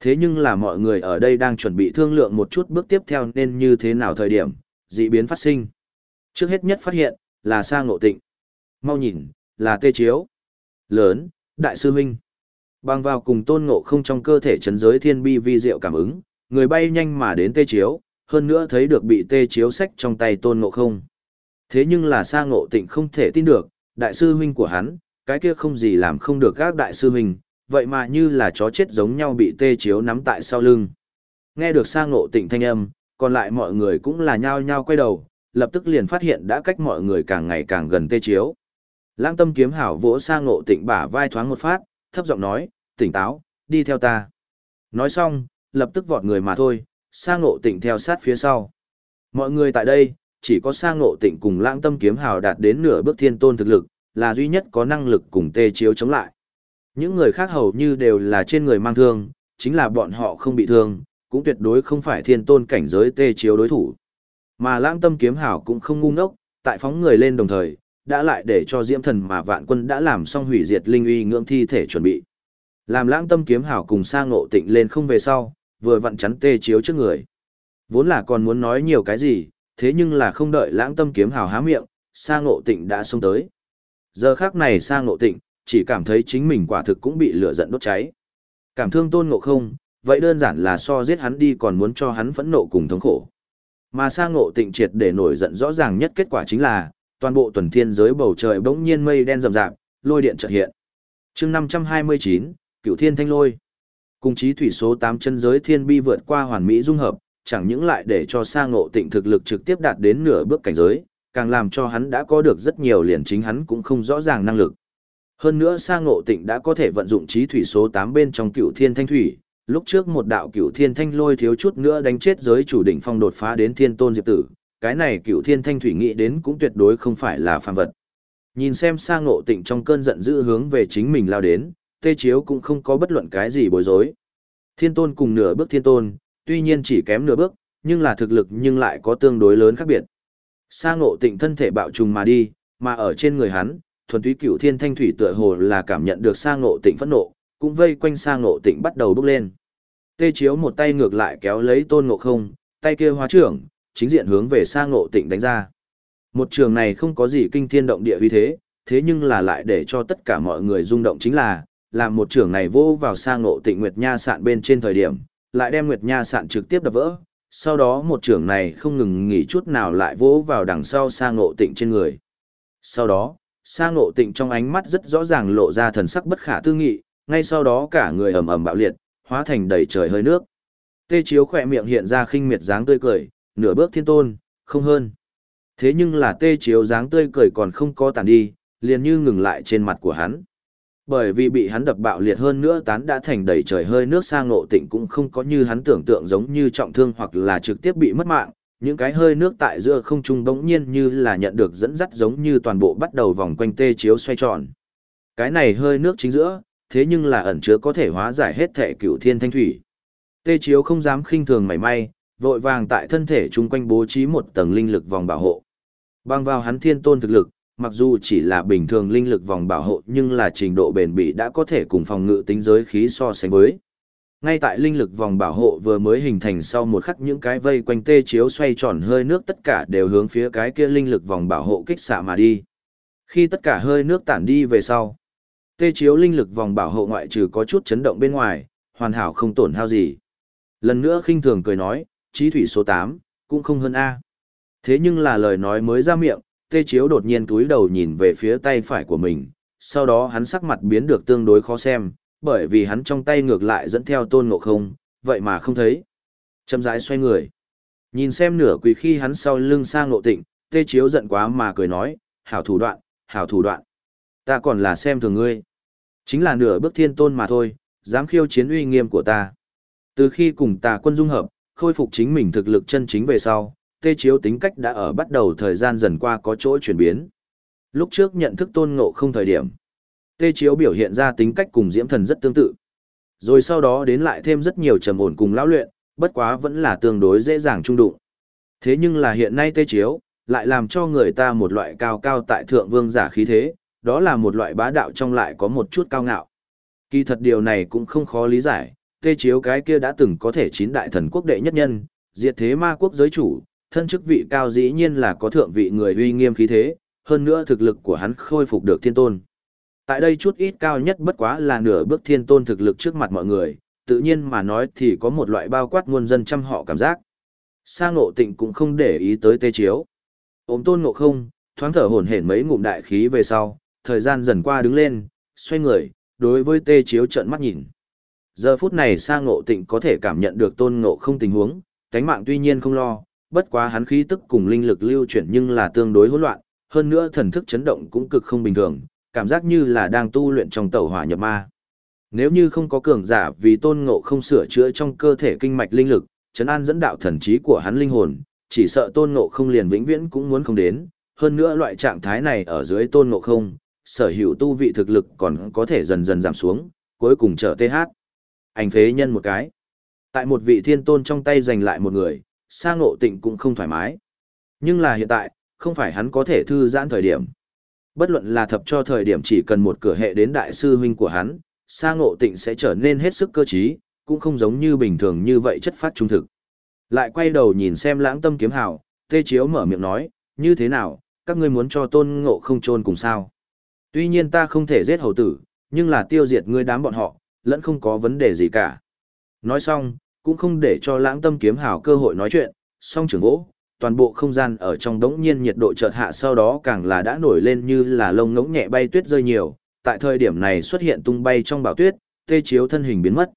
Thế nhưng là mọi người ở đây đang chuẩn bị thương lượng một chút bước tiếp theo nên như thế nào thời điểm, dị biến phát sinh. Trước hết nhất phát hiện, là Sa Ngộ Tịnh. Mau nhìn, là tê chiếu. Lớn, đại sư huynh. Bằng vào cùng tôn ngộ không trong cơ thể chấn giới thiên bi vi diệu cảm ứng, người bay nhanh mà đến tê chiếu, hơn nữa thấy được bị tê chiếu sách trong tay tôn ngộ không. Thế nhưng là sa ngộ tịnh không thể tin được, đại sư huynh của hắn, cái kia không gì làm không được các đại sư huynh, vậy mà như là chó chết giống nhau bị tê chiếu nắm tại sau lưng. Nghe được sa ngộ tịnh thanh âm, còn lại mọi người cũng là nhao nhao quay đầu, lập tức liền phát hiện đã cách mọi người càng ngày càng gần tê chiếu. Lãng tâm kiếm hảo vỗ sa ngộ tịnh bả vai thoáng một phát, thấp giọng nói, tỉnh táo, đi theo ta. Nói xong, lập tức vọt người mà thôi, Sang ngộ tịnh theo sát phía sau. Mọi người tại đây, chỉ có Sang ngộ tịnh cùng lãng tâm kiếm hào đạt đến nửa bước thiên tôn thực lực, là duy nhất có năng lực cùng tê chiếu chống lại. Những người khác hầu như đều là trên người mang thương, chính là bọn họ không bị thương, cũng tuyệt đối không phải thiên tôn cảnh giới tê chiếu đối thủ. Mà lãng tâm kiếm hào cũng không ngu ngốc, tại phóng người lên đồng thời, đã lại để cho diễm thần mà vạn quân đã làm xong hủy diệt linh uy ngưỡng thi thể chuẩn bị. Làm lãng tâm kiếm hảo cùng sang ngộ tịnh lên không về sau, vừa vặn chắn tê chiếu trước người. Vốn là còn muốn nói nhiều cái gì, thế nhưng là không đợi lãng tâm kiếm hảo há miệng, sang ngộ tịnh đã xông tới. Giờ khác này sang ngộ tịnh, chỉ cảm thấy chính mình quả thực cũng bị lửa giận đốt cháy. Cảm thương tôn ngộ không, vậy đơn giản là so giết hắn đi còn muốn cho hắn phẫn nộ cùng thống khổ. Mà sang ngộ tịnh triệt để nổi giận rõ ràng nhất kết quả chính là, toàn bộ tuần thiên giới bầu trời bỗng nhiên mây đen rầm rạp, lôi điện chợt hiện. chương 529, cựu thiên thanh lôi. Cùng chí thủy số 8 chân giới thiên bi vượt qua hoàn mỹ dung hợp, chẳng những lại để cho sa ngộ tịnh thực lực trực tiếp đạt đến nửa bước cảnh giới, càng làm cho hắn đã có được rất nhiều liền chính hắn cũng không rõ ràng năng lực. Hơn nữa sa ngộ tịnh đã có thể vận dụng trí thủy số 8 bên trong cựu thiên thanh thủy, lúc trước một đạo cựu thiên thanh lôi thiếu chút nữa đánh chết giới chủ đỉnh phong đột phá đến thiên tôn diệp tử, cái này cựu thiên thanh thủy nghĩ đến cũng tuyệt đối không phải là phàm vật. Nhìn xem sa ngộ tịnh trong cơn giận dữ hướng về chính mình lao đến, tê chiếu cũng không có bất luận cái gì bối rối. Thiên tôn cùng nửa bước thiên tôn, tuy nhiên chỉ kém nửa bước, nhưng là thực lực nhưng lại có tương đối lớn khác biệt. Sa ngộ tịnh thân thể bạo trùng mà đi, mà ở trên người hắn, thuần túy cửu thiên thanh thủy tựa hồ là cảm nhận được sa ngộ tịnh phẫn nộ, cũng vây quanh sa ngộ tịnh bắt đầu bước lên. Tê chiếu một tay ngược lại kéo lấy tôn ngộ không, tay kia hóa trưởng, chính diện hướng về sa ngộ tịnh đánh ra. Một trường này không có gì kinh thiên động địa uy thế, thế nhưng là lại để cho tất cả mọi người rung động chính là, làm một trưởng này vô vào Sang ngộ tịnh Nguyệt Nha sạn bên trên thời điểm, lại đem Nguyệt Nha sạn trực tiếp đập vỡ. Sau đó một trưởng này không ngừng nghỉ chút nào lại vỗ vào đằng sau Sang ngộ tịnh trên người. Sau đó, Sang ngộ tịnh trong ánh mắt rất rõ ràng lộ ra thần sắc bất khả tư nghị, ngay sau đó cả người ầm ầm bạo liệt, hóa thành đầy trời hơi nước. Tê chiếu khỏe miệng hiện ra khinh miệt dáng tươi cười, nửa bước thiên tôn, không hơn. Thế nhưng là tê chiếu dáng tươi cười còn không có tàn đi, liền như ngừng lại trên mặt của hắn. Bởi vì bị hắn đập bạo liệt hơn nữa tán đã thành đầy trời hơi nước sang ngộ tịnh cũng không có như hắn tưởng tượng giống như trọng thương hoặc là trực tiếp bị mất mạng, những cái hơi nước tại giữa không trung bỗng nhiên như là nhận được dẫn dắt giống như toàn bộ bắt đầu vòng quanh tê chiếu xoay tròn. Cái này hơi nước chính giữa, thế nhưng là ẩn chứa có thể hóa giải hết thể cửu thiên thanh thủy. Tê chiếu không dám khinh thường mảy may, vội vàng tại thân thể chung quanh bố trí một tầng linh lực vòng bảo hộ. Bang vào hắn thiên tôn thực lực, mặc dù chỉ là bình thường linh lực vòng bảo hộ nhưng là trình độ bền bỉ đã có thể cùng phòng ngự tính giới khí so sánh với. Ngay tại linh lực vòng bảo hộ vừa mới hình thành sau một khắc những cái vây quanh tê chiếu xoay tròn hơi nước tất cả đều hướng phía cái kia linh lực vòng bảo hộ kích xạ mà đi. Khi tất cả hơi nước tản đi về sau, tê chiếu linh lực vòng bảo hộ ngoại trừ có chút chấn động bên ngoài, hoàn hảo không tổn hao gì. Lần nữa khinh thường cười nói, trí thủy số 8, cũng không hơn A. Thế nhưng là lời nói mới ra miệng, tê chiếu đột nhiên túi đầu nhìn về phía tay phải của mình, sau đó hắn sắc mặt biến được tương đối khó xem, bởi vì hắn trong tay ngược lại dẫn theo tôn ngộ không, vậy mà không thấy. Châm rãi xoay người. Nhìn xem nửa quỳ khi hắn sau lưng sang ngộ tịnh, tê chiếu giận quá mà cười nói, hảo thủ đoạn, hảo thủ đoạn. Ta còn là xem thường ngươi. Chính là nửa bước thiên tôn mà thôi, dám khiêu chiến uy nghiêm của ta. Từ khi cùng tà quân dung hợp, khôi phục chính mình thực lực chân chính về sau, tê chiếu tính cách đã ở bắt đầu thời gian dần qua có chỗ chuyển biến. Lúc trước nhận thức tôn ngộ không thời điểm, tê chiếu biểu hiện ra tính cách cùng diễm thần rất tương tự. Rồi sau đó đến lại thêm rất nhiều trầm ổn cùng lão luyện, bất quá vẫn là tương đối dễ dàng trung đụng. Thế nhưng là hiện nay tê chiếu, lại làm cho người ta một loại cao cao tại thượng vương giả khí thế, đó là một loại bá đạo trong lại có một chút cao ngạo. Kỳ thật điều này cũng không khó lý giải, tê chiếu cái kia đã từng có thể chín đại thần quốc đệ nhất nhân, diệt thế ma quốc giới chủ, thân chức vị cao dĩ nhiên là có thượng vị người uy nghiêm khí thế, hơn nữa thực lực của hắn khôi phục được thiên tôn. Tại đây chút ít cao nhất bất quá là nửa bước thiên tôn thực lực trước mặt mọi người, tự nhiên mà nói thì có một loại bao quát muôn dân trăm họ cảm giác. Sa ngộ tịnh cũng không để ý tới tê chiếu. Ôm tôn ngộ không, thoáng thở hổn hển mấy ngụm đại khí về sau, thời gian dần qua đứng lên, xoay người, đối với tê chiếu trợn mắt nhìn. Giờ phút này sa ngộ tịnh có thể cảm nhận được tôn ngộ không tình huống, cánh mạng tuy nhiên không lo, bất quá hắn khí tức cùng linh lực lưu chuyển nhưng là tương đối hỗn loạn, hơn nữa thần thức chấn động cũng cực không bình thường, cảm giác như là đang tu luyện trong tẩu hỏa nhập ma. Nếu như không có cường giả vì tôn ngộ không sửa chữa trong cơ thể kinh mạch linh lực, chấn an dẫn đạo thần trí của hắn linh hồn, chỉ sợ tôn ngộ không liền vĩnh viễn cũng muốn không đến, hơn nữa loại trạng thái này ở dưới tôn ngộ không, sở hữu tu vị thực lực còn có thể dần dần giảm xuống, cuối cùng trở TH. Anh phế nhân một cái. Tại một vị thiên tôn trong tay giành lại một người, sa ngộ tịnh cũng không thoải mái. Nhưng là hiện tại, không phải hắn có thể thư giãn thời điểm. Bất luận là thập cho thời điểm chỉ cần một cửa hệ đến đại sư huynh của hắn, sa ngộ tịnh sẽ trở nên hết sức cơ trí, cũng không giống như bình thường như vậy chất phát trung thực. Lại quay đầu nhìn xem lãng tâm kiếm hào, tê chiếu mở miệng nói, như thế nào, các ngươi muốn cho tôn ngộ không trôn cùng sao. Tuy nhiên ta không thể giết hầu tử, nhưng là tiêu diệt ngươi đám bọn họ, lẫn không có vấn đề gì cả. Nói xong, cũng không để cho lãng tâm kiếm hào cơ hội nói chuyện, song trường gỗ, toàn bộ không gian ở trong đống nhiên nhiệt độ chợt hạ sau đó càng là đã nổi lên như là lông ngỗng nhẹ bay tuyết rơi nhiều, tại thời điểm này xuất hiện tung bay trong bão tuyết, tê chiếu thân hình biến mất.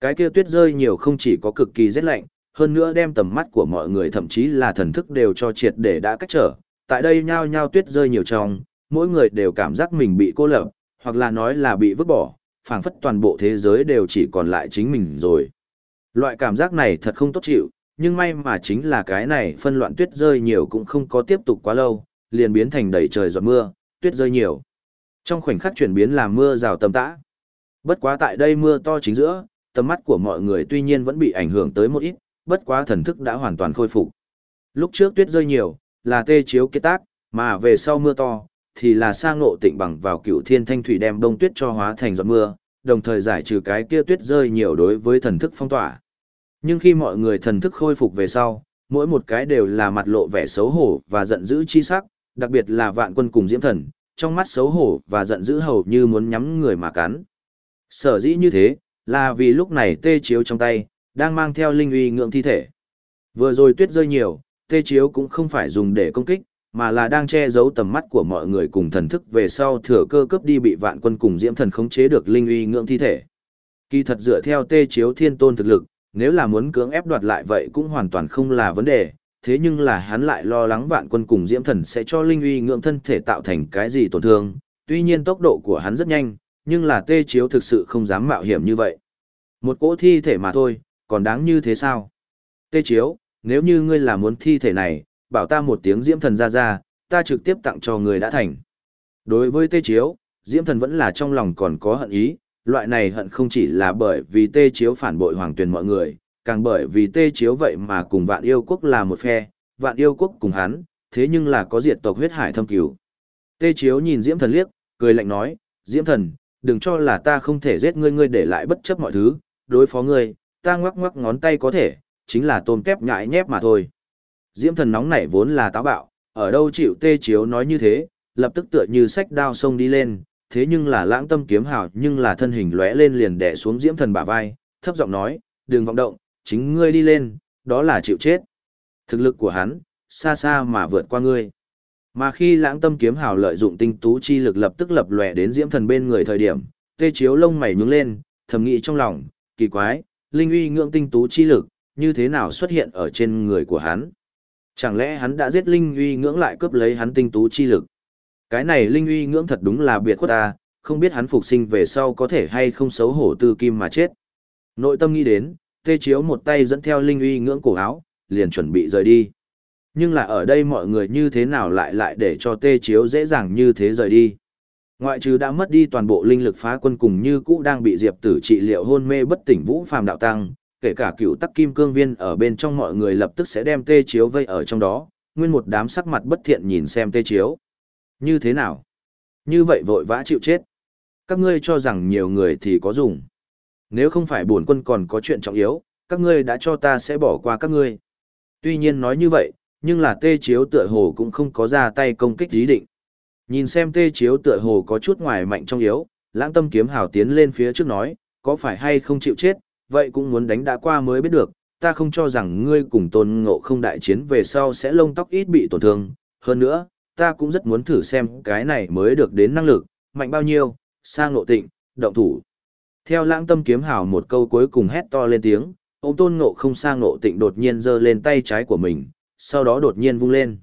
Cái kia tuyết rơi nhiều không chỉ có cực kỳ rét lạnh, hơn nữa đem tầm mắt của mọi người thậm chí là thần thức đều cho triệt để đã cách trở. Tại đây nhao nhao tuyết rơi nhiều trong, mỗi người đều cảm giác mình bị cô lập, hoặc là nói là bị vứt bỏ, phảng phất toàn bộ thế giới đều chỉ còn lại chính mình rồi. Loại cảm giác này thật không tốt chịu, nhưng may mà chính là cái này phân loạn tuyết rơi nhiều cũng không có tiếp tục quá lâu, liền biến thành đầy trời giọt mưa, tuyết rơi nhiều. Trong khoảnh khắc chuyển biến làm mưa rào tầm tã. Bất quá tại đây mưa to chính giữa, tầm mắt của mọi người tuy nhiên vẫn bị ảnh hưởng tới một ít, bất quá thần thức đã hoàn toàn khôi phục. Lúc trước tuyết rơi nhiều, là tê chiếu kết tác, mà về sau mưa to, thì là sang ngộ tịnh bằng vào cựu thiên thanh thủy đem đông tuyết cho hóa thành giọt mưa, đồng thời giải trừ cái kia tuyết rơi nhiều đối với thần thức phong tỏa. Nhưng khi mọi người thần thức khôi phục về sau, mỗi một cái đều là mặt lộ vẻ xấu hổ và giận dữ chi sắc, đặc biệt là vạn quân cùng diễm thần, trong mắt xấu hổ và giận dữ hầu như muốn nhắm người mà cắn. Sở dĩ như thế, là vì lúc này tê chiếu trong tay, đang mang theo linh uy ngưỡng thi thể. Vừa rồi tuyết rơi nhiều, tê chiếu cũng không phải dùng để công kích, mà là đang che giấu tầm mắt của mọi người cùng thần thức về sau thừa cơ cấp đi bị vạn quân cùng diễm thần khống chế được linh uy ngưỡng thi thể. Kỳ thật dựa theo tê chiếu thiên tôn thực lực, nếu là muốn cưỡng ép đoạt lại vậy cũng hoàn toàn không là vấn đề, thế nhưng là hắn lại lo lắng vạn quân cùng diễm thần sẽ cho linh uy ngưỡng thân thể tạo thành cái gì tổn thương, tuy nhiên tốc độ của hắn rất nhanh, nhưng là tê chiếu thực sự không dám mạo hiểm như vậy. Một cỗ thi thể mà thôi, còn đáng như thế sao? Tê chiếu, nếu như ngươi là muốn thi thể này, bảo ta một tiếng diễm thần ra ra, ta trực tiếp tặng cho người đã thành. Đối với tê chiếu, diễm thần vẫn là trong lòng còn có hận ý, loại này hận không chỉ là bởi vì tê chiếu phản bội hoàng tuyền mọi người, càng bởi vì tê chiếu vậy mà cùng vạn yêu quốc là một phe, vạn yêu quốc cùng hắn, thế nhưng là có diệt tộc huyết hải thâm cứu. Tê chiếu nhìn diễm thần liếc, cười lạnh nói, diễm thần, đừng cho là ta không thể giết ngươi ngươi để lại bất chấp mọi thứ, đối phó ngươi, ta ngoắc ngoắc ngón tay có thể, chính là tôm kép nhại nhép mà thôi. Diễm thần nóng nảy vốn là táo bạo, ở đâu chịu tê chiếu nói như thế, lập tức tựa như sách đao sông đi lên, thế nhưng là lãng tâm kiếm hào nhưng là thân hình lóe lên liền đè xuống diễm thần bả vai, thấp giọng nói, đừng vọng động, chính ngươi đi lên, đó là chịu chết. Thực lực của hắn, xa xa mà vượt qua ngươi. Mà khi lãng tâm kiếm hào lợi dụng tinh tú chi lực lập tức lập lòe đến diễm thần bên người thời điểm, tê chiếu lông mày nhướng lên, thầm nghĩ trong lòng, kỳ quái, linh uy ngưỡng tinh tú chi lực, như thế nào xuất hiện ở trên người của hắn. Chẳng lẽ hắn đã giết linh uy ngưỡng lại cướp lấy hắn tinh tú chi lực. Cái này linh uy ngưỡng thật đúng là biệt khuất ta, không biết hắn phục sinh về sau có thể hay không xấu hổ tư kim mà chết. Nội tâm nghĩ đến, tê chiếu một tay dẫn theo linh uy ngưỡng cổ áo, liền chuẩn bị rời đi. Nhưng là ở đây mọi người như thế nào lại lại để cho tê chiếu dễ dàng như thế rời đi. Ngoại trừ đã mất đi toàn bộ linh lực phá quân cùng như cũ đang bị diệp tử trị liệu hôn mê bất tỉnh vũ phàm đạo tăng, kể cả cựu tắc kim cương viên ở bên trong mọi người lập tức sẽ đem tê chiếu vây ở trong đó, nguyên một đám sắc mặt bất thiện nhìn xem tê chiếu. Như thế nào? Như vậy vội vã chịu chết. Các ngươi cho rằng nhiều người thì có dùng. Nếu không phải bổn quân còn có chuyện trọng yếu, các ngươi đã cho ta sẽ bỏ qua các ngươi. Tuy nhiên nói như vậy, nhưng là tê chiếu tựa hồ cũng không có ra tay công kích ý định. Nhìn xem tê chiếu tựa hồ có chút ngoài mạnh trong yếu, lãng tâm kiếm hào tiến lên phía trước nói, có phải hay không chịu chết, vậy cũng muốn đánh đã qua mới biết được, ta không cho rằng ngươi cùng tôn ngộ không đại chiến về sau sẽ lông tóc ít bị tổn thương, hơn nữa, ta cũng rất muốn thử xem cái này mới được đến năng lực, mạnh bao nhiêu, sang ngộ tịnh, động thủ. Theo lãng tâm kiếm hào một câu cuối cùng hét to lên tiếng, ông tôn ngộ không sang ngộ tịnh đột nhiên giơ lên tay trái của mình, sau đó đột nhiên vung lên.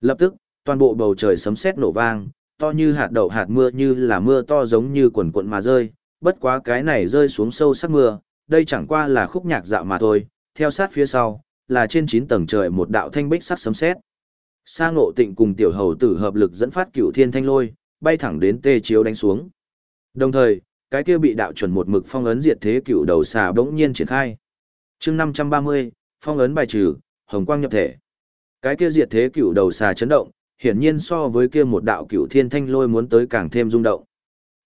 Lập tức, toàn bộ bầu trời sấm sét nổ vang, to như hạt đậu hạt mưa như là mưa to giống như quần quận mà rơi, bất quá cái này rơi xuống sâu sắc mưa, đây chẳng qua là khúc nhạc dạo mà thôi, theo sát phía sau, là trên 9 tầng trời một đạo thanh bích sắt sấm sét. Sa ngộ tịnh cùng tiểu hầu tử hợp lực dẫn phát cửu thiên thanh lôi, bay thẳng đến tê chiếu đánh xuống. Đồng thời, cái kia bị đạo chuẩn một mực phong ấn diệt thế cửu đầu xà bỗng nhiên triển khai. chương 530, phong ấn bài trừ, hồng quang nhập thể. Cái kia diệt thế cửu đầu xà chấn động, hiển nhiên so với kia một đạo cửu thiên thanh lôi muốn tới càng thêm rung động.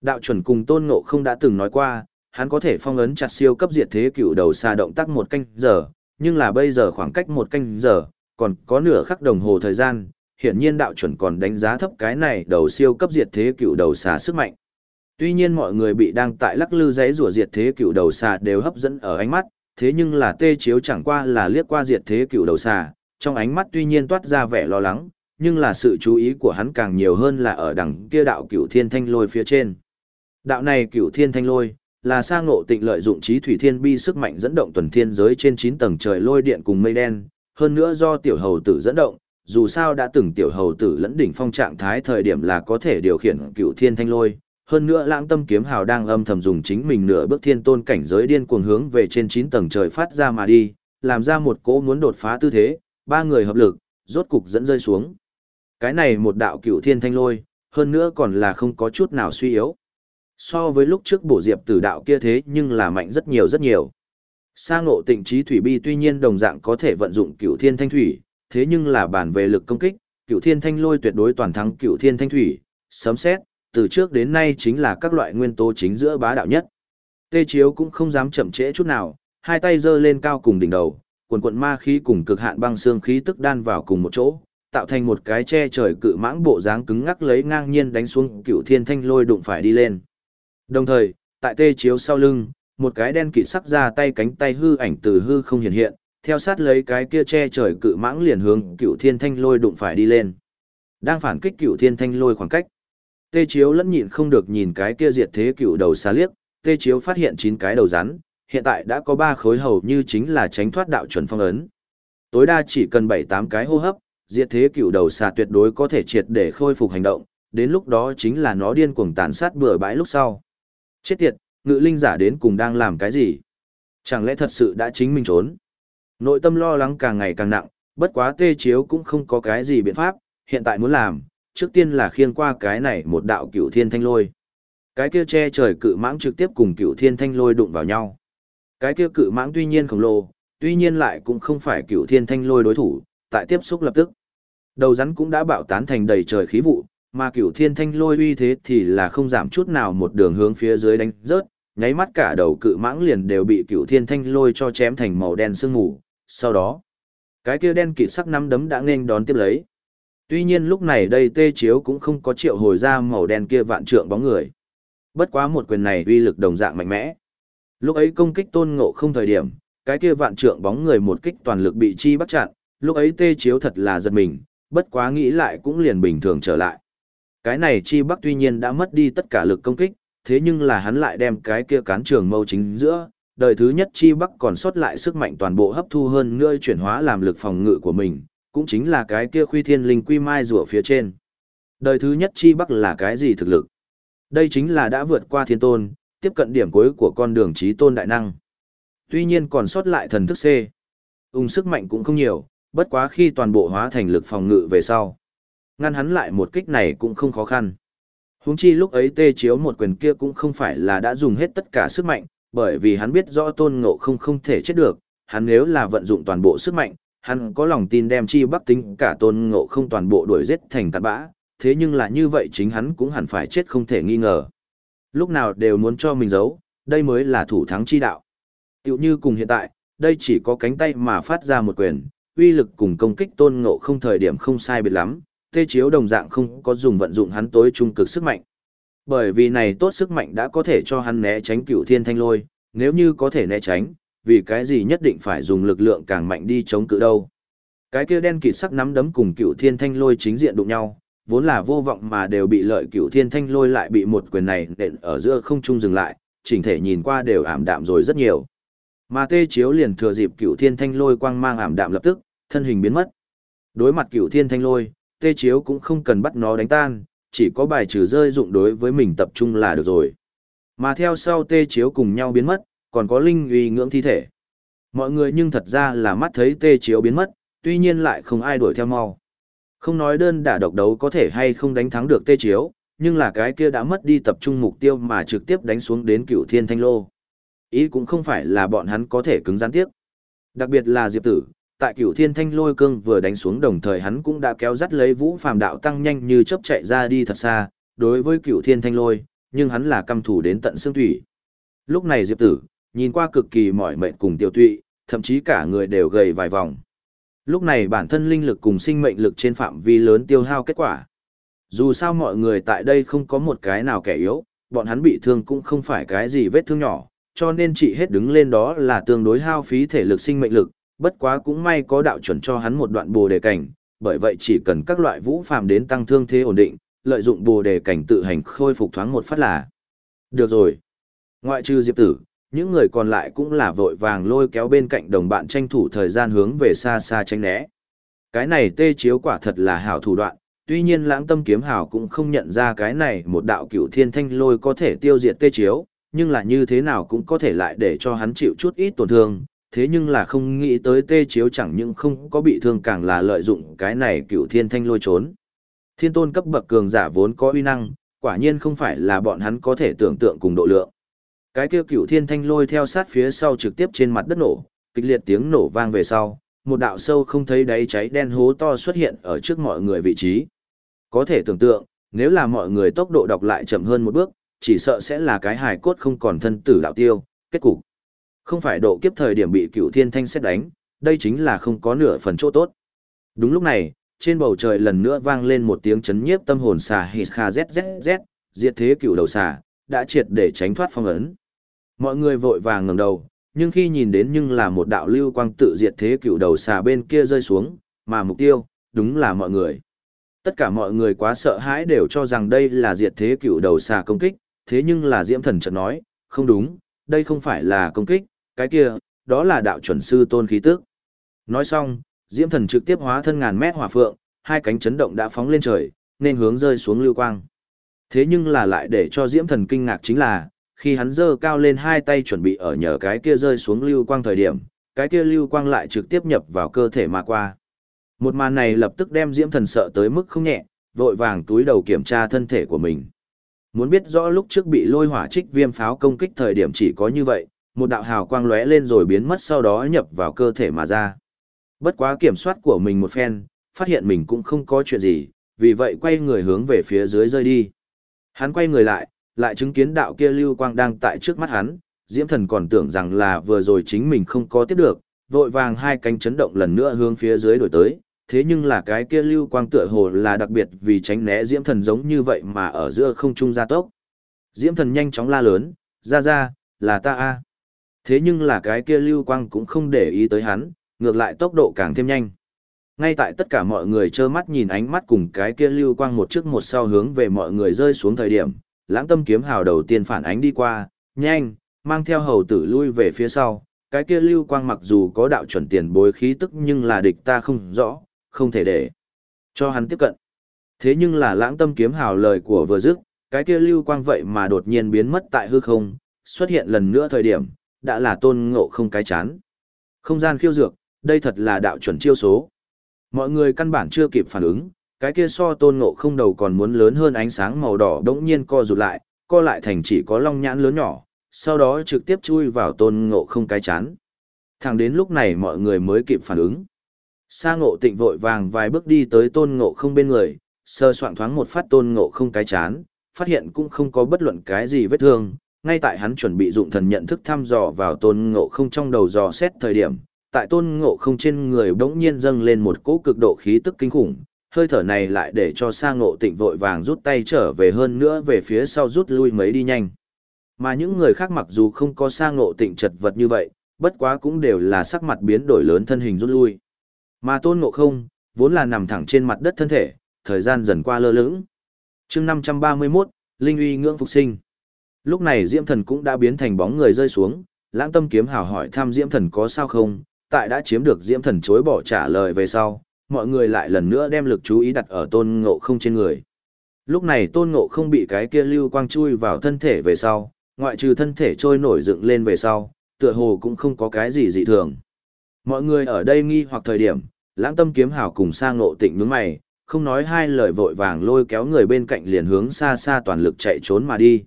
Đạo chuẩn cùng tôn ngộ không đã từng nói qua, hắn có thể phong ấn chặt siêu cấp diệt thế cựu đầu xa động tác một canh giờ, nhưng là bây giờ khoảng cách một canh giờ, còn có nửa khắc đồng hồ thời gian, hiển nhiên đạo chuẩn còn đánh giá thấp cái này đầu siêu cấp diệt thế cựu đầu xà sức mạnh. Tuy nhiên mọi người bị đang tại lắc lư giấy rùa diệt thế cựu đầu xà đều hấp dẫn ở ánh mắt, thế nhưng là tê chiếu chẳng qua là liếc qua diệt thế cựu đầu xà, trong ánh mắt tuy nhiên toát ra vẻ lo lắng, nhưng là sự chú ý của hắn càng nhiều hơn là ở đằng kia đạo cựu thiên thanh lôi phía trên. Đạo này cựu thiên thanh lôi, là sang ngộ tịnh lợi dụng trí thủy thiên bi sức mạnh dẫn động tuần thiên giới trên 9 tầng trời lôi điện cùng mây đen, hơn nữa do tiểu hầu tử dẫn động, dù sao đã từng tiểu hầu tử lẫn đỉnh phong trạng thái thời điểm là có thể điều khiển cựu thiên thanh lôi, hơn nữa lãng tâm kiếm hào đang âm thầm dùng chính mình nửa bước thiên tôn cảnh giới điên cuồng hướng về trên 9 tầng trời phát ra mà đi, làm ra một cỗ muốn đột phá tư thế, ba người hợp lực, rốt cục dẫn rơi xuống. Cái này một đạo cựu thiên thanh lôi, hơn nữa còn là không có chút nào suy yếu. So với lúc trước bổ diệp tử đạo kia thế nhưng là mạnh rất nhiều rất nhiều. Sa ngộ tịnh trí thủy bi tuy nhiên đồng dạng có thể vận dụng cửu thiên thanh thủy, thế nhưng là bản về lực công kích, cửu thiên thanh lôi tuyệt đối toàn thắng cửu thiên thanh thủy, sấm xét, từ trước đến nay chính là các loại nguyên tố chính giữa bá đạo nhất. Tê Chiếu cũng không dám chậm trễ chút nào, hai tay giơ lên cao cùng đỉnh đầu, quần quận ma khí cùng cực hạn băng xương khí tức đan vào cùng một chỗ, tạo thành một cái che trời cự mãng bộ dáng cứng ngắc lấy ngang nhiên đánh xuống cựu thiên thanh lôi đụng phải đi lên. Đồng thời, tại tê chiếu sau lưng, một cái đen kịt sắc ra tay cánh tay hư ảnh từ hư không hiện hiện, theo sát lấy cái kia che trời cự mãng liền hướng cựu thiên thanh lôi đụng phải đi lên. Đang phản kích cựu thiên thanh lôi khoảng cách. Tê chiếu lẫn nhịn không được nhìn cái kia diệt thế cựu đầu xa liếc, tê chiếu phát hiện chín cái đầu rắn, hiện tại đã có ba khối hầu như chính là tránh thoát đạo chuẩn phong ấn. Tối đa chỉ cần bảy tám cái hô hấp, diệt thế cựu đầu xà tuyệt đối có thể triệt để khôi phục hành động, đến lúc đó chính là nó điên cuồng tàn sát bừa bãi lúc sau. Chết tiệt, ngự linh giả đến cùng đang làm cái gì? Chẳng lẽ thật sự đã chính mình trốn? Nội tâm lo lắng càng ngày càng nặng, bất quá tê chiếu cũng không có cái gì biện pháp, hiện tại muốn làm, trước tiên là khiêng qua cái này một đạo cửu thiên thanh lôi. Cái kia che trời cự mãng trực tiếp cùng cửu thiên thanh lôi đụng vào nhau. Cái kia cự mãng tuy nhiên khổng lồ, tuy nhiên lại cũng không phải cửu thiên thanh lôi đối thủ, tại tiếp xúc lập tức. Đầu rắn cũng đã bạo tán thành đầy trời khí vụ, mà cửu thiên thanh lôi uy thế thì là không giảm chút nào một đường hướng phía dưới đánh rớt, nháy mắt cả đầu cự mãng liền đều bị cửu thiên thanh lôi cho chém thành màu đen sương mù. Sau đó, cái kia đen kịt sắc năm đấm đã nên đón tiếp lấy. Tuy nhiên lúc này đây tê chiếu cũng không có triệu hồi ra màu đen kia vạn trượng bóng người. Bất quá một quyền này uy lực đồng dạng mạnh mẽ. Lúc ấy công kích tôn ngộ không thời điểm, cái kia vạn trượng bóng người một kích toàn lực bị chi bắt chặn, lúc ấy tê chiếu thật là giật mình, bất quá nghĩ lại cũng liền bình thường trở lại. Cái này chi bắc tuy nhiên đã mất đi tất cả lực công kích, thế nhưng là hắn lại đem cái kia cán trường mâu chính giữa, đời thứ nhất chi bắc còn sót lại sức mạnh toàn bộ hấp thu hơn nữa chuyển hóa làm lực phòng ngự của mình, cũng chính là cái kia khuy thiên linh quy mai rùa phía trên. Đời thứ nhất chi bắc là cái gì thực lực? Đây chính là đã vượt qua thiên tôn, tiếp cận điểm cuối của con đường trí tôn đại năng. Tuy nhiên còn sót lại thần thức C. Ung sức mạnh cũng không nhiều, bất quá khi toàn bộ hóa thành lực phòng ngự về sau. Ngăn hắn lại một kích này cũng không khó khăn. Huống chi lúc ấy tê chiếu một quyền kia cũng không phải là đã dùng hết tất cả sức mạnh, bởi vì hắn biết rõ tôn ngộ không không thể chết được, hắn nếu là vận dụng toàn bộ sức mạnh, hắn có lòng tin đem chi bắc tính cả tôn ngộ không toàn bộ đuổi giết thành tạt bã, thế nhưng là như vậy chính hắn cũng hẳn phải chết không thể nghi ngờ. Lúc nào đều muốn cho mình giấu, đây mới là thủ thắng chi đạo. Tiểu như cùng hiện tại, đây chỉ có cánh tay mà phát ra một quyền, uy lực cùng công kích tôn ngộ không thời điểm không sai biệt lắm, tê chiếu đồng dạng không có dùng vận dụng hắn tối trung cực sức mạnh. Bởi vì này tốt sức mạnh đã có thể cho hắn né tránh cửu thiên thanh lôi, nếu như có thể né tránh, vì cái gì nhất định phải dùng lực lượng càng mạnh đi chống cự đâu. Cái kia đen kịt sắc nắm đấm cùng cửu thiên thanh lôi chính diện đụng nhau, vốn là vô vọng mà đều bị lợi cửu thiên thanh lôi lại bị một quyền này nện ở giữa không trung dừng lại, chỉnh thể nhìn qua đều ảm đạm rồi rất nhiều. Mà tê chiếu liền thừa dịp cửu thiên thanh lôi quang mang ảm đạm lập tức, thân hình biến mất. Đối mặt cửu thiên thanh lôi, tê chiếu cũng không cần bắt nó đánh tan, chỉ có bài trừ rơi dụng đối với mình tập trung là được rồi. Mà theo sau tê chiếu cùng nhau biến mất, còn có linh uy ngưỡng thi thể. Mọi người nhưng thật ra là mắt thấy tê chiếu biến mất, tuy nhiên lại không ai đuổi theo mau. Không nói đơn đả độc đấu có thể hay không đánh thắng được tê chiếu, nhưng là cái kia đã mất đi tập trung mục tiêu mà trực tiếp đánh xuống đến cửu thiên thanh lô. Ý cũng không phải là bọn hắn có thể cứng gián tiếp. Đặc biệt là Diệp Tử, tại cửu thiên thanh lôi cương vừa đánh xuống đồng thời hắn cũng đã kéo dắt lấy vũ phàm đạo tăng nhanh như chớp chạy ra đi thật xa, đối với cửu thiên thanh lôi, nhưng hắn là căm thủ đến tận xương thủy. Lúc này diệp tử, nhìn qua cực kỳ mỏi mệt cùng tiêu tụy, thậm chí cả người đều gầy vài vòng. Lúc này bản thân linh lực cùng sinh mệnh lực trên phạm vi lớn tiêu hao kết quả. Dù sao mọi người tại đây không có một cái nào kẻ yếu, bọn hắn bị thương cũng không phải cái gì vết thương nhỏ, cho nên chị hết đứng lên đó là tương đối hao phí thể lực sinh mệnh lực bất quá cũng may có đạo chuẩn cho hắn một đoạn bồ đề cảnh, bởi vậy chỉ cần các loại vũ phàm đến tăng thương thế ổn định, lợi dụng bồ đề cảnh tự hành khôi phục thoáng một phát là. Được rồi. Ngoại trừ Diệp Tử, những người còn lại cũng là vội vàng lôi kéo bên cạnh đồng bạn tranh thủ thời gian hướng về xa xa tránh né. Cái này tê chiếu quả thật là hảo thủ đoạn, tuy nhiên lãng tâm kiếm hảo cũng không nhận ra cái này một đạo cửu thiên thanh lôi có thể tiêu diệt tê chiếu, nhưng là như thế nào cũng có thể lại để cho hắn chịu chút ít tổn thương, thế nhưng là không nghĩ tới tê chiếu chẳng những không có bị thương càng là lợi dụng cái này cựu thiên thanh lôi trốn. Thiên tôn cấp bậc cường giả vốn có uy năng, quả nhiên không phải là bọn hắn có thể tưởng tượng cùng độ lượng. Cái kia cựu thiên thanh lôi theo sát phía sau trực tiếp trên mặt đất nổ, kịch liệt tiếng nổ vang về sau, một đạo sâu không thấy đáy cháy đen hố to xuất hiện ở trước mọi người vị trí. Có thể tưởng tượng, nếu là mọi người tốc độ đọc lại chậm hơn một bước, chỉ sợ sẽ là cái hài cốt không còn thân tử đạo tiêu, kết cục. Không phải độ kiếp thời điểm bị cửu thiên thanh xét đánh, đây chính là không có nửa phần chỗ tốt. Đúng lúc này, trên bầu trời lần nữa vang lên một tiếng chấn nhiếp tâm hồn xà hít kha zzz, diệt thế cửu đầu xà, đã triệt để tránh thoát phong ấn. Mọi người vội vàng ngẩng đầu, nhưng khi nhìn đến nhưng là một đạo lưu quang tự diệt thế cửu đầu xà bên kia rơi xuống, mà mục tiêu, đúng là mọi người. Tất cả mọi người quá sợ hãi đều cho rằng đây là diệt thế cửu đầu xà công kích, thế nhưng là Diễm Thần chợt nói, không đúng, đây không phải là công kích, cái kia, đó là đạo chuẩn sư tôn khí tức. Nói xong, Diễm Thần trực tiếp hóa thân ngàn mét hỏa phượng, hai cánh chấn động đã phóng lên trời, nên hướng rơi xuống lưu quang. Thế nhưng là lại để cho Diễm Thần kinh ngạc chính là, khi hắn giơ cao lên hai tay chuẩn bị ở nhờ cái kia rơi xuống lưu quang thời điểm, cái kia lưu quang lại trực tiếp nhập vào cơ thể mà qua. Một màn này lập tức đem Diễm Thần sợ tới mức không nhẹ, vội vàng túi đầu kiểm tra thân thể của mình. Muốn biết rõ lúc trước bị lôi hỏa trích viêm pháo công kích thời điểm chỉ có như vậy, một đạo hào quang lóe lên rồi biến mất sau đó nhập vào cơ thể mà ra. Bất quá kiểm soát của mình một phen, phát hiện mình cũng không có chuyện gì, vì vậy quay người hướng về phía dưới rơi đi. Hắn quay người lại, lại chứng kiến đạo kia lưu quang đang tại trước mắt hắn, Diễm Thần còn tưởng rằng là vừa rồi chính mình không có tiếp được, vội vàng hai cánh chấn động lần nữa hướng phía dưới đổi tới, thế nhưng là cái kia lưu quang tựa hồ là đặc biệt vì tránh né Diễm Thần giống như vậy mà ở giữa không trung gia tốc. Diễm Thần nhanh chóng la lớn, ra ra, là ta a. Thế nhưng là cái kia lưu quang cũng không để ý tới hắn, ngược lại tốc độ càng thêm nhanh. Ngay tại tất cả mọi người trơ mắt nhìn ánh mắt cùng cái kia lưu quang một trước một sau hướng về mọi người rơi xuống thời điểm, lãng tâm kiếm hào đầu tiên phản ánh đi qua, nhanh, mang theo hầu tử lui về phía sau, cái kia lưu quang mặc dù có đạo chuẩn tiền bối khí tức nhưng là địch ta không rõ, không thể để cho hắn tiếp cận. Thế nhưng là lãng tâm kiếm hào lời của vừa dứt, cái kia lưu quang vậy mà đột nhiên biến mất tại hư không, xuất hiện lần nữa thời điểm, đã là tôn ngộ không cái chán. Không gian khiêu dược, đây thật là đạo chuẩn chiêu số. Mọi người căn bản chưa kịp phản ứng, cái kia so tôn ngộ không đầu còn muốn lớn hơn ánh sáng màu đỏ đống nhiên co rụt lại, co lại thành chỉ có long nhãn lớn nhỏ, sau đó trực tiếp chui vào tôn ngộ không cái chán. Thẳng đến lúc này mọi người mới kịp phản ứng. Sa ngộ tịnh vội vàng vài bước đi tới tôn ngộ không bên người, sơ soạn thoáng một phát tôn ngộ không cái chán, phát hiện cũng không có bất luận cái gì vết thương, ngay tại hắn chuẩn bị dụng thần nhận thức thăm dò vào tôn ngộ không trong đầu dò xét thời điểm, tại tôn ngộ không trên người bỗng nhiên dâng lên một cỗ cực độ khí tức kinh khủng, hơi thở này lại để cho sa ngộ tịnh vội vàng rút tay trở về hơn nữa về phía sau rút lui mấy đi nhanh. Mà những người khác mặc dù không có sa ngộ tịnh chật vật như vậy, bất quá cũng đều là sắc mặt biến đổi lớn thân hình rút lui. Mà tôn ngộ không, vốn là nằm thẳng trên mặt đất thân thể, thời gian dần qua lơ lững. chương 531, Linh uy ngưỡng phục sinh. Lúc này Diễm Thần cũng đã biến thành bóng người rơi xuống, lãng tâm kiếm hào hỏi thăm Diễm Thần có sao không, tại đã chiếm được Diễm Thần chối bỏ trả lời về sau, mọi người lại lần nữa đem lực chú ý đặt ở tôn ngộ không trên người. Lúc này tôn ngộ không bị cái kia lưu quang chui vào thân thể về sau, ngoại trừ thân thể trôi nổi dựng lên về sau, tựa hồ cũng không có cái gì dị thường. Mọi người ở đây nghi hoặc thời điểm, lãng tâm kiếm hào cùng sang ngộ tịnh nhướng mày, không nói hai lời vội vàng lôi kéo người bên cạnh liền hướng xa xa toàn lực chạy trốn mà đi.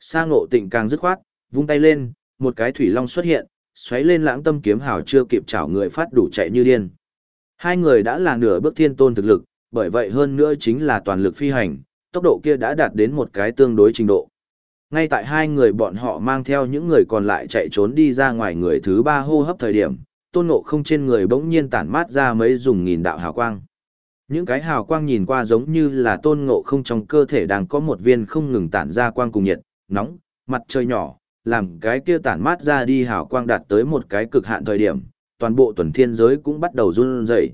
Sa ngộ tịnh càng dứt khoát, vung tay lên, một cái thủy long xuất hiện, xoáy lên lãng tâm kiếm hào chưa kịp chảo người phát đủ chạy như điên. Hai người đã là nửa bước thiên tôn thực lực, bởi vậy hơn nữa chính là toàn lực phi hành, tốc độ kia đã đạt đến một cái tương đối trình độ. Ngay tại hai người bọn họ mang theo những người còn lại chạy trốn đi ra ngoài người thứ ba hô hấp thời điểm, tôn ngộ không trên người bỗng nhiên tản mát ra mấy dùng nghìn đạo hào quang. Những cái hào quang nhìn qua giống như là tôn ngộ không trong cơ thể đang có một viên không ngừng tản ra quang cùng nhiệt, nóng, mặt trời nhỏ, làm cái kia tản mát ra đi hào quang đạt tới một cái cực hạn thời điểm, toàn bộ tuần thiên giới cũng bắt đầu run rẩy.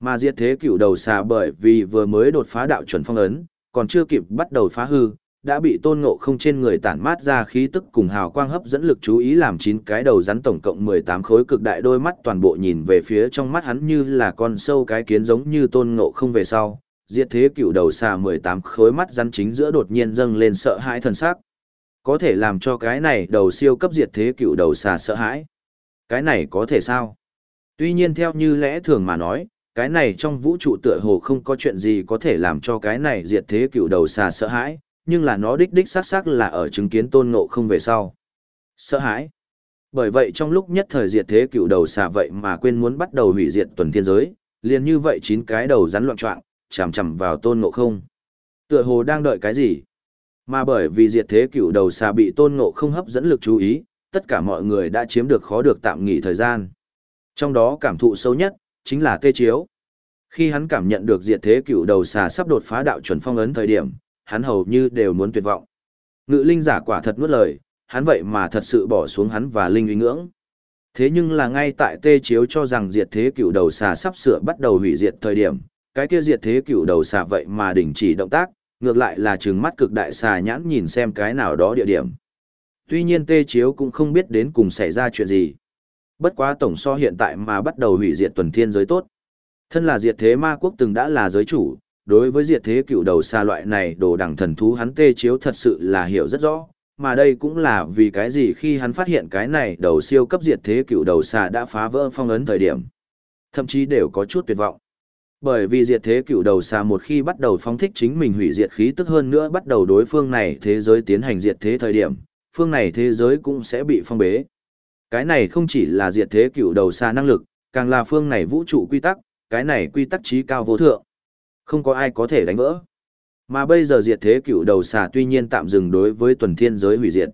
Mà diệt thế cựu đầu xà bởi vì vừa mới đột phá đạo chuẩn phong ấn, còn chưa kịp bắt đầu phá hư, đã bị tôn ngộ không trên người tản mát ra khí tức cùng hào quang hấp dẫn lực chú ý làm chín cái đầu rắn tổng cộng 18 khối cực đại đôi mắt toàn bộ nhìn về phía trong mắt hắn như là con sâu cái kiến giống như tôn ngộ không về sau. Diệt thế cựu đầu xà 18 khối mắt rắn chính giữa đột nhiên dâng lên sợ hãi thần sắc. Có thể làm cho cái này đầu siêu cấp diệt thế cựu đầu xà sợ hãi. Cái này có thể sao? Tuy nhiên theo như lẽ thường mà nói, cái này trong vũ trụ tựa hồ không có chuyện gì có thể làm cho cái này diệt thế cựu đầu xà sợ hãi, nhưng là nó đích đích xác xác là ở chứng kiến tôn ngộ không về sau. Sợ hãi. Bởi vậy trong lúc nhất thời diệt thế cựu đầu xà vậy mà quên muốn bắt đầu hủy diệt tuần thiên giới, liền như vậy chín cái đầu rắn loạn trọng, chằm chằm vào tôn ngộ không. Tựa hồ đang đợi cái gì? Mà bởi vì diệt thế cựu đầu xà bị tôn ngộ không hấp dẫn lực chú ý, tất cả mọi người đã chiếm được khó được tạm nghỉ thời gian. Trong đó cảm thụ sâu nhất, chính là tê chiếu. Khi hắn cảm nhận được diệt thế cựu đầu xà sắp đột phá đạo chuẩn phong ấn thời điểm, hắn hầu như đều muốn tuyệt vọng. Ngự linh giả quả thật nuốt lời, hắn vậy mà thật sự bỏ xuống hắn và linh uy ngưỡng. Thế nhưng là ngay tại tê chiếu cho rằng diệt thế cựu đầu xà sắp sửa bắt đầu hủy diệt thời điểm, cái kia diệt thế cựu đầu xà vậy mà đình chỉ động tác, ngược lại là trừng mắt cực đại xà nhãn nhìn xem cái nào đó địa điểm. Tuy nhiên tê chiếu cũng không biết đến cùng xảy ra chuyện gì. Bất quá tổng so hiện tại mà bắt đầu hủy diệt tuần thiên giới tốt. Thân là diệt thế ma quốc từng đã là giới chủ, đối với diệt thế cựu đầu xa loại này đồ đẳng thần thú hắn tê chiếu thật sự là hiểu rất rõ, mà đây cũng là vì cái gì khi hắn phát hiện cái này đầu siêu cấp diệt thế cựu đầu xà đã phá vỡ phong ấn thời điểm. Thậm chí đều có chút tuyệt vọng. Bởi vì diệt thế cựu đầu xà một khi bắt đầu phóng thích chính mình hủy diệt khí tức hơn nữa bắt đầu đối phương này thế giới tiến hành diệt thế thời điểm, phương này thế giới cũng sẽ bị phong bế. Cái này không chỉ là diệt thế cựu đầu xà năng lực, càng là phương này vũ trụ quy tắc, cái này quy tắc trí cao vô thượng. Không có ai có thể đánh vỡ. Mà bây giờ diệt thế cựu đầu xà tuy nhiên tạm dừng đối với tuần thiên giới hủy diệt.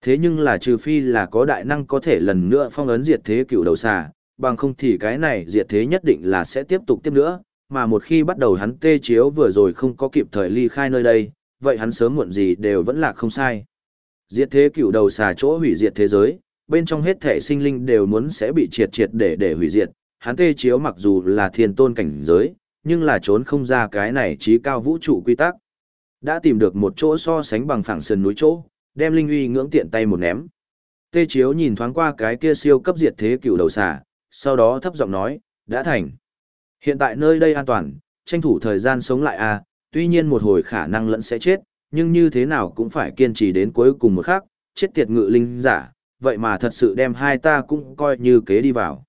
Thế nhưng là trừ phi là có đại năng có thể lần nữa phong ấn diệt thế cựu đầu xà, bằng không thì cái này diệt thế nhất định là sẽ tiếp tục tiếp nữa, mà một khi bắt đầu hắn tê chiếu vừa rồi không có kịp thời ly khai nơi đây, vậy hắn sớm muộn gì đều vẫn là không sai. Diệt thế cựu đầu xà chỗ hủy diệt thế giới, bên trong hết thể sinh linh đều muốn sẽ bị triệt triệt để để hủy diệt, hắn tê chiếu mặc dù là thiên tôn cảnh giới, nhưng là trốn không ra cái này trí cao vũ trụ quy tắc. Đã tìm được một chỗ so sánh bằng phẳng sườn núi chỗ, đem linh uy ngưỡng tiện tay một ném. Tê chiếu nhìn thoáng qua cái kia siêu cấp diệt thế cựu đầu xà, sau đó thấp giọng nói, đã thành. Hiện tại nơi đây an toàn, tranh thủ thời gian sống lại a, à, tuy nhiên một hồi khả năng lẫn sẽ chết, nhưng như thế nào cũng phải kiên trì đến cuối cùng một khắc, chết tiệt ngự linh giả, vậy mà thật sự đem hai ta cũng coi như kế đi vào.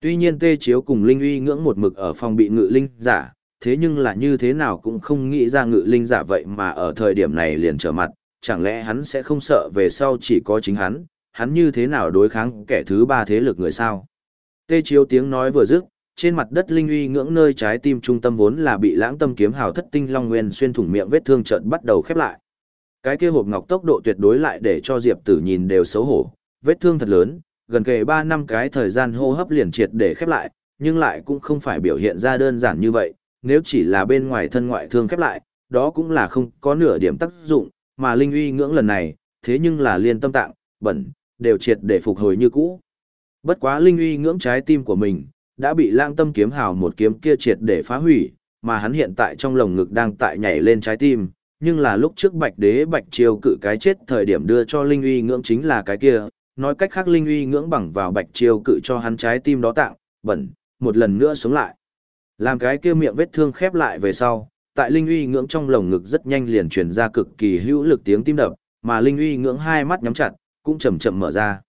Tuy nhiên tê chiếu cùng linh uy ngưỡng một mực ở phòng bị ngự linh giả, thế nhưng là như thế nào cũng không nghĩ ra ngự linh giả vậy mà ở thời điểm này liền trở mặt, chẳng lẽ hắn sẽ không sợ về sau chỉ có chính hắn, hắn như thế nào đối kháng kẻ thứ ba thế lực người sao. Tê chiếu tiếng nói vừa dứt, trên mặt đất linh uy ngưỡng nơi trái tim trung tâm vốn là bị lãng tâm kiếm hào thất tinh long nguyên xuyên thủng miệng vết thương trận bắt đầu khép lại. Cái kia hộp ngọc tốc độ tuyệt đối lại để cho Diệp Tử nhìn đều xấu hổ, vết thương thật lớn, gần kề 3 năm cái thời gian hô hấp liền triệt để khép lại, nhưng lại cũng không phải biểu hiện ra đơn giản như vậy, nếu chỉ là bên ngoài thân ngoại thương khép lại, đó cũng là không có nửa điểm tác dụng, mà linh uy ngưỡng lần này, thế nhưng là liên tâm tạng, bẩn, đều triệt để phục hồi như cũ. Bất quá linh uy ngưỡng trái tim của mình, đã bị lang tâm kiếm hào một kiếm kia triệt để phá hủy, mà hắn hiện tại trong lồng ngực đang tại nhảy lên trái tim, nhưng là lúc trước bạch đế bạch triều cự cái chết thời điểm đưa cho linh uy ngưỡng chính là cái kia, nói cách khác linh uy ngưỡng bằng vào bạch triều cự cho hắn trái tim đó tặng, bẩn, một lần nữa sống lại. Làm cái kia miệng vết thương khép lại về sau, tại linh uy ngưỡng trong lồng ngực rất nhanh liền truyền ra cực kỳ hữu lực tiếng tim đập, mà linh uy ngưỡng hai mắt nhắm chặt, cũng chậm chậm mở ra.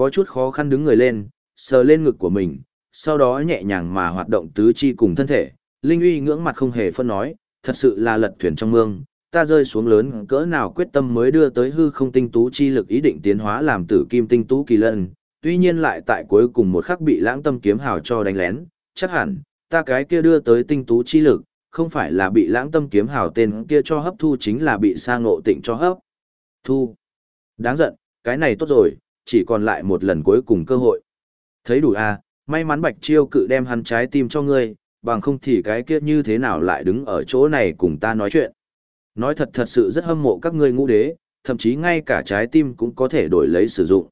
Có chút khó khăn đứng người lên, sờ lên ngực của mình, sau đó nhẹ nhàng mà hoạt động tứ chi cùng thân thể, linh uy ngưỡng mặt không hề phân nói, thật sự là lật thuyền trong mương, ta rơi xuống lớn cỡ nào quyết tâm mới đưa tới hư không tinh tú chi lực ý định tiến hóa làm tử kim tinh tú kỳ lân, tuy nhiên lại tại cuối cùng một khắc bị lãng tâm kiếm hào cho đánh lén, chắc hẳn, ta cái kia đưa tới tinh tú chi lực, không phải là bị lãng tâm kiếm hào tên kia cho hấp thu chính là bị sa ngộ tịnh cho hấp. Thu. Đáng giận, cái này tốt rồi, chỉ còn lại một lần cuối cùng cơ hội. Thấy đủ à, may mắn bạch chiêu cự đem hắn trái tim cho ngươi, bằng không thì cái kia như thế nào lại đứng ở chỗ này cùng ta nói chuyện. Nói thật thật sự rất hâm mộ các ngươi ngũ đế, thậm chí ngay cả trái tim cũng có thể đổi lấy sử dụng.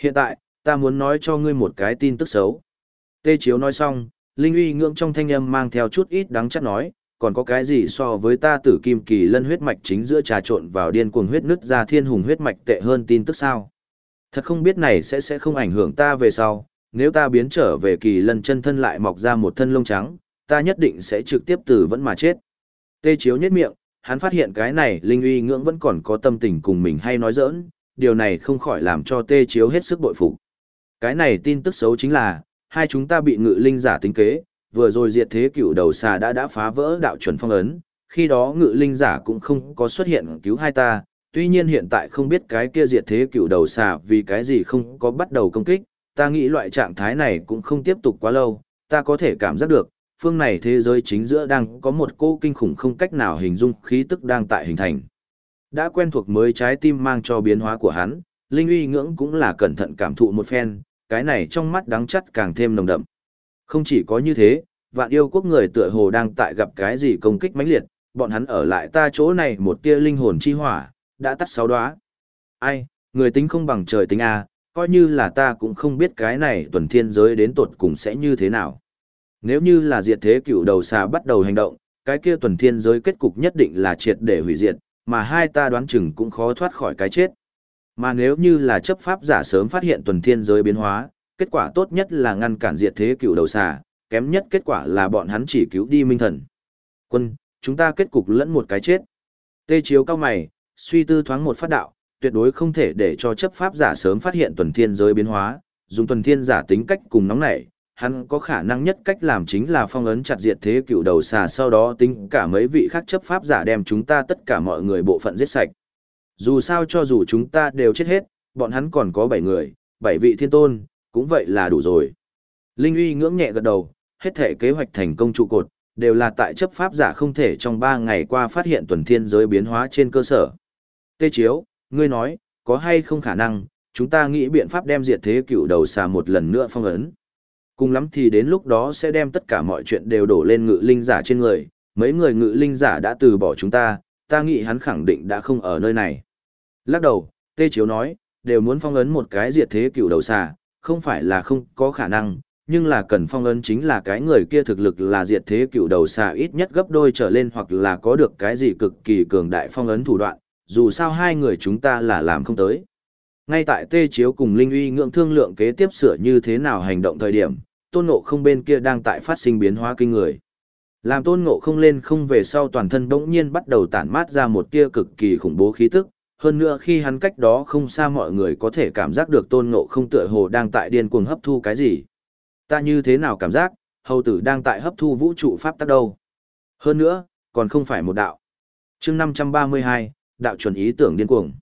Hiện tại, ta muốn nói cho ngươi một cái tin tức xấu. Tê Chiếu nói xong, Linh uy ngưỡng trong thanh âm mang theo chút ít đáng chắc nói, còn có cái gì so với ta tử kim kỳ lân huyết mạch chính giữa trà trộn vào điên cuồng huyết nứt ra thiên hùng huyết mạch tệ hơn tin tức sao? Thật không biết này sẽ sẽ không ảnh hưởng ta về sau, nếu ta biến trở về kỳ lân chân thân lại mọc ra một thân lông trắng, ta nhất định sẽ trực tiếp từ vẫn mà chết. Tê Chiếu nhếch miệng, hắn phát hiện cái này linh uy ngưỡng vẫn còn có tâm tình cùng mình hay nói giỡn, điều này không khỏi làm cho tê chiếu hết sức bội phục. Cái này tin tức xấu chính là, hai chúng ta bị ngự linh giả tính kế, vừa rồi diệt thế cựu đầu xà đã đã phá vỡ đạo chuẩn phong ấn, khi đó ngự linh giả cũng không có xuất hiện cứu hai ta, tuy nhiên hiện tại không biết cái kia diệt thế cựu đầu xà vì cái gì không có bắt đầu công kích, ta nghĩ loại trạng thái này cũng không tiếp tục quá lâu, ta có thể cảm giác được, phương này thế giới chính giữa đang có một cô kinh khủng không cách nào hình dung khí tức đang tại hình thành. Đã quen thuộc mới trái tim mang cho biến hóa của hắn, Linh uy ngưỡng cũng là cẩn thận cảm thụ một phen, cái này trong mắt đắng chắt càng thêm nồng đậm. Không chỉ có như thế, vạn yêu quốc người tựa hồ đang tại gặp cái gì công kích mãnh liệt, bọn hắn ở lại ta chỗ này một tia linh hồn chi hỏa, đã tắt sáu đóa. Ai, người tính không bằng trời tính A, coi như là ta cũng không biết cái này tuần thiên giới đến tột cùng sẽ như thế nào. Nếu như là diệt thế cựu đầu xà bắt đầu hành động, cái kia tuần thiên giới kết cục nhất định là triệt để hủy diệt, mà hai ta đoán chừng cũng khó thoát khỏi cái chết. Mà nếu như là chấp pháp giả sớm phát hiện tuần thiên giới biến hóa, kết quả tốt nhất là ngăn cản diệt thế cựu đầu xà, kém nhất kết quả là bọn hắn chỉ cứu đi minh thần. Quân, chúng ta kết cục lẫn một cái chết. Tê chiếu cao mày, suy tư thoáng một phát đạo, tuyệt đối không thể để cho chấp pháp giả sớm phát hiện tuần thiên giới biến hóa, dùng tuần thiên giả tính cách cùng nóng nảy, hắn có khả năng nhất cách làm chính là phong ấn chặt diệt thế cựu đầu xà sau đó tính cả mấy vị khác chấp pháp giả đem chúng ta tất cả mọi người bộ phận giết sạch. Dù sao cho dù chúng ta đều chết hết, bọn hắn còn có 7 người, 7 vị thiên tôn, cũng vậy là đủ rồi. Linh uy ngưỡng nhẹ gật đầu, hết thể kế hoạch thành công trụ cột, đều là tại chấp pháp giả không thể trong 3 ngày qua phát hiện tuần thiên giới biến hóa trên cơ sở. Tê Chiếu, ngươi nói, có hay không khả năng, chúng ta nghĩ biện pháp đem diệt thế cựu đầu xà một lần nữa phong ấn. Cùng lắm thì đến lúc đó sẽ đem tất cả mọi chuyện đều đổ lên ngự linh giả trên người, mấy người ngự linh giả đã từ bỏ chúng ta, ta nghĩ hắn khẳng định đã không ở nơi này. Lắc đầu, Tê Chiếu nói, đều muốn phong ấn một cái diệt thế cựu đầu xà, không phải là không có khả năng, nhưng là cần phong ấn chính là cái người kia thực lực là diệt thế cựu đầu xà ít nhất gấp đôi trở lên hoặc là có được cái gì cực kỳ cường đại phong ấn thủ đoạn, dù sao hai người chúng ta là làm không tới. Ngay tại Tê Chiếu cùng Linh Uy ngưỡng thương lượng kế tiếp sửa như thế nào hành động thời điểm, tôn ngộ không bên kia đang tại phát sinh biến hóa kinh người. Làm tôn ngộ không lên không về sau toàn thân bỗng nhiên bắt đầu tản mát ra một tia cực kỳ khủng bố khí tức, hơn nữa khi hắn cách đó không xa mọi người có thể cảm giác được tôn ngộ không tựa hồ đang tại điên cuồng hấp thu cái gì. Ta như thế nào cảm giác, hầu tử đang tại hấp thu vũ trụ pháp tắc đâu. Hơn nữa, còn không phải một đạo. chương 532, đạo chuẩn ý tưởng điên cuồng.